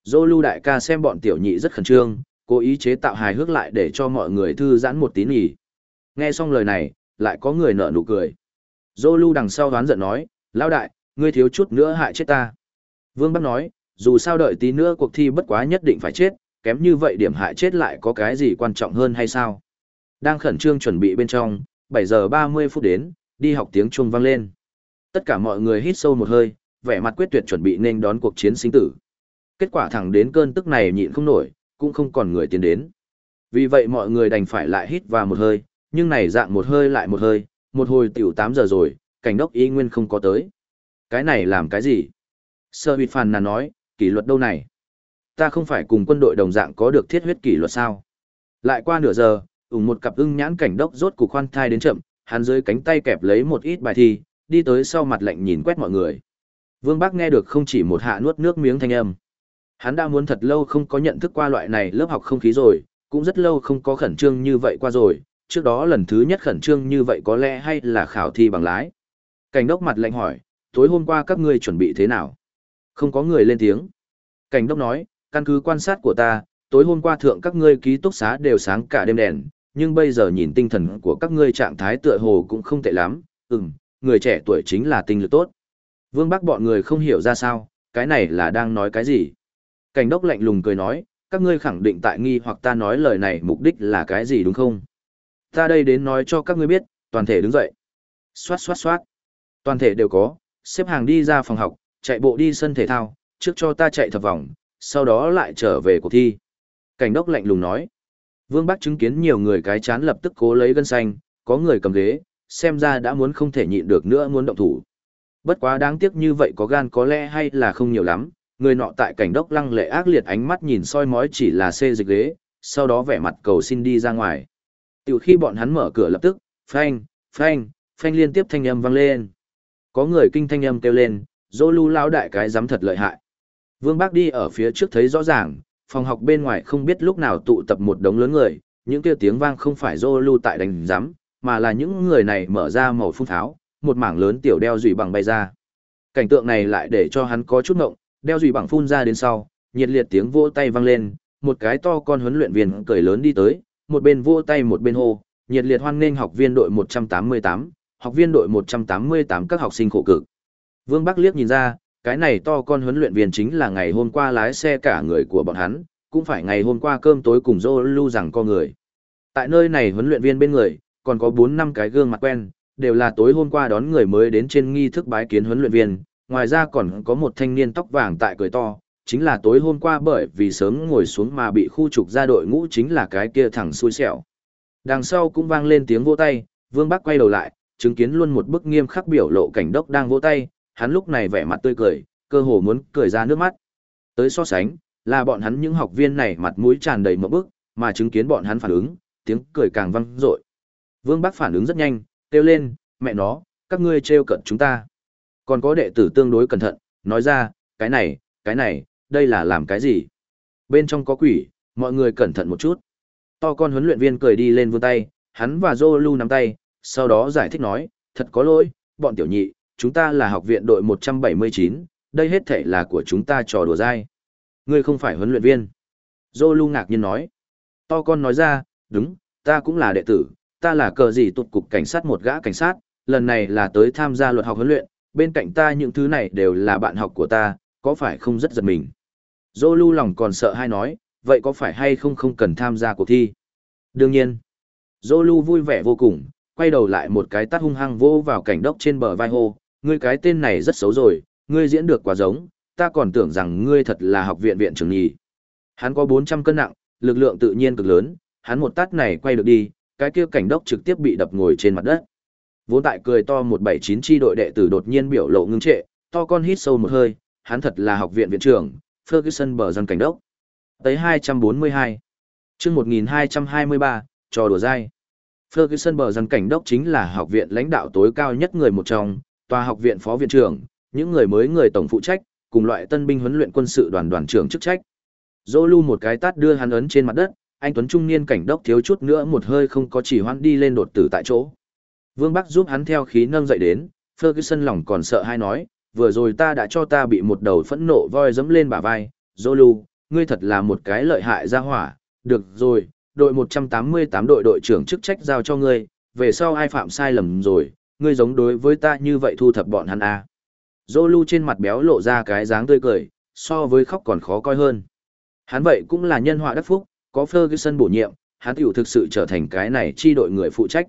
Zolu đại ca xem bọn tiểu nhị rất khẩn trương, cố ý chế tạo hài hước lại để cho mọi người thư giãn một tí nghỉ. Nghe xong lời này, lại có người nở nụ cười. Zolu đằng sau đoán giận nói, lão đại, ngươi thiếu chút nữa hại chết ta. Vương Bắc nói, dù sao đợi tí nữa cuộc thi bất quá nhất định phải chết, kém như vậy điểm hại chết lại có cái gì quan trọng hơn hay sao? Đang khẩn trương chuẩn bị bên trong, 7 giờ 30 phút đến, đi học tiếng chuông vang lên. Tất cả mọi người hít sâu một hơi, vẻ mặt quyết tuyệt chuẩn bị nên đón cuộc chiến sinh tử. Kết quả thẳng đến cơn tức này nhịn không nổi, cũng không còn người tiến đến. Vì vậy mọi người đành phải lại hít vào một hơi, nhưng này dạng một hơi lại một hơi, một hồi tiểu 8 giờ rồi, cảnh đốc y nguyên không có tới. Cái này làm cái gì? Sơ huyệt phàn nàn nói, kỷ luật đâu này? Ta không phải cùng quân đội đồng dạng có được thiết huyết kỷ luật sao? Lại qua nửa giờ, ủng một cặp ưng nhãn cảnh đốc rốt cục khoan thai đến chậm, hắn dưới cánh tay kẹp lấy một ít bài thi, đi tới sau mặt lạnh nhìn quét mọi người. Vương Bác nghe được không chỉ một hạ nuốt nước miếng thanh âm. Hắn đã muốn thật lâu không có nhận thức qua loại này lớp học không khí rồi, cũng rất lâu không có khẩn trương như vậy qua rồi, trước đó lần thứ nhất khẩn trương như vậy có lẽ hay là khảo thi bằng lái. Cảnh đốc mặt lạnh hỏi, tối hôm qua các ngươi chuẩn bị thế nào? Không có người lên tiếng. Cảnh đốc nói, căn cứ quan sát của ta, tối hôm qua thượng các ngươi ký túc xá đều sáng cả đêm đèn, nhưng bây giờ nhìn tinh thần của các ngươi trạng thái tựa hồ cũng không tệ lắm, ừm, người trẻ tuổi chính là tinh lực tốt. Vương Bắc bọn người không hiểu ra sao, cái này là đang nói cái gì? Cảnh đốc lạnh lùng cười nói, các ngươi khẳng định tại nghi hoặc ta nói lời này mục đích là cái gì đúng không? Ta đây đến nói cho các ngươi biết, toàn thể đứng dậy. Xoát xoát xoát. Toàn thể đều có, xếp hàng đi ra phòng học, chạy bộ đi sân thể thao, trước cho ta chạy thập vòng, sau đó lại trở về cuộc thi. Cảnh đốc lạnh lùng nói. Vương Bắc chứng kiến nhiều người cái chán lập tức cố lấy gân xanh, có người cầm ghế, xem ra đã muốn không thể nhịn được nữa muốn động thủ. Bất quá đáng tiếc như vậy có gan có lẽ hay là không nhiều lắm, người nọ tại cảnh đốc lăng lệ ác liệt ánh mắt nhìn soi mói chỉ là xê dịch ghế, sau đó vẻ mặt cầu xin đi ra ngoài. Tiểu khi bọn hắn mở cửa lập tức, phanh, phanh, phanh liên tiếp thanh âm vang lên. Có người kinh thanh âm kêu lên, dô lưu lao đại cái dám thật lợi hại. Vương Bác đi ở phía trước thấy rõ ràng, phòng học bên ngoài không biết lúc nào tụ tập một đống lớn người, những kêu tiếng vang không phải dô lưu tại đánh giám, mà là những người này mở ra màu phun tháo, một mảng lớn tiểu đeo dùy bằng bay ra. Cảnh tượng này lại để cho hắn có chút ngộng, đeo dùy bằng phun ra đến sau, nhiệt liệt tiếng vỗ tay vang lên, một cái to con huấn luyện viên cười lớn đi tới, một bên vỗ tay một bên hô, nhiệt liệt hoan nghênh học viên đội 188, học viên đội 188 các học sinh khổ cực. Vương Bắc liếc nhìn ra, cái này to con huấn luyện viên chính là ngày hôm qua lái xe cả người của bọn hắn, cũng phải ngày hôm qua cơm tối cùng dô lưu rằng con người. Tại nơi này huấn luyện viên bên người, còn có 4 năm cái gương mặt quen, đều là tối hôm qua đón người mới đến trên nghi thức bái kiến huấn luyện viên, ngoài ra còn có một thanh niên tóc vàng tại cười to, chính là tối hôm qua bởi vì sớm ngồi xuống mà bị khu trục ra đội ngũ chính là cái kia thẳng xui xẻo. Đằng sau cũng vang lên tiếng vỗ tay, Vương Bắc quay đầu lại, chứng kiến luôn một bức nghiêm khắc biểu lộ cảnh đốc đang vỗ tay, hắn lúc này vẻ mặt tươi cười, cơ hồ muốn cười ra nước mắt. Tới so sánh, là bọn hắn những học viên này mặt mũi tràn đầy một bức, mà chứng kiến bọn hắn phản ứng, tiếng cười càng vang dội. Vương Bắc phản ứng rất nhanh, kêu lên, mẹ nó, các ngươi trêu cận chúng ta. Còn có đệ tử tương đối cẩn thận, nói ra, cái này, cái này, đây là làm cái gì? Bên trong có quỷ, mọi người cẩn thận một chút. To con huấn luyện viên cười đi lên vươn tay, hắn và Zolu nắm tay, sau đó giải thích nói, thật có lỗi, bọn tiểu nhị, chúng ta là học viện đội 179, đây hết thể là của chúng ta trò đùa dai. Ngươi không phải huấn luyện viên. Zolu ngạc nhiên nói. To con nói ra, đúng, ta cũng là đệ tử, ta là cờ gì tụt cục cảnh sát một gã cảnh sát, lần này là tới tham gia luật học huấn luyện, bên cạnh ta những thứ này đều là bạn học của ta, có phải không rất giật mình. Zolu lòng còn sợ hay nói, vậy có phải hay không không cần tham gia cuộc thi? Đương nhiên. Zolu vui vẻ vô cùng, quay đầu lại một cái tát hung hăng vô vào cảnh đốc trên bờ vai hô, ngươi cái tên này rất xấu rồi, ngươi diễn được quá giống, ta còn tưởng rằng ngươi thật là học viện viện trưởng nhì. Hắn có 400 cân nặng, lực lượng tự nhiên cực lớn, hắn một tát này quay được đi, cái kia cảnh đốc trực tiếp bị đập ngồi trên mặt đất. Vốn tại cười to 179 chi đội đệ tử đột nhiên biểu lộ ngưng trệ, to con hít sâu một hơi, hắn thật là học viện viện trưởng, Ferguson bờ dân cảnh đốc. Tới 242. chương 1223, trò đùa dai. Ferguson bờ dân cảnh đốc chính là học viện lãnh đạo tối cao nhất người một trong, tòa học viện phó viện trưởng, những người mới người tổng phụ trách, cùng loại tân binh huấn luyện quân sự đoàn đoàn trưởng chức trách. Zolu một cái tát đưa hắn ấn trên mặt đất, anh tuấn trung niên cảnh đốc thiếu chút nữa một hơi không có chỉ hoãn đi lên đột tử tại chỗ. Vương Bắc giúp hắn theo khí nâng dậy đến, Ferguson lòng còn sợ hay nói, vừa rồi ta đã cho ta bị một đầu phẫn nộ voi dẫm lên bả vai, Zolu, ngươi thật là một cái lợi hại ra hỏa, được rồi, đội 188 đội đội trưởng chức trách giao cho ngươi, về sau ai phạm sai lầm rồi, ngươi giống đối với ta như vậy thu thập bọn hắn à. Zolu trên mặt béo lộ ra cái dáng tươi cười, so với khóc còn khó coi hơn. Hắn vậy cũng là nhân họa đắc phúc, có Ferguson bổ nhiệm, hắn tiểu thực sự trở thành cái này chi đội người phụ trách.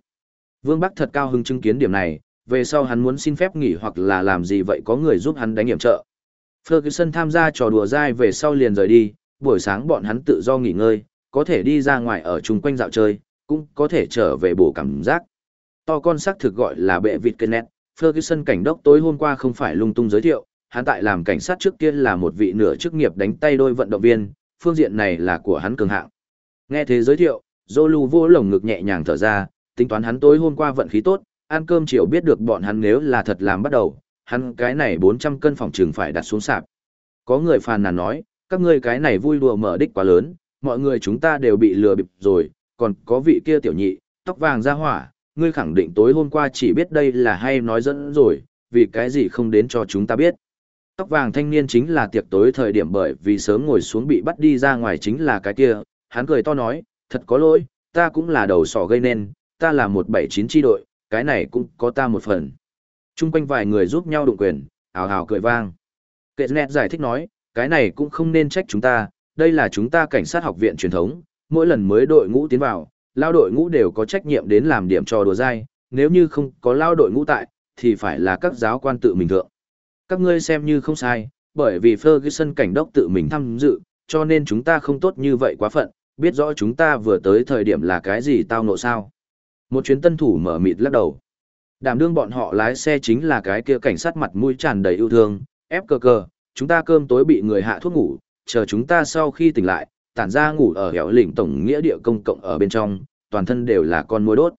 Vương Bắc thật cao hứng chứng kiến điểm này, về sau hắn muốn xin phép nghỉ hoặc là làm gì vậy có người giúp hắn đánh hiểm trợ. Ferguson tham gia trò đùa dai về sau liền rời đi, buổi sáng bọn hắn tự do nghỉ ngơi, có thể đi ra ngoài ở chung quanh dạo chơi, cũng có thể trở về bổ cảm giác. To con sắc thực gọi là bệ vịt nét Ferguson cảnh đốc tối hôm qua không phải lung tung giới thiệu, hắn tại làm cảnh sát trước kia là một vị nửa chức nghiệp đánh tay đôi vận động viên, phương diện này là của hắn cường hạng. Nghe thế giới thiệu, Zolu vô lồng ngực nhẹ nhàng thở ra, tính toán hắn tối hôm qua vận khí tốt, ăn cơm chiều biết được bọn hắn nếu là thật làm bắt đầu, hắn cái này 400 cân phòng trường phải đặt xuống sạp. Có người phàn nàn nói, các ngươi cái này vui đùa mở đích quá lớn, mọi người chúng ta đều bị lừa bịp rồi, còn có vị kia tiểu nhị, tóc vàng ra hỏa, ngươi khẳng định tối hôm qua chỉ biết đây là hay nói dẫn rồi, vì cái gì không đến cho chúng ta biết. Tóc vàng thanh niên chính là tiệc tối thời điểm bởi vì sớm ngồi xuống bị bắt đi ra ngoài chính là cái kia, hắn cười to nói, thật có lỗi, ta cũng là đầu sỏ gây nên, ta là một bảy chín tri đội, cái này cũng có ta một phần. Trung quanh vài người giúp nhau đụng quyền, ào ào cười vang. Kệ nét giải thích nói, cái này cũng không nên trách chúng ta, đây là chúng ta cảnh sát học viện truyền thống, mỗi lần mới đội ngũ tiến vào, lao đội ngũ đều có trách nhiệm đến làm điểm cho đùa dai, nếu như không có lao đội ngũ tại, thì phải là các giáo quan tự mình thượng. Các ngươi xem như không sai, bởi vì Ferguson cảnh đốc tự mình tham dự, cho nên chúng ta không tốt như vậy quá phận, biết rõ chúng ta vừa tới thời điểm là cái gì tao nộ sao. Một chuyến tân thủ mở mịt lắc đầu. Đảm đương bọn họ lái xe chính là cái kia cảnh sát mặt mũi tràn đầy yêu thương, ép cơ cơ, chúng ta cơm tối bị người hạ thuốc ngủ, chờ chúng ta sau khi tỉnh lại, tản ra ngủ ở hẻo lĩnh tổng nghĩa địa công cộng ở bên trong, toàn thân đều là con muỗi đốt.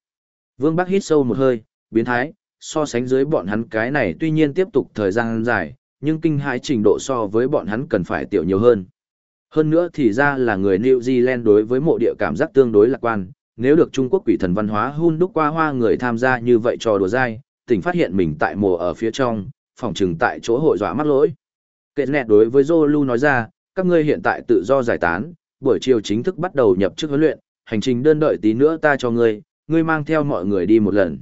Vương Bắc hít sâu một hơi, biến thái, so sánh dưới bọn hắn cái này tuy nhiên tiếp tục thời gian dài, nhưng kinh hãi trình độ so với bọn hắn cần phải tiểu nhiều hơn. Hơn nữa thì ra là người New Zealand đối với mộ địa cảm giác tương đối lạc quan, nếu được Trung Quốc quỷ thần văn hóa hun đúc qua hoa người tham gia như vậy trò đùa dai, tỉnh phát hiện mình tại mùa ở phía trong, phòng trừng tại chỗ hội dọa mắc lỗi. Kệ nẹt đối với Zolu nói ra, các ngươi hiện tại tự do giải tán, buổi chiều chính thức bắt đầu nhập chức huấn luyện, hành trình đơn đợi tí nữa ta cho ngươi, ngươi mang theo mọi người đi một lần.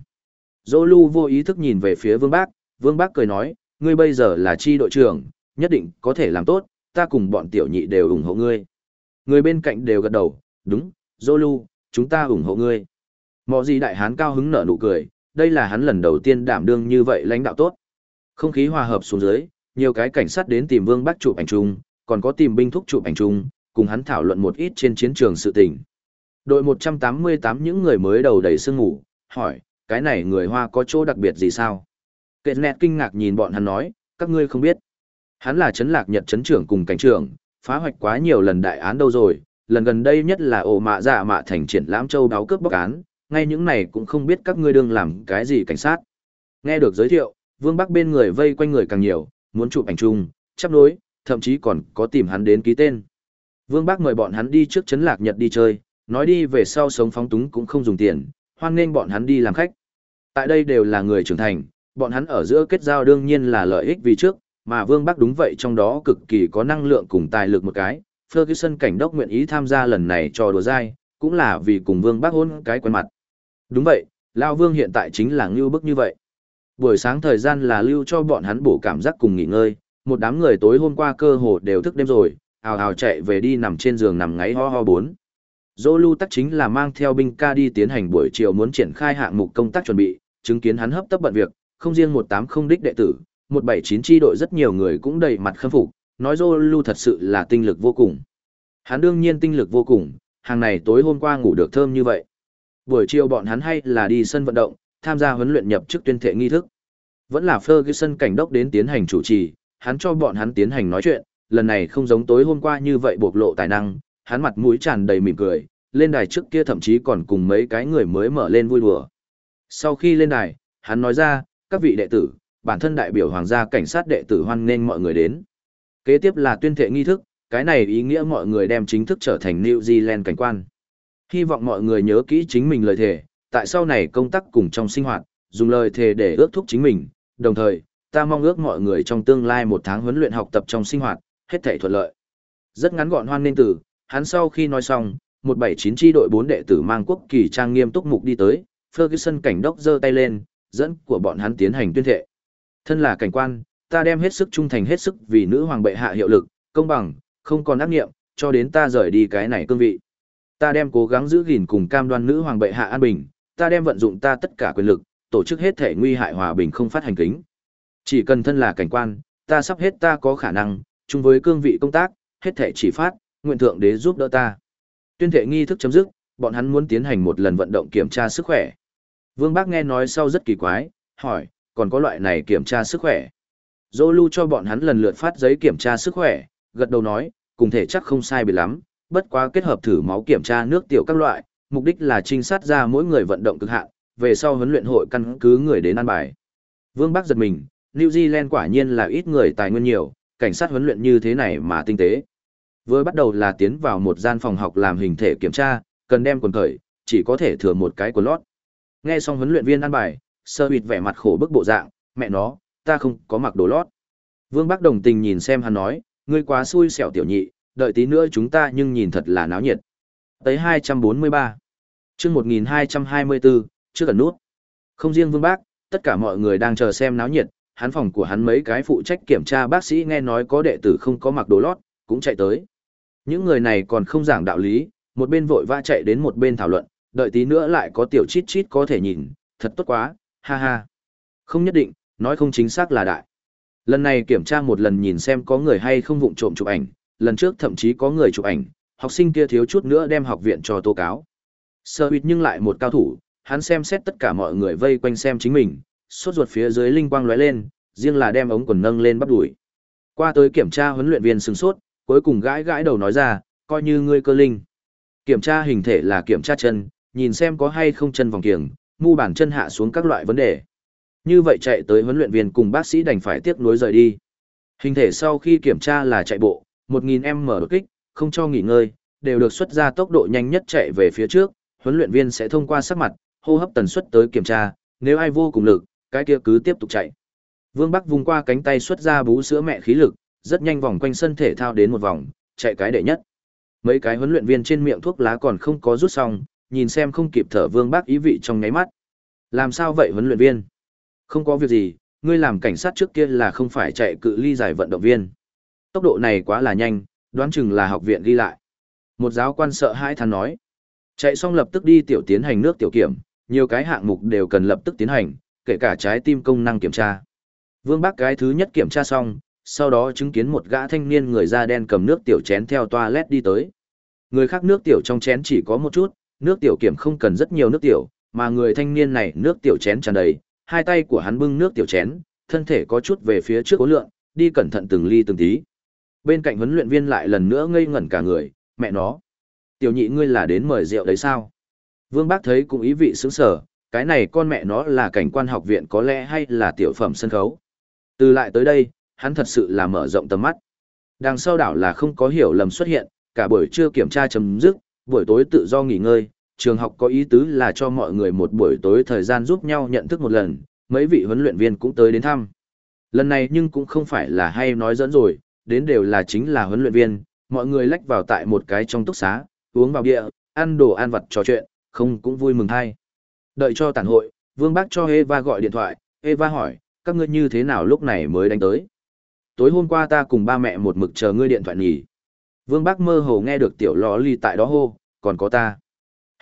Zolu vô ý thức nhìn về phía Vương Bác, Vương Bác cười nói, ngươi bây giờ là chi đội trưởng, nhất định có thể làm tốt, ta cùng bọn tiểu nhị đều ủng hộ ngươi. Người bên cạnh đều gật đầu, đúng, Zolu, chúng ta ủng hộ ngươi. Mò gì đại hán cao hứng nở nụ cười, đây là hắn lần đầu tiên đảm đương như vậy lãnh đạo tốt. Không khí hòa hợp xuống dưới, nhiều cái cảnh sát đến tìm Vương Bắc chụp ảnh chung, còn có tìm binh thúc chụp ảnh chung, cùng hắn thảo luận một ít trên chiến trường sự tình. Đội 188 những người mới đầu đầy sương ngủ, hỏi, cái này người Hoa có chỗ đặc biệt gì sao? Kệ nẹt kinh ngạc nhìn bọn hắn nói, các ngươi không biết. Hắn là chấn lạc nhật chấn trưởng cùng cảnh trưởng, phá hoạch quá nhiều lần đại án đâu rồi, lần gần đây nhất là ổ mạ dạ mạ thành triển lãm châu đáo cướp bóc án, ngay những này cũng không biết các ngươi đương làm cái gì cảnh sát. Nghe được giới thiệu, vương bắc bên người vây quanh người càng nhiều, muốn chụp ảnh chung, chấp nối, thậm chí còn có tìm hắn đến ký tên. Vương Bác mời bọn hắn đi trước chấn lạc Nhật đi chơi, nói đi về sau sống phóng túng cũng không dùng tiền, hoan nên bọn hắn đi làm khách. Tại đây đều là người trưởng thành, bọn hắn ở giữa kết giao đương nhiên là lợi ích vì trước, mà Vương Bắc đúng vậy trong đó cực kỳ có năng lượng cùng tài lực một cái. Ferguson cảnh đốc nguyện ý tham gia lần này cho đùa dai, cũng là vì cùng Vương Bác hôn cái quen mặt. Đúng vậy, Lao Vương hiện tại chính là ngưu bức như vậy. Buổi sáng thời gian là lưu cho bọn hắn bổ cảm giác cùng nghỉ ngơi, một đám người tối hôm qua cơ hồ đều thức đêm rồi, hào hào chạy về đi nằm trên giường nằm ngáy ho ho bốn. Dô lưu tắc chính là mang theo binh ca đi tiến hành buổi chiều muốn triển khai hạng mục công tác chuẩn bị, chứng kiến hắn hấp tấp bận việc, không riêng một tám không đích đệ tử, một bảy chín tri đội rất nhiều người cũng đầy mặt khâm phục, nói dô lưu thật sự là tinh lực vô cùng. Hắn đương nhiên tinh lực vô cùng, hàng này tối hôm qua ngủ được thơm như vậy. Buổi chiều bọn hắn hay là đi sân vận động, tham gia huấn luyện nhập chức tuyên thệ nghi thức. Vẫn là Ferguson cảnh đốc đến tiến hành chủ trì, hắn cho bọn hắn tiến hành nói chuyện, lần này không giống tối hôm qua như vậy bộc lộ tài năng, hắn mặt mũi tràn đầy mỉm cười, lên đài trước kia thậm chí còn cùng mấy cái người mới mở lên vui đùa. Sau khi lên đài, hắn nói ra, các vị đệ tử, bản thân đại biểu hoàng gia cảnh sát đệ tử hoan nghênh mọi người đến. Kế tiếp là tuyên thệ nghi thức, cái này ý nghĩa mọi người đem chính thức trở thành New Zealand cảnh quan. Hy vọng mọi người nhớ kỹ chính mình lời thề, tại sau này công tác cùng trong sinh hoạt, dùng lời thề để ước thúc chính mình, đồng thời, ta mong ước mọi người trong tương lai một tháng huấn luyện học tập trong sinh hoạt, hết thảy thuận lợi. Rất ngắn gọn hoan nên tử, hắn sau khi nói xong, 179 chi đội bốn đệ tử mang quốc kỳ trang nghiêm túc mục đi tới, Ferguson cảnh đốc giơ tay lên, dẫn của bọn hắn tiến hành tuyên thệ. Thân là cảnh quan, ta đem hết sức trung thành hết sức vì nữ hoàng bệ hạ hiệu lực, công bằng, không còn ác nghiệm, cho đến ta rời đi cái này cương vị. Ta đem cố gắng giữ gìn cùng cam đoan nữ hoàng bệ hạ an bình, ta đem vận dụng ta tất cả quyền lực, tổ chức hết thể nguy hại hòa bình không phát hành kính. Chỉ cần thân là cảnh quan, ta sắp hết ta có khả năng, chung với cương vị công tác, hết thể chỉ phát, nguyện thượng đế giúp đỡ ta. Tuyên thể nghi thức chấm dứt, bọn hắn muốn tiến hành một lần vận động kiểm tra sức khỏe. Vương Bác nghe nói sau rất kỳ quái, hỏi, còn có loại này kiểm tra sức khỏe. Dô lưu cho bọn hắn lần lượt phát giấy kiểm tra sức khỏe, gật đầu nói, cùng thể chắc không sai biệt lắm, bất quá kết hợp thử máu kiểm tra nước tiểu các loại, mục đích là trinh sát ra mỗi người vận động cực hạn, về sau huấn luyện hội căn cứ người đến ăn bài. Vương Bắc giật mình, New Zealand quả nhiên là ít người tài nguyên nhiều, cảnh sát huấn luyện như thế này mà tinh tế. Vừa bắt đầu là tiến vào một gian phòng học làm hình thể kiểm tra, cần đem quần khởi, chỉ có thể thừa một cái quần lót. Nghe xong huấn luyện viên ăn bài, sơ Huỵt vẻ mặt khổ bức bộ dạng, mẹ nó, ta không có mặc đồ lót. Vương Bắc đồng tình nhìn xem hắn nói, ngươi quá xui xẻo tiểu nhị, đợi tí nữa chúng ta nhưng nhìn thật là náo nhiệt. Tới 243. chương 1224, chưa cần nút. Không riêng Vương Bác, tất cả mọi người đang chờ xem náo nhiệt, hắn phòng của hắn mấy cái phụ trách kiểm tra bác sĩ nghe nói có đệ tử không có mặc đồ lót, cũng chạy tới. Những người này còn không giảng đạo lý, một bên vội vã chạy đến một bên thảo luận, đợi tí nữa lại có tiểu chít chít có thể nhìn, thật tốt quá, ha ha. Không nhất định, nói không chính xác là đại. Lần này kiểm tra một lần nhìn xem có người hay không vụng trộm chụp ảnh, lần trước thậm chí có người chụp ảnh, học sinh kia thiếu chút nữa đem học viện cho tố cáo. Sơ huyệt nhưng lại một cao thủ, hắn xem xét tất cả mọi người vây quanh xem chính mình, sốt ruột phía dưới linh quang lóe lên, riêng là đem ống quần nâng lên bắt đuổi. Qua tới kiểm tra huấn luyện viên sừng sốt, cuối cùng gãi gãi đầu nói ra, coi như ngươi cơ linh. Kiểm tra hình thể là kiểm tra chân, nhìn xem có hay không chân vòng kiềng, mu bàn chân hạ xuống các loại vấn đề. Như vậy chạy tới huấn luyện viên cùng bác sĩ đành phải tiếp nối rời đi. Hình thể sau khi kiểm tra là chạy bộ, 1000m đột kích, không cho nghỉ ngơi, đều được xuất ra tốc độ nhanh nhất chạy về phía trước, huấn luyện viên sẽ thông qua sắc mặt, hô hấp tần suất tới kiểm tra, nếu ai vô cùng lực, cái kia cứ tiếp tục chạy. Vương Bắc vùng qua cánh tay xuất ra bú sữa mẹ khí lực, rất nhanh vòng quanh sân thể thao đến một vòng, chạy cái đệ nhất. Mấy cái huấn luyện viên trên miệng thuốc lá còn không có rút xong, nhìn xem không kịp thở Vương Bắc ý vị trong ngáy mắt. Làm sao vậy huấn luyện viên? Không có việc gì, ngươi làm cảnh sát trước kia là không phải chạy cự ly giải vận động viên. Tốc độ này quá là nhanh, đoán chừng là học viện ghi lại. Một giáo quan sợ hãi thán nói. Chạy xong lập tức đi tiểu tiến hành nước tiểu kiểm, nhiều cái hạng mục đều cần lập tức tiến hành, kể cả trái tim công năng kiểm tra. Vương Bác cái thứ nhất kiểm tra xong, sau đó chứng kiến một gã thanh niên người da đen cầm nước tiểu chén theo toilet đi tới. Người khác nước tiểu trong chén chỉ có một chút, nước tiểu kiểm không cần rất nhiều nước tiểu, mà người thanh niên này nước tiểu chén tràn đầy, hai tay của hắn bưng nước tiểu chén, thân thể có chút về phía trước cố lượng, đi cẩn thận từng ly từng tí. Bên cạnh huấn luyện viên lại lần nữa ngây ngẩn cả người, mẹ nó. Tiểu nhị ngươi là đến mời rượu đấy sao? Vương Bác thấy cũng ý vị sướng sở, cái này con mẹ nó là cảnh quan học viện có lẽ hay là tiểu phẩm sân khấu. Từ lại tới đây, hắn thật sự là mở rộng tầm mắt. Đằng sau đảo là không có hiểu lầm xuất hiện, cả buổi trưa kiểm tra chấm dứt, buổi tối tự do nghỉ ngơi, trường học có ý tứ là cho mọi người một buổi tối thời gian giúp nhau nhận thức một lần, mấy vị huấn luyện viên cũng tới đến thăm. Lần này nhưng cũng không phải là hay nói dẫn rồi, đến đều là chính là huấn luyện viên, mọi người lách vào tại một cái trong túc xá, uống vào địa, ăn đồ ăn vặt trò chuyện, không cũng vui mừng thay. Đợi cho tản hội, Vương Bác cho Eva gọi điện thoại, Eva hỏi, các ngươi như thế nào lúc này mới đánh tới? Tối hôm qua ta cùng ba mẹ một mực chờ ngươi điện thoại nghỉ. Vương Bác mơ hồ nghe được tiểu lò ly tại đó hô, còn có ta.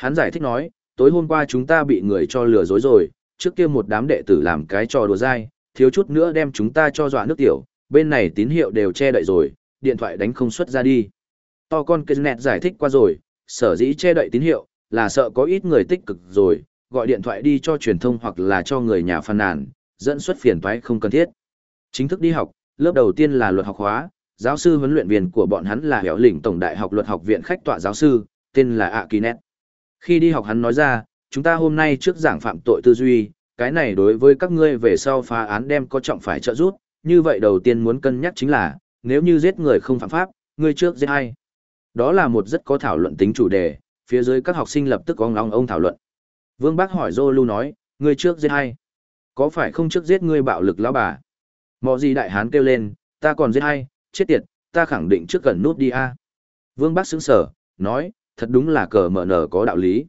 Hắn giải thích nói, tối hôm qua chúng ta bị người cho lừa dối rồi, trước kia một đám đệ tử làm cái trò đùa dai, thiếu chút nữa đem chúng ta cho dọa nước tiểu, bên này tín hiệu đều che đậy rồi, điện thoại đánh không xuất ra đi. To con Kiznet giải thích qua rồi, sở dĩ che đậy tín hiệu, là sợ có ít người tích cực rồi, gọi điện thoại đi cho truyền thông hoặc là cho người nhà phàn nàn, dẫn xuất phiền toái không cần thiết. Chính thức đi học, lớp đầu tiên là luật học hóa, giáo sư huấn luyện viên của bọn hắn là Hẻo Lĩnh Tổng Đại học Luật học viện khách tọa giáo sư, tên là Akinet. Khi đi học hắn nói ra, chúng ta hôm nay trước giảng phạm tội tư duy, cái này đối với các ngươi về sau phá án đem có trọng phải trợ giúp, như vậy đầu tiên muốn cân nhắc chính là, nếu như giết người không phạm pháp, ngươi trước giết ai. Đó là một rất có thảo luận tính chủ đề, phía dưới các học sinh lập tức có ngóng ông thảo luận. Vương Bác hỏi Zolu nói, ngươi trước giết ai? Có phải không trước giết ngươi bạo lực lão bà? Mọ gì đại hán kêu lên, ta còn giết ai, chết tiệt, ta khẳng định trước gần nút đi a. Vương Bác sững sở, nói, thật đúng là cờ mở nở có đạo lý.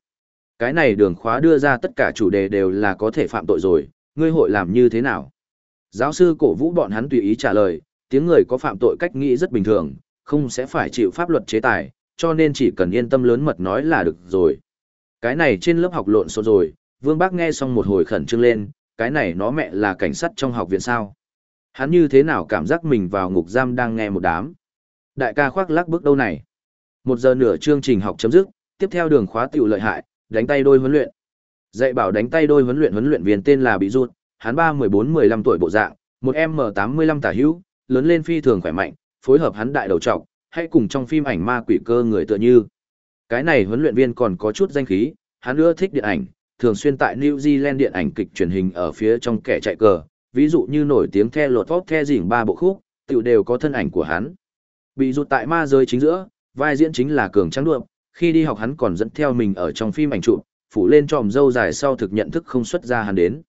Cái này đường khóa đưa ra tất cả chủ đề đều là có thể phạm tội rồi, ngươi hội làm như thế nào? Giáo sư cổ vũ bọn hắn tùy ý trả lời, tiếng người có phạm tội cách nghĩ rất bình thường, không sẽ phải chịu pháp luật chế tài, cho nên chỉ cần yên tâm lớn mật nói là được rồi. Cái này trên lớp học lộn xộn rồi, Vương Bác nghe xong một hồi khẩn trương lên, cái này nó mẹ là cảnh sát trong học viện sao? Hắn như thế nào cảm giác mình vào ngục giam đang nghe một đám? Đại ca khoác lắc bước đâu này? Một giờ nửa chương trình học chấm dứt, tiếp theo đường khóa tiểu lợi hại, đánh tay đôi huấn luyện. Dạy bảo đánh tay đôi huấn luyện huấn luyện viên tên là Bị Rụt, hắn ba mười bốn mười lăm tuổi bộ dạng, một m tám mươi lăm tả hữu, lớn lên phi thường khỏe mạnh, phối hợp hắn đại đầu trọc, hay cùng trong phim ảnh ma quỷ cơ người tựa như. Cái này huấn luyện viên còn có chút danh khí, hắn ưa thích điện ảnh, thường xuyên tại New Zealand điện ảnh kịch truyền hình ở phía trong kẻ chạy cờ, ví dụ như nổi tiếng The Lột Vóc The Dỉnh ba bộ khúc, tiểu đều có thân ảnh của hắn. Bị rụt tại ma giới chính giữa, vai diễn chính là cường trắng đượm, khi đi học hắn còn dẫn theo mình ở trong phim ảnh chụp, phủ lên tròm dâu dài sau thực nhận thức không xuất ra hắn đến.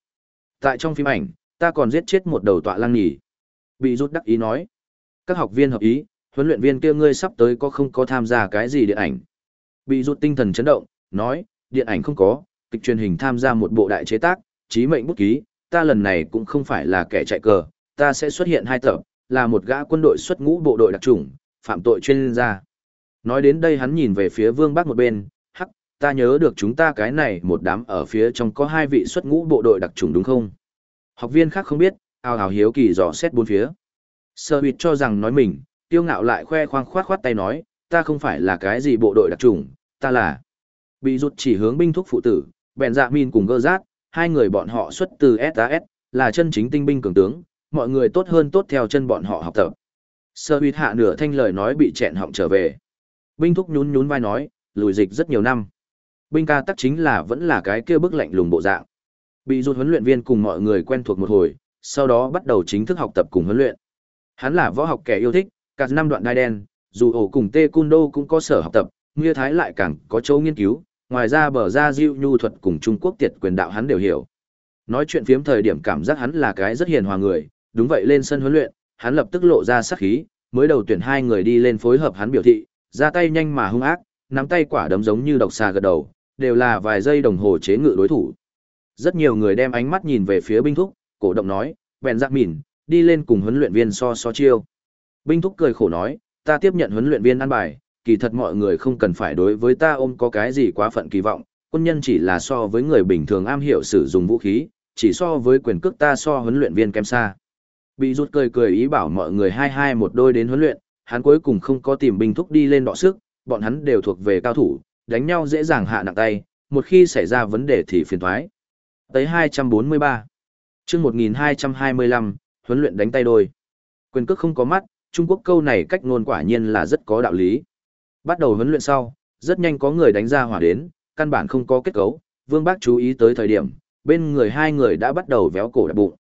Tại trong phim ảnh, ta còn giết chết một đầu tọa lăng nhỉ. Bị rút đắc ý nói. Các học viên hợp ý, huấn luyện viên kia ngươi sắp tới có không có tham gia cái gì điện ảnh. Bị rút tinh thần chấn động, nói, điện ảnh không có, kịch truyền hình tham gia một bộ đại chế tác, trí mệnh bút ký, ta lần này cũng không phải là kẻ chạy cờ, ta sẽ xuất hiện hai tập, là một gã quân đội xuất ngũ bộ đội đặc trùng, phạm tội chuyên gia. Nói đến đây hắn nhìn về phía vương bác một bên, hắc, ta nhớ được chúng ta cái này một đám ở phía trong có hai vị xuất ngũ bộ đội đặc trùng đúng không? Học viên khác không biết, ào ào hiếu kỳ dò xét bốn phía. Sơ huyệt cho rằng nói mình, tiêu ngạo lại khoe khoang khoát khoát tay nói, ta không phải là cái gì bộ đội đặc trùng, ta là. Bị rụt chỉ hướng binh thúc phụ tử, bèn dạ min cùng gơ rát, hai người bọn họ xuất từ SAS, là chân chính tinh binh cường tướng, mọi người tốt hơn tốt theo chân bọn họ học tập. Sơ huyệt hạ nửa thanh lời nói bị chẹn họng trở về. Binh thúc nhún nhún vai nói, lùi dịch rất nhiều năm. Binh ca tắc chính là vẫn là cái kia bức lạnh lùng bộ dạng. Bị rụt huấn luyện viên cùng mọi người quen thuộc một hồi, sau đó bắt đầu chính thức học tập cùng huấn luyện. Hắn là võ học kẻ yêu thích, cả năm đoạn đai đen, dù ổ cùng tê cung đô cũng có sở học tập, Nguyên Thái lại càng có chỗ nghiên cứu, ngoài ra bờ ra diệu nhu thuật cùng Trung Quốc tiệt quyền đạo hắn đều hiểu. Nói chuyện phiếm thời điểm cảm giác hắn là cái rất hiền hòa người, đúng vậy lên sân huấn luyện, hắn lập tức lộ ra sắc khí, mới đầu tuyển hai người đi lên phối hợp hắn biểu thị, ra tay nhanh mà hung ác, nắm tay quả đấm giống như độc xà gật đầu, đều là vài giây đồng hồ chế ngự đối thủ. Rất nhiều người đem ánh mắt nhìn về phía binh thúc, cổ động nói, bèn giặc mỉn, đi lên cùng huấn luyện viên so so chiêu. Binh thúc cười khổ nói, ta tiếp nhận huấn luyện viên ăn bài, kỳ thật mọi người không cần phải đối với ta ôm có cái gì quá phận kỳ vọng, quân nhân chỉ là so với người bình thường am hiểu sử dụng vũ khí, chỉ so với quyền cước ta so huấn luyện viên kém xa. Bị rút cười cười ý bảo mọi người hai hai một đôi đến huấn luyện, hắn cuối cùng không có tìm binh thúc đi lên đọ sức, bọn hắn đều thuộc về cao thủ, đánh nhau dễ dàng hạ nặng tay, một khi xảy ra vấn đề thì phiền thoái. Tới 243. chương 1225, huấn luyện đánh tay đôi. Quyền cước không có mắt, Trung Quốc câu này cách ngôn quả nhiên là rất có đạo lý. Bắt đầu huấn luyện sau, rất nhanh có người đánh ra hỏa đến, căn bản không có kết cấu, Vương Bác chú ý tới thời điểm, bên người hai người đã bắt đầu véo cổ đạp bụng.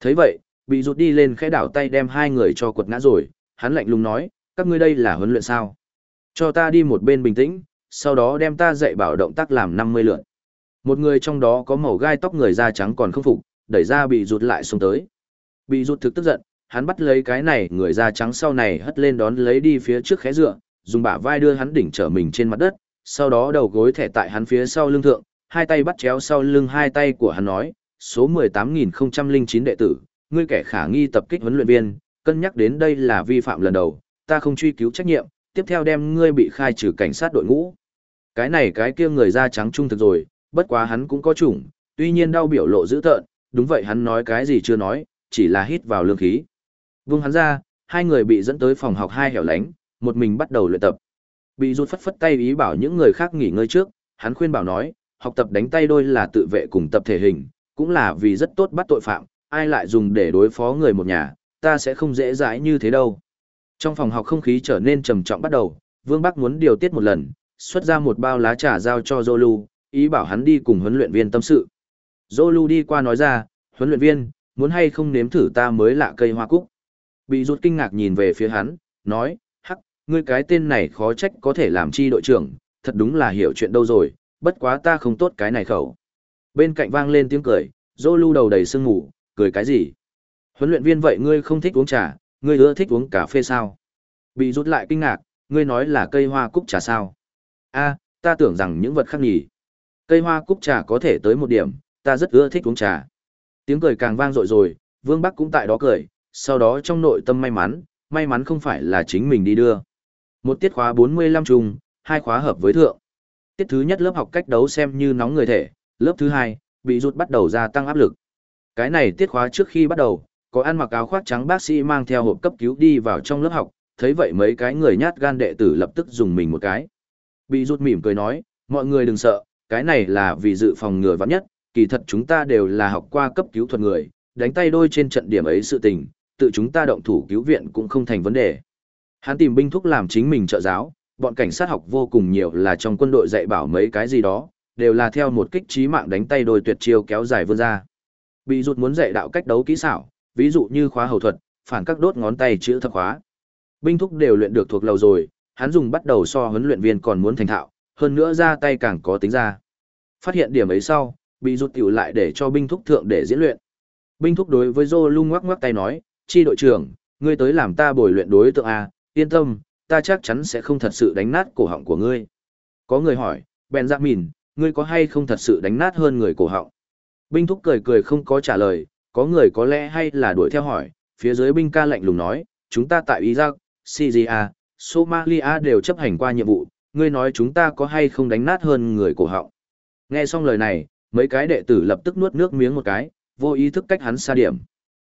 thấy vậy, bị rút đi lên khẽ đảo tay đem hai người cho quật ngã rồi, hắn lạnh lùng nói, các ngươi đây là huấn luyện sao? Cho ta đi một bên bình tĩnh, sau đó đem ta dạy bảo động tác làm 50 lượt. Một người trong đó có màu gai tóc người da trắng còn không phục, đẩy ra bị rụt lại xuống tới. Bị rụt thực tức giận, hắn bắt lấy cái này người da trắng sau này hất lên đón lấy đi phía trước khẽ dựa, dùng bả vai đưa hắn đỉnh trở mình trên mặt đất, sau đó đầu gối thẻ tại hắn phía sau lưng thượng, hai tay bắt chéo sau lưng hai tay của hắn nói, số 18.009 đệ tử, ngươi kẻ khả nghi tập kích huấn luyện viên, cân nhắc đến đây là vi phạm lần đầu, ta không truy cứu trách nhiệm, tiếp theo đem ngươi bị khai trừ cảnh sát đội ngũ. Cái này cái kia người da trắng trung thực rồi, bất quá hắn cũng có chủng, tuy nhiên đau biểu lộ dữ tợn, đúng vậy hắn nói cái gì chưa nói, chỉ là hít vào lương khí. Vương hắn ra, hai người bị dẫn tới phòng học hai hẻo lánh, một mình bắt đầu luyện tập. Bị rút phất phất tay ý bảo những người khác nghỉ ngơi trước, hắn khuyên bảo nói, học tập đánh tay đôi là tự vệ cùng tập thể hình, cũng là vì rất tốt bắt tội phạm, ai lại dùng để đối phó người một nhà, ta sẽ không dễ dãi như thế đâu. Trong phòng học không khí trở nên trầm trọng bắt đầu, Vương Bắc muốn điều tiết một lần, xuất ra một bao lá trà giao cho Zolu, ý bảo hắn đi cùng huấn luyện viên tâm sự. Zolu đi qua nói ra, huấn luyện viên, muốn hay không nếm thử ta mới lạ cây hoa cúc. Bị rụt kinh ngạc nhìn về phía hắn, nói, hắc, ngươi cái tên này khó trách có thể làm chi đội trưởng, thật đúng là hiểu chuyện đâu rồi, bất quá ta không tốt cái này khẩu. Bên cạnh vang lên tiếng cười, Zolu đầu đầy sương ngủ, cười cái gì? Huấn luyện viên vậy ngươi không thích uống trà, ngươi ưa thích uống cà phê sao? Bị rút lại kinh ngạc, ngươi nói là cây hoa cúc trà sao? A, ta tưởng rằng những vật khác nhỉ. Cây hoa cúc trà có thể tới một điểm, ta rất ưa thích uống trà. Tiếng cười càng vang dội rồi, Vương Bắc cũng tại đó cười, sau đó trong nội tâm may mắn, may mắn không phải là chính mình đi đưa. Một tiết khóa 45 trùng, hai khóa hợp với thượng. Tiết thứ nhất lớp học cách đấu xem như nóng người thể, lớp thứ hai, bị rút bắt đầu gia tăng áp lực. Cái này tiết khóa trước khi bắt đầu, có ăn mặc áo khoác trắng bác sĩ mang theo hộp cấp cứu đi vào trong lớp học, thấy vậy mấy cái người nhát gan đệ tử lập tức dùng mình một cái. Bị rút mỉm cười nói, mọi người đừng sợ, cái này là vì dự phòng ngừa vắng nhất, kỳ thật chúng ta đều là học qua cấp cứu thuật người, đánh tay đôi trên trận điểm ấy sự tình, tự chúng ta động thủ cứu viện cũng không thành vấn đề. Hắn tìm binh thúc làm chính mình trợ giáo, bọn cảnh sát học vô cùng nhiều là trong quân đội dạy bảo mấy cái gì đó, đều là theo một kích trí mạng đánh tay đôi tuyệt chiêu kéo dài vươn ra. Bị rụt muốn dạy đạo cách đấu kỹ xảo, ví dụ như khóa hầu thuật, phản các đốt ngón tay chữ thập khóa. Binh thúc đều luyện được thuộc lầu rồi, hắn dùng bắt đầu so huấn luyện viên còn muốn thành thạo, hơn nữa ra tay càng có tính ra. Phát hiện điểm ấy sau, bị rụt tiểu lại để cho binh thúc thượng để diễn luyện. Binh thúc đối với Zô lung ngoắc ngoắc tay nói, chi đội trưởng, ngươi tới làm ta bồi luyện đối tượng A, yên tâm, ta chắc chắn sẽ không thật sự đánh nát cổ họng của ngươi. Có người hỏi, Benjamin, ngươi có hay không thật sự đánh nát hơn người cổ họng? Binh thúc cười cười không có trả lời, có người có lẽ hay là đuổi theo hỏi, phía dưới binh ca lạnh lùng nói, chúng ta tại Iraq, Syria, Somalia đều chấp hành qua nhiệm vụ, ngươi nói chúng ta có hay không đánh nát hơn người cổ họng. Nghe xong lời này, mấy cái đệ tử lập tức nuốt nước miếng một cái, vô ý thức cách hắn xa điểm.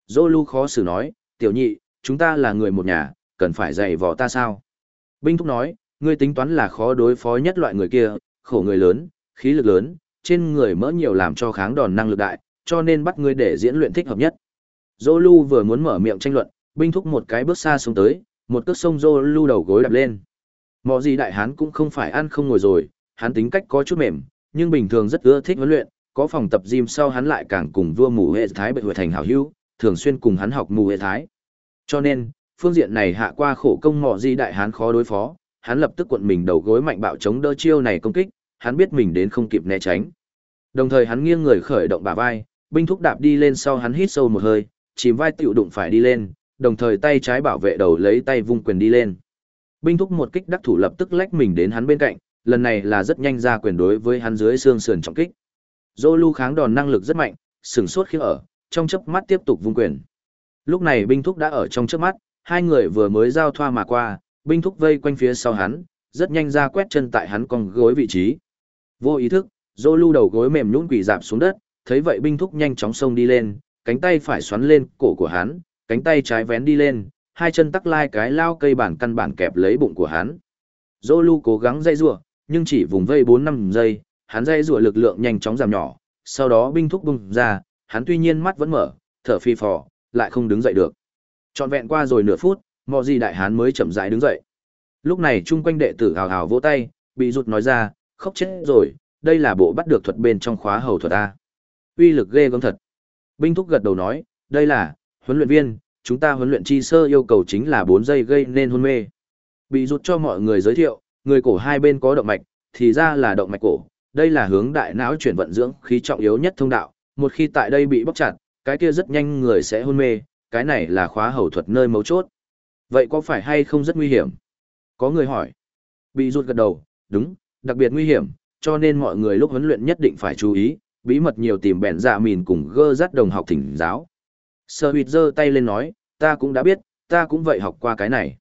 Zolu khó xử nói, tiểu nhị, chúng ta là người một nhà, cần phải dạy vò ta sao? Binh thúc nói, ngươi tính toán là khó đối phó nhất loại người kia, khổ người lớn, khí lực lớn, trên người mỡ nhiều làm cho kháng đòn năng lực đại, cho nên bắt ngươi để diễn luyện thích hợp nhất. Zolu vừa muốn mở miệng tranh luận, binh thúc một cái bước xa xuống tới, một cước sông Zolu đầu gối đập lên. Mọ gì đại hán cũng không phải ăn không ngồi rồi, hắn tính cách có chút mềm, nhưng bình thường rất ưa thích huấn luyện, có phòng tập gym sau hắn lại càng cùng vua mù hệ thái bệnh hội thành hảo hữu, thường xuyên cùng hắn học mù hệ thái. Cho nên, phương diện này hạ qua khổ công mọ gì đại hán khó đối phó, hắn lập tức cuộn mình đầu gối mạnh bạo chống đỡ chiêu này công kích, hắn biết mình đến không kịp né tránh. Đồng thời hắn nghiêng người khởi động bả vai, binh thúc đạp đi lên sau hắn hít sâu một hơi, chìm vai tiểu đụng phải đi lên, đồng thời tay trái bảo vệ đầu lấy tay vung quyền đi lên. Binh thúc một kích đắc thủ lập tức lách mình đến hắn bên cạnh, lần này là rất nhanh ra quyền đối với hắn dưới xương sườn trọng kích. Zolu kháng đòn năng lực rất mạnh, sừng sốt khi ở, trong chớp mắt tiếp tục vung quyền. Lúc này binh thúc đã ở trong chớp mắt, hai người vừa mới giao thoa mà qua, binh thúc vây quanh phía sau hắn, rất nhanh ra quét chân tại hắn con gối vị trí. Vô ý thức, Zolu đầu gối mềm nhũn quỳ dạp xuống đất, thấy vậy binh thúc nhanh chóng xông đi lên, cánh tay phải xoắn lên cổ của hắn, cánh tay trái vén đi lên, hai chân tắc lai cái lao cây bản căn bản kẹp lấy bụng của hắn. Zolu cố gắng dây rủa, nhưng chỉ vùng vây 4-5 giây, hắn dây rủa lực lượng nhanh chóng giảm nhỏ, sau đó binh thúc bùng ra, hắn tuy nhiên mắt vẫn mở, thở phi phò, lại không đứng dậy được. Trọn vẹn qua rồi nửa phút, mò gì đại hán mới chậm rãi đứng dậy. Lúc này chung quanh đệ tử hào hào vỗ tay, bị rụt nói ra, khóc chết rồi, đây là bộ bắt được thuật bên trong khóa hầu thuật A. Uy lực ghê gớm thật. Binh thúc gật đầu nói, đây là, huấn luyện viên, chúng ta huấn luyện chi sơ yêu cầu chính là 4 giây gây nên hôn mê. Bị rụt cho mọi người giới thiệu, người cổ hai bên có động mạch, thì ra là động mạch cổ, đây là hướng đại não chuyển vận dưỡng khí trọng yếu nhất thông đạo, một khi tại đây bị bóc chặt, cái kia rất nhanh người sẽ hôn mê, cái này là khóa hầu thuật nơi mấu chốt. Vậy có phải hay không rất nguy hiểm? Có người hỏi. Bị rụt gật đầu, đúng, đặc biệt nguy hiểm, cho nên mọi người lúc huấn luyện nhất định phải chú ý, bí mật nhiều tìm bẹn dạ mìn cùng gơ dắt đồng học thỉnh giáo. Sơ huyệt giơ tay lên nói, ta cũng đã biết, ta cũng vậy học qua cái này.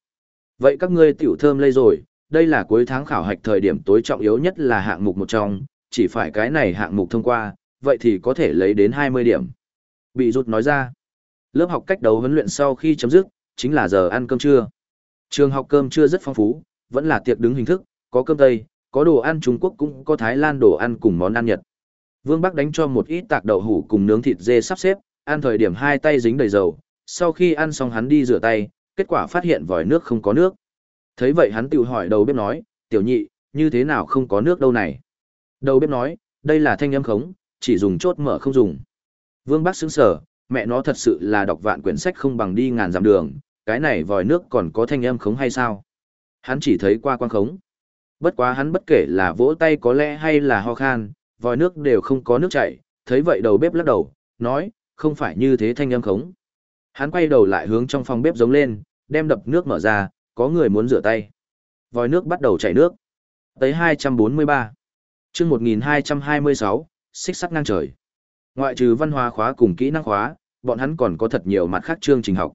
Vậy các ngươi tiểu thơm lây rồi, đây là cuối tháng khảo hạch thời điểm tối trọng yếu nhất là hạng mục một trong, chỉ phải cái này hạng mục thông qua, vậy thì có thể lấy đến 20 điểm. Bị rút nói ra, lớp học cách đấu huấn luyện sau khi chấm dứt, chính là giờ ăn cơm trưa. Trường học cơm trưa rất phong phú, vẫn là tiệc đứng hình thức, có cơm tây, có đồ ăn Trung Quốc cũng có Thái Lan đồ ăn cùng món ăn Nhật. Vương Bắc đánh cho một ít tạc đậu hủ cùng nướng thịt dê sắp xếp, ăn thời điểm hai tay dính đầy dầu, sau khi ăn xong hắn đi rửa tay, kết quả phát hiện vòi nước không có nước. Thấy vậy hắn tự hỏi đầu bếp nói, tiểu nhị, như thế nào không có nước đâu này. Đầu bếp nói, đây là thanh âm khống, chỉ dùng chốt mở không dùng. Vương Bắc sững sở, mẹ nó thật sự là đọc vạn quyển sách không bằng đi ngàn dặm đường, cái này vòi nước còn có thanh âm khống hay sao? Hắn chỉ thấy qua quan khống. Bất quá hắn bất kể là vỗ tay có lẽ hay là ho khan, vòi nước đều không có nước chảy, thấy vậy đầu bếp lắc đầu, nói, không phải như thế thanh âm khống. Hắn quay đầu lại hướng trong phòng bếp giống lên, đem đập nước mở ra, có người muốn rửa tay. Vòi nước bắt đầu chảy nước. Tới 243. chương 1226, xích sắt ngang trời. Ngoại trừ văn hóa khóa cùng kỹ năng khóa, bọn hắn còn có thật nhiều mặt khác chương trình học.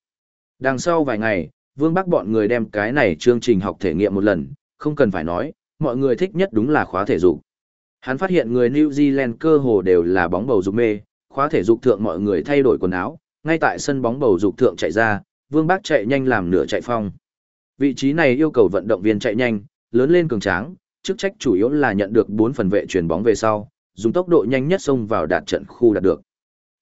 Đằng sau vài ngày, Vương Bắc bọn người đem cái này chương trình học thể nghiệm một lần, không cần phải nói, mọi người thích nhất đúng là khóa thể dục. Hắn phát hiện người New Zealand cơ hồ đều là bóng bầu dục mê, khóa thể dục thượng mọi người thay đổi quần áo, ngay tại sân bóng bầu dục thượng chạy ra, Vương Bác chạy nhanh làm nửa chạy phong. Vị trí này yêu cầu vận động viên chạy nhanh, lớn lên cường tráng, chức trách chủ yếu là nhận được 4 phần vệ chuyển bóng về sau, dùng tốc độ nhanh nhất xông vào đạt trận khu đạt được.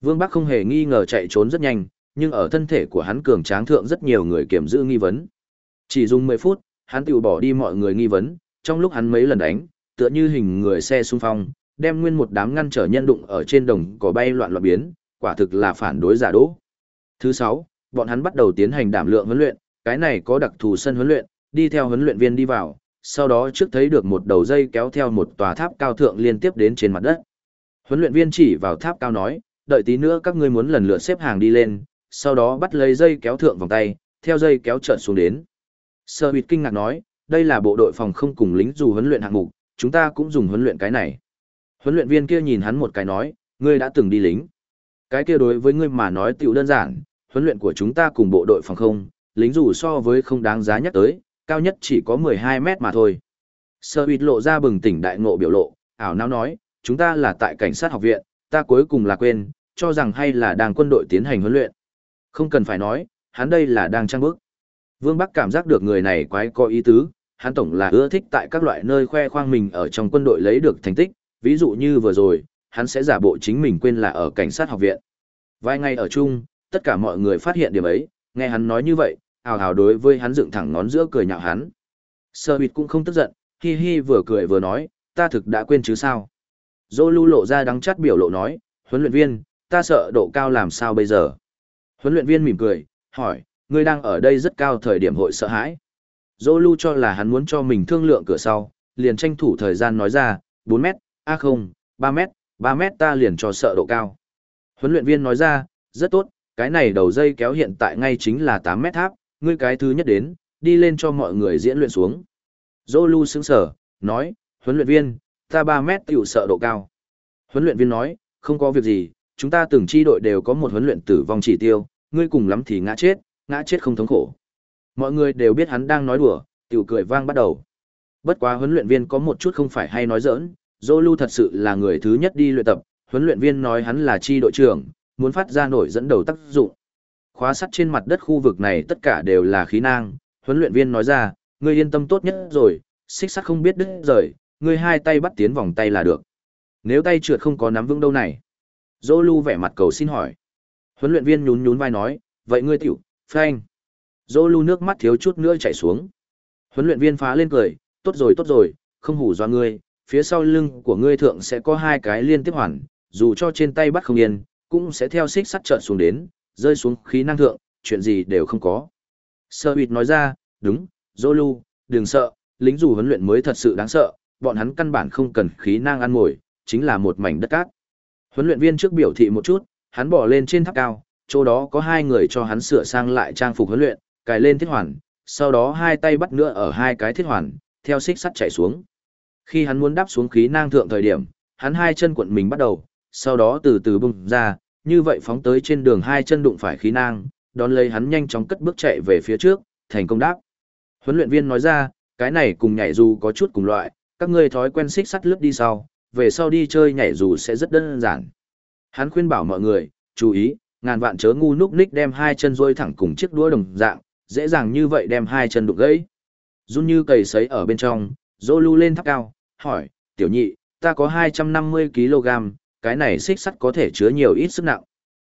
Vương Bắc không hề nghi ngờ chạy trốn rất nhanh, nhưng ở thân thể của hắn cường tráng thượng rất nhiều người kiểm giữ nghi vấn. Chỉ dùng 10 phút, hắn tự bỏ đi mọi người nghi vấn, trong lúc hắn mấy lần đánh, tựa như hình người xe xung phong, đem nguyên một đám ngăn trở nhân đụng ở trên đồng cỏ bay loạn loạn biến, quả thực là phản đối giả đỗ. Thứ 6, bọn hắn bắt đầu tiến hành đảm lượng huấn luyện, cái này có đặc thù sân huấn luyện, đi theo huấn luyện viên đi vào, sau đó trước thấy được một đầu dây kéo theo một tòa tháp cao thượng liên tiếp đến trên mặt đất. Huấn luyện viên chỉ vào tháp cao nói, đợi tí nữa các ngươi muốn lần lượt xếp hàng đi lên, sau đó bắt lấy dây kéo thượng vòng tay, theo dây kéo trợn xuống đến. Sơ Bịt kinh ngạc nói, đây là bộ đội phòng không cùng lính dù huấn luyện hạng mục, chúng ta cũng dùng huấn luyện cái này. Huấn luyện viên kia nhìn hắn một cái nói, ngươi đã từng đi lính. Cái kia đối với ngươi mà nói tiểu đơn giản, huấn luyện của chúng ta cùng bộ đội phòng không, lính dù so với không đáng giá nhắc tới, cao nhất chỉ có 12 mét mà thôi. Sơ huyệt lộ ra bừng tỉnh đại ngộ biểu lộ, ảo não nói, chúng ta là tại cảnh sát học viện, ta cuối cùng là quên, cho rằng hay là đang quân đội tiến hành huấn luyện. Không cần phải nói, hắn đây là đang trang bức. Vương Bắc cảm giác được người này quái có ý tứ, hắn tổng là ưa thích tại các loại nơi khoe khoang mình ở trong quân đội lấy được thành tích, ví dụ như vừa rồi, hắn sẽ giả bộ chính mình quên là ở cảnh sát học viện. Vài ngày ở chung, tất cả mọi người phát hiện điểm ấy, nghe hắn nói như vậy, ào ào đối với hắn dựng thẳng ngón giữa cười nhạo hắn. Sơ bịt cũng không tức giận, hi hi vừa cười vừa nói, ta thực đã quên chứ sao. Dô lưu lộ ra đắng chát biểu lộ nói, huấn luyện viên, ta sợ độ cao làm sao bây giờ. Huấn luyện viên mỉm cười, hỏi, ngươi đang ở đây rất cao thời điểm hội sợ hãi. Dô lưu cho là hắn muốn cho mình thương lượng cửa sau, liền tranh thủ thời gian nói ra, 4 mét, a không, 3 mét, 3 mét ta liền cho sợ độ cao. Huấn luyện viên nói ra, rất tốt, cái này đầu dây kéo hiện tại ngay chính là 8 mét tháp, ngươi cái thứ nhất đến, đi lên cho mọi người diễn luyện xuống. Dô lưu sững sở, nói, huấn luyện viên, ta 3 mét tiểu sợ độ cao. Huấn luyện viên nói, không có việc gì, chúng ta từng chi đội đều có một huấn luyện tử vong chỉ tiêu, ngươi cùng lắm thì ngã chết, ngã chết không thống khổ. Mọi người đều biết hắn đang nói đùa, tiểu cười vang bắt đầu. Bất quá huấn luyện viên có một chút không phải hay nói giỡn, Zolu thật sự là người thứ nhất đi luyện tập, huấn luyện viên nói hắn là chi đội trưởng, muốn phát ra nổi dẫn đầu tác dụng. Khóa sắt trên mặt đất khu vực này tất cả đều là khí nang, huấn luyện viên nói ra, ngươi yên tâm tốt nhất rồi, xích sắt không biết đứt rời, ngươi hai tay bắt tiến vòng tay là được. Nếu tay trượt không có nắm vững đâu này. Zolu vẻ mặt cầu xin hỏi. Huấn luyện viên nhún nhún vai nói, vậy ngươi tiểu, phanh. Zolu nước mắt thiếu chút nữa chảy xuống. Huấn luyện viên phá lên cười, tốt rồi tốt rồi, không hủ do ngươi, phía sau lưng của ngươi thượng sẽ có hai cái liên tiếp hoàn, dù cho trên tay bắt không yên, cũng sẽ theo xích sắt trợn xuống đến, rơi xuống khí năng thượng, chuyện gì đều không có. Sơ huyệt nói ra, đúng, Zolu, đừng sợ, lính dù huấn luyện mới thật sự đáng sợ, bọn hắn căn bản không cần khí năng ăn mồi, chính là một mảnh đất cát. Huấn luyện viên trước biểu thị một chút, hắn bỏ lên trên tháp cao, chỗ đó có hai người cho hắn sửa sang lại trang phục huấn luyện, cài lên thiết hoàn, sau đó hai tay bắt nữa ở hai cái thiết hoàn, theo xích sắt chạy xuống. Khi hắn muốn đáp xuống khí nang thượng thời điểm, hắn hai chân cuộn mình bắt đầu, sau đó từ từ bung ra, như vậy phóng tới trên đường hai chân đụng phải khí nang, đón lấy hắn nhanh chóng cất bước chạy về phía trước, thành công đáp. Huấn luyện viên nói ra, cái này cùng nhảy dù có chút cùng loại, các ngươi thói quen xích sắt lướt đi sau, về sau đi chơi nhảy dù sẽ rất đơn giản. Hắn khuyên bảo mọi người, chú ý, ngàn vạn chớ ngu núc ních đem hai chân rôi thẳng cùng chiếc đũa đồng dạng, dễ dàng như vậy đem hai chân đục gãy. Run như cầy sấy ở bên trong, dô lưu lên tháp cao, hỏi, tiểu nhị, ta có 250kg, cái này xích sắt có thể chứa nhiều ít sức nặng.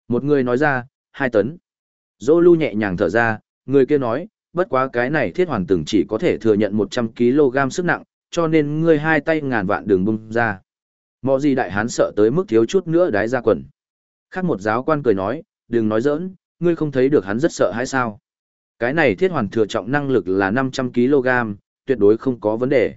Một người nói ra, 2 tấn. Dô lưu nhẹ nhàng thở ra, người kia nói, bất quá cái này thiết hoàn từng chỉ có thể thừa nhận 100kg sức nặng, cho nên ngươi hai tay ngàn vạn đường bung ra. Mọ gì đại hán sợ tới mức thiếu chút nữa đái ra quần. Khác một giáo quan cười nói, đừng nói giỡn, ngươi không thấy được hắn rất sợ hay sao? Cái này thiết hoàn thừa trọng năng lực là 500kg, tuyệt đối không có vấn đề.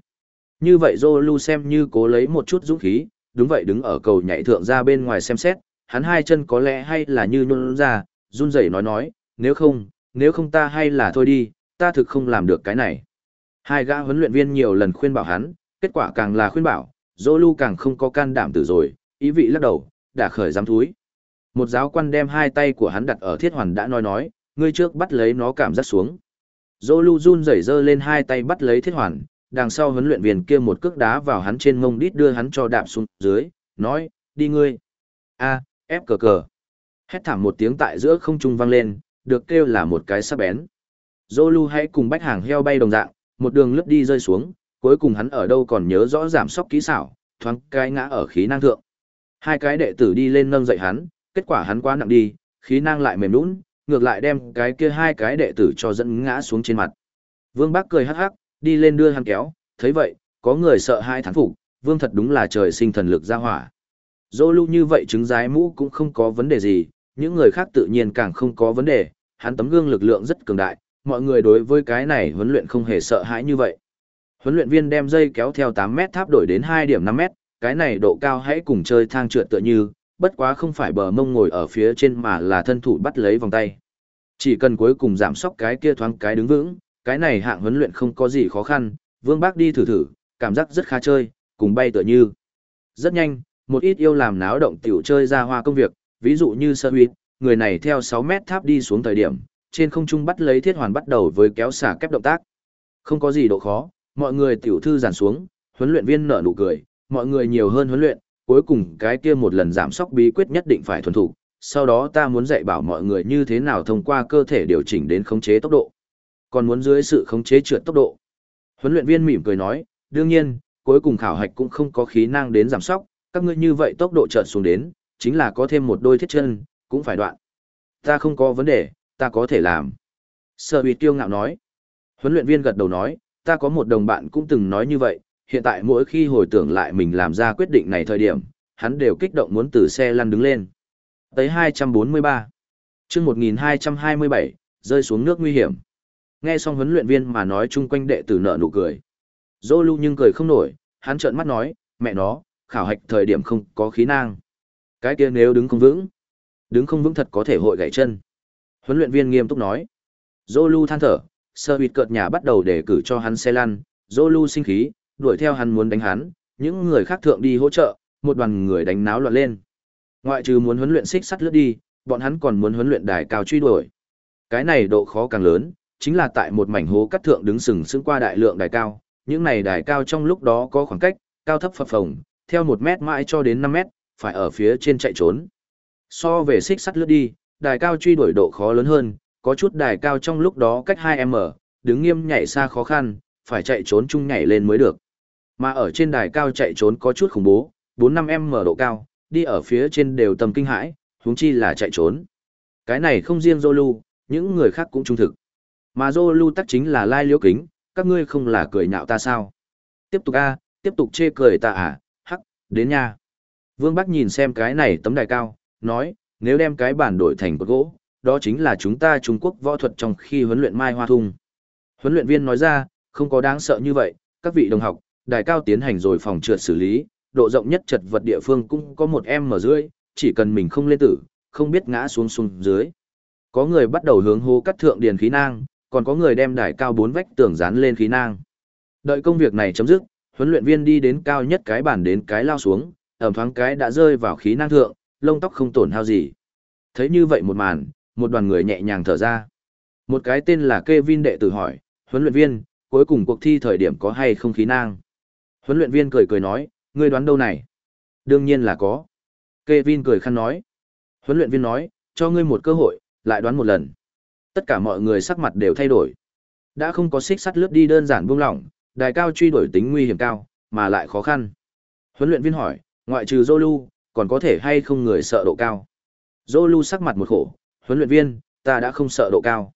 Như vậy Zolu xem như cố lấy một chút dũng khí, đúng vậy đứng ở cầu nhảy thượng ra bên ngoài xem xét, hắn hai chân có lẽ hay là như nhún ra, run rẩy nói nói, nếu không, nếu không ta hay là thôi đi, ta thực không làm được cái này. Hai gã huấn luyện viên nhiều lần khuyên bảo hắn, kết quả càng là khuyên bảo, Zolu càng không có can đảm tử rồi, ý vị lắc đầu, đã khởi dám thúi. Một giáo quan đem hai tay của hắn đặt ở thiết hoàn đã nói nói, ngươi trước bắt lấy nó cảm giác xuống. Zolu run rẩy giơ lên hai tay bắt lấy thiết hoàn, đằng sau huấn luyện viên kia một cước đá vào hắn trên mông đít đưa hắn cho đạp xuống dưới, nói, đi ngươi. A, ép cờ cờ. Hét thảm một tiếng tại giữa không trung vang lên, được kêu là một cái sắc bén. Zolu hãy cùng bách hàng heo bay đồng dạng, một đường lướt đi rơi xuống, cuối cùng hắn ở đâu còn nhớ rõ giảm sóc kỹ xảo, thoáng cái ngã ở khí năng thượng. Hai cái đệ tử đi lên nâng dậy hắn, kết quả hắn quá nặng đi, khí năng lại mềm nũng, ngược lại đem cái kia hai cái đệ tử cho dẫn ngã xuống trên mặt. Vương Bắc cười hắc hắc, đi lên đưa hắn kéo, thấy vậy, có người sợ hai thán phục, Vương thật đúng là trời sinh thần lực ra hỏa. Dô lưu như vậy trứng rái mũ cũng không có vấn đề gì, những người khác tự nhiên càng không có vấn đề, hắn tấm gương lực lượng rất cường đại, mọi người đối với cái này huấn luyện không hề sợ hãi như vậy. Huấn luyện viên đem dây kéo theo 8 mét tháp đổi đến 2 điểm 5 mét, cái này độ cao hãy cùng chơi thang trượt tựa như, bất quá không phải bờ mông ngồi ở phía trên mà là thân thủ bắt lấy vòng tay. Chỉ cần cuối cùng giảm sóc cái kia thoáng cái đứng vững, cái này hạng huấn luyện không có gì khó khăn, Vương Bác đi thử thử, cảm giác rất khá chơi, cùng bay tựa như. Rất nhanh, một ít yêu làm náo động tiểu chơi ra hoa công việc, ví dụ như sơ huyết, người này theo 6 mét tháp đi xuống thời điểm, trên không trung bắt lấy thiết hoàn bắt đầu với kéo xả kép động tác. Không có gì độ khó, mọi người tiểu thư giản xuống, huấn luyện viên nở nụ cười, mọi người nhiều hơn huấn luyện, cuối cùng cái kia một lần giảm sóc bí quyết nhất định phải thuần thủ, sau đó ta muốn dạy bảo mọi người như thế nào thông qua cơ thể điều chỉnh đến khống chế tốc độ. Còn muốn dưới sự khống chế trượt tốc độ. Huấn luyện viên mỉm cười nói, đương nhiên, cuối cùng khảo hạch cũng không có khí năng đến giảm sóc, các ngươi như vậy tốc độ chợt xuống đến, chính là có thêm một đôi thiết chân, cũng phải đoạn. Ta không có vấn đề, ta có thể làm. Sở bị tiêu ngạo nói. Huấn luyện viên gật đầu nói, ta có một đồng bạn cũng từng nói như vậy, hiện tại mỗi khi hồi tưởng lại mình làm ra quyết định này thời điểm, hắn đều kích động muốn từ xe lăn đứng lên. Tới 243. chương 1227, rơi xuống nước nguy hiểm. Nghe xong huấn luyện viên mà nói chung quanh đệ tử nợ nụ cười. Dô lưu nhưng cười không nổi, hắn trợn mắt nói, mẹ nó, khảo hạch thời điểm không có khí nang. Cái kia nếu đứng không vững, đứng không vững thật có thể hội gãy chân. Huấn luyện viên nghiêm túc nói. Dô lưu than thở, sơ bịt cợt nhà bắt đầu để cử cho hắn xe lăn, Dô lưu sinh khí, đuổi theo hắn muốn đánh hắn, những người khác thượng đi hỗ trợ, một đoàn người đánh náo loạn lên. Ngoại trừ muốn huấn luyện xích sắt lướt đi, bọn hắn còn muốn huấn luyện đài cao truy đuổi. Cái này độ khó càng lớn, chính là tại một mảnh hố cắt thượng đứng sừng sững qua đại lượng đài cao, những này đài cao trong lúc đó có khoảng cách, cao thấp phập phồng, theo một mét mãi cho đến 5 mét, phải ở phía trên chạy trốn. So về xích sắt lướt đi, đài cao truy đuổi độ khó lớn hơn, có chút đài cao trong lúc đó cách 2m, đứng nghiêm nhảy xa khó khăn, phải chạy trốn chung nhảy lên mới được. Mà ở trên đài cao chạy trốn có chút khủng bố, 4-5m độ cao, đi ở phía trên đều tầm kinh hãi, huống chi là chạy trốn. Cái này không riêng Zolu, những người khác cũng trung thực. Mà Zolu tắc chính là lai liễu kính, các ngươi không là cười nhạo ta sao? Tiếp tục a, tiếp tục chê cười ta à, hắc, đến nha. Vương Bắc nhìn xem cái này tấm đài cao, nói, nếu đem cái bản đổi thành cột gỗ, đó chính là chúng ta Trung Quốc võ thuật trong khi huấn luyện mai hoa thung. Huấn luyện viên nói ra, không có đáng sợ như vậy, các vị đồng học, đài cao tiến hành rồi phòng trượt xử lý, độ rộng nhất chật vật địa phương cũng có một em mở dưới, chỉ cần mình không lên tử, không biết ngã xuống xuống dưới. Có người bắt đầu hướng hô cắt thượng điền khí nang, còn có người đem đài cao bốn vách tường dán lên khí nang. Đợi công việc này chấm dứt, huấn luyện viên đi đến cao nhất cái bàn đến cái lao xuống, ẩm thoáng cái đã rơi vào khí nang thượng, lông tóc không tổn hao gì. Thấy như vậy một màn, một đoàn người nhẹ nhàng thở ra. Một cái tên là Kevin đệ tử hỏi, huấn luyện viên, cuối cùng cuộc thi thời điểm có hay không khí nang? Huấn luyện viên cười cười nói, ngươi đoán đâu này? Đương nhiên là có. Kevin cười khăn nói. Huấn luyện viên nói, cho ngươi một cơ hội, lại đoán một lần. Tất cả mọi người sắc mặt đều thay đổi. Đã không có xích sắt lướt đi đơn giản buông lỏng, đài cao truy đuổi tính nguy hiểm cao, mà lại khó khăn. Huấn luyện viên hỏi, ngoại trừ Zolu, còn có thể hay không người sợ độ cao? Zolu sắc mặt một khổ, huấn luyện viên, ta đã không sợ độ cao.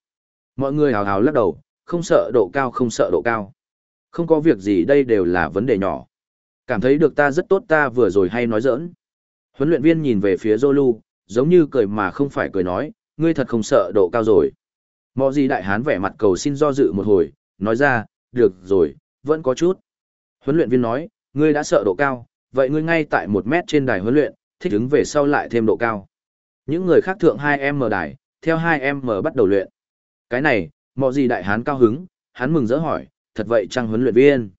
Mọi người hào hào lắc đầu, không sợ độ cao không sợ độ cao. Không có việc gì đây đều là vấn đề nhỏ. Cảm thấy được ta rất tốt ta vừa rồi hay nói giỡn. Huấn luyện viên nhìn về phía Zolu, giống như cười mà không phải cười nói, ngươi thật không sợ độ cao rồi. Mọ gì đại hán vẻ mặt cầu xin do dự một hồi, nói ra, được rồi, vẫn có chút. Huấn luyện viên nói, ngươi đã sợ độ cao, vậy ngươi ngay tại một mét trên đài huấn luyện, thích ứng về sau lại thêm độ cao. Những người khác thượng 2M đài, theo 2M bắt đầu luyện. Cái này, mọ gì đại hán cao hứng, hắn mừng rỡ hỏi, thật vậy chăng huấn luyện viên?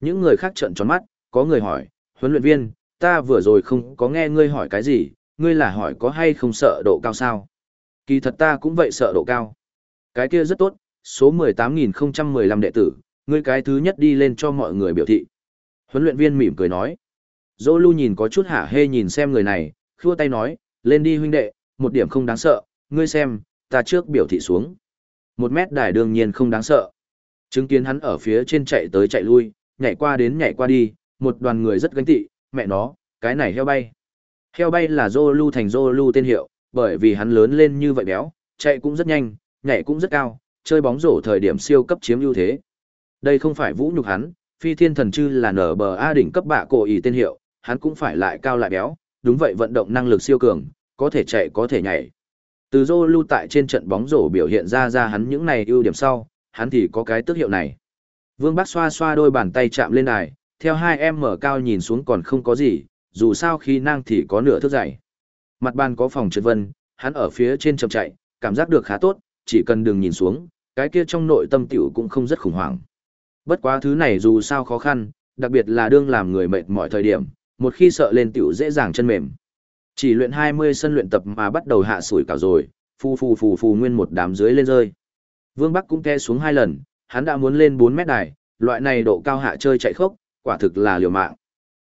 Những người khác trợn tròn mắt, có người hỏi, huấn luyện viên, ta vừa rồi không có nghe ngươi hỏi cái gì, ngươi là hỏi có hay không sợ độ cao sao? Kỳ thật ta cũng vậy sợ độ cao. Cái kia rất tốt, số 18.015 đệ tử, ngươi cái thứ nhất đi lên cho mọi người biểu thị. Huấn luyện viên mỉm cười nói. Dô lưu nhìn có chút hả hê nhìn xem người này, khua tay nói, lên đi huynh đệ, một điểm không đáng sợ, ngươi xem, ta trước biểu thị xuống. Một mét đài đương nhiên không đáng sợ. Chứng kiến hắn ở phía trên chạy tới chạy lui, nhảy qua đến nhảy qua đi, một đoàn người rất gánh tị, mẹ nó, cái này heo bay. Heo bay là dô thành dô tên hiệu, bởi vì hắn lớn lên như vậy béo, chạy cũng rất nhanh, nhảy cũng rất cao, chơi bóng rổ thời điểm siêu cấp chiếm ưu thế. Đây không phải vũ nhục hắn, phi thiên thần chư là nở bờ A đỉnh cấp bạ cổ ý tên hiệu, hắn cũng phải lại cao lại béo, đúng vậy vận động năng lực siêu cường, có thể chạy có thể nhảy. Từ dô tại trên trận bóng rổ biểu hiện ra ra hắn những này ưu điểm sau, hắn thì có cái tước hiệu này. Vương Bắc xoa xoa đôi bàn tay chạm lên đài, theo hai em mở cao nhìn xuống còn không có gì, dù sao khi năng thì có nửa thước dày. Mặt bàn có phòng trượt vân, hắn ở phía trên chậm chạy, cảm giác được khá tốt, chỉ cần đừng nhìn xuống, cái kia trong nội tâm tiểu cũng không rất khủng hoảng. Bất quá thứ này dù sao khó khăn, đặc biệt là đương làm người mệt mọi thời điểm, một khi sợ lên tiểu dễ dàng chân mềm. Chỉ luyện 20 sân luyện tập mà bắt đầu hạ sủi cả rồi, phù phù phù phù nguyên một đám dưới lên rơi. Vương Bắc cũng ke xuống hai lần, hắn đã muốn lên 4 mét đài, loại này độ cao hạ chơi chạy khốc, quả thực là liều mạng.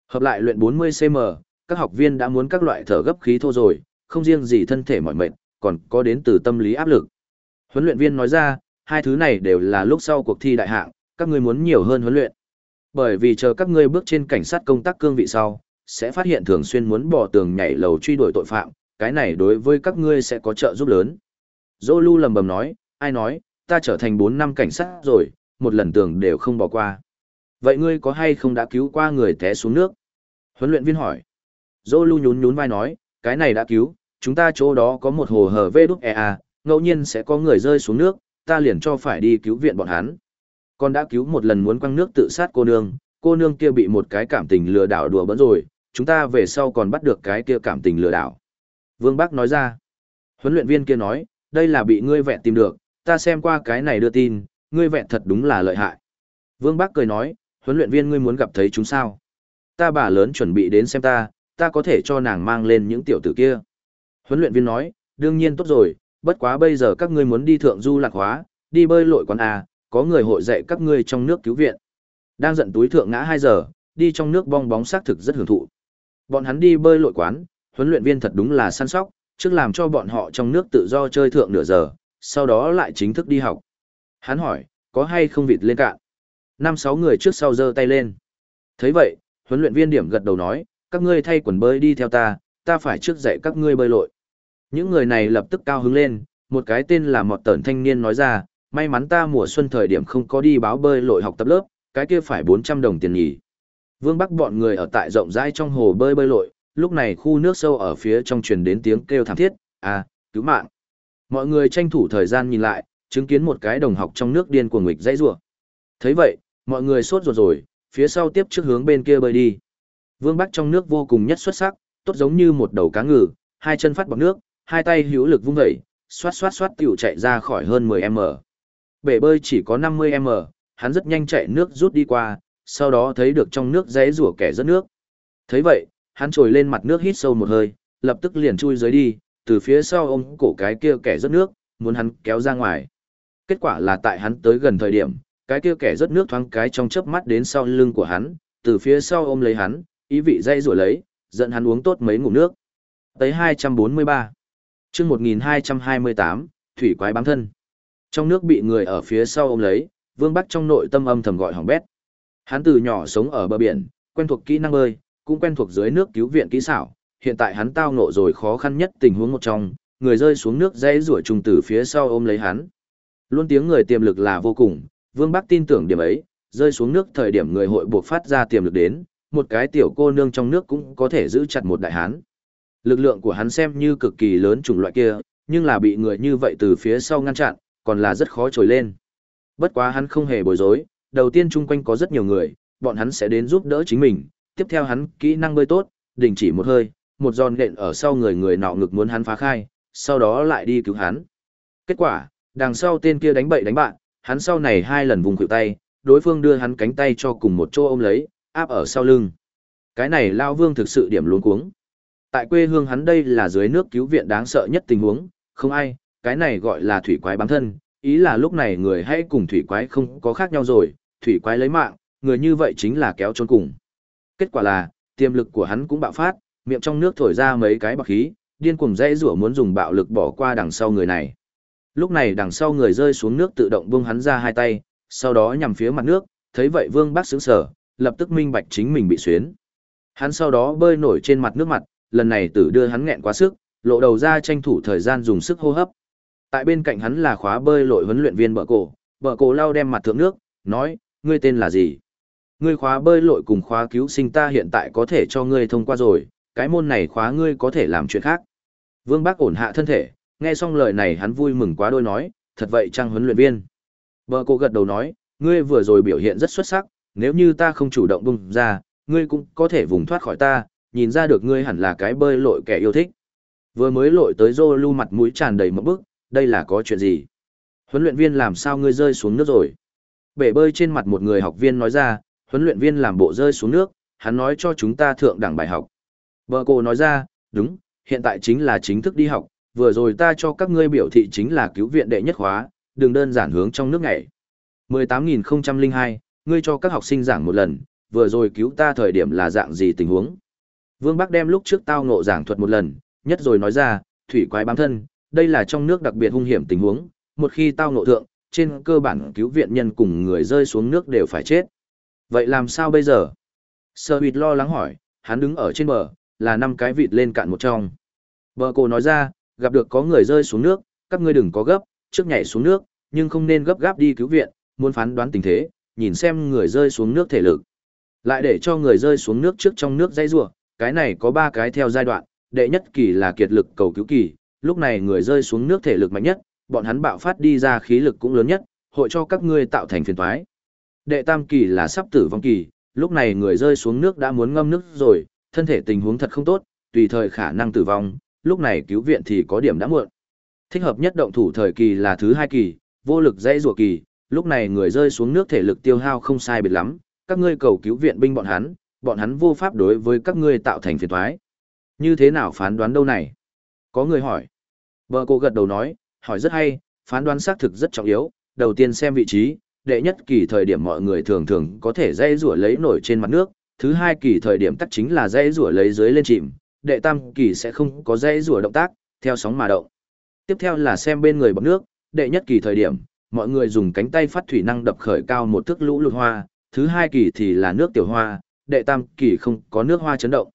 Hợp lại luyện 40cm, các học viên đã muốn các loại thở gấp khí thô rồi, không riêng gì thân thể mỏi mệt, còn có đến từ tâm lý áp lực. Huấn luyện viên nói ra, hai thứ này đều là lúc sau cuộc thi đại hạng, các ngươi muốn nhiều hơn huấn luyện. Bởi vì chờ các ngươi bước trên cảnh sát công tác cương vị sau, sẽ phát hiện thường xuyên muốn bỏ tường nhảy lầu truy đuổi tội phạm, cái này đối với các ngươi sẽ có trợ giúp lớn. Dô Lu lầm bầm nói, ai nói, ta trở thành 4 năm cảnh sát rồi, một lần tưởng đều không bỏ qua. Vậy ngươi có hay không đã cứu qua người té xuống nước? Huấn luyện viên hỏi. Dô lưu nhún nhún vai nói, cái này đã cứu, chúng ta chỗ đó có một hồ hở vê đúc EA, ngẫu nhiên sẽ có người rơi xuống nước, ta liền cho phải đi cứu viện bọn hắn. Con đã cứu một lần muốn quăng nước tự sát cô nương, cô nương kia bị một cái cảm tình lừa đảo đùa bỡn rồi, chúng ta về sau còn bắt được cái kia cảm tình lừa đảo. Vương Bắc nói ra. Huấn luyện viên kia nói, đây là bị ngươi vẹn tìm được, ta xem qua cái này đưa tin, ngươi vẹn thật đúng là lợi hại. Vương Bắc cười nói, huấn luyện viên ngươi muốn gặp thấy chúng sao? Ta bà lớn chuẩn bị đến xem ta, ta có thể cho nàng mang lên những tiểu tử kia. Huấn luyện viên nói, đương nhiên tốt rồi, bất quá bây giờ các ngươi muốn đi thượng du lạc hóa, đi bơi lội quán à, có người hội dạy các ngươi trong nước cứu viện. Đang giận túi thượng ngã 2 giờ, đi trong nước bong bóng xác thực rất hưởng thụ. Bọn hắn đi bơi lội quán, huấn luyện viên thật đúng là săn sóc, trước làm cho bọn họ trong nước tự do chơi thượng nửa giờ, sau đó lại chính thức đi học. Hắn hỏi, có hay không vịt lên cạn? Năm sáu người trước sau giơ tay lên. thấy vậy, huấn luyện viên điểm gật đầu nói, các ngươi thay quần bơi đi theo ta, ta phải trước dạy các ngươi bơi lội. Những người này lập tức cao hứng lên, một cái tên là Mọt Tẩn thanh niên nói ra, may mắn ta mùa xuân thời điểm không có đi báo bơi lội học tập lớp, cái kia phải 400 đồng tiền nhỉ. Vương Bắc bọn người ở tại rộng rãi trong hồ bơi bơi lội, lúc này khu nước sâu ở phía trong truyền đến tiếng kêu thảm thiết, à, cứu mạng. Mọi người tranh thủ thời gian nhìn lại, chứng kiến một cái đồng học trong nước điên cuồng nghịch dãy rủa. Thấy vậy, mọi người sốt ruột rồi, phía sau tiếp trước hướng bên kia bơi đi. Vương Bắc trong nước vô cùng nhất xuất sắc, tốt giống như một đầu cá ngừ, hai chân phát bọt nước, hai tay hữu lực vung vẩy, xoát xoát xoát tiểu chạy ra khỏi hơn 10m. Bể bơi chỉ có 50m, hắn rất nhanh chạy nước rút đi qua, sau đó thấy được trong nước dãy rủa kẻ rất nước. Thấy vậy, hắn trồi lên mặt nước hít sâu một hơi, lập tức liền chui dưới đi, từ phía sau ôm cổ cái kia kẻ rớt nước, muốn hắn kéo ra ngoài. Kết quả là tại hắn tới gần thời điểm, cái kia kẻ rớt nước thoáng cái trong chớp mắt đến sau lưng của hắn, từ phía sau ôm lấy hắn, ý vị dây rủa lấy, dẫn hắn uống tốt mấy ngụm nước. Tới 243. Chương 1228, thủy quái bám thân. Trong nước bị người ở phía sau ôm lấy, Vương Bắc trong nội tâm âm thầm gọi hỏng bét. Hắn từ nhỏ sống ở bờ biển, quen thuộc kỹ năng bơi, cũng quen thuộc dưới nước cứu viện kỹ xảo, hiện tại hắn tao ngộ rồi khó khăn nhất tình huống một trong, người rơi xuống nước dãy rủa trùng từ phía sau ôm lấy hắn. Luôn tiếng người tiềm lực là vô cùng, Vương Bắc tin tưởng điểm ấy, rơi xuống nước thời điểm người hội buộc phát ra tiềm lực đến, một cái tiểu cô nương trong nước cũng có thể giữ chặt một đại hán. Lực lượng của hắn xem như cực kỳ lớn chủng loại kia, nhưng là bị người như vậy từ phía sau ngăn chặn, còn là rất khó trồi lên. Bất quá hắn không hề bối rối, đầu tiên chung quanh có rất nhiều người, bọn hắn sẽ đến giúp đỡ chính mình, tiếp theo hắn kỹ năng bơi tốt, đình chỉ một hơi, một giòn nện ở sau người người nọ ngực muốn hắn phá khai, sau đó lại đi cứu hắn. Kết quả, đằng sau tên kia đánh bậy đánh bạn, hắn sau này hai lần vùng khuỷu tay, đối phương đưa hắn cánh tay cho cùng một chỗ ôm lấy, áp ở sau lưng. Cái này Lao Vương thực sự điểm luống cuống. Tại quê hương hắn đây là dưới nước cứu viện đáng sợ nhất tình huống, không ai, cái này gọi là thủy quái bám thân, ý là lúc này người hãy cùng thủy quái không có khác nhau rồi, thủy quái lấy mạng, người như vậy chính là kéo trốn cùng. Kết quả là, tiềm lực của hắn cũng bạo phát, miệng trong nước thổi ra mấy cái bọc khí, điên cuồng dãy rủa muốn dùng bạo lực bỏ qua đằng sau người này. Lúc này đằng sau người rơi xuống nước tự động buông hắn ra hai tay, sau đó nhằm phía mặt nước, thấy vậy Vương Bác sững sờ, lập tức minh bạch chính mình bị xuyến. Hắn sau đó bơi nổi trên mặt nước mặt, lần này tử đưa hắn nghẹn quá sức, lộ đầu ra tranh thủ thời gian dùng sức hô hấp. Tại bên cạnh hắn là khóa bơi lội huấn luyện viên bờ cổ, bờ cổ lau đem mặt thượng nước, nói, ngươi tên là gì? Ngươi khóa bơi lội cùng khóa cứu sinh ta hiện tại có thể cho ngươi thông qua rồi, cái môn này khóa ngươi có thể làm chuyện khác. Vương Bác ổn hạ thân thể, nghe xong lời này hắn vui mừng quá đôi nói, thật vậy chăng huấn luyện viên. Bờ cô gật đầu nói, ngươi vừa rồi biểu hiện rất xuất sắc, nếu như ta không chủ động bung ra, ngươi cũng có thể vùng thoát khỏi ta, nhìn ra được ngươi hẳn là cái bơi lội kẻ yêu thích. Vừa mới lội tới rô lưu mặt mũi tràn đầy một bức, đây là có chuyện gì? Huấn luyện viên làm sao ngươi rơi xuống nước rồi? Bể bơi trên mặt một người học viên nói ra, huấn luyện viên làm bộ rơi xuống nước, hắn nói cho chúng ta thượng đẳng bài học. Bờ cô nói ra, đúng, hiện tại chính là chính thức đi học, vừa rồi ta cho các ngươi biểu thị chính là cứu viện đệ nhất khóa, đừng đơn giản hướng trong nước nhảy. 18.002, ngươi cho các học sinh giảng một lần, vừa rồi cứu ta thời điểm là dạng gì tình huống. Vương Bắc đem lúc trước tao ngộ giảng thuật một lần, nhất rồi nói ra, thủy quái bám thân, đây là trong nước đặc biệt hung hiểm tình huống, một khi tao ngộ thượng, trên cơ bản cứu viện nhân cùng người rơi xuống nước đều phải chết. Vậy làm sao bây giờ? Sơ huyệt lo lắng hỏi, hắn đứng ở trên bờ, là năm cái vịt lên cạn một trong. Bờ cô nói ra, gặp được có người rơi xuống nước, các ngươi đừng có gấp, trước nhảy xuống nước, nhưng không nên gấp gáp đi cứu viện, muốn phán đoán tình thế, nhìn xem người rơi xuống nước thể lực. Lại để cho người rơi xuống nước trước trong nước dây rủa, cái này có ba cái theo giai đoạn, đệ nhất kỳ là kiệt lực cầu cứu kỳ, lúc này người rơi xuống nước thể lực mạnh nhất, bọn hắn bạo phát đi ra khí lực cũng lớn nhất, hội cho các ngươi tạo thành phiền toái. Đệ tam kỳ là sắp tử vong kỳ, lúc này người rơi xuống nước đã muốn ngâm nước rồi, thân thể tình huống thật không tốt, tùy thời khả năng tử vong, lúc này cứu viện thì có điểm đã muộn. Thích hợp nhất động thủ thời kỳ là thứ hai kỳ, vô lực dãy rủa kỳ, lúc này người rơi xuống nước thể lực tiêu hao không sai biệt lắm, các ngươi cầu cứu viện binh bọn hắn, bọn hắn vô pháp đối với các ngươi tạo thành phiền toái. Như thế nào phán đoán đâu này? Có người hỏi. Bờ cô gật đầu nói, hỏi rất hay, phán đoán xác thực rất trọng yếu, đầu tiên xem vị trí, đệ nhất kỳ thời điểm mọi người thường thường có thể dây rủa lấy nổi trên mặt nước, thứ hai kỳ thời điểm tắc chính là dãy rủa lấy dưới lên chìm, đệ tam kỳ sẽ không có dãy rủa động tác, theo sóng mà động. Tiếp theo là xem bên người bọc nước, đệ nhất kỳ thời điểm, mọi người dùng cánh tay phát thủy năng đập khởi cao một thước lũ lụt hoa, thứ hai kỳ thì là nước tiểu hoa, đệ tam kỳ không có nước hoa chấn động.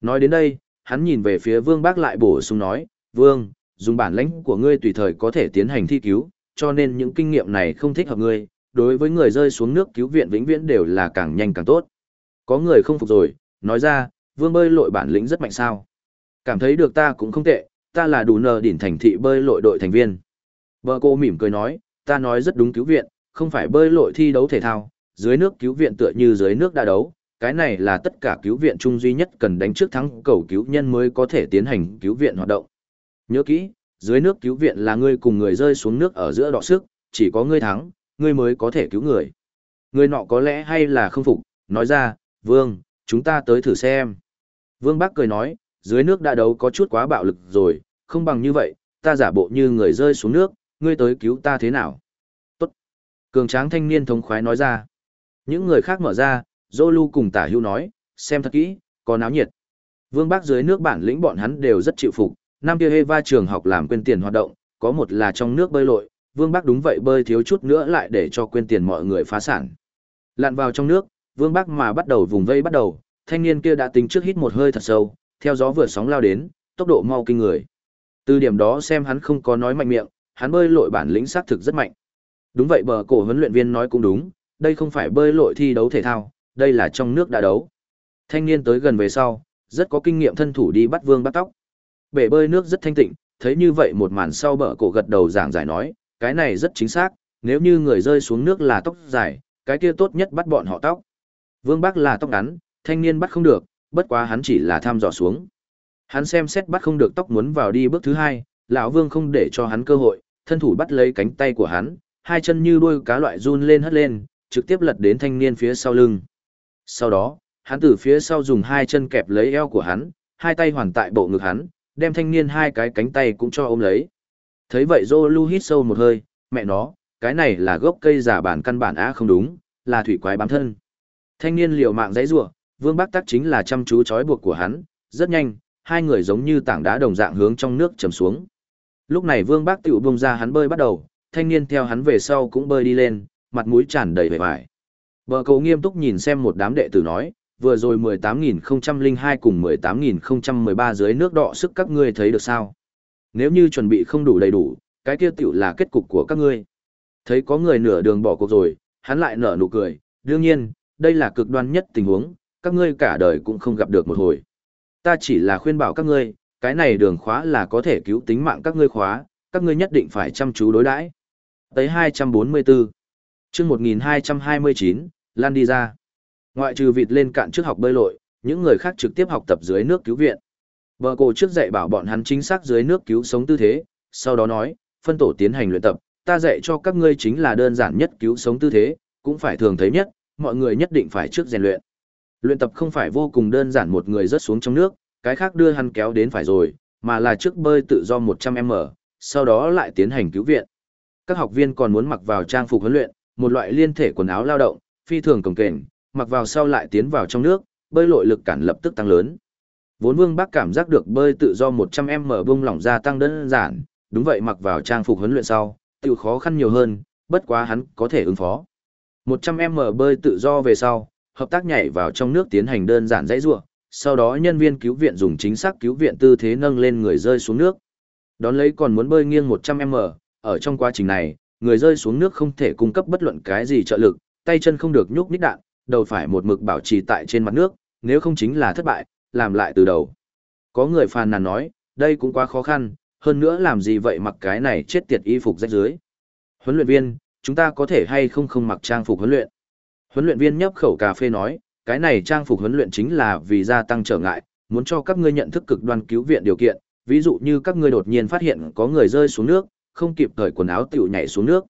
Nói đến đây, hắn nhìn về phía Vương Bác lại bổ sung nói, Vương, dùng bản lãnh của ngươi tùy thời có thể tiến hành thi cứu, cho nên những kinh nghiệm này không thích hợp ngươi, đối với người rơi xuống nước cứu viện vĩnh viễn đều là càng nhanh càng tốt. Có người không phục rồi, nói ra, Vương bơi lội bản lĩnh rất mạnh sao. Cảm thấy được ta cũng không tệ, ta là đủ nờ đỉnh thành thị bơi lội đội thành viên. Vợ cô mỉm cười nói, ta nói rất đúng cứu viện, không phải bơi lội thi đấu thể thao, dưới nước cứu viện tựa như dưới nước đã đấu, cái này là tất cả cứu viện chung duy nhất cần đánh trước thắng cầu cứu nhân mới có thể tiến hành cứu viện hoạt động. Nhớ kỹ, dưới nước cứu viện là ngươi cùng người rơi xuống nước ở giữa đọ sức, chỉ có ngươi thắng, ngươi mới có thể cứu người. Người nọ có lẽ hay là không phục, nói ra, Vương, chúng ta tới thử xem. Vương Bắc cười nói, dưới nước đã đấu có chút quá bạo lực rồi, không bằng như vậy, ta giả bộ như người rơi xuống nước, ngươi tới cứu ta thế nào? Tốt. Cường tráng thanh niên thống khoái nói ra. Những người khác mở ra, Zolu cùng tả hưu nói, xem thật kỹ, có náo nhiệt. Vương Bắc dưới nước bản lĩnh bọn hắn đều rất chịu phục, năm kia Eva trường học làm quên tiền hoạt động, có một là trong nước bơi lội, Vương Bắc đúng vậy bơi thiếu chút nữa lại để cho quên tiền mọi người phá sản. Lặn vào trong nước, Vương Bắc mà bắt đầu vùng vây bắt đầu, thanh niên kia đã tính trước hít một hơi thật sâu, theo gió vừa sóng lao đến, tốc độ mau kinh người. Từ điểm đó xem hắn không có nói mạnh miệng, hắn bơi lội bản lĩnh xác thực rất mạnh. Đúng vậy bờ cổ huấn luyện viên nói cũng đúng, đây không phải bơi lội thi đấu thể thao, đây là trong nước đã đấu. Thanh niên tới gần về sau, rất có kinh nghiệm thân thủ đi bắt vương bắt tóc. Bể bơi nước rất thanh tịnh, thấy như vậy một màn sau bờ cổ gật đầu giảng giải nói, cái này rất chính xác, nếu như người rơi xuống nước là tóc dài, cái kia tốt nhất bắt bọn họ tóc. Vương Bắc là tóc ngắn, thanh niên bắt không được, bất quá hắn chỉ là tham dò xuống. Hắn xem xét bắt không được tóc muốn vào đi bước thứ hai, lão Vương không để cho hắn cơ hội, thân thủ bắt lấy cánh tay của hắn, hai chân như đuôi cá loại run lên hất lên, trực tiếp lật đến thanh niên phía sau lưng. Sau đó, hắn từ phía sau dùng hai chân kẹp lấy eo của hắn, hai tay hoàn tại bộ ngực hắn, đem thanh niên hai cái cánh tay cũng cho ôm lấy. Thấy vậy Zolu hít sâu một hơi, mẹ nó, cái này là gốc cây giả bản căn bản á không đúng, là thủy quái bám thân. Thanh niên liều mạng dãy rủa, Vương Bắc Tắc chính là chăm chú trói buộc của hắn, rất nhanh, hai người giống như tảng đá đồng dạng hướng trong nước chầm xuống. Lúc này Vương Bắc tiểu bung ra hắn bơi bắt đầu, thanh niên theo hắn về sau cũng bơi đi lên, mặt mũi tràn đầy vẻ vải. Bờ cầu nghiêm túc nhìn xem một đám đệ tử nói, vừa rồi 18.002 cùng 18.013 dưới nước đọ sức các ngươi thấy được sao? Nếu như chuẩn bị không đủ đầy đủ, cái kia tiểu là kết cục của các ngươi. Thấy có người nửa đường bỏ cuộc rồi, hắn lại nở nụ cười, đương nhiên, đây là cực đoan nhất tình huống, các ngươi cả đời cũng không gặp được một hồi. Ta chỉ là khuyên bảo các ngươi, cái này đường khóa là có thể cứu tính mạng các ngươi khóa, các ngươi nhất định phải chăm chú đối đãi. Tới 244. Chương 1229, Lan đi ra. Ngoại trừ vịt lên cạn trước học bơi lội, những người khác trực tiếp học tập dưới nước cứu viện. Bờ cổ trước dạy bảo bọn hắn chính xác dưới nước cứu sống tư thế, sau đó nói, phân tổ tiến hành luyện tập, ta dạy cho các ngươi chính là đơn giản nhất cứu sống tư thế, cũng phải thường thấy nhất, mọi người nhất định phải trước rèn luyện. Luyện tập không phải vô cùng đơn giản một người rớt xuống trong nước, cái khác đưa hắn kéo đến phải rồi, mà là trước bơi tự do 100m, sau đó lại tiến hành cứu viện. Các học viên còn muốn mặc vào trang phục huấn luyện, một loại liên thể quần áo lao động, phi thường cồng kềnh, mặc vào sau lại tiến vào trong nước, bơi lội lực cản lập tức tăng lớn. Vốn Vương Bắc cảm giác được bơi tự do 100m bung lỏng ra tăng đơn giản, đúng vậy mặc vào trang phục huấn luyện sau, tiểu khó khăn nhiều hơn, bất quá hắn có thể ứng phó. 100m bơi tự do về sau, hợp tác nhảy vào trong nước tiến hành đơn giản dãy rua, sau đó nhân viên cứu viện dùng chính xác cứu viện tư thế nâng lên người rơi xuống nước. Đón lấy còn muốn bơi nghiêng 100m, ở trong quá trình này, người rơi xuống nước không thể cung cấp bất luận cái gì trợ lực, tay chân không được nhúc nhích đạn, đầu phải một mực bảo trì tại trên mặt nước, nếu không chính là thất bại, làm lại từ đầu. Có người phàn nàn nói, đây cũng quá khó khăn, hơn nữa làm gì vậy mặc cái này chết tiệt y phục rách dưới. Huấn luyện viên, chúng ta có thể hay không không mặc trang phục huấn luyện. Huấn luyện viên nhấp khẩu cà phê nói, cái này trang phục huấn luyện chính là vì gia tăng trở ngại, muốn cho các ngươi nhận thức cực đoan cứu viện điều kiện, ví dụ như các ngươi đột nhiên phát hiện có người rơi xuống nước, không kịp thời quần áo tiểu nhảy xuống nước.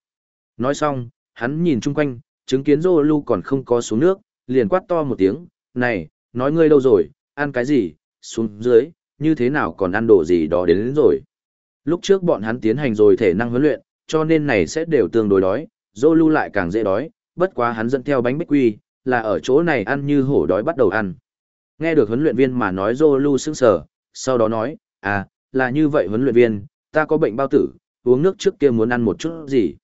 Nói xong, hắn nhìn chung quanh, chứng kiến Zolu còn không có xuống nước, liền quát to một tiếng, này, nói ngươi đâu rồi, ăn cái gì, xuống dưới, như thế nào còn ăn đồ gì đó đến, đến rồi. Lúc trước bọn hắn tiến hành rồi thể năng huấn luyện, cho nên này sẽ đều tương đối đói, Zolu lại càng dễ đói, bất quá hắn dẫn theo bánh bích quy, là ở chỗ này ăn như hổ đói bắt đầu ăn. Nghe được huấn luyện viên mà nói Zolu sững sờ, sau đó nói, à, là như vậy huấn luyện viên, ta có bệnh bao tử, uống nước trước kia muốn ăn một chút gì.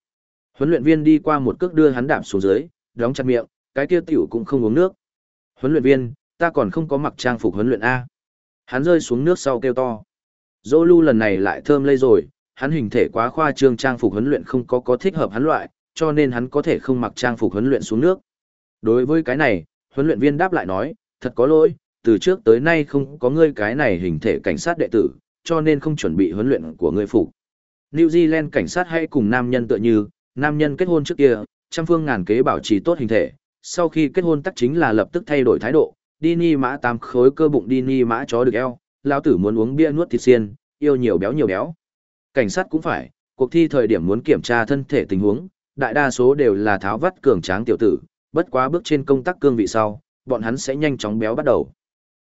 Huấn luyện viên đi qua một cước đưa hắn đạp xuống dưới, đóng chặt miệng, cái kia tiểu cũng không uống nước. Huấn luyện viên, ta còn không có mặc trang phục huấn luyện A. Hắn rơi xuống nước sau kêu to. Dô lưu lần này lại thơm lây rồi, hắn hình thể quá khoa trương trang phục huấn luyện không có có thích hợp hắn loại, cho nên hắn có thể không mặc trang phục huấn luyện xuống nước. Đối với cái này, huấn luyện viên đáp lại nói, thật có lỗi, từ trước tới nay không có ngươi cái này hình thể cảnh sát đệ tử, cho nên không chuẩn bị huấn luyện của ngươi phục. New Zealand cảnh sát hay cùng nam nhân tựa như, nam nhân kết hôn trước kia, trăm phương ngàn kế bảo trì tốt hình thể, sau khi kết hôn tắc chính là lập tức thay đổi thái độ, đi ni mã tám khối cơ bụng đi ni mã chó được eo, lão tử muốn uống bia nuốt thịt xiên, yêu nhiều béo nhiều béo. Cảnh sát cũng phải, cuộc thi thời điểm muốn kiểm tra thân thể tình huống, đại đa số đều là tháo vắt cường tráng tiểu tử, bất quá bước trên công tác cương vị sau, bọn hắn sẽ nhanh chóng béo bắt đầu.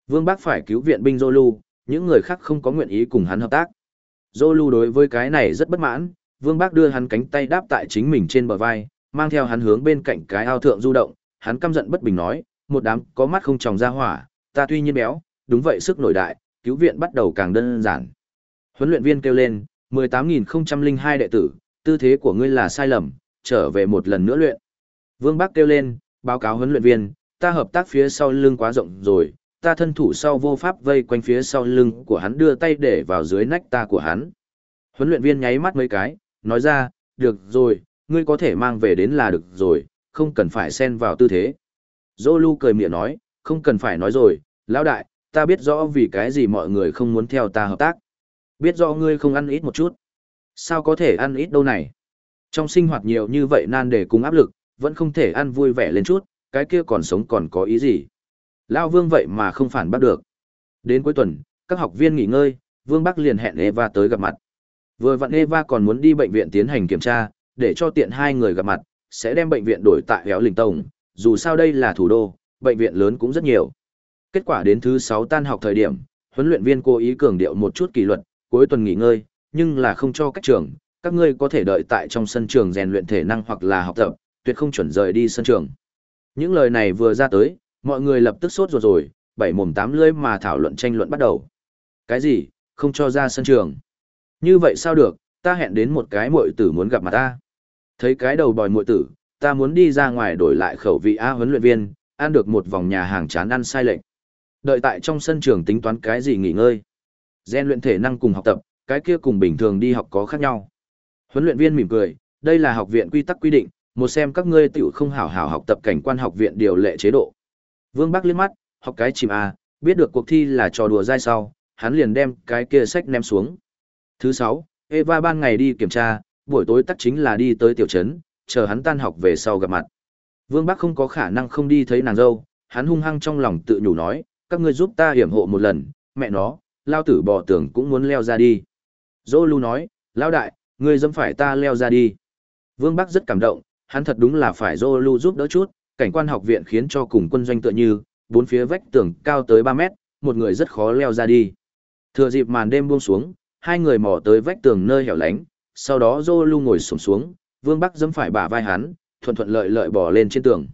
Vương Bác phải cứu viện binh Zolu, những người khác không có nguyện ý cùng hắn hợp tác. Zolu đối với cái này rất bất mãn, Vương Bác đưa hắn cánh tay đáp tại chính mình trên bờ vai, mang theo hắn hướng bên cạnh cái ao thượng du động, hắn căm giận bất bình nói, một đám có mắt không tròng ra hỏa, ta tuy nhiên béo, đúng vậy sức nổi đại, cứu viện bắt đầu càng đơn giản. Huấn luyện viên kêu lên, 18.002 đệ tử, tư thế của ngươi là sai lầm, trở về một lần nữa luyện. Vương Bắc kêu lên, báo cáo huấn luyện viên, ta hợp tác phía sau lưng quá rộng rồi, ta thân thủ sau vô pháp vây quanh phía sau lưng của hắn đưa tay để vào dưới nách ta của hắn. Huấn luyện viên nháy mắt mấy cái, nói ra, được rồi, ngươi có thể mang về đến là được rồi, không cần phải xen vào tư thế. Zolu cười miệng nói, không cần phải nói rồi, lão đại, ta biết rõ vì cái gì mọi người không muốn theo ta hợp tác. Biết do ngươi không ăn ít một chút. Sao có thể ăn ít đâu này? Trong sinh hoạt nhiều như vậy nan để cùng áp lực, vẫn không thể ăn vui vẻ lên chút, cái kia còn sống còn có ý gì? Lao Vương vậy mà không phản bắt được. Đến cuối tuần, các học viên nghỉ ngơi, Vương Bắc liền hẹn Eva tới gặp mặt. Vừa vặn Eva còn muốn đi bệnh viện tiến hành kiểm tra, để cho tiện hai người gặp mặt, sẽ đem bệnh viện đổi tại Héo Lình Tông, dù sao đây là thủ đô, bệnh viện lớn cũng rất nhiều. Kết quả đến thứ 6 tan học thời điểm, huấn luyện viên cố ý cường điệu một chút kỷ luật, cuối tuần nghỉ ngơi, nhưng là không cho cách trường, các ngươi có thể đợi tại trong sân trường rèn luyện thể năng hoặc là học tập, tuyệt không chuẩn rời đi sân trường. Những lời này vừa ra tới, mọi người lập tức sốt ruột rồi, bảy mồm tám lưỡi mà thảo luận tranh luận bắt đầu. Cái gì, không cho ra sân trường? Như vậy sao được, ta hẹn đến một cái muội tử muốn gặp mặt ta. Thấy cái đầu bòi muội tử, ta muốn đi ra ngoài đổi lại khẩu vị A huấn luyện viên, ăn được một vòng nhà hàng chán ăn sai lệch. Đợi tại trong sân trường tính toán cái gì nghỉ ngơi. Gen luyện thể năng cùng học tập, cái kia cùng bình thường đi học có khác nhau. Huấn luyện viên mỉm cười, đây là học viện quy tắc quy định, một xem các ngươi tiểu không hảo hảo học tập cảnh quan học viện điều lệ chế độ. Vương Bắc liếc mắt, học cái chìm à? biết được cuộc thi là trò đùa dai sau, hắn liền đem cái kia sách ném xuống. Thứ sáu, Eva ban ngày đi kiểm tra, buổi tối tắc chính là đi tới tiểu trấn, chờ hắn tan học về sau gặp mặt. Vương Bắc không có khả năng không đi thấy nàng dâu, hắn hung hăng trong lòng tự nhủ nói, các ngươi giúp ta hiểm hộ một lần, mẹ nó, lao tử bò tường cũng muốn leo ra đi. Dô lưu nói, lao đại, ngươi dâm phải ta leo ra đi. Vương Bắc rất cảm động, hắn thật đúng là phải dô lưu giúp đỡ chút, cảnh quan học viện khiến cho cùng quân doanh tựa như, bốn phía vách tường cao tới 3 mét, một người rất khó leo ra đi. Thừa dịp màn đêm buông xuống, hai người mò tới vách tường nơi hẻo lánh, sau đó dô lưu ngồi sổng xuống, Vương Bắc dẫm phải bả vai hắn, thuận thuận lợi lợi bỏ lên trên tường.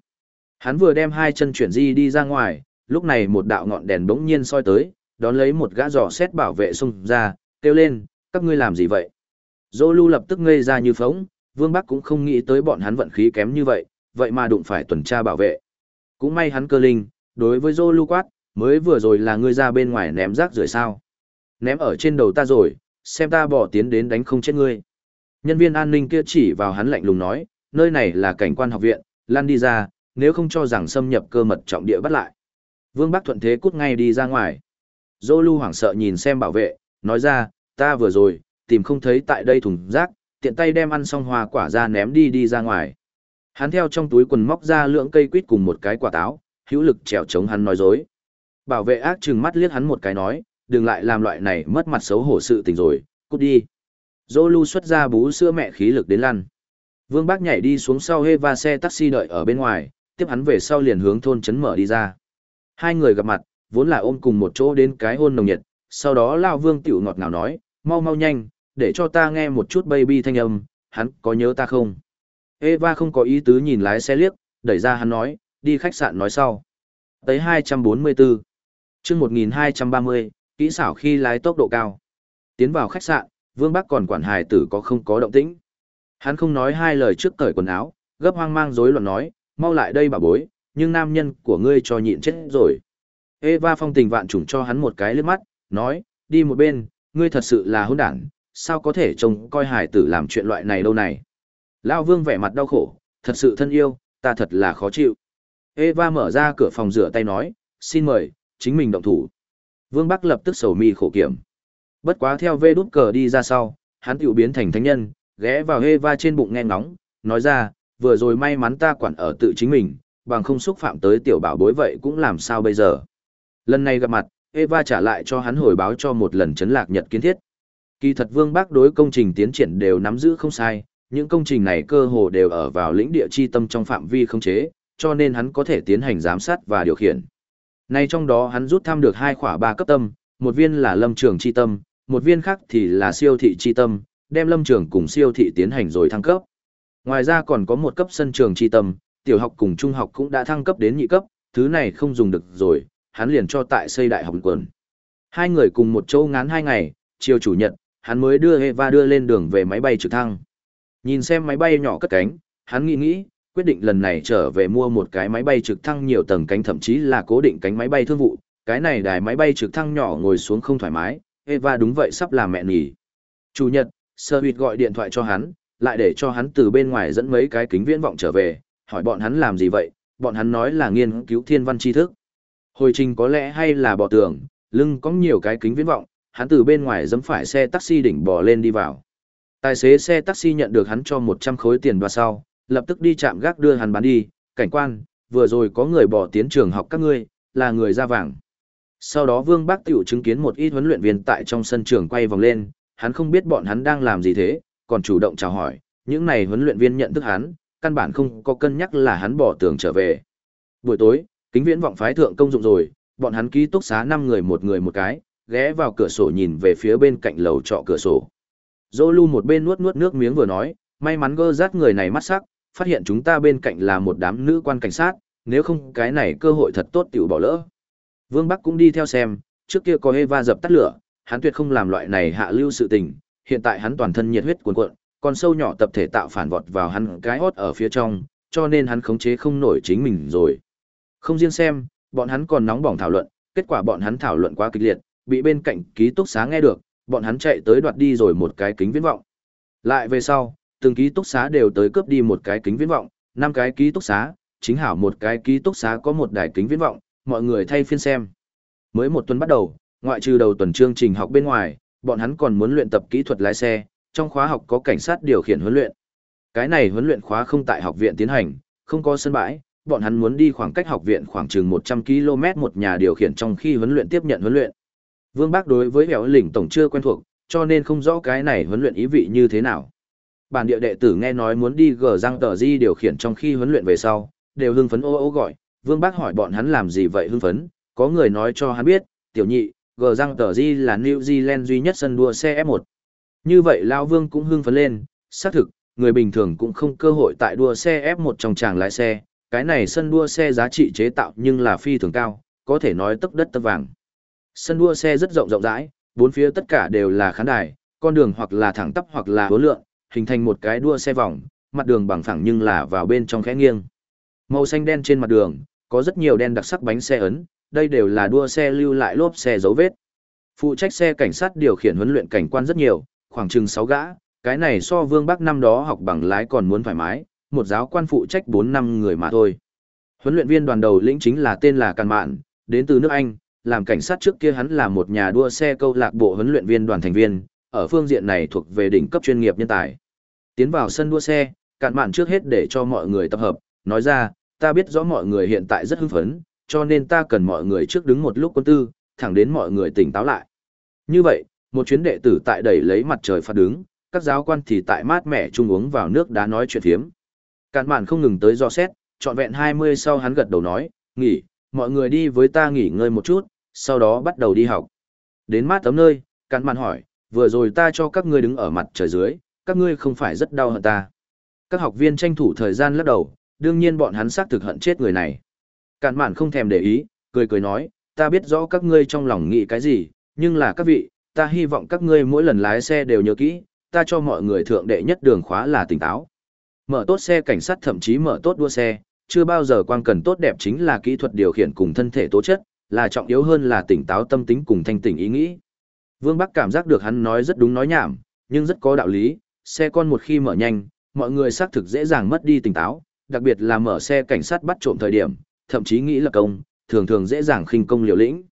Hắn vừa đem hai chân chuyển di đi ra ngoài, lúc này một đạo ngọn đèn bỗng nhiên soi tới, đón lấy một gã giỏ xét bảo vệ xung ra, kêu lên, các ngươi làm gì vậy? Dô lưu lập tức ngây ra như phóng, Vương Bắc cũng không nghĩ tới bọn hắn vận khí kém như vậy, vậy mà đụng phải tuần tra bảo vệ. Cũng may hắn cơ linh, đối với Dô lưu quát, mới vừa rồi là ngươi ra bên ngoài ném rác rưởi sao. Ném ở trên đầu ta rồi, xem ta bỏ tiến đến đánh không chết ngươi. Nhân viên an ninh kia chỉ vào hắn lạnh lùng nói, nơi này là cảnh quan học viện, lan đi ra, nếu không cho rằng xâm nhập cơ mật trọng địa bắt lại. Vương Bắc thuận thế cút ngay đi ra ngoài. Dô lưu hoảng sợ nhìn xem bảo vệ, nói ra, ta vừa rồi, tìm không thấy tại đây thùng rác, tiện tay đem ăn xong hoa quả ra ném đi đi ra ngoài. Hắn theo trong túi quần móc ra lượng cây quýt cùng một cái quả táo, hữu lực trèo chống hắn nói dối. Bảo vệ ác trừng mắt liếc hắn một cái nói, đừng lại làm loại này mất mặt xấu hổ sự tình rồi, cút đi. Dô lưu xuất ra bú sữa mẹ khí lực đến lăn. Vương Bác nhảy đi xuống sau hê va xe taxi đợi ở bên ngoài, tiếp hắn về sau liền hướng thôn trấn mở đi ra. Hai người gặp mặt, vốn là ôm cùng một chỗ đến cái hôn nồng nhiệt, sau đó Lao Vương tiểu ngọt ngào nói, mau mau nhanh, để cho ta nghe một chút baby thanh âm, hắn có nhớ ta không? Eva không có ý tứ nhìn lái xe liếc, đẩy ra hắn nói, đi khách sạn nói sau. Tới 244. chương 1230, kỹ xảo khi lái tốc độ cao. Tiến vào khách sạn, Vương Bắc còn quản hài tử có không có động tĩnh. Hắn không nói hai lời trước cởi quần áo, gấp hoang mang rối loạn nói, mau lại đây bà bối, nhưng nam nhân của ngươi cho nhịn chết rồi. Eva phong tình vạn trùng cho hắn một cái lướt mắt, nói, đi một bên, ngươi thật sự là hỗn đản, sao có thể trông coi hải tử làm chuyện loại này đâu này. Lao vương vẻ mặt đau khổ, thật sự thân yêu, ta thật là khó chịu. Eva mở ra cửa phòng rửa tay nói, xin mời, chính mình động thủ. Vương Bắc lập tức sầu mi khổ kiểm. Bất quá theo vê đút cờ đi ra sau, hắn tiểu biến thành thánh nhân, ghé vào Eva trên bụng nghe ngóng, nói ra, vừa rồi may mắn ta quản ở tự chính mình, bằng không xúc phạm tới tiểu bảo bối vậy cũng làm sao bây giờ. Lần này gặp mặt, Eva trả lại cho hắn hồi báo cho một lần chấn lạc nhật kiến thiết. Kỳ thật Vương Bác đối công trình tiến triển đều nắm giữ không sai, những công trình này cơ hồ đều ở vào lĩnh địa chi tâm trong phạm vi không chế, cho nên hắn có thể tiến hành giám sát và điều khiển. Nay trong đó hắn rút thăm được hai khỏa ba cấp tâm, một viên là lâm trường chi tâm, một viên khác thì là siêu thị chi tâm, đem lâm trường cùng siêu thị tiến hành rồi thăng cấp. Ngoài ra còn có một cấp sân trường chi tâm, tiểu học cùng trung học cũng đã thăng cấp đến nhị cấp, thứ này không dùng được rồi, hắn liền cho tại xây đại học quần. Hai người cùng một chỗ ngán hai ngày, chiều chủ nhật, hắn mới đưa Eva đưa lên đường về máy bay trực thăng. Nhìn xem máy bay nhỏ cất cánh, hắn nghĩ nghĩ, quyết định lần này trở về mua một cái máy bay trực thăng nhiều tầng cánh thậm chí là cố định cánh máy bay thương vụ, cái này đài máy bay trực thăng nhỏ ngồi xuống không thoải mái, Eva đúng vậy sắp làm mẹ nghỉ. Chủ nhật, Sơ Huyệt gọi điện thoại cho hắn, lại để cho hắn từ bên ngoài dẫn mấy cái kính viễn vọng trở về, hỏi bọn hắn làm gì vậy, bọn hắn nói là nghiên cứu thiên văn tri thức. Hồi trình có lẽ hay là bỏ tường, lưng có nhiều cái kính viễn vọng, hắn từ bên ngoài dẫm phải xe taxi đỉnh bò lên đi vào. Tài xế xe taxi nhận được hắn cho 100 khối tiền và sau, lập tức đi chạm gác đưa hắn bán đi, cảnh quan, vừa rồi có người bỏ tiến trường học các ngươi, là người ra vàng. Sau đó Vương Bác Tiểu chứng kiến một ít huấn luyện viên tại trong sân trường quay vòng lên, hắn không biết bọn hắn đang làm gì thế, còn chủ động chào hỏi, những này huấn luyện viên nhận thức hắn, căn bản không có cân nhắc là hắn bỏ tường trở về. Buổi tối, kính viễn vọng phái thượng công dụng rồi, bọn hắn ký túc xá 5 người một người một cái, ghé vào cửa sổ nhìn về phía bên cạnh lầu trọ cửa sổ. Dô lưu một bên nuốt nuốt nước miếng vừa nói, may mắn gơ rát người này mắt sắc, phát hiện chúng ta bên cạnh là một đám nữ quan cảnh sát, nếu không cái này cơ hội thật tốt tiểu bỏ lỡ. Vương Bắc cũng đi theo xem, trước kia có Eva dập tắt lửa, hắn tuyệt không làm loại này hạ lưu sự tình, hiện tại hắn toàn thân nhiệt huyết cuồn cuộn, con sâu nhỏ tập thể tạo phản vọt vào hắn cái hốt ở phía trong, cho nên hắn khống chế không nổi chính mình rồi. Không riêng xem, bọn hắn còn nóng bỏng thảo luận, kết quả bọn hắn thảo luận quá kịch liệt, bị bên cạnh ký túc xá nghe được, bọn hắn chạy tới đoạt đi rồi một cái kính viễn vọng. Lại về sau, từng ký túc xá đều tới cướp đi một cái kính viễn vọng, năm cái ký túc xá, chính hảo một cái ký túc xá có một đài kính viễn vọng, mọi người thay phiên xem. Mới một tuần bắt đầu, ngoại trừ đầu tuần chương trình học bên ngoài, bọn hắn còn muốn luyện tập kỹ thuật lái xe, trong khóa học có cảnh sát điều khiển huấn luyện. Cái này huấn luyện khóa không tại học viện tiến hành, không có sân bãi, bọn hắn muốn đi khoảng cách học viện khoảng chừng 100 km một nhà điều khiển trong khi huấn luyện tiếp nhận huấn luyện. Vương Bác đối với hẻo lĩnh tổng chưa quen thuộc, cho nên không rõ cái này huấn luyện ý vị như thế nào. Bản địa đệ tử nghe nói muốn đi gờ răng tờ di điều khiển trong khi huấn luyện về sau, đều hưng phấn ô ô gọi, Vương Bác hỏi bọn hắn làm gì vậy hưng phấn, có người nói cho hắn biết, tiểu nhị, gờ răng tờ di là New Zealand duy nhất sân đua xe F1. Như vậy Lao Vương cũng hưng phấn lên, xác thực, người bình thường cũng không cơ hội tại đua xe F1 trong tràng lái xe, cái này sân đua xe giá trị chế tạo nhưng là phi thường cao, có thể nói tấp đất tấp vàng. Sân đua xe rất rộng rộng rãi, bốn phía tất cả đều là khán đài, con đường hoặc là thẳng tắp hoặc là hố lượn, hình thành một cái đua xe vòng, mặt đường bằng phẳng nhưng là vào bên trong khẽ nghiêng. Màu xanh đen trên mặt đường, có rất nhiều đen đặc sắc bánh xe ấn, đây đều là đua xe lưu lại lốp xe dấu vết. Phụ trách xe cảnh sát điều khiển huấn luyện cảnh quan rất nhiều, khoảng chừng 6 gã, cái này so Vương Bắc năm đó học bằng lái còn muốn thoải mái, một giáo quan phụ trách 4 năm người mà thôi. Huấn luyện viên đoàn đầu lĩnh chính là tên là Càn Mạn, đến từ nước Anh, làm cảnh sát trước kia hắn là một nhà đua xe câu lạc bộ huấn luyện viên đoàn thành viên, ở phương diện này thuộc về đỉnh cấp chuyên nghiệp nhân tài. Tiến vào sân đua xe, Càn Mạn trước hết để cho mọi người tập hợp, nói ra, ta biết rõ mọi người hiện tại rất hưng phấn, cho nên ta cần mọi người trước đứng một lúc quân tư, thẳng đến mọi người tỉnh táo lại. Như vậy, một chuyến đệ tử tại đẩy lấy mặt trời phát đứng, các giáo quan thì tại mát mẻ chung uống vào nước đá nói chuyện thiếm. Càn mạn không ngừng tới do xét, trọn vẹn 20 sau hắn gật đầu nói, nghỉ, mọi người đi với ta nghỉ ngơi một chút, sau đó bắt đầu đi học. Đến mát tấm nơi, càn mạn hỏi, vừa rồi ta cho các ngươi đứng ở mặt trời dưới, các ngươi không phải rất đau hận ta. Các học viên tranh thủ thời gian lắc đầu, đương nhiên bọn hắn xác thực hận chết người này. Càn mạn không thèm để ý, cười cười nói, ta biết rõ các ngươi trong lòng nghĩ cái gì, nhưng là các vị, ta hy vọng các ngươi mỗi lần lái xe đều nhớ kỹ, ta cho mọi người thượng đệ nhất đường khóa là tỉnh táo. Mở tốt xe cảnh sát thậm chí mở tốt đua xe, chưa bao giờ quan cần tốt đẹp chính là kỹ thuật điều khiển cùng thân thể tố chất, là trọng yếu hơn là tỉnh táo tâm tính cùng thanh tỉnh ý nghĩ. Vương Bắc cảm giác được hắn nói rất đúng nói nhảm, nhưng rất có đạo lý, xe con một khi mở nhanh, mọi người xác thực dễ dàng mất đi tỉnh táo, đặc biệt là mở xe cảnh sát bắt trộm thời điểm, thậm chí nghĩ là công, thường thường dễ dàng khinh công liều lĩnh.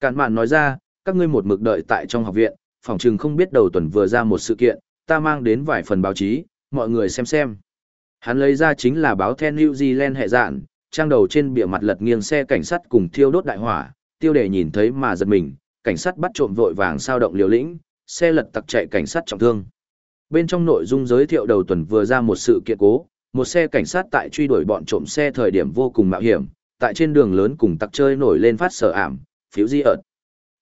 Cản mạn nói ra, các ngươi một mực đợi tại trong học viện, phòng trừng không biết đầu tuần vừa ra một sự kiện, ta mang đến vài phần báo chí, mọi người xem xem. Hắn lấy ra chính là báo The New Zealand hệ dạn, trang đầu trên bìa mặt lật nghiêng xe cảnh sát cùng thiêu đốt đại hỏa, tiêu đề nhìn thấy mà giật mình, cảnh sát bắt trộm vội vàng sao động liều lĩnh, xe lật tặc chạy cảnh sát trọng thương. Bên trong nội dung giới thiệu đầu tuần vừa ra một sự kiện cố, một xe cảnh sát tại truy đuổi bọn trộm xe thời điểm vô cùng mạo hiểm, tại trên đường lớn cùng tặc chơi nổi lên phát sở ảm, phiếu di ợt.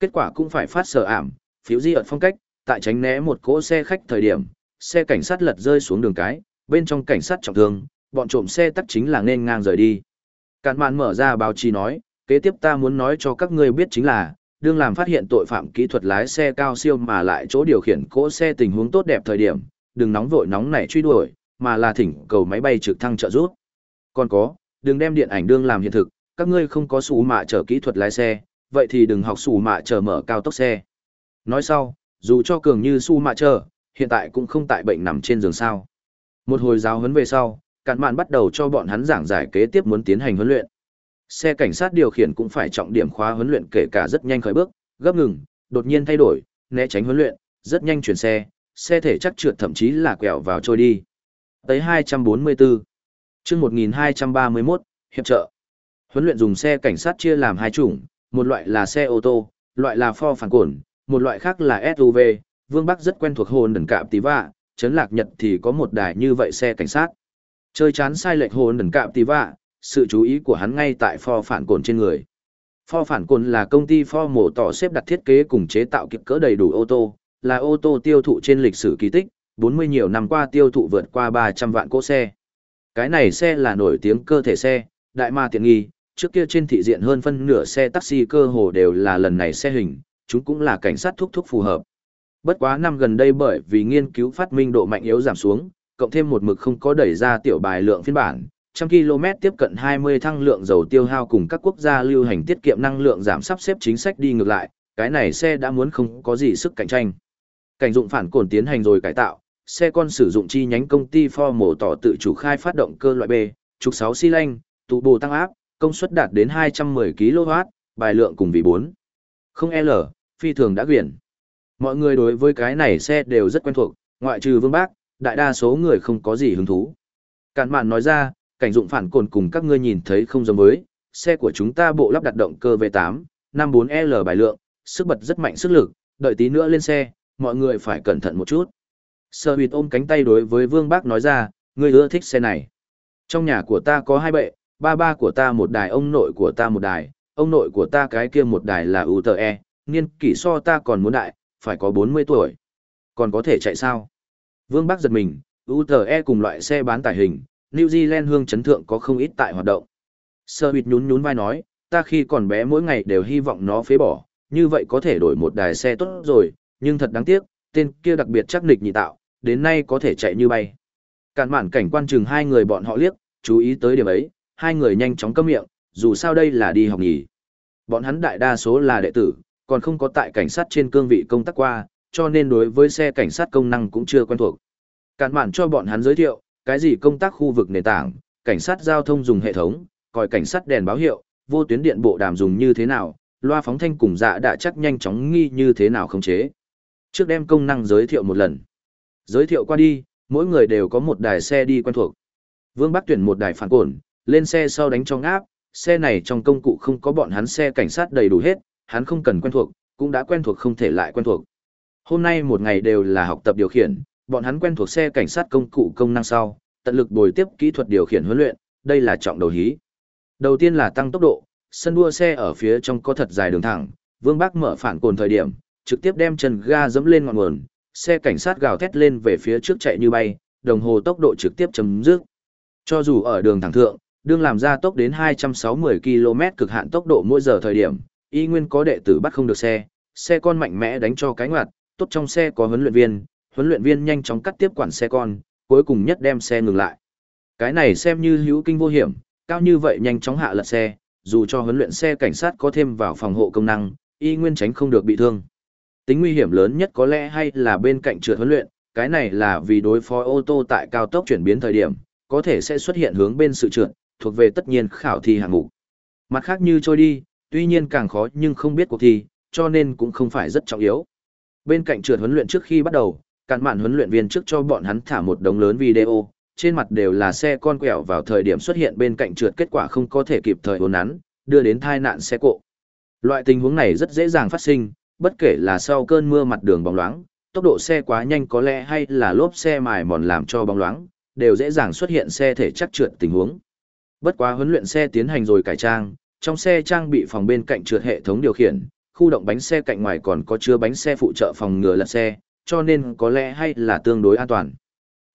Kết quả cũng phải phát sở ảm, phiếu di ợt phong cách, tại tránh né một cỗ xe khách thời điểm, xe cảnh sát lật rơi xuống đường cái, bên trong cảnh sát trọng thương, bọn trộm xe tắc chính là nên ngang rời đi. Cản mạn mở ra báo chí nói, kế tiếp ta muốn nói cho các ngươi biết chính là, đương làm phát hiện tội phạm kỹ thuật lái xe cao siêu mà lại chỗ điều khiển cỗ xe tình huống tốt đẹp thời điểm, đừng nóng vội nóng nảy truy đuổi, mà là thỉnh cầu máy bay trực thăng trợ giúp. Còn có, đừng đem điện ảnh đương làm hiện thực, các ngươi không có sủ mạ chở kỹ thuật lái xe, vậy thì đừng học sủ mạ chở mở cao tốc xe. Nói sau, dù cho cường như su mạ chở, hiện tại cũng không tại bệnh nằm trên giường sao. Một hồi giáo huấn về sau, cản mạn bắt đầu cho bọn hắn giảng giải kế tiếp muốn tiến hành huấn luyện. Xe cảnh sát điều khiển cũng phải trọng điểm khóa huấn luyện kể cả rất nhanh khởi bước, gấp ngừng, đột nhiên thay đổi, né tránh huấn luyện, rất nhanh chuyển xe, xe thể chắc trượt thậm chí là quẹo vào trôi đi. Tới 244. Chương 1231, hiệp trợ. Huấn luyện dùng xe cảnh sát chia làm hai chủng, một loại là xe ô tô, loại là Ford phản cổn, một loại khác là SUV. Vương Bắc rất quen thuộc hồn đần cạm tí vạ, chấn lạc Nhật thì có một đài như vậy xe cảnh sát. Chơi chán sai lệch hồn đần cạm tí vạ, sự chú ý của hắn ngay tại pho phản cồn trên người. pho phản cồn là công ty pho mổ tỏ xếp đặt thiết kế cùng chế tạo kịp cỡ đầy đủ ô tô, là ô tô tiêu thụ trên lịch sử kỳ tích, 40 nhiều năm qua tiêu thụ vượt qua 300 vạn cỗ xe. Cái này xe là nổi tiếng cơ thể xe, đại ma tiện nghi, trước kia trên thị diện hơn phân nửa xe taxi cơ hồ đều là lần này xe hình, chúng cũng là cảnh sát thúc thúc phù hợp. Bất quá năm gần đây bởi vì nghiên cứu phát minh độ mạnh yếu giảm xuống, cộng thêm một mực không có đẩy ra tiểu bài lượng phiên bản, trăm km tiếp cận 20 thăng lượng dầu tiêu hao cùng các quốc gia lưu hành tiết kiệm năng lượng giảm sắp xếp chính sách đi ngược lại, cái này xe đã muốn không có gì sức cạnh tranh. Cảnh dụng phản cồn tiến hành rồi cải tạo, xe con sử dụng chi nhánh công ty Ford mổ tỏ tự chủ khai phát động cơ loại B, trục 6 xi lanh, tụ bồ tăng áp, công suất đạt đến 210 kW, bài lượng cùng vị 4. Không L, phi thường đã quyển. Mọi người đối với cái này xe đều rất quen thuộc, ngoại trừ Vương Bác, đại đa số người không có gì hứng thú. Cản mạn nói ra, cảnh dụng phản cồn cùng các ngươi nhìn thấy không giống với, xe của chúng ta bộ lắp đặt động cơ V8, 54L bài lượng, sức bật rất mạnh sức lực, đợi tí nữa lên xe, mọi người phải cẩn thận một chút. Sơ huyệt ôm cánh tay đối với Vương Bác nói ra, ngươi ưa thích xe này. Trong nhà của ta có hai bệ, ba ba của ta một đài ông nội của ta một đài, ông nội của ta cái kia một đài là UTE, niên kỷ so ta còn muốn đại, phải có 40 tuổi. Còn có thể chạy sao? Vương Bắc giật mình, UTE cùng loại xe bán tải hình, New Zealand hương chấn thượng có không ít tại hoạt động. Sơ huyệt nhún nhún vai nói, ta khi còn bé mỗi ngày đều hy vọng nó phế bỏ, như vậy có thể đổi một đài xe tốt rồi, nhưng thật đáng tiếc, tên kia đặc biệt chắc nịch nhị tạo, đến nay có thể chạy như bay. Cản mản cảnh quan chừng hai người bọn họ liếc, chú ý tới điểm ấy, hai người nhanh chóng câm miệng, dù sao đây là đi học nhỉ. Bọn hắn đại đa số là đệ tử, còn không có tại cảnh sát trên cương vị công tác qua, cho nên đối với xe cảnh sát công năng cũng chưa quen thuộc. Cản mạn cho bọn hắn giới thiệu, cái gì công tác khu vực nền tảng, cảnh sát giao thông dùng hệ thống, còi cảnh sát đèn báo hiệu, vô tuyến điện bộ đàm dùng như thế nào, loa phóng thanh cùng dạ đã chắc nhanh chóng nghi như thế nào không chế. Trước đem công năng giới thiệu một lần. Giới thiệu qua đi, mỗi người đều có một đài xe đi quen thuộc. Vương Bắc tuyển một đài phản cổn, lên xe sau đánh cho ngáp. xe này trong công cụ không có bọn hắn xe cảnh sát đầy đủ hết, hắn không cần quen thuộc, cũng đã quen thuộc không thể lại quen thuộc. Hôm nay một ngày đều là học tập điều khiển, bọn hắn quen thuộc xe cảnh sát công cụ công năng sau, tận lực bồi tiếp kỹ thuật điều khiển huấn luyện, đây là trọng đầu hí. Đầu tiên là tăng tốc độ, sân đua xe ở phía trong có thật dài đường thẳng, Vương Bắc mở phản cồn thời điểm, trực tiếp đem chân ga dẫm lên ngọn nguồn, xe cảnh sát gào thét lên về phía trước chạy như bay, đồng hồ tốc độ trực tiếp chấm dứt. Cho dù ở đường thẳng thượng, đương làm ra tốc đến 260 km cực hạn tốc độ mỗi giờ thời điểm, y nguyên có đệ tử bắt không được xe, xe con mạnh mẽ đánh cho cái ngoặt, tốt trong xe có huấn luyện viên, huấn luyện viên nhanh chóng cắt tiếp quản xe con, cuối cùng nhất đem xe ngừng lại. Cái này xem như hữu kinh vô hiểm, cao như vậy nhanh chóng hạ lật xe, dù cho huấn luyện xe cảnh sát có thêm vào phòng hộ công năng, y nguyên tránh không được bị thương. Tính nguy hiểm lớn nhất có lẽ hay là bên cạnh trượt huấn luyện, cái này là vì đối phó ô tô tại cao tốc chuyển biến thời điểm, có thể sẽ xuất hiện hướng bên sự trượt, thuộc về tất nhiên khảo thi hạng mục. Mặt khác như trôi đi, tuy nhiên càng khó nhưng không biết cuộc thi, cho nên cũng không phải rất trọng yếu. Bên cạnh trượt huấn luyện trước khi bắt đầu, cản mạn huấn luyện viên trước cho bọn hắn thả một đống lớn video, trên mặt đều là xe con quẹo vào thời điểm xuất hiện bên cạnh trượt kết quả không có thể kịp thời hồn nắn, đưa đến tai nạn xe cộ. Loại tình huống này rất dễ dàng phát sinh, bất kể là sau cơn mưa mặt đường bóng loáng, tốc độ xe quá nhanh có lẽ hay là lốp xe mài mòn làm cho bóng loáng, đều dễ dàng xuất hiện xe thể chắc trượt tình huống. Bất quá huấn luyện xe tiến hành rồi cải trang, trong xe trang bị phòng bên cạnh trượt hệ thống điều khiển, khu động bánh xe cạnh ngoài còn có chứa bánh xe phụ trợ phòng ngừa lật xe, cho nên có lẽ hay là tương đối an toàn.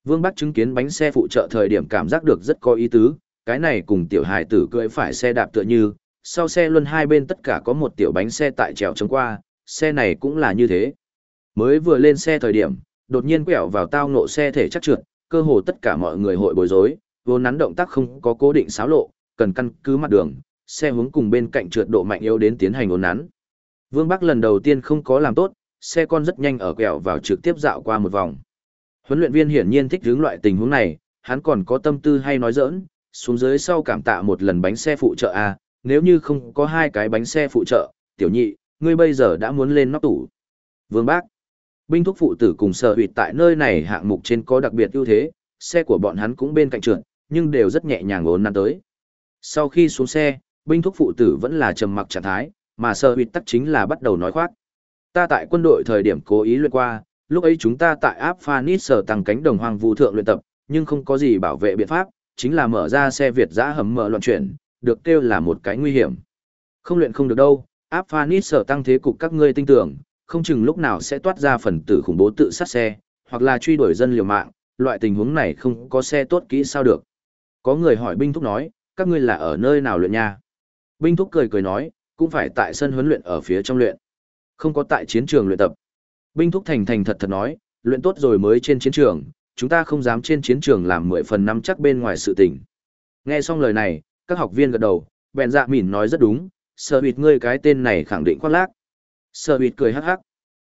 Vương Bắc chứng kiến bánh xe phụ trợ thời điểm cảm giác được rất có ý tứ, cái này cùng tiểu hài tử cưỡi phải xe đạp tựa như, sau xe luân hai bên tất cả có một tiểu bánh xe tại trèo chống qua, xe này cũng là như thế. Mới vừa lên xe thời điểm, đột nhiên quẹo vào tao ngộ xe thể chắc trượt, cơ hồ tất cả mọi người hội bối rối, vốn nắn động tác không có cố định xáo lộ, cần căn cứ mặt đường, xe hướng cùng bên cạnh trượt độ mạnh yếu đến tiến hành ốn nắn. Vương Bắc lần đầu tiên không có làm tốt, xe con rất nhanh ở quẹo vào trực tiếp dạo qua một vòng. Huấn luyện viên hiển nhiên thích hướng loại tình huống này, hắn còn có tâm tư hay nói giỡn, xuống dưới sau cảm tạ một lần bánh xe phụ trợ a, nếu như không có hai cái bánh xe phụ trợ, tiểu nhị, ngươi bây giờ đã muốn lên nóc tủ. Vương Bác, binh thúc phụ tử cùng sở huyệt tại nơi này hạng mục trên có đặc biệt ưu thế, xe của bọn hắn cũng bên cạnh trượt, nhưng đều rất nhẹ nhàng ốn nắn tới. Sau khi xuống xe, binh thúc phụ tử vẫn là trầm mặc trạng thái, mà sơ huyệt tắc chính là bắt đầu nói khoác. Ta tại quân đội thời điểm cố ý luyện qua, lúc ấy chúng ta tại áp Phanis sở tăng cánh đồng hoang vu thượng luyện tập, nhưng không có gì bảo vệ biện pháp, chính là mở ra xe Việt giã hầm mở loạn chuyển, được kêu là một cái nguy hiểm. Không luyện không được đâu, áp Phanis sở tăng thế cục các ngươi tin tưởng, không chừng lúc nào sẽ toát ra phần tử khủng bố tự sát xe, hoặc là truy đuổi dân liều mạng, loại tình huống này không có xe tốt kỹ sao được. Có người hỏi binh thúc nói, các ngươi là ở nơi nào luyện nha? Binh thúc cười cười nói, cũng phải tại sân huấn luyện ở phía trong luyện. Không có tại chiến trường luyện tập. Binh thúc thành thành thật thật nói, luyện tốt rồi mới trên chiến trường, chúng ta không dám trên chiến trường làm mười phần năm chắc bên ngoài sự tình. Nghe xong lời này, các học viên gật đầu, bèn dạ mỉn nói rất đúng, Sở bịt ngươi cái tên này khẳng định khoác lác. Sở bịt cười hắc hắc.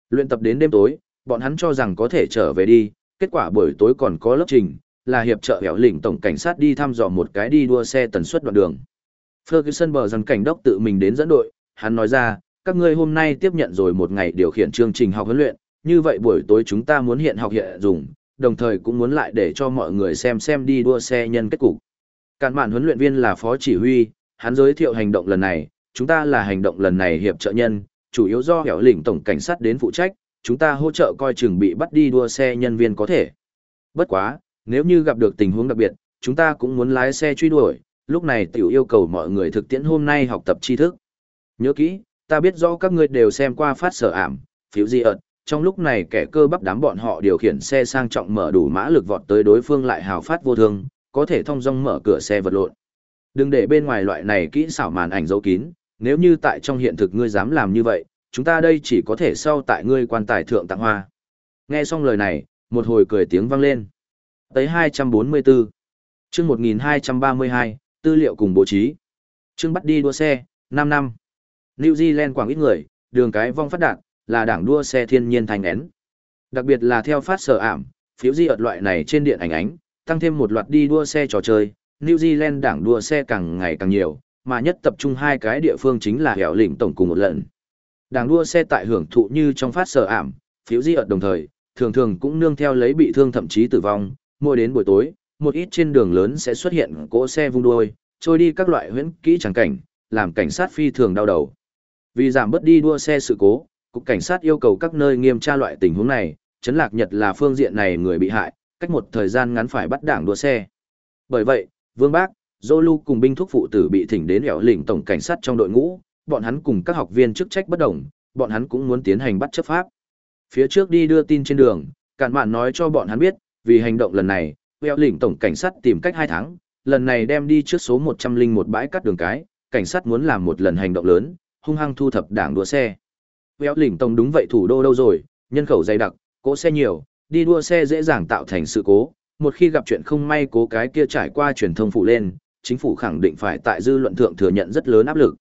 Luyện tập đến đêm tối, bọn hắn cho rằng có thể trở về đi, kết quả buổi tối còn có lớp trình, là hiệp trợ hẻo lĩnh tổng cảnh sát đi thăm dò một cái đi đua xe tần suất đoạn đường. Ferguson bờ dần cảnh đốc tự mình đến dẫn đội, hắn nói ra, các ngươi hôm nay tiếp nhận rồi một ngày điều khiển chương trình học huấn luyện, như vậy buổi tối chúng ta muốn hiện học hiện dùng, đồng thời cũng muốn lại để cho mọi người xem xem đi đua xe nhân kết cục. Cản mạn huấn luyện viên là phó chỉ huy, hắn giới thiệu hành động lần này, chúng ta là hành động lần này hiệp trợ nhân, chủ yếu do hẻo lĩnh tổng cảnh sát đến phụ trách, chúng ta hỗ trợ coi chừng bị bắt đi đua xe nhân viên có thể. Bất quá, nếu như gặp được tình huống đặc biệt, chúng ta cũng muốn lái xe truy đuổi, lúc này tiểu yêu cầu mọi người thực tiễn hôm nay học tập tri thức. Nhớ kỹ, ta biết rõ các ngươi đều xem qua phát sở ảm, phiếu di ợt, trong lúc này kẻ cơ bắp đám bọn họ điều khiển xe sang trọng mở đủ mã lực vọt tới đối phương lại hào phát vô thương, có thể thông dong mở cửa xe vật lộn. Đừng để bên ngoài loại này kỹ xảo màn ảnh dấu kín, nếu như tại trong hiện thực ngươi dám làm như vậy, chúng ta đây chỉ có thể sau tại ngươi quan tài thượng tặng hoa. Nghe xong lời này, một hồi cười tiếng vang lên. Tới 244. Chương 1232, tư liệu cùng bố trí. Chương bắt đi đua xe, 5 năm. New Zealand quảng ít người, đường cái vong phát đạt, là đảng đua xe thiên nhiên thành én. Đặc biệt là theo phát sở ảm, phiếu di ợt loại này trên điện ảnh ánh, tăng thêm một loạt đi đua xe trò chơi, New Zealand đảng đua xe càng ngày càng nhiều, mà nhất tập trung hai cái địa phương chính là hẻo lĩnh tổng cùng một lần. Đảng đua xe tại hưởng thụ như trong phát sở ảm, phiếu di ợt đồng thời, thường thường cũng nương theo lấy bị thương thậm chí tử vong, mỗi đến buổi tối, một ít trên đường lớn sẽ xuất hiện cỗ xe vung đuôi, trôi đi các loại huyễn kỹ chẳng cảnh, làm cảnh sát phi thường đau đầu. Vì giảm bớt đi đua xe sự cố, cục cảnh sát yêu cầu các nơi nghiêm tra loại tình huống này, chấn lạc nhật là phương diện này người bị hại, cách một thời gian ngắn phải bắt đảng đua xe. Bởi vậy, Vương Bác, Zolu cùng binh thuốc phụ tử bị thỉnh đến hẻo lĩnh tổng cảnh sát trong đội ngũ, bọn hắn cùng các học viên chức trách bất đồng, bọn hắn cũng muốn tiến hành bắt chấp pháp. Phía trước đi đưa tin trên đường, cản mạn nói cho bọn hắn biết, vì hành động lần này, hẻo lĩnh tổng cảnh sát tìm cách 2 tháng, lần này đem đi trước số 101 bãi cắt đường cái, cảnh sát muốn làm một lần hành động lớn, hung hăng thu thập đảng đua xe. Hẻo lĩnh tổng đúng vậy thủ đô đâu rồi, nhân khẩu dày đặc, cỗ xe nhiều, đi đua xe dễ dàng tạo thành sự cố, một khi gặp chuyện không may cố cái kia trải qua truyền thông phụ lên, chính phủ khẳng định phải tại dư luận thượng thừa nhận rất lớn áp lực.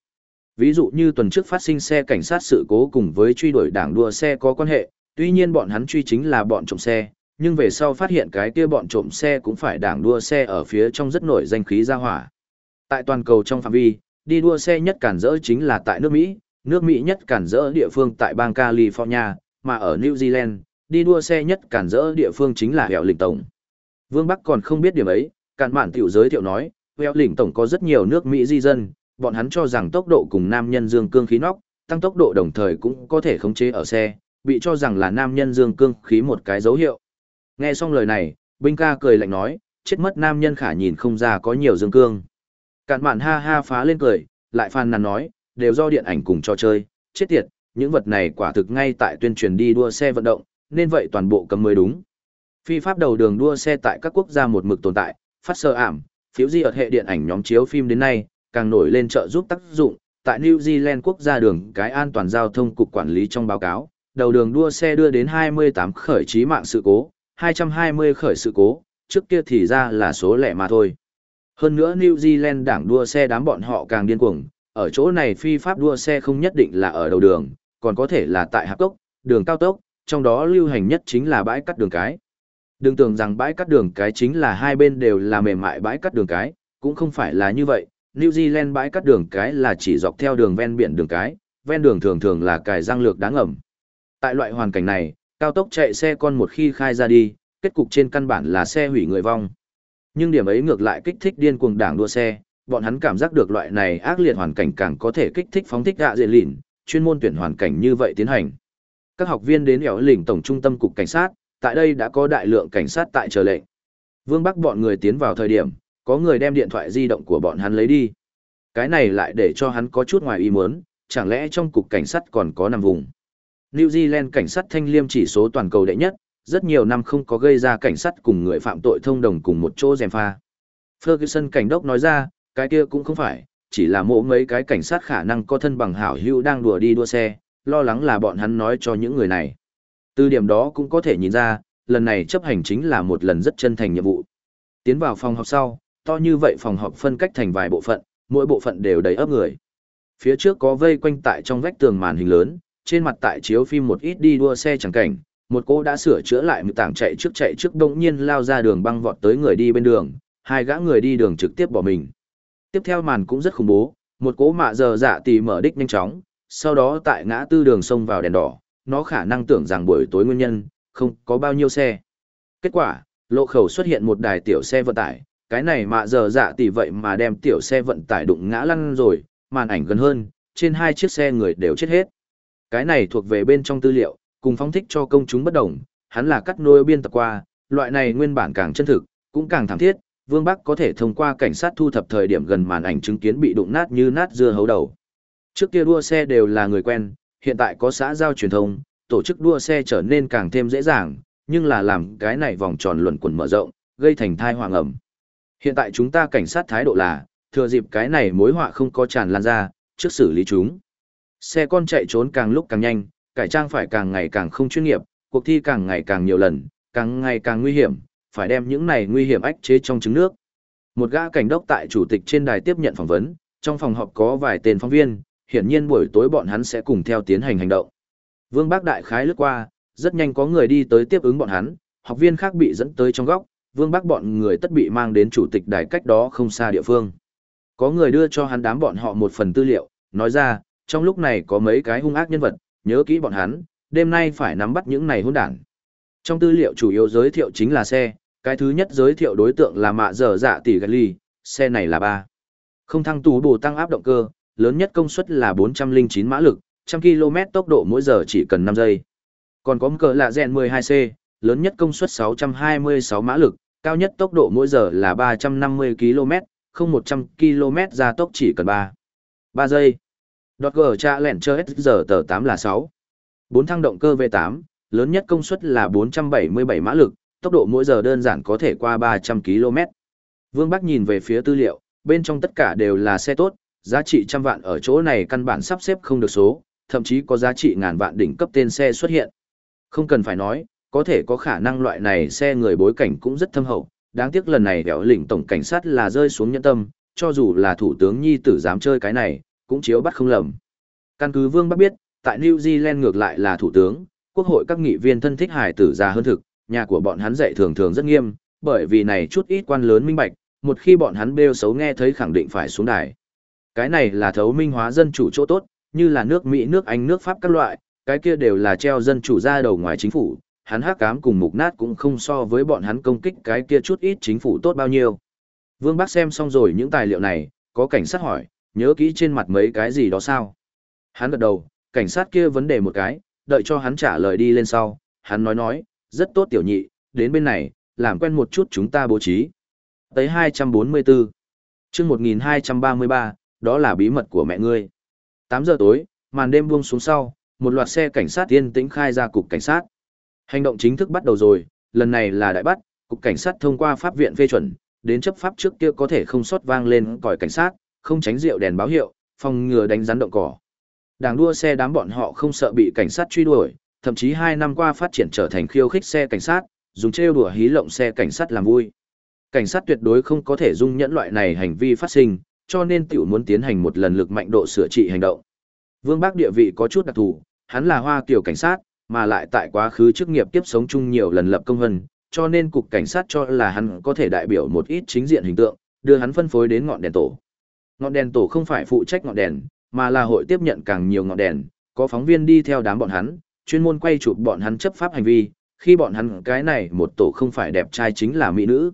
Ví dụ như tuần trước phát sinh xe cảnh sát sự cố cùng với truy đuổi đảng đua xe có quan hệ, tuy nhiên bọn hắn truy chính là bọn trộm xe, nhưng về sau phát hiện cái kia bọn trộm xe cũng phải đảng đua xe ở phía trong rất nổi danh khí ra hỏa. Tại toàn cầu trong phạm vi, đi đua xe nhất cản rỡ chính là tại nước Mỹ, nước Mỹ nhất cản rỡ địa phương tại bang California, mà ở New Zealand, đi đua xe nhất cản rỡ địa phương chính là hẻo lĩnh tổng. Vương Bắc còn không biết điểm ấy, cản mạn tiểu giới thiệu nói, hẻo lĩnh tổng có rất nhiều nước Mỹ di dân, bọn hắn cho rằng tốc độ cùng nam nhân dương cương khí nóc, tăng tốc độ đồng thời cũng có thể khống chế ở xe, bị cho rằng là nam nhân dương cương khí một cái dấu hiệu. Nghe xong lời này, binh ca cười lạnh nói, chết mất nam nhân khả nhìn không ra có nhiều dương cương. cạn mạn ha ha phá lên cười, lại phàn nàn nói, đều do điện ảnh cùng cho chơi, chết tiệt, những vật này quả thực ngay tại tuyên truyền đi đua xe vận động, nên vậy toàn bộ cấm mới đúng. Phi pháp đầu đường đua xe tại các quốc gia một mực tồn tại, phát sơ ảm, phiếu di ở hệ điện ảnh nhóm chiếu phim đến nay, càng nổi lên trợ giúp tác dụng. Tại New Zealand quốc gia đường cái an toàn giao thông cục quản lý trong báo cáo, đầu đường đua xe đưa đến 28 khởi trí mạng sự cố, 220 khởi sự cố, trước kia thì ra là số lẻ mà thôi. Hơn nữa New Zealand đảng đua xe đám bọn họ càng điên cuồng, ở chỗ này phi pháp đua xe không nhất định là ở đầu đường, còn có thể là tại hạp cốc, đường cao tốc, trong đó lưu hành nhất chính là bãi cắt đường cái. Đừng tưởng rằng bãi cắt đường cái chính là hai bên đều là mềm mại bãi cắt đường cái, cũng không phải là như vậy. New Zealand bãi cắt đường cái là chỉ dọc theo đường ven biển đường cái, ven đường thường thường là cài răng lược đáng ẩm. Tại loại hoàn cảnh này, cao tốc chạy xe con một khi khai ra đi, kết cục trên căn bản là xe hủy người vong. Nhưng điểm ấy ngược lại kích thích điên cuồng đảng đua xe, bọn hắn cảm giác được loại này ác liệt hoàn cảnh càng có thể kích thích phóng thích gạ diện lìn, chuyên môn tuyển hoàn cảnh như vậy tiến hành. Các học viên đến ẻo lỉnh tổng trung tâm cục cảnh sát, tại đây đã có đại lượng cảnh sát tại chờ lệnh. Vương Bắc bọn người tiến vào thời điểm, có người đem điện thoại di động của bọn hắn lấy đi. Cái này lại để cho hắn có chút ngoài ý muốn, chẳng lẽ trong cục cảnh sát còn có nằm vùng. New Zealand cảnh sát thanh liêm chỉ số toàn cầu đệ nhất, rất nhiều năm không có gây ra cảnh sát cùng người phạm tội thông đồng cùng một chỗ dèm pha. Ferguson cảnh đốc nói ra, cái kia cũng không phải, chỉ là mộ mấy cái cảnh sát khả năng có thân bằng hảo hữu đang đùa đi đua xe, lo lắng là bọn hắn nói cho những người này. Từ điểm đó cũng có thể nhìn ra, lần này chấp hành chính là một lần rất chân thành nhiệm vụ. Tiến vào phòng họp sau, to như vậy phòng họp phân cách thành vài bộ phận, mỗi bộ phận đều đầy ấp người. Phía trước có vây quanh tại trong vách tường màn hình lớn, trên mặt tại chiếu phim một ít đi đua xe chẳng cảnh, một cô đã sửa chữa lại một tảng chạy trước chạy trước đông nhiên lao ra đường băng vọt tới người đi bên đường, hai gã người đi đường trực tiếp bỏ mình. Tiếp theo màn cũng rất khủng bố, một cỗ mạ giờ dạ tì mở đích nhanh chóng, sau đó tại ngã tư đường sông vào đèn đỏ, nó khả năng tưởng rằng buổi tối nguyên nhân, không có bao nhiêu xe. Kết quả, lộ khẩu xuất hiện một đài tiểu xe vận tải, cái này mạ giờ dạ tì vậy mà đem tiểu xe vận tải đụng ngã lăn rồi, màn ảnh gần hơn, trên hai chiếc xe người đều chết hết. Cái này thuộc về bên trong tư liệu, cùng phóng thích cho công chúng bất đồng, hắn là cắt nôi biên tập qua, loại này nguyên bản càng chân thực, cũng càng thảm thiết, Vương Bắc có thể thông qua cảnh sát thu thập thời điểm gần màn ảnh chứng kiến bị đụng nát như nát dưa hấu đầu. Trước kia đua xe đều là người quen, hiện tại có xã giao truyền thông, tổ chức đua xe trở nên càng thêm dễ dàng, nhưng là làm cái này vòng tròn luẩn quẩn mở rộng, gây thành thai hoàng ẩm. Hiện tại chúng ta cảnh sát thái độ là, thừa dịp cái này mối họa không có tràn lan ra, trước xử lý chúng. Xe con chạy trốn càng lúc càng nhanh, cải trang phải càng ngày càng không chuyên nghiệp, cuộc thi càng ngày càng nhiều lần, càng ngày càng nguy hiểm, phải đem những này nguy hiểm ách chế trong trứng nước. Một gã cảnh đốc tại chủ tịch trên đài tiếp nhận phỏng vấn, trong phòng họp có vài tên phóng viên, hiển nhiên buổi tối bọn hắn sẽ cùng theo tiến hành hành động. Vương Bác đại khái lướt qua, rất nhanh có người đi tới tiếp ứng bọn hắn, học viên khác bị dẫn tới trong góc, Vương Bác bọn người tất bị mang đến chủ tịch đài cách đó không xa địa phương. Có người đưa cho hắn đám bọn họ một phần tư liệu, nói ra, trong lúc này có mấy cái hung ác nhân vật, nhớ kỹ bọn hắn, đêm nay phải nắm bắt những này hỗn đản. Trong tư liệu chủ yếu giới thiệu chính là xe, cái thứ nhất giới thiệu đối tượng là mạ dở dạ tỷ gạt ly, xe này là ba. Không thăng tú bổ tăng áp động cơ, lớn nhất công suất là 409 mã lực, 100 km tốc độ mỗi giờ chỉ cần 5 giây. Còn có cỡ là gen 12C, lớn nhất công suất 626 mã lực, cao nhất tốc độ mỗi giờ là 350 km, không 100 km ra tốc chỉ cần 3. 3 giây. Đọt gờ cha lẹn chờ giờ tờ 8 là 6. 4 thăng động cơ V8, lớn nhất công suất là 477 mã lực, tốc độ mỗi giờ đơn giản có thể qua 300 km. Vương Bắc nhìn về phía tư liệu, bên trong tất cả đều là xe tốt, giá trị trăm vạn ở chỗ này căn bản sắp xếp không được số, thậm chí có giá trị ngàn vạn đỉnh cấp tên xe xuất hiện. Không cần phải nói, có thể có khả năng loại này xe người bối cảnh cũng rất thâm hậu, đáng tiếc lần này đẻo lĩnh tổng cảnh sát là rơi xuống nhân tâm, cho dù là thủ tướng nhi tử dám chơi cái này, cũng chiếu bắt không lầm. Căn cứ Vương Bắc biết, tại New Zealand ngược lại là thủ tướng, quốc hội các nghị viên thân thích hải tử già hơn thực, nhà của bọn hắn dạy thường thường rất nghiêm, bởi vì này chút ít quan lớn minh bạch, một khi bọn hắn bêu xấu nghe thấy khẳng định phải xuống đài. Cái này là thấu minh hóa dân chủ chỗ tốt, như là nước Mỹ, nước Anh, nước Pháp các loại, cái kia đều là treo dân chủ ra đầu ngoài chính phủ, hắn hắc cám cùng mục nát cũng không so với bọn hắn công kích cái kia chút ít chính phủ tốt bao nhiêu. Vương Bắc xem xong rồi những tài liệu này, có cảnh sát hỏi, nhớ kỹ trên mặt mấy cái gì đó sao? Hắn gật đầu, cảnh sát kia vấn đề một cái, đợi cho hắn trả lời đi lên sau, hắn nói nói, rất tốt tiểu nhị, đến bên này, làm quen một chút chúng ta bố trí. Tới 244, chương 1233, đó là bí mật của mẹ ngươi. 8 giờ tối, màn đêm buông xuống sau, một loạt xe cảnh sát tiên tĩnh khai ra cục cảnh sát. Hành động chính thức bắt đầu rồi, lần này là đại bắt, cục cảnh sát thông qua pháp viện phê chuẩn, đến chấp pháp trước kia có thể không sót vang lên còi cảnh sát, không tránh rượu đèn báo hiệu, phòng ngừa đánh rắn động cỏ. Đảng đua xe đám bọn họ không sợ bị cảnh sát truy đuổi, thậm chí hai năm qua phát triển trở thành khiêu khích xe cảnh sát, dùng trêu đùa hí lộng xe cảnh sát làm vui, Cảnh sát tuyệt đối không có thể dung nhẫn loại này hành vi phát sinh, cho nên tiểu muốn tiến hành một lần lực mạnh độ sửa trị hành động. Vương Bắc địa vị có chút đặc thù, hắn là Hoa kiểu cảnh sát, mà lại tại quá khứ chức nghiệp tiếp sống chung nhiều lần lập công vân, cho nên cục cảnh sát cho là hắn có thể đại biểu một ít chính diện hình tượng, đưa hắn phân phối đến ngọn đèn tổ. Ngọn đèn tổ không phải phụ trách ngọn đèn, mà là hội tiếp nhận càng nhiều ngọn đèn, có phóng viên đi theo đám bọn hắn, chuyên môn quay chụp bọn hắn chấp pháp hành vi, khi bọn hắn cái này một tổ không phải đẹp trai chính là mỹ nữ.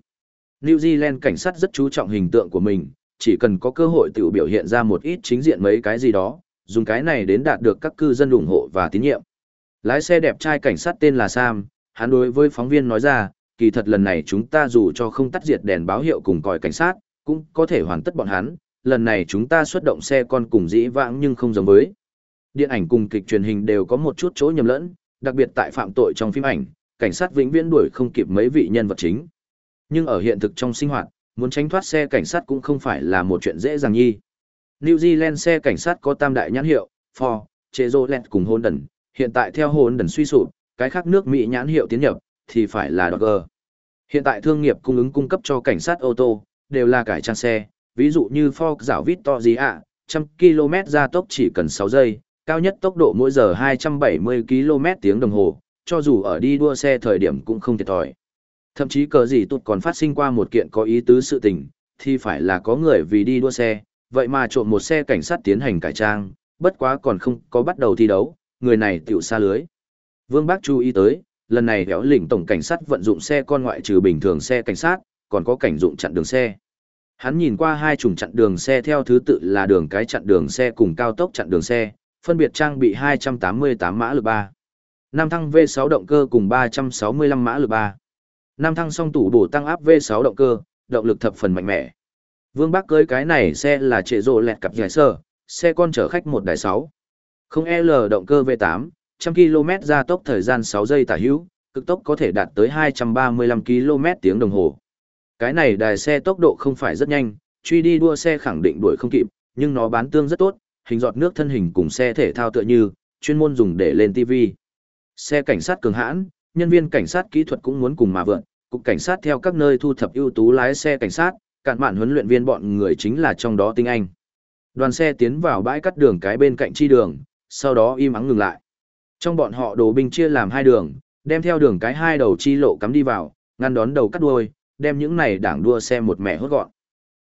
New Zealand cảnh sát rất chú trọng hình tượng của mình, chỉ cần có cơ hội tự biểu hiện ra một ít chính diện mấy cái gì đó, dùng cái này đến đạt được các cư dân ủng hộ và tín nhiệm. Lái xe đẹp trai cảnh sát tên là Sam, hắn đối với phóng viên nói ra, kỳ thật lần này chúng ta dù cho không tắt diệt đèn báo hiệu cùng còi cảnh sát, cũng có thể hoàn tất bọn hắn, lần này chúng ta xuất động xe con cùng dĩ vãng nhưng không giống với. Điện ảnh cùng kịch truyền hình đều có một chút chỗ nhầm lẫn, đặc biệt tại phạm tội trong phim ảnh, cảnh sát vĩnh viễn đuổi không kịp mấy vị nhân vật chính. Nhưng ở hiện thực trong sinh hoạt, muốn tránh thoát xe cảnh sát cũng không phải là một chuyện dễ dàng nhi. New Zealand xe cảnh sát có tam đại nhãn hiệu, Ford, Chevrolet cùng Honda, hiện tại theo Honda suy sụp, cái khác nước Mỹ nhãn hiệu tiến nhập, thì phải là Dodge. Hiện tại thương nghiệp cung ứng cung cấp cho cảnh sát ô tô, đều là cải trang xe, ví dụ như Ford dạo Victoria, trăm km ra tốc chỉ cần 6 giây, cao nhất tốc độ mỗi giờ 270 km tiếng đồng hồ, cho dù ở đi đua xe thời điểm cũng không thiệt thòi. Thậm chí cờ gì tụt còn phát sinh qua một kiện có ý tứ sự tình, thì phải là có người vì đi đua xe, vậy mà trộm một xe cảnh sát tiến hành cải trang, bất quá còn không có bắt đầu thi đấu, người này tiểu xa lưới. Vương Bác chú ý tới, lần này kéo lỉnh tổng cảnh sát vận dụng xe con ngoại trừ bình thường xe cảnh sát, còn có cảnh dụng chặn đường xe. Hắn nhìn qua hai chủng chặn đường xe theo thứ tự là đường cái chặn đường xe cùng cao tốc chặn đường xe, phân biệt trang bị 288 mã lực 3. Nam thăng V6 động cơ cùng 365 mã lực 3. Nam thăng song tủ bổ tăng áp V6 động cơ, động lực thập phần mạnh mẽ. Vương Bắc cưới cái này xe là trệ rộ lẹt cặp giải sơ, xe con chở khách một đài 6. Không L động cơ V8, trăm km ra tốc thời gian 6 giây tả hữu, cực tốc có thể đạt tới 235 km tiếng đồng hồ. Cái này đài xe tốc độ không phải rất nhanh, truy đi đua xe khẳng định đuổi không kịp, nhưng nó bán tương rất tốt, hình giọt nước thân hình cùng xe thể thao tựa như, chuyên môn dùng để lên TV. Xe cảnh sát cường hãn, nhân viên cảnh sát kỹ thuật cũng muốn cùng mà vượn, cục cảnh sát theo các nơi thu thập ưu tú lái xe cảnh sát, cạn mạn huấn luyện viên bọn người chính là trong đó tinh anh. Đoàn xe tiến vào bãi cắt đường cái bên cạnh chi đường, sau đó im ắng ngừng lại. Trong bọn họ đồ binh chia làm hai đường, đem theo đường cái hai đầu chi lộ cắm đi vào, ngăn đón đầu cắt đuôi, đem những này đảng đua xe một mẹ hốt gọn.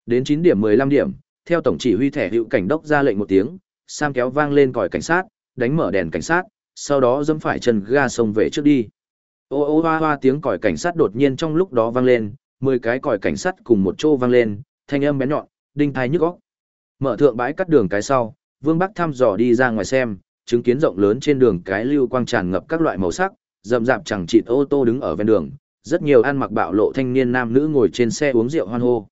Đến 9 điểm 15 điểm, theo tổng chỉ huy thẻ hữu cảnh đốc ra lệnh một tiếng, Sam kéo vang lên còi cảnh sát, đánh mở đèn cảnh sát, sau đó dẫm phải chân ga sông về trước đi. Ô ô hoa hoa tiếng còi cảnh sát đột nhiên trong lúc đó vang lên, 10 cái còi cảnh sát cùng một chỗ vang lên, thanh âm bén nhọn, đinh thai nhức óc. Mở thượng bãi cắt đường cái sau, Vương Bắc thăm dò đi ra ngoài xem, chứng kiến rộng lớn trên đường cái lưu quang tràn ngập các loại màu sắc, rậm rạp chẳng chịt ô tô đứng ở ven đường, rất nhiều ăn mặc bạo lộ thanh niên nam nữ ngồi trên xe uống rượu hoan hô.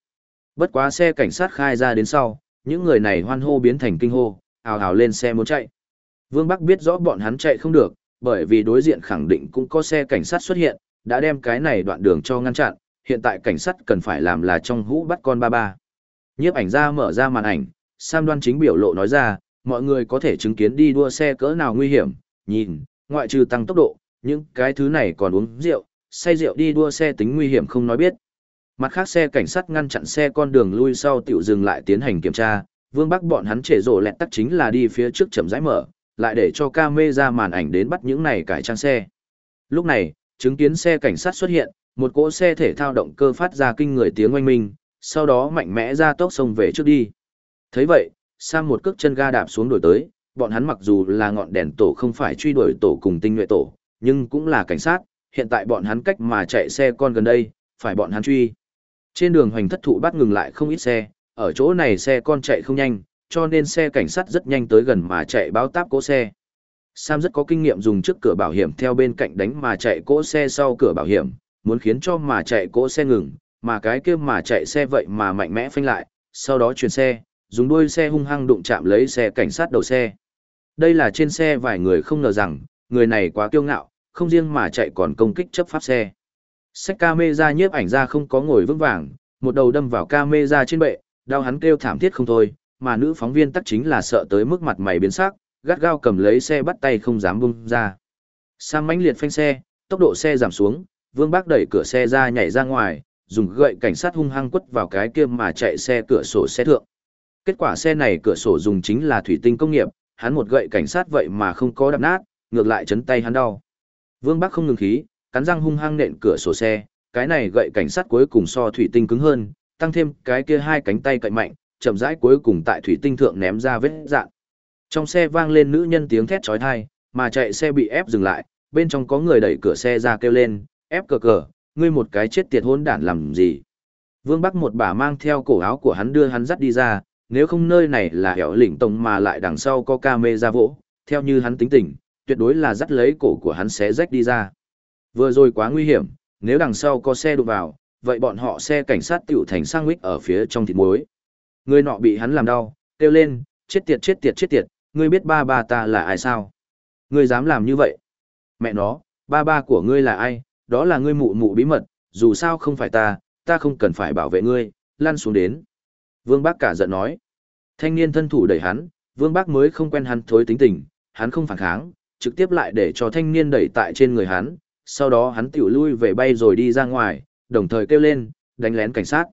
Bất quá xe cảnh sát khai ra đến sau, những người này hoan hô biến thành kinh hô, ào ào lên xe muốn chạy. Vương Bắc biết rõ bọn hắn chạy không được, bởi vì đối diện khẳng định cũng có xe cảnh sát xuất hiện, đã đem cái này đoạn đường cho ngăn chặn, hiện tại cảnh sát cần phải làm là trong hũ bắt con ba ba. Nhiếp ảnh ra mở ra màn ảnh, Sam đoan chính biểu lộ nói ra, mọi người có thể chứng kiến đi đua xe cỡ nào nguy hiểm, nhìn, ngoại trừ tăng tốc độ, những cái thứ này còn uống rượu, say rượu đi đua xe tính nguy hiểm không nói biết. Mặt khác xe cảnh sát ngăn chặn xe con đường lui sau tiểu dừng lại tiến hành kiểm tra, Vương Bắc bọn hắn trẻ rồ lẹt tắc chính là đi phía trước chậm rãi mở, lại để cho camera màn ảnh đến bắt những này cải trang xe. Lúc này, chứng kiến xe cảnh sát xuất hiện, một cỗ xe thể thao động cơ phát ra kinh người tiếng oanh minh, sau đó mạnh mẽ ra tốc sông về trước đi. thấy vậy, Sam một cước chân ga đạp xuống đổi tới, bọn hắn mặc dù là ngọn đèn tổ không phải truy đuổi tổ cùng tinh nhuệ tổ, nhưng cũng là cảnh sát, hiện tại bọn hắn cách mà chạy xe con gần đây, phải bọn hắn truy. Trên đường hoành thất thụ bắt ngừng lại không ít xe, ở chỗ này xe con chạy không nhanh, cho nên xe cảnh sát rất nhanh tới gần mà chạy báo táp cỗ xe. Sam rất có kinh nghiệm dùng trước cửa bảo hiểm theo bên cạnh đánh mà chạy cỗ xe sau cửa bảo hiểm, muốn khiến cho mà chạy cỗ xe ngừng, mà cái kia mà chạy xe vậy mà mạnh mẽ phanh lại, sau đó chuyển xe, dùng đuôi xe hung hăng đụng chạm lấy xe cảnh sát đầu xe. Đây là trên xe vài người không ngờ rằng, người này quá kiêu ngạo, không riêng mà chạy còn công kích chấp pháp xe. Sách ca mê ra nhiếp ảnh ra không có ngồi vững vàng, một đầu đâm vào ca mê ra trên bệ, đau hắn kêu thảm thiết không thôi, mà nữ phóng viên tắc chính là sợ tới mức mặt mày biến sắc, gắt gao cầm lấy xe bắt tay không dám bung ra. Sam mãnh liệt phanh xe, tốc độ xe giảm xuống, Vương Bác đẩy cửa xe ra nhảy ra ngoài, dùng gậy cảnh sát hung hăng quất vào cái kia mà chạy xe cửa sổ xe thượng. Kết quả xe này cửa sổ dùng chính là thủy tinh công nghiệp, hắn một gậy cảnh sát vậy mà không có đập nát, ngược lại chấn tay hắn đau. Vương Bắc không ngừng khí, cắn răng hung hăng nện cửa sổ xe, cái này gậy cảnh sát cuối cùng so thủy tinh cứng hơn, tăng thêm cái kia hai cánh tay cậy mạnh, chậm rãi cuối cùng tại thủy tinh thượng ném ra vết dạn. Trong xe vang lên nữ nhân tiếng thét chói tai, mà chạy xe bị ép dừng lại, bên trong có người đẩy cửa xe ra kêu lên, ép cờ cờ, ngươi một cái chết tiệt hôn đản làm gì. Vương Bắc một bà mang theo cổ áo của hắn đưa hắn dắt đi ra, nếu không nơi này là hẻo lĩnh tông mà lại đằng sau có ca mê ra vỗ, theo như hắn tính tình, tuyệt đối là dắt lấy cổ của hắn xé rách đi ra. Vừa rồi quá nguy hiểm, nếu đằng sau có xe đụng vào, vậy bọn họ xe cảnh sát tiểu thành sang nguyết ở phía trong thịt muối. Người nọ bị hắn làm đau, kêu lên, chết tiệt chết tiệt chết tiệt, ngươi biết ba ba ta là ai sao? Ngươi dám làm như vậy? Mẹ nó, ba ba của ngươi là ai? Đó là ngươi mụ mụ bí mật, dù sao không phải ta, ta không cần phải bảo vệ ngươi, lăn xuống đến. Vương Bác cả giận nói. Thanh niên thân thủ đẩy hắn, Vương Bác mới không quen hắn thối tính tình, hắn không phản kháng, trực tiếp lại để cho thanh niên đẩy tại trên người hắn, sau đó hắn tiểu lui về bay rồi đi ra ngoài, đồng thời kêu lên, đánh lén cảnh sát.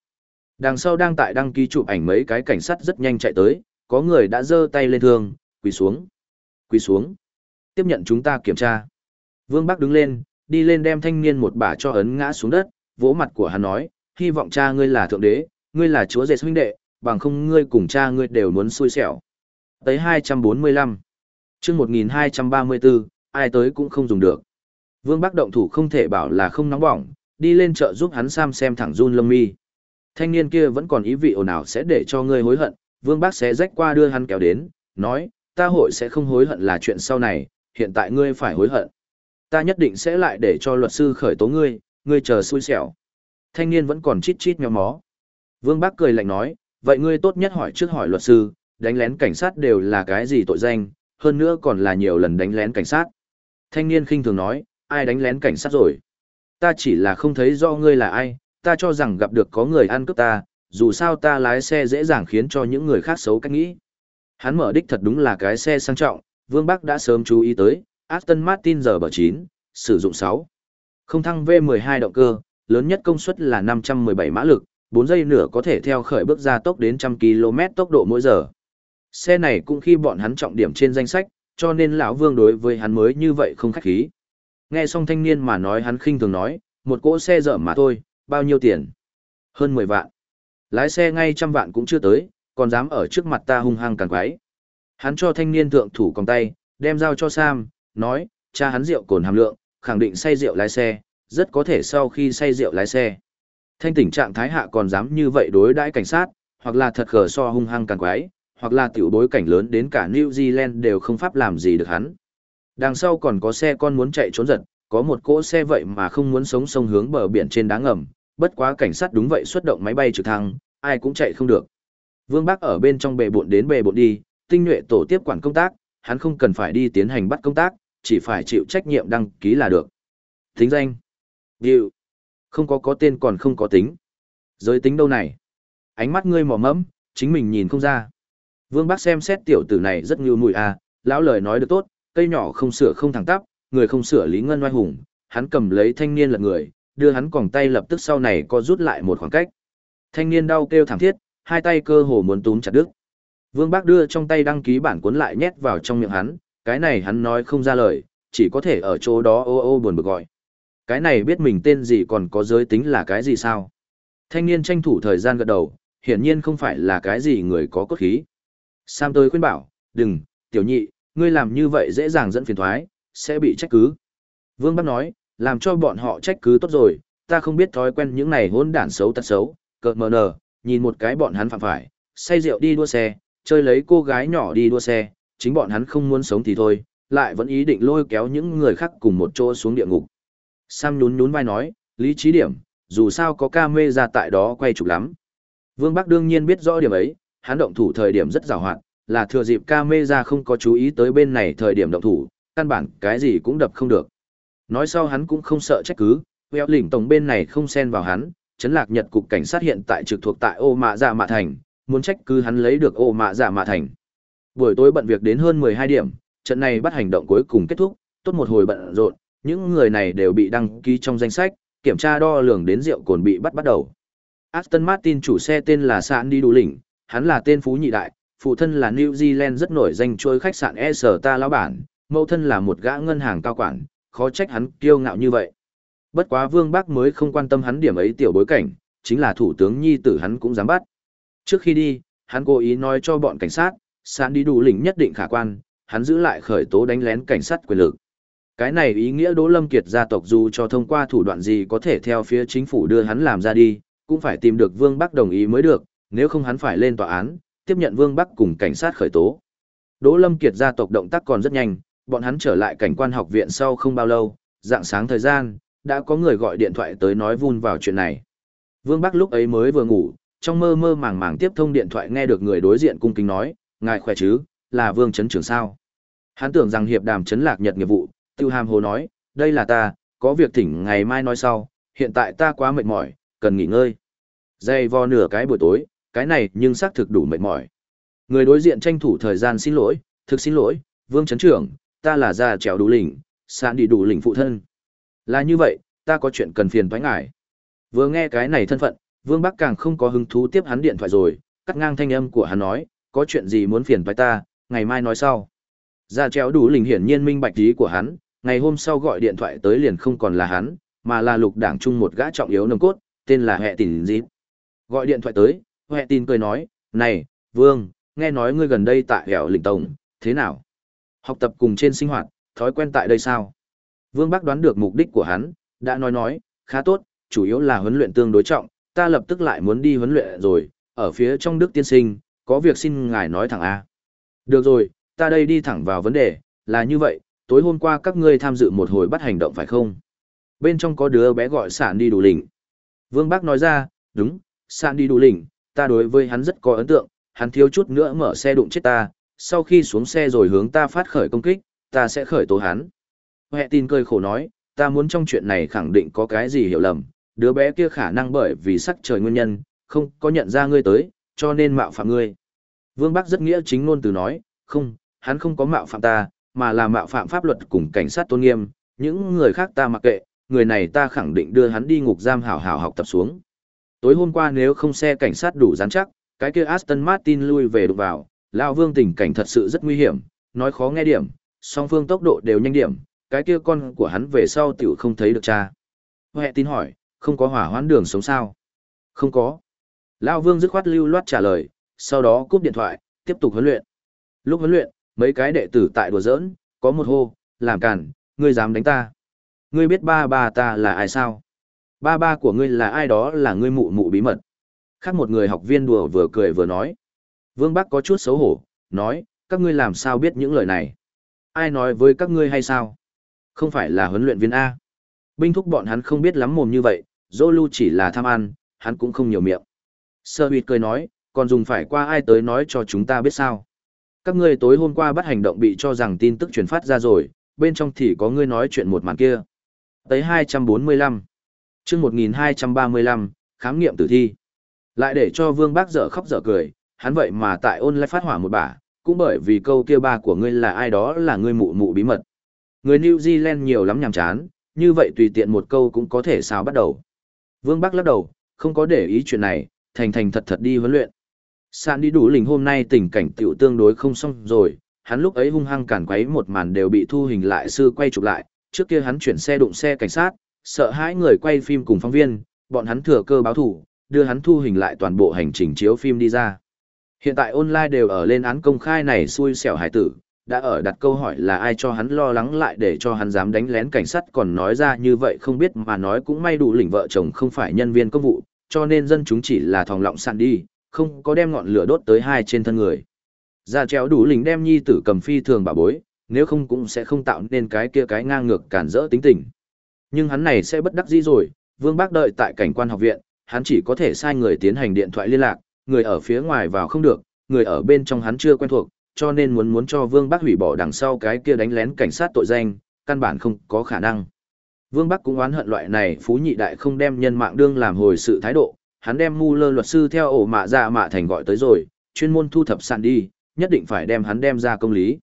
Đằng sau đang tại đăng ký chụp ảnh mấy cái cảnh sát rất nhanh chạy tới, có người đã giơ tay lên thương, quỳ xuống. Quỳ xuống. Tiếp nhận chúng ta kiểm tra. Vương Bắc đứng lên, đi lên đem thanh niên một bà cho ấn ngã xuống đất, vỗ mặt của hắn nói, hy vọng cha ngươi là thượng đế, ngươi là chúa dệt huynh đệ, bằng không ngươi cùng cha ngươi đều muốn xui xẻo. Tới 245 chương 1234, ai tới cũng không dùng được. Vương Bắc động thủ không thể bảo là không nóng bỏng, đi lên chợ giúp hắn Sam xem thẳng run lông mi. Thanh niên kia vẫn còn ý vị ồn ào sẽ để cho ngươi hối hận, Vương Bắc sẽ rách qua đưa hắn kéo đến, nói, ta hội sẽ không hối hận là chuyện sau này, hiện tại ngươi phải hối hận. Ta nhất định sẽ lại để cho luật sư khởi tố ngươi, ngươi chờ xui xẻo. Thanh niên vẫn còn chít chít méo mó. Vương Bắc cười lạnh nói, vậy ngươi tốt nhất hỏi trước hỏi luật sư, đánh lén cảnh sát đều là cái gì tội danh, hơn nữa còn là nhiều lần đánh lén cảnh sát. Thanh niên khinh thường nói, ai đánh lén cảnh sát rồi? Ta chỉ là không thấy do ngươi là ai, ta cho rằng gặp được có người ăn cướp ta, dù sao ta lái xe dễ dàng khiến cho những người khác xấu cách nghĩ. Hắn mở đích thật đúng là cái xe sang trọng, Vương Bắc đã sớm chú ý tới, Aston Martin giờ bờ 9, sử dụng 6. Không thăng V12 động cơ, lớn nhất công suất là 517 mã lực, 4 giây nửa có thể theo khởi bước ra tốc đến trăm km tốc độ mỗi giờ. Xe này cũng khi bọn hắn trọng điểm trên danh sách, cho nên lão Vương đối với hắn mới như vậy không khách khí. Nghe xong thanh niên mà nói hắn khinh thường nói, một cỗ xe dở mà thôi, bao nhiêu tiền? Hơn 10 vạn. Lái xe ngay trăm vạn cũng chưa tới, còn dám ở trước mặt ta hung hăng càng quái. Hắn cho thanh niên thượng thủ còng tay, đem dao cho Sam, nói, cha hắn rượu cồn hàm lượng, khẳng định say rượu lái xe, rất có thể sau khi say rượu lái xe. Thanh tỉnh trạng thái hạ còn dám như vậy đối đãi cảnh sát, hoặc là thật khờ so hung hăng càng quái, hoặc là tiểu bối cảnh lớn đến cả New Zealand đều không pháp làm gì được hắn. Đằng sau còn có xe con muốn chạy trốn giật, có một cỗ xe vậy mà không muốn sống sông hướng bờ biển trên đá ngầm, bất quá cảnh sát đúng vậy xuất động máy bay trực thăng, ai cũng chạy không được. Vương Bắc ở bên trong bề bộn đến bề bộn đi, tinh nhuệ tổ tiếp quản công tác, hắn không cần phải đi tiến hành bắt công tác, chỉ phải chịu trách nhiệm đăng ký là được. Tính danh. Điều. Không có có tên còn không có tính. Giới tính đâu này? Ánh mắt ngươi mỏ mẫm, chính mình nhìn không ra. Vương Bắc xem xét tiểu tử này rất như mùi à, lão lời nói được tốt, cây nhỏ không sửa không thẳng tắp, người không sửa lý ngân oai hùng, hắn cầm lấy thanh niên lật người, đưa hắn còng tay lập tức sau này có rút lại một khoảng cách. Thanh niên đau kêu thảm thiết, hai tay cơ hồ muốn túm chặt đứt. Vương Bác đưa trong tay đăng ký bản cuốn lại nhét vào trong miệng hắn, cái này hắn nói không ra lời, chỉ có thể ở chỗ đó ô ô buồn bực gọi. Cái này biết mình tên gì còn có giới tính là cái gì sao? Thanh niên tranh thủ thời gian gật đầu, hiển nhiên không phải là cái gì người có cốt khí. Sam tôi khuyên bảo, đừng, tiểu nhị, ngươi làm như vậy dễ dàng dẫn phiền thoái, sẽ bị trách cứ. Vương Bắc nói, làm cho bọn họ trách cứ tốt rồi, ta không biết thói quen những này hỗn đản xấu tật xấu, cợt mờ nờ, nhìn một cái bọn hắn phạm phải, say rượu đi đua xe, chơi lấy cô gái nhỏ đi đua xe, chính bọn hắn không muốn sống thì thôi, lại vẫn ý định lôi kéo những người khác cùng một chỗ xuống địa ngục. Sam nhún nhún vai nói, lý trí điểm, dù sao có ca mê ra tại đó quay chụp lắm. Vương Bắc đương nhiên biết rõ điểm ấy, hắn động thủ thời điểm rất rào hoạt, là thừa dịp ca mê ra không có chú ý tới bên này thời điểm động thủ, căn bản cái gì cũng đập không được. Nói sau hắn cũng không sợ trách cứ, Vẹo lỉnh tổng bên này không xen vào hắn, chấn lạc Nhật cục cảnh sát hiện tại trực thuộc tại ô mạ dạ mạ thành, muốn trách cứ hắn lấy được ô mạ dạ mạ thành. Buổi tối bận việc đến hơn 12 điểm, trận này bắt hành động cuối cùng kết thúc, tốt một hồi bận rộn, những người này đều bị đăng ký trong danh sách, kiểm tra đo lường đến rượu cồn bị bắt bắt đầu. Aston Martin chủ xe tên là Sạn đi đủ lĩnh, hắn là tên phú nhị đại, phụ thân là New Zealand rất nổi danh trôi khách sạn E Sở Ta lão bản, mẫu thân là một gã ngân hàng cao quản, khó trách hắn kiêu ngạo như vậy. Bất quá Vương Bắc mới không quan tâm hắn điểm ấy tiểu bối cảnh, chính là thủ tướng nhi tử hắn cũng dám bắt. Trước khi đi, hắn cố ý nói cho bọn cảnh sát, sạn đi đủ lĩnh nhất định khả quan, hắn giữ lại khởi tố đánh lén cảnh sát quyền lực. Cái này ý nghĩa Đỗ Lâm Kiệt gia tộc dù cho thông qua thủ đoạn gì có thể theo phía chính phủ đưa hắn làm ra đi, cũng phải tìm được Vương Bắc đồng ý mới được, nếu không hắn phải lên tòa án, tiếp nhận Vương Bắc cùng cảnh sát khởi tố. Đỗ Lâm Kiệt gia tộc động tác còn rất nhanh, bọn hắn trở lại cảnh quan học viện sau không bao lâu, dạng sáng thời gian, đã có người gọi điện thoại tới nói vun vào chuyện này. Vương Bắc lúc ấy mới vừa ngủ, trong mơ mơ màng màng tiếp thông điện thoại nghe được người đối diện cung kính nói, ngài khỏe chứ, là Vương Trấn Trưởng sao. Hắn tưởng rằng hiệp đàm Trấn lạc nhật nghiệp vụ, tiêu hàm hồ nói, đây là ta, có việc thỉnh ngày mai nói sau, hiện tại ta quá mệt mỏi, cần nghỉ ngơi. Dây vo nửa cái buổi tối, cái này nhưng xác thực đủ mệt mỏi. Người đối diện tranh thủ thời gian xin lỗi, thực xin lỗi, Vương Trấn Trưởng, ta là già trèo đủ lĩnh, sạn đi đủ lĩnh phụ thân. Là như vậy, ta có chuyện cần phiền thoái ngại. Vừa nghe cái này thân phận, Vương Bắc càng không có hứng thú tiếp hắn điện thoại rồi, cắt ngang thanh âm của hắn nói, có chuyện gì muốn phiền thoái ta, ngày mai nói sau. Già trèo đủ lĩnh hiển nhiên minh bạch ý của hắn, ngày hôm sau gọi điện thoại tới liền không còn là hắn, mà là lục đảng chung một gã trọng yếu nồng cốt, tên là Hệ Tỉnh Dịp. Gọi điện thoại tới, huệ Tin cười nói, này, Vương, nghe nói ngươi gần đây tại hẻo lĩnh tổng, thế nào? Học tập cùng trên sinh hoạt, thói quen tại đây sao? Vương Bắc đoán được mục đích của hắn, đã nói nói, khá tốt, chủ yếu là huấn luyện tương đối trọng, ta lập tức lại muốn đi huấn luyện rồi, ở phía trong Đức tiên sinh, có việc xin ngài nói thẳng A. Được rồi, ta đây đi thẳng vào vấn đề, là như vậy, tối hôm qua các ngươi tham dự một hồi bắt hành động phải không? Bên trong có đứa bé gọi sản đi đủ lĩnh. Vương bác nói ra, đúng, sản đi đủ lĩnh, ta đối với hắn rất có ấn tượng, hắn thiếu chút nữa mở xe đụng chết ta, sau khi xuống xe rồi hướng ta phát khởi công kích, ta sẽ khởi tố hắn. Hệ tin cười khổ nói, ta muốn trong chuyện này khẳng định có cái gì hiểu lầm, đứa bé kia khả năng bởi vì sắc trời nguyên nhân, không có nhận ra ngươi tới, cho nên mạo phạm ngươi. Vương Bắc rất nghĩa chính ngôn từ nói, không, hắn không có mạo phạm ta, mà là mạo phạm pháp luật cùng cảnh sát tôn nghiêm, những người khác ta mặc kệ, người này ta khẳng định đưa hắn đi ngục giam hảo hảo học tập xuống. Tối hôm qua nếu không xe cảnh sát đủ rắn chắc, cái kia Aston Martin lui về đụng vào, Lão Vương tình cảnh thật sự rất nguy hiểm, nói khó nghe điểm, song phương tốc độ đều nhanh điểm, cái kia con của hắn về sau tiểu không thấy được cha. Huệ tin hỏi, không có hỏa hoãn đường sống sao? Không có. Lão Vương dứt khoát lưu loát trả lời, sau đó cúp điện thoại, tiếp tục huấn luyện. Lúc huấn luyện, mấy cái đệ tử tại đùa giỡn, có một hô, làm cản, ngươi dám đánh ta. Ngươi biết ba bà ta là ai sao? Ba ba của ngươi là ai đó là ngươi mụ mụ bí mật. Khác một người học viên đùa vừa cười vừa nói. Vương Bắc có chút xấu hổ, nói, các ngươi làm sao biết những lời này? Ai nói với các ngươi hay sao? Không phải là huấn luyện viên A. Binh thúc bọn hắn không biết lắm mồm như vậy, dô lưu chỉ là tham ăn, hắn cũng không nhiều miệng. Sơ huyệt cười nói, còn dùng phải qua ai tới nói cho chúng ta biết sao? Các ngươi tối hôm qua bắt hành động bị cho rằng tin tức truyền phát ra rồi, bên trong thì có ngươi nói chuyện một màn kia. Tới 245 chương 1235, khám nghiệm tử thi. Lại để cho Vương Bác dở khóc dở cười, hắn vậy mà tại ôn lại phát hỏa một bả, cũng bởi vì câu kia ba của ngươi là ai đó là ngươi mụ mụ bí mật. Người New Zealand nhiều lắm nhàm chán, như vậy tùy tiện một câu cũng có thể sao bắt đầu. Vương Bắc lắc đầu, không có để ý chuyện này, thành thành thật thật đi huấn luyện. Sạn đi đủ lình hôm nay tình cảnh tiểu tương đối không xong rồi, hắn lúc ấy hung hăng cản quấy một màn đều bị thu hình lại sư quay chụp lại, trước kia hắn chuyển xe đụng xe cảnh sát, sợ hãi người quay phim cùng phóng viên, bọn hắn thừa cơ báo thủ, đưa hắn thu hình lại toàn bộ hành trình chiếu phim đi ra. Hiện tại online đều ở lên án công khai này xui xẻo hải tử, đã ở đặt câu hỏi là ai cho hắn lo lắng lại để cho hắn dám đánh lén cảnh sát còn nói ra như vậy không biết mà nói cũng may đủ lĩnh vợ chồng không phải nhân viên công vụ, cho nên dân chúng chỉ là thòng lọng sạn đi, không có đem ngọn lửa đốt tới hai trên thân người. Ra chéo đủ lĩnh đem nhi tử cầm phi thường bà bối, nếu không cũng sẽ không tạo nên cái kia cái ngang ngược cản rỡ tính tình. Nhưng hắn này sẽ bất đắc dĩ rồi, Vương Bác đợi tại cảnh quan học viện, hắn chỉ có thể sai người tiến hành điện thoại liên lạc, người ở phía ngoài vào không được, người ở bên trong hắn chưa quen thuộc, cho nên muốn muốn cho Vương bác hủy bỏ đằng sau cái kia đánh lén cảnh sát tội danh, căn bản không có khả năng. Vương Bắc cũng oán hận loại này phú nhị đại không đem nhân mạng đương làm hồi sự thái độ, hắn đem mu lơ luật sư theo ổ mạ ra dạ mạ thành gọi tới rồi, chuyên môn thu thập sạn đi, nhất định phải đem hắn đem ra công lý.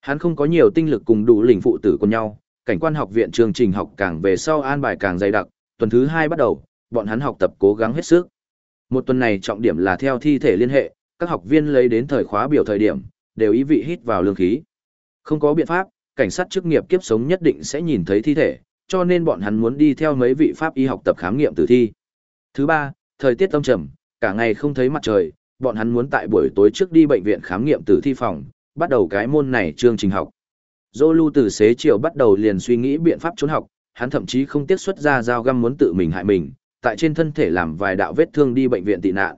Hắn không có nhiều tinh lực cùng đủ lĩnh phụ tử của nhau, cảnh quan học viện chương trình học càng về sau an bài càng dày đặc, tuần thứ hai bắt đầu, bọn hắn học tập cố gắng hết sức. Một tuần này trọng điểm là theo thi thể liên hệ, các học viên lấy đến thời khóa biểu thời điểm, đều ý vị hít vào lương khí. Không có biện pháp, cảnh sát chức nghiệp kiếp sống nhất định sẽ nhìn thấy thi thể, cho nên bọn hắn muốn đi theo mấy vị pháp y học tập khám nghiệm tử thi. Thứ ba, thời tiết âm trầm, cả ngày không thấy mặt trời, bọn hắn muốn tại buổi tối trước đi bệnh viện khám nghiệm tử thi phòng, bắt đầu cái môn này chương trình học. Zolu từ xế chiều bắt đầu liền suy nghĩ biện pháp trốn học, hắn thậm chí không tiếc xuất ra dao găm muốn tự mình hại mình, tại trên thân thể làm vài đạo vết thương đi bệnh viện tị nạn.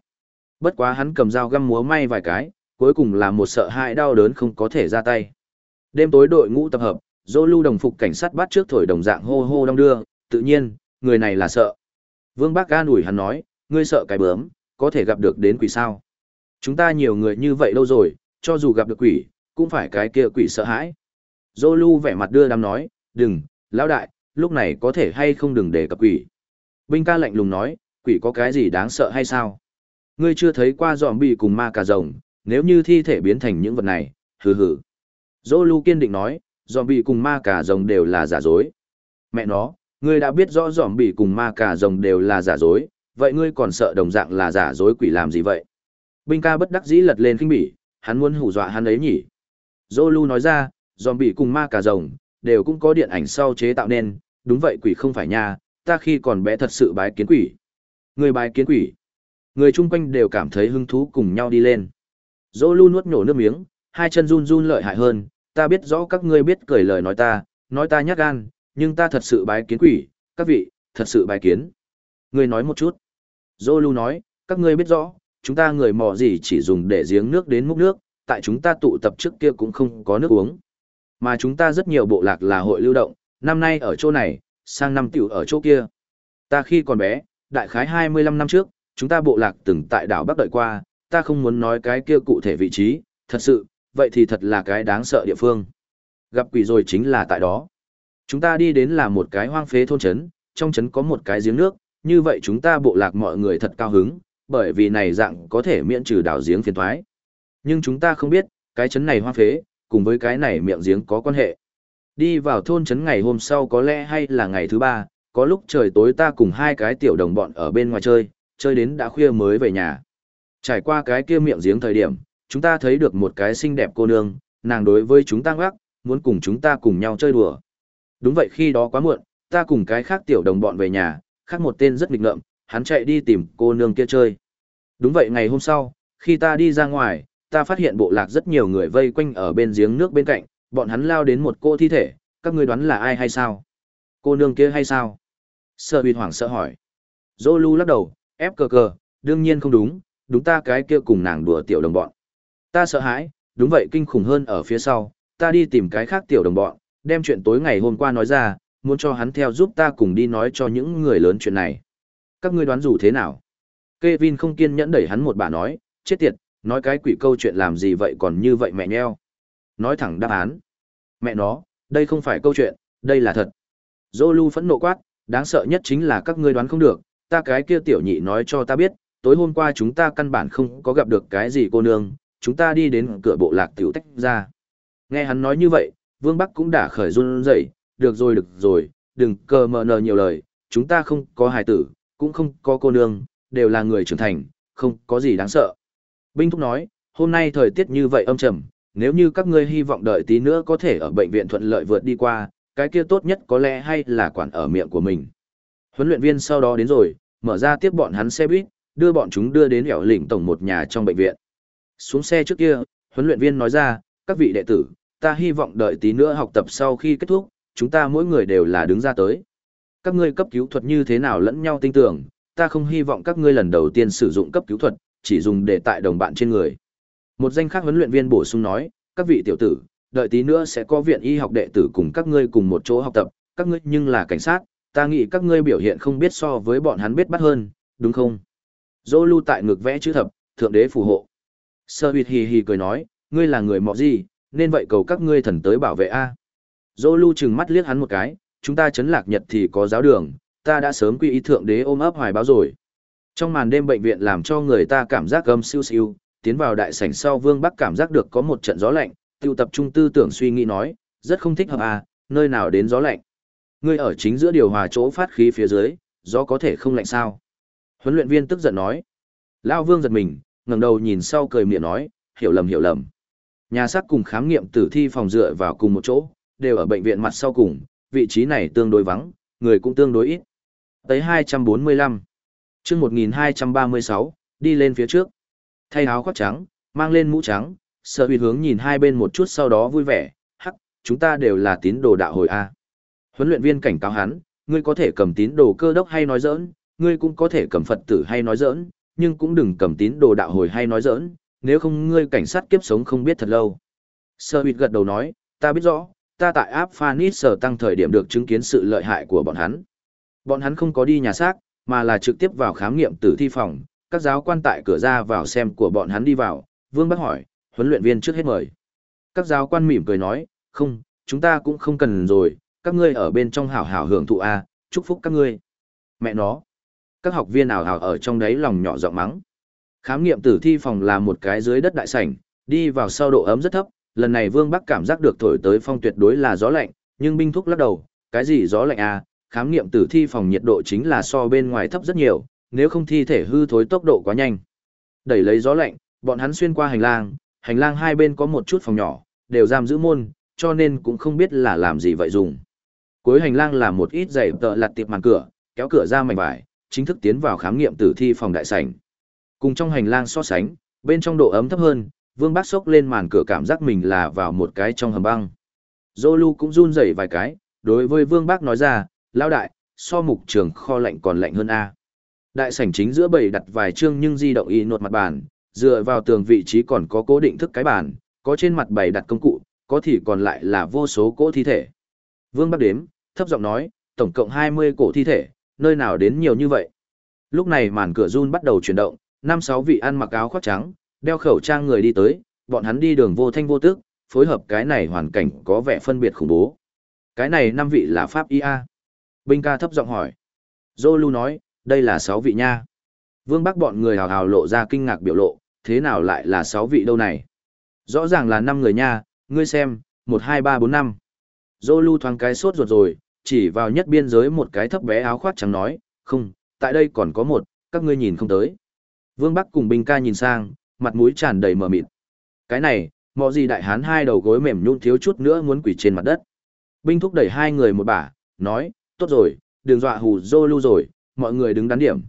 Bất quá hắn cầm dao găm múa may vài cái, cuối cùng là một sợ hãi đau đớn không có thể ra tay. Đêm tối đội ngũ tập hợp, Zolu đồng phục cảnh sát bắt trước thổi đồng dạng hô hô đong đưa, tự nhiên, người này là sợ. Vương Bác ga ủi hắn nói, ngươi sợ cái bướm, có thể gặp được đến quỷ sao. Chúng ta nhiều người như vậy lâu rồi, cho dù gặp được quỷ, cũng phải cái kia quỷ sợ hãi. Dô lưu vẻ mặt đưa đám nói, đừng, lão đại, lúc này có thể hay không đừng để cập quỷ. Binh ca lạnh lùng nói, quỷ có cái gì đáng sợ hay sao? Ngươi chưa thấy qua giòm bị cùng ma cà rồng, nếu như thi thể biến thành những vật này, hừ hừ. Dô lưu kiên định nói, giòm bị cùng ma cà rồng đều là giả dối. Mẹ nó, ngươi đã biết rõ giòm bị cùng ma cà rồng đều là giả dối, vậy ngươi còn sợ đồng dạng là giả dối quỷ làm gì vậy? Binh ca bất đắc dĩ lật lên kinh bỉ, hắn muốn hù dọa hắn ấy nhỉ. Dô lưu nói ra, dòm bị cùng ma cà rồng, đều cũng có điện ảnh sau chế tạo nên, đúng vậy quỷ không phải nha, ta khi còn bé thật sự bái kiến quỷ. Người bái kiến quỷ. Người chung quanh đều cảm thấy hứng thú cùng nhau đi lên. dô lu nuốt nhổ nước miếng, hai chân run run lợi hại hơn, ta biết rõ các ngươi biết cười lời nói ta, nói ta nhát gan, nhưng ta thật sự bái kiến quỷ, các vị, thật sự bái kiến. Ngươi nói một chút. Dô lu nói, các ngươi biết rõ, chúng ta người mò gì chỉ dùng để giếng nước đến múc nước, tại chúng ta tụ tập trước kia cũng không có nước uống. Mà chúng ta rất nhiều bộ lạc là hội lưu động, năm nay ở chỗ này, sang năm tiểu ở chỗ kia. Ta khi còn bé, đại khái 25 năm trước, chúng ta bộ lạc từng tại đảo Bắc đợi qua, ta không muốn nói cái kia cụ thể vị trí, thật sự, vậy thì thật là cái đáng sợ địa phương. Gặp quỷ rồi chính là tại đó. Chúng ta đi đến là một cái hoang phế thôn trấn, trong trấn có một cái giếng nước, như vậy chúng ta bộ lạc mọi người thật cao hứng, bởi vì này dạng có thể miễn trừ đảo giếng phiền thoái. Nhưng chúng ta không biết, cái trấn này hoang phế, cùng với cái này miệng giếng có quan hệ. Đi vào thôn trấn ngày hôm sau có lẽ hay là ngày thứ ba, có lúc trời tối ta cùng hai cái tiểu đồng bọn ở bên ngoài chơi, chơi đến đã khuya mới về nhà. Trải qua cái kia miệng giếng thời điểm, chúng ta thấy được một cái xinh đẹp cô nương, nàng đối với chúng ta ngoắc, muốn cùng chúng ta cùng nhau chơi đùa. Đúng vậy khi đó quá muộn, ta cùng cái khác tiểu đồng bọn về nhà, khác một tên rất nghịch ngợm, hắn chạy đi tìm cô nương kia chơi. Đúng vậy ngày hôm sau, khi ta đi ra ngoài, ta phát hiện bộ lạc rất nhiều người vây quanh ở bên giếng nước bên cạnh, bọn hắn lao đến một cô thi thể, các ngươi đoán là ai hay sao? Cô nương kia hay sao? Sở bị hoảng sợ hỏi. Dô lắc đầu, ép cờ cờ, đương nhiên không đúng, đúng ta cái kia cùng nàng đùa tiểu đồng bọn. Ta sợ hãi, đúng vậy kinh khủng hơn ở phía sau, ta đi tìm cái khác tiểu đồng bọn, đem chuyện tối ngày hôm qua nói ra, muốn cho hắn theo giúp ta cùng đi nói cho những người lớn chuyện này. Các ngươi đoán dù thế nào? Kevin không kiên nhẫn đẩy hắn một bà nói, chết tiệt, nói cái quỷ câu chuyện làm gì vậy còn như vậy mẹ nheo. Nói thẳng đáp án. Mẹ nó, đây không phải câu chuyện, đây là thật. Zolu phẫn nộ quát, đáng sợ nhất chính là các ngươi đoán không được, ta cái kia tiểu nhị nói cho ta biết, tối hôm qua chúng ta căn bản không có gặp được cái gì cô nương, chúng ta đi đến cửa bộ lạc tiểu tách ra. Nghe hắn nói như vậy, Vương Bắc cũng đã khởi run rẩy, được rồi được rồi, đừng cờ mờ nờ nhiều lời, chúng ta không có hài tử, cũng không có cô nương, đều là người trưởng thành, không có gì đáng sợ. Binh Thúc nói, hôm nay thời tiết như vậy âm trầm, nếu như các ngươi hy vọng đợi tí nữa có thể ở bệnh viện thuận lợi vượt đi qua, cái kia tốt nhất có lẽ hay là quản ở miệng của mình. Huấn luyện viên sau đó đến rồi, mở ra tiếp bọn hắn xe buýt, đưa bọn chúng đưa đến hẻo lĩnh tổng một nhà trong bệnh viện. Xuống xe trước kia, huấn luyện viên nói ra, các vị đệ tử, ta hy vọng đợi tí nữa học tập sau khi kết thúc, chúng ta mỗi người đều là đứng ra tới. Các ngươi cấp cứu thuật như thế nào lẫn nhau tin tưởng, ta không hy vọng các ngươi lần đầu tiên sử dụng cấp cứu thuật, chỉ dùng để tại đồng bạn trên người. Một danh khác huấn luyện viên bổ sung nói, các vị tiểu tử, đợi tí nữa sẽ có viện y học đệ tử cùng các ngươi cùng một chỗ học tập, các ngươi nhưng là cảnh sát, ta nghĩ các ngươi biểu hiện không biết so với bọn hắn biết bắt hơn, đúng không? Dô lưu tại ngực vẽ chữ thập, thượng đế phù hộ. Sơ huyệt hì hì cười nói, ngươi là người mọ gì, nên vậy cầu các ngươi thần tới bảo vệ A. Dô lưu chừng mắt liếc hắn một cái, chúng ta chấn lạc nhật thì có giáo đường, ta đã sớm quy ý thượng đế ôm ấp hoài báo rồi. Trong màn đêm bệnh viện làm cho người ta cảm giác gầm siêu siêu, tiến vào đại sảnh sau Vương Bắc cảm giác được có một trận gió lạnh, tiêu tập trung tư tưởng suy nghĩ nói, rất không thích hợp à, nơi nào đến gió lạnh. Ngươi ở chính giữa điều hòa chỗ phát khí phía dưới, gió có thể không lạnh sao? Huấn luyện viên tức giận nói. Lao Vương giật mình, ngẩng đầu nhìn sau cười miệng nói, hiểu lầm hiểu lầm. Nhà xác cùng khám nghiệm tử thi phòng dựa vào cùng một chỗ, đều ở bệnh viện mặt sau cùng, vị trí này tương đối vắng, người cũng tương đối ít. Tới 245 chương 1236, đi lên phía trước. Thay áo khoác trắng, mang lên mũ trắng, sợ huy hướng nhìn hai bên một chút sau đó vui vẻ, hắc, chúng ta đều là tín đồ đạo hồi A. Huấn luyện viên cảnh cáo hắn, ngươi có thể cầm tín đồ cơ đốc hay nói giỡn, ngươi cũng có thể cầm Phật tử hay nói giỡn, nhưng cũng đừng cầm tín đồ đạo hồi hay nói giỡn, nếu không ngươi cảnh sát kiếp sống không biết thật lâu. Sơ huyệt gật đầu nói, ta biết rõ, ta tại áp Phanis sở tăng thời điểm được chứng kiến sự lợi hại của bọn hắn. Bọn hắn không có đi nhà xác, mà là trực tiếp vào khám nghiệm tử thi phòng, các giáo quan tại cửa ra vào xem của bọn hắn đi vào, Vương Bắc hỏi, huấn luyện viên trước hết mời. Các giáo quan mỉm cười nói, không, chúng ta cũng không cần rồi, các ngươi ở bên trong hảo hảo hưởng thụ A, chúc phúc các ngươi. Mẹ nó. Các học viên ảo hảo ở trong đấy lòng nhỏ giọng mắng. Khám nghiệm tử thi phòng là một cái dưới đất đại sảnh, đi vào sau độ ấm rất thấp, lần này Vương Bắc cảm giác được thổi tới phong tuyệt đối là gió lạnh, nhưng binh thúc lắc đầu, cái gì gió lạnh à, khám nghiệm tử thi phòng nhiệt độ chính là so bên ngoài thấp rất nhiều, nếu không thi thể hư thối tốc độ quá nhanh. Đẩy lấy gió lạnh, bọn hắn xuyên qua hành lang, hành lang hai bên có một chút phòng nhỏ, đều giam giữ môn, cho nên cũng không biết là làm gì vậy dùng. Cuối hành lang là một ít giày tợ lặt tiệp màn cửa, kéo cửa ra mảnh vải, chính thức tiến vào khám nghiệm tử thi phòng đại sảnh. Cùng trong hành lang so sánh, bên trong độ ấm thấp hơn, Vương Bác sốc lên màn cửa cảm giác mình là vào một cái trong hầm băng. Zolu cũng run rẩy vài cái, đối với Vương Bác nói ra, lao đại, so mục trường kho lạnh còn lạnh hơn A. Đại sảnh chính giữa bầy đặt vài chương nhưng di động y nột mặt bàn, dựa vào tường vị trí còn có cố định thức cái bàn, có trên mặt bày đặt công cụ, có thì còn lại là vô số cỗ thi thể. Vương Bắc đếm, thấp giọng nói, tổng cộng 20 cổ thi thể, nơi nào đến nhiều như vậy. Lúc này màn cửa run bắt đầu chuyển động, năm sáu vị ăn mặc áo khoác trắng, đeo khẩu trang người đi tới, bọn hắn đi đường vô thanh vô tức, phối hợp cái này hoàn cảnh có vẻ phân biệt khủng bố. Cái này năm vị là Pháp IA. Binh ca thấp giọng hỏi. Zolu nói, đây là sáu vị nha. Vương Bắc bọn người hào hào lộ ra kinh ngạc biểu lộ, thế nào lại là sáu vị đâu này? Rõ ràng là năm người nha, ngươi xem, một hai ba bốn năm. Zolu thoáng cái sốt ruột rồi, chỉ vào nhất biên giới một cái thấp bé áo khoác trắng nói, không, tại đây còn có một, các ngươi nhìn không tới. Vương Bắc cùng binh ca nhìn sang, mặt mũi tràn đầy mờ mịt. Cái này, mọ gì đại hán hai đầu gối mềm nhũn thiếu chút nữa muốn quỳ trên mặt đất. Binh thúc đẩy hai người một bả, nói, tốt rồi, đừng dọa hù Zolu rồi, mọi người đứng đắn điểm.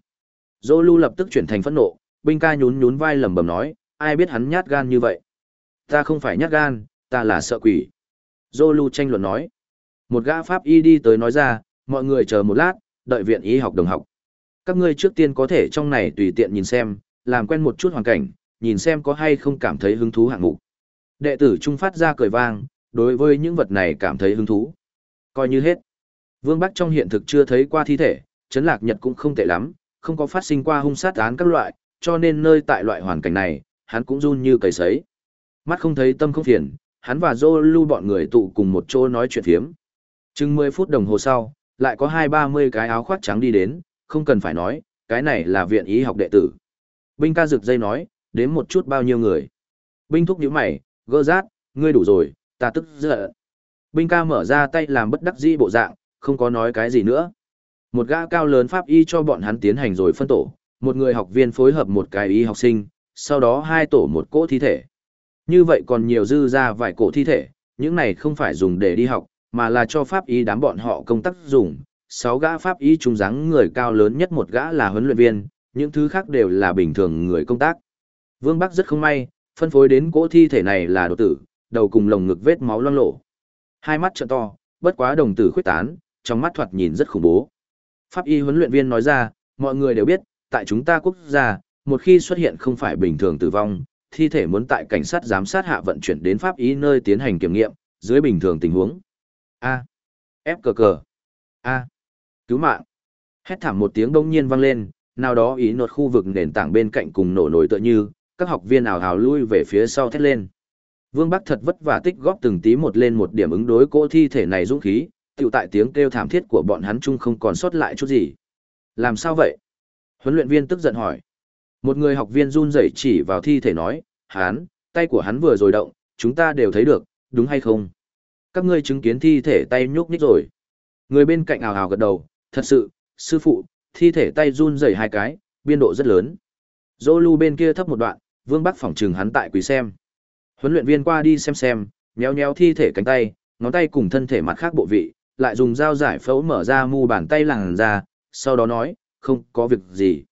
Zolu lập tức chuyển thành phẫn nộ, binh ca nhún nhún vai lẩm bẩm nói, ai biết hắn nhát gan như vậy. Ta không phải nhát gan, ta là sợ quỷ. Zolu tranh luận nói. Một gã pháp y đi tới nói ra, mọi người chờ một lát, đợi viện y học đồng học. Các ngươi trước tiên có thể trong này tùy tiện nhìn xem, làm quen một chút hoàn cảnh, nhìn xem có hay không cảm thấy hứng thú hạng mục. Đệ tử trung phát ra cười vang, đối với những vật này cảm thấy hứng thú. Coi như hết. Vương Bắc trong hiện thực chưa thấy qua thi thể, chấn lạc nhật cũng không tệ lắm, không có phát sinh qua hung sát án các loại, cho nên nơi tại loại hoàn cảnh này, hắn cũng run như cầy sấy. Mắt không thấy tâm không phiền, hắn và Dô lưu bọn người tụ cùng một chỗ nói chuyện phiếm. Chừng 10 phút đồng hồ sau, lại có hai ba mươi cái áo khoác trắng đi đến, không cần phải nói, cái này là viện y học đệ tử. Binh ca rực dây nói, đến một chút bao nhiêu người. Binh thúc nhíu mày, gơ rát, ngươi đủ rồi, ta tức giận. Binh ca mở ra tay làm bất đắc dĩ bộ dạng, không có nói cái gì nữa. Một gã cao lớn pháp y cho bọn hắn tiến hành rồi phân tổ, một người học viên phối hợp một cái y học sinh, sau đó hai tổ một cỗ thi thể. Như vậy còn nhiều dư ra vài cổ thi thể, những này không phải dùng để đi học, mà là cho pháp y đám bọn họ công tác dùng. Sáu gã pháp y trung dáng người cao lớn nhất một gã là huấn luyện viên, những thứ khác đều là bình thường người công tác. Vương Bắc rất không may, phân phối đến cỗ thi thể này là đồ tử, đầu cùng lồng ngực vết máu loang lổ. Hai mắt trợ to, bất quá đồng tử khuyết tán, trong mắt thoạt nhìn rất khủng bố. Pháp y huấn luyện viên nói ra, mọi người đều biết, tại chúng ta quốc gia, một khi xuất hiện không phải bình thường tử vong, thi thể muốn tại cảnh sát giám sát hạ vận chuyển đến pháp y nơi tiến hành kiểm nghiệm, dưới bình thường tình huống. A. F cờ cờ. A. Cứu mạng. Hét thảm một tiếng đông nhiên vang lên, nào đó ý nột khu vực nền tảng bên cạnh cùng nổ nổi tựa như, các học viên ảo hào lui về phía sau thét lên. Vương Bắc thật vất vả tích góp từng tí một lên một điểm ứng đối cỗ thi thể này dũng khí, tiểu tại tiếng kêu thảm thiết của bọn hắn chung không còn sót lại chút gì. Làm sao vậy? Huấn luyện viên tức giận hỏi. Một người học viên run rẩy chỉ vào thi thể nói, hắn, tay của hắn vừa rồi động, chúng ta đều thấy được, đúng hay không? Các ngươi chứng kiến thi thể tay nhúc nhích rồi. Người bên cạnh ào ào gật đầu, thật sự, sư phụ, thi thể tay run rẩy hai cái, biên độ rất lớn. Dô lưu bên kia thấp một đoạn, vương bắc phỏng trừng hắn tại quý xem. Huấn luyện viên qua đi xem xem, nhéo nhéo thi thể cánh tay, ngón tay cùng thân thể mặt khác bộ vị, lại dùng dao giải phẫu mở ra mu bàn tay làng ra, sau đó nói, không có việc gì.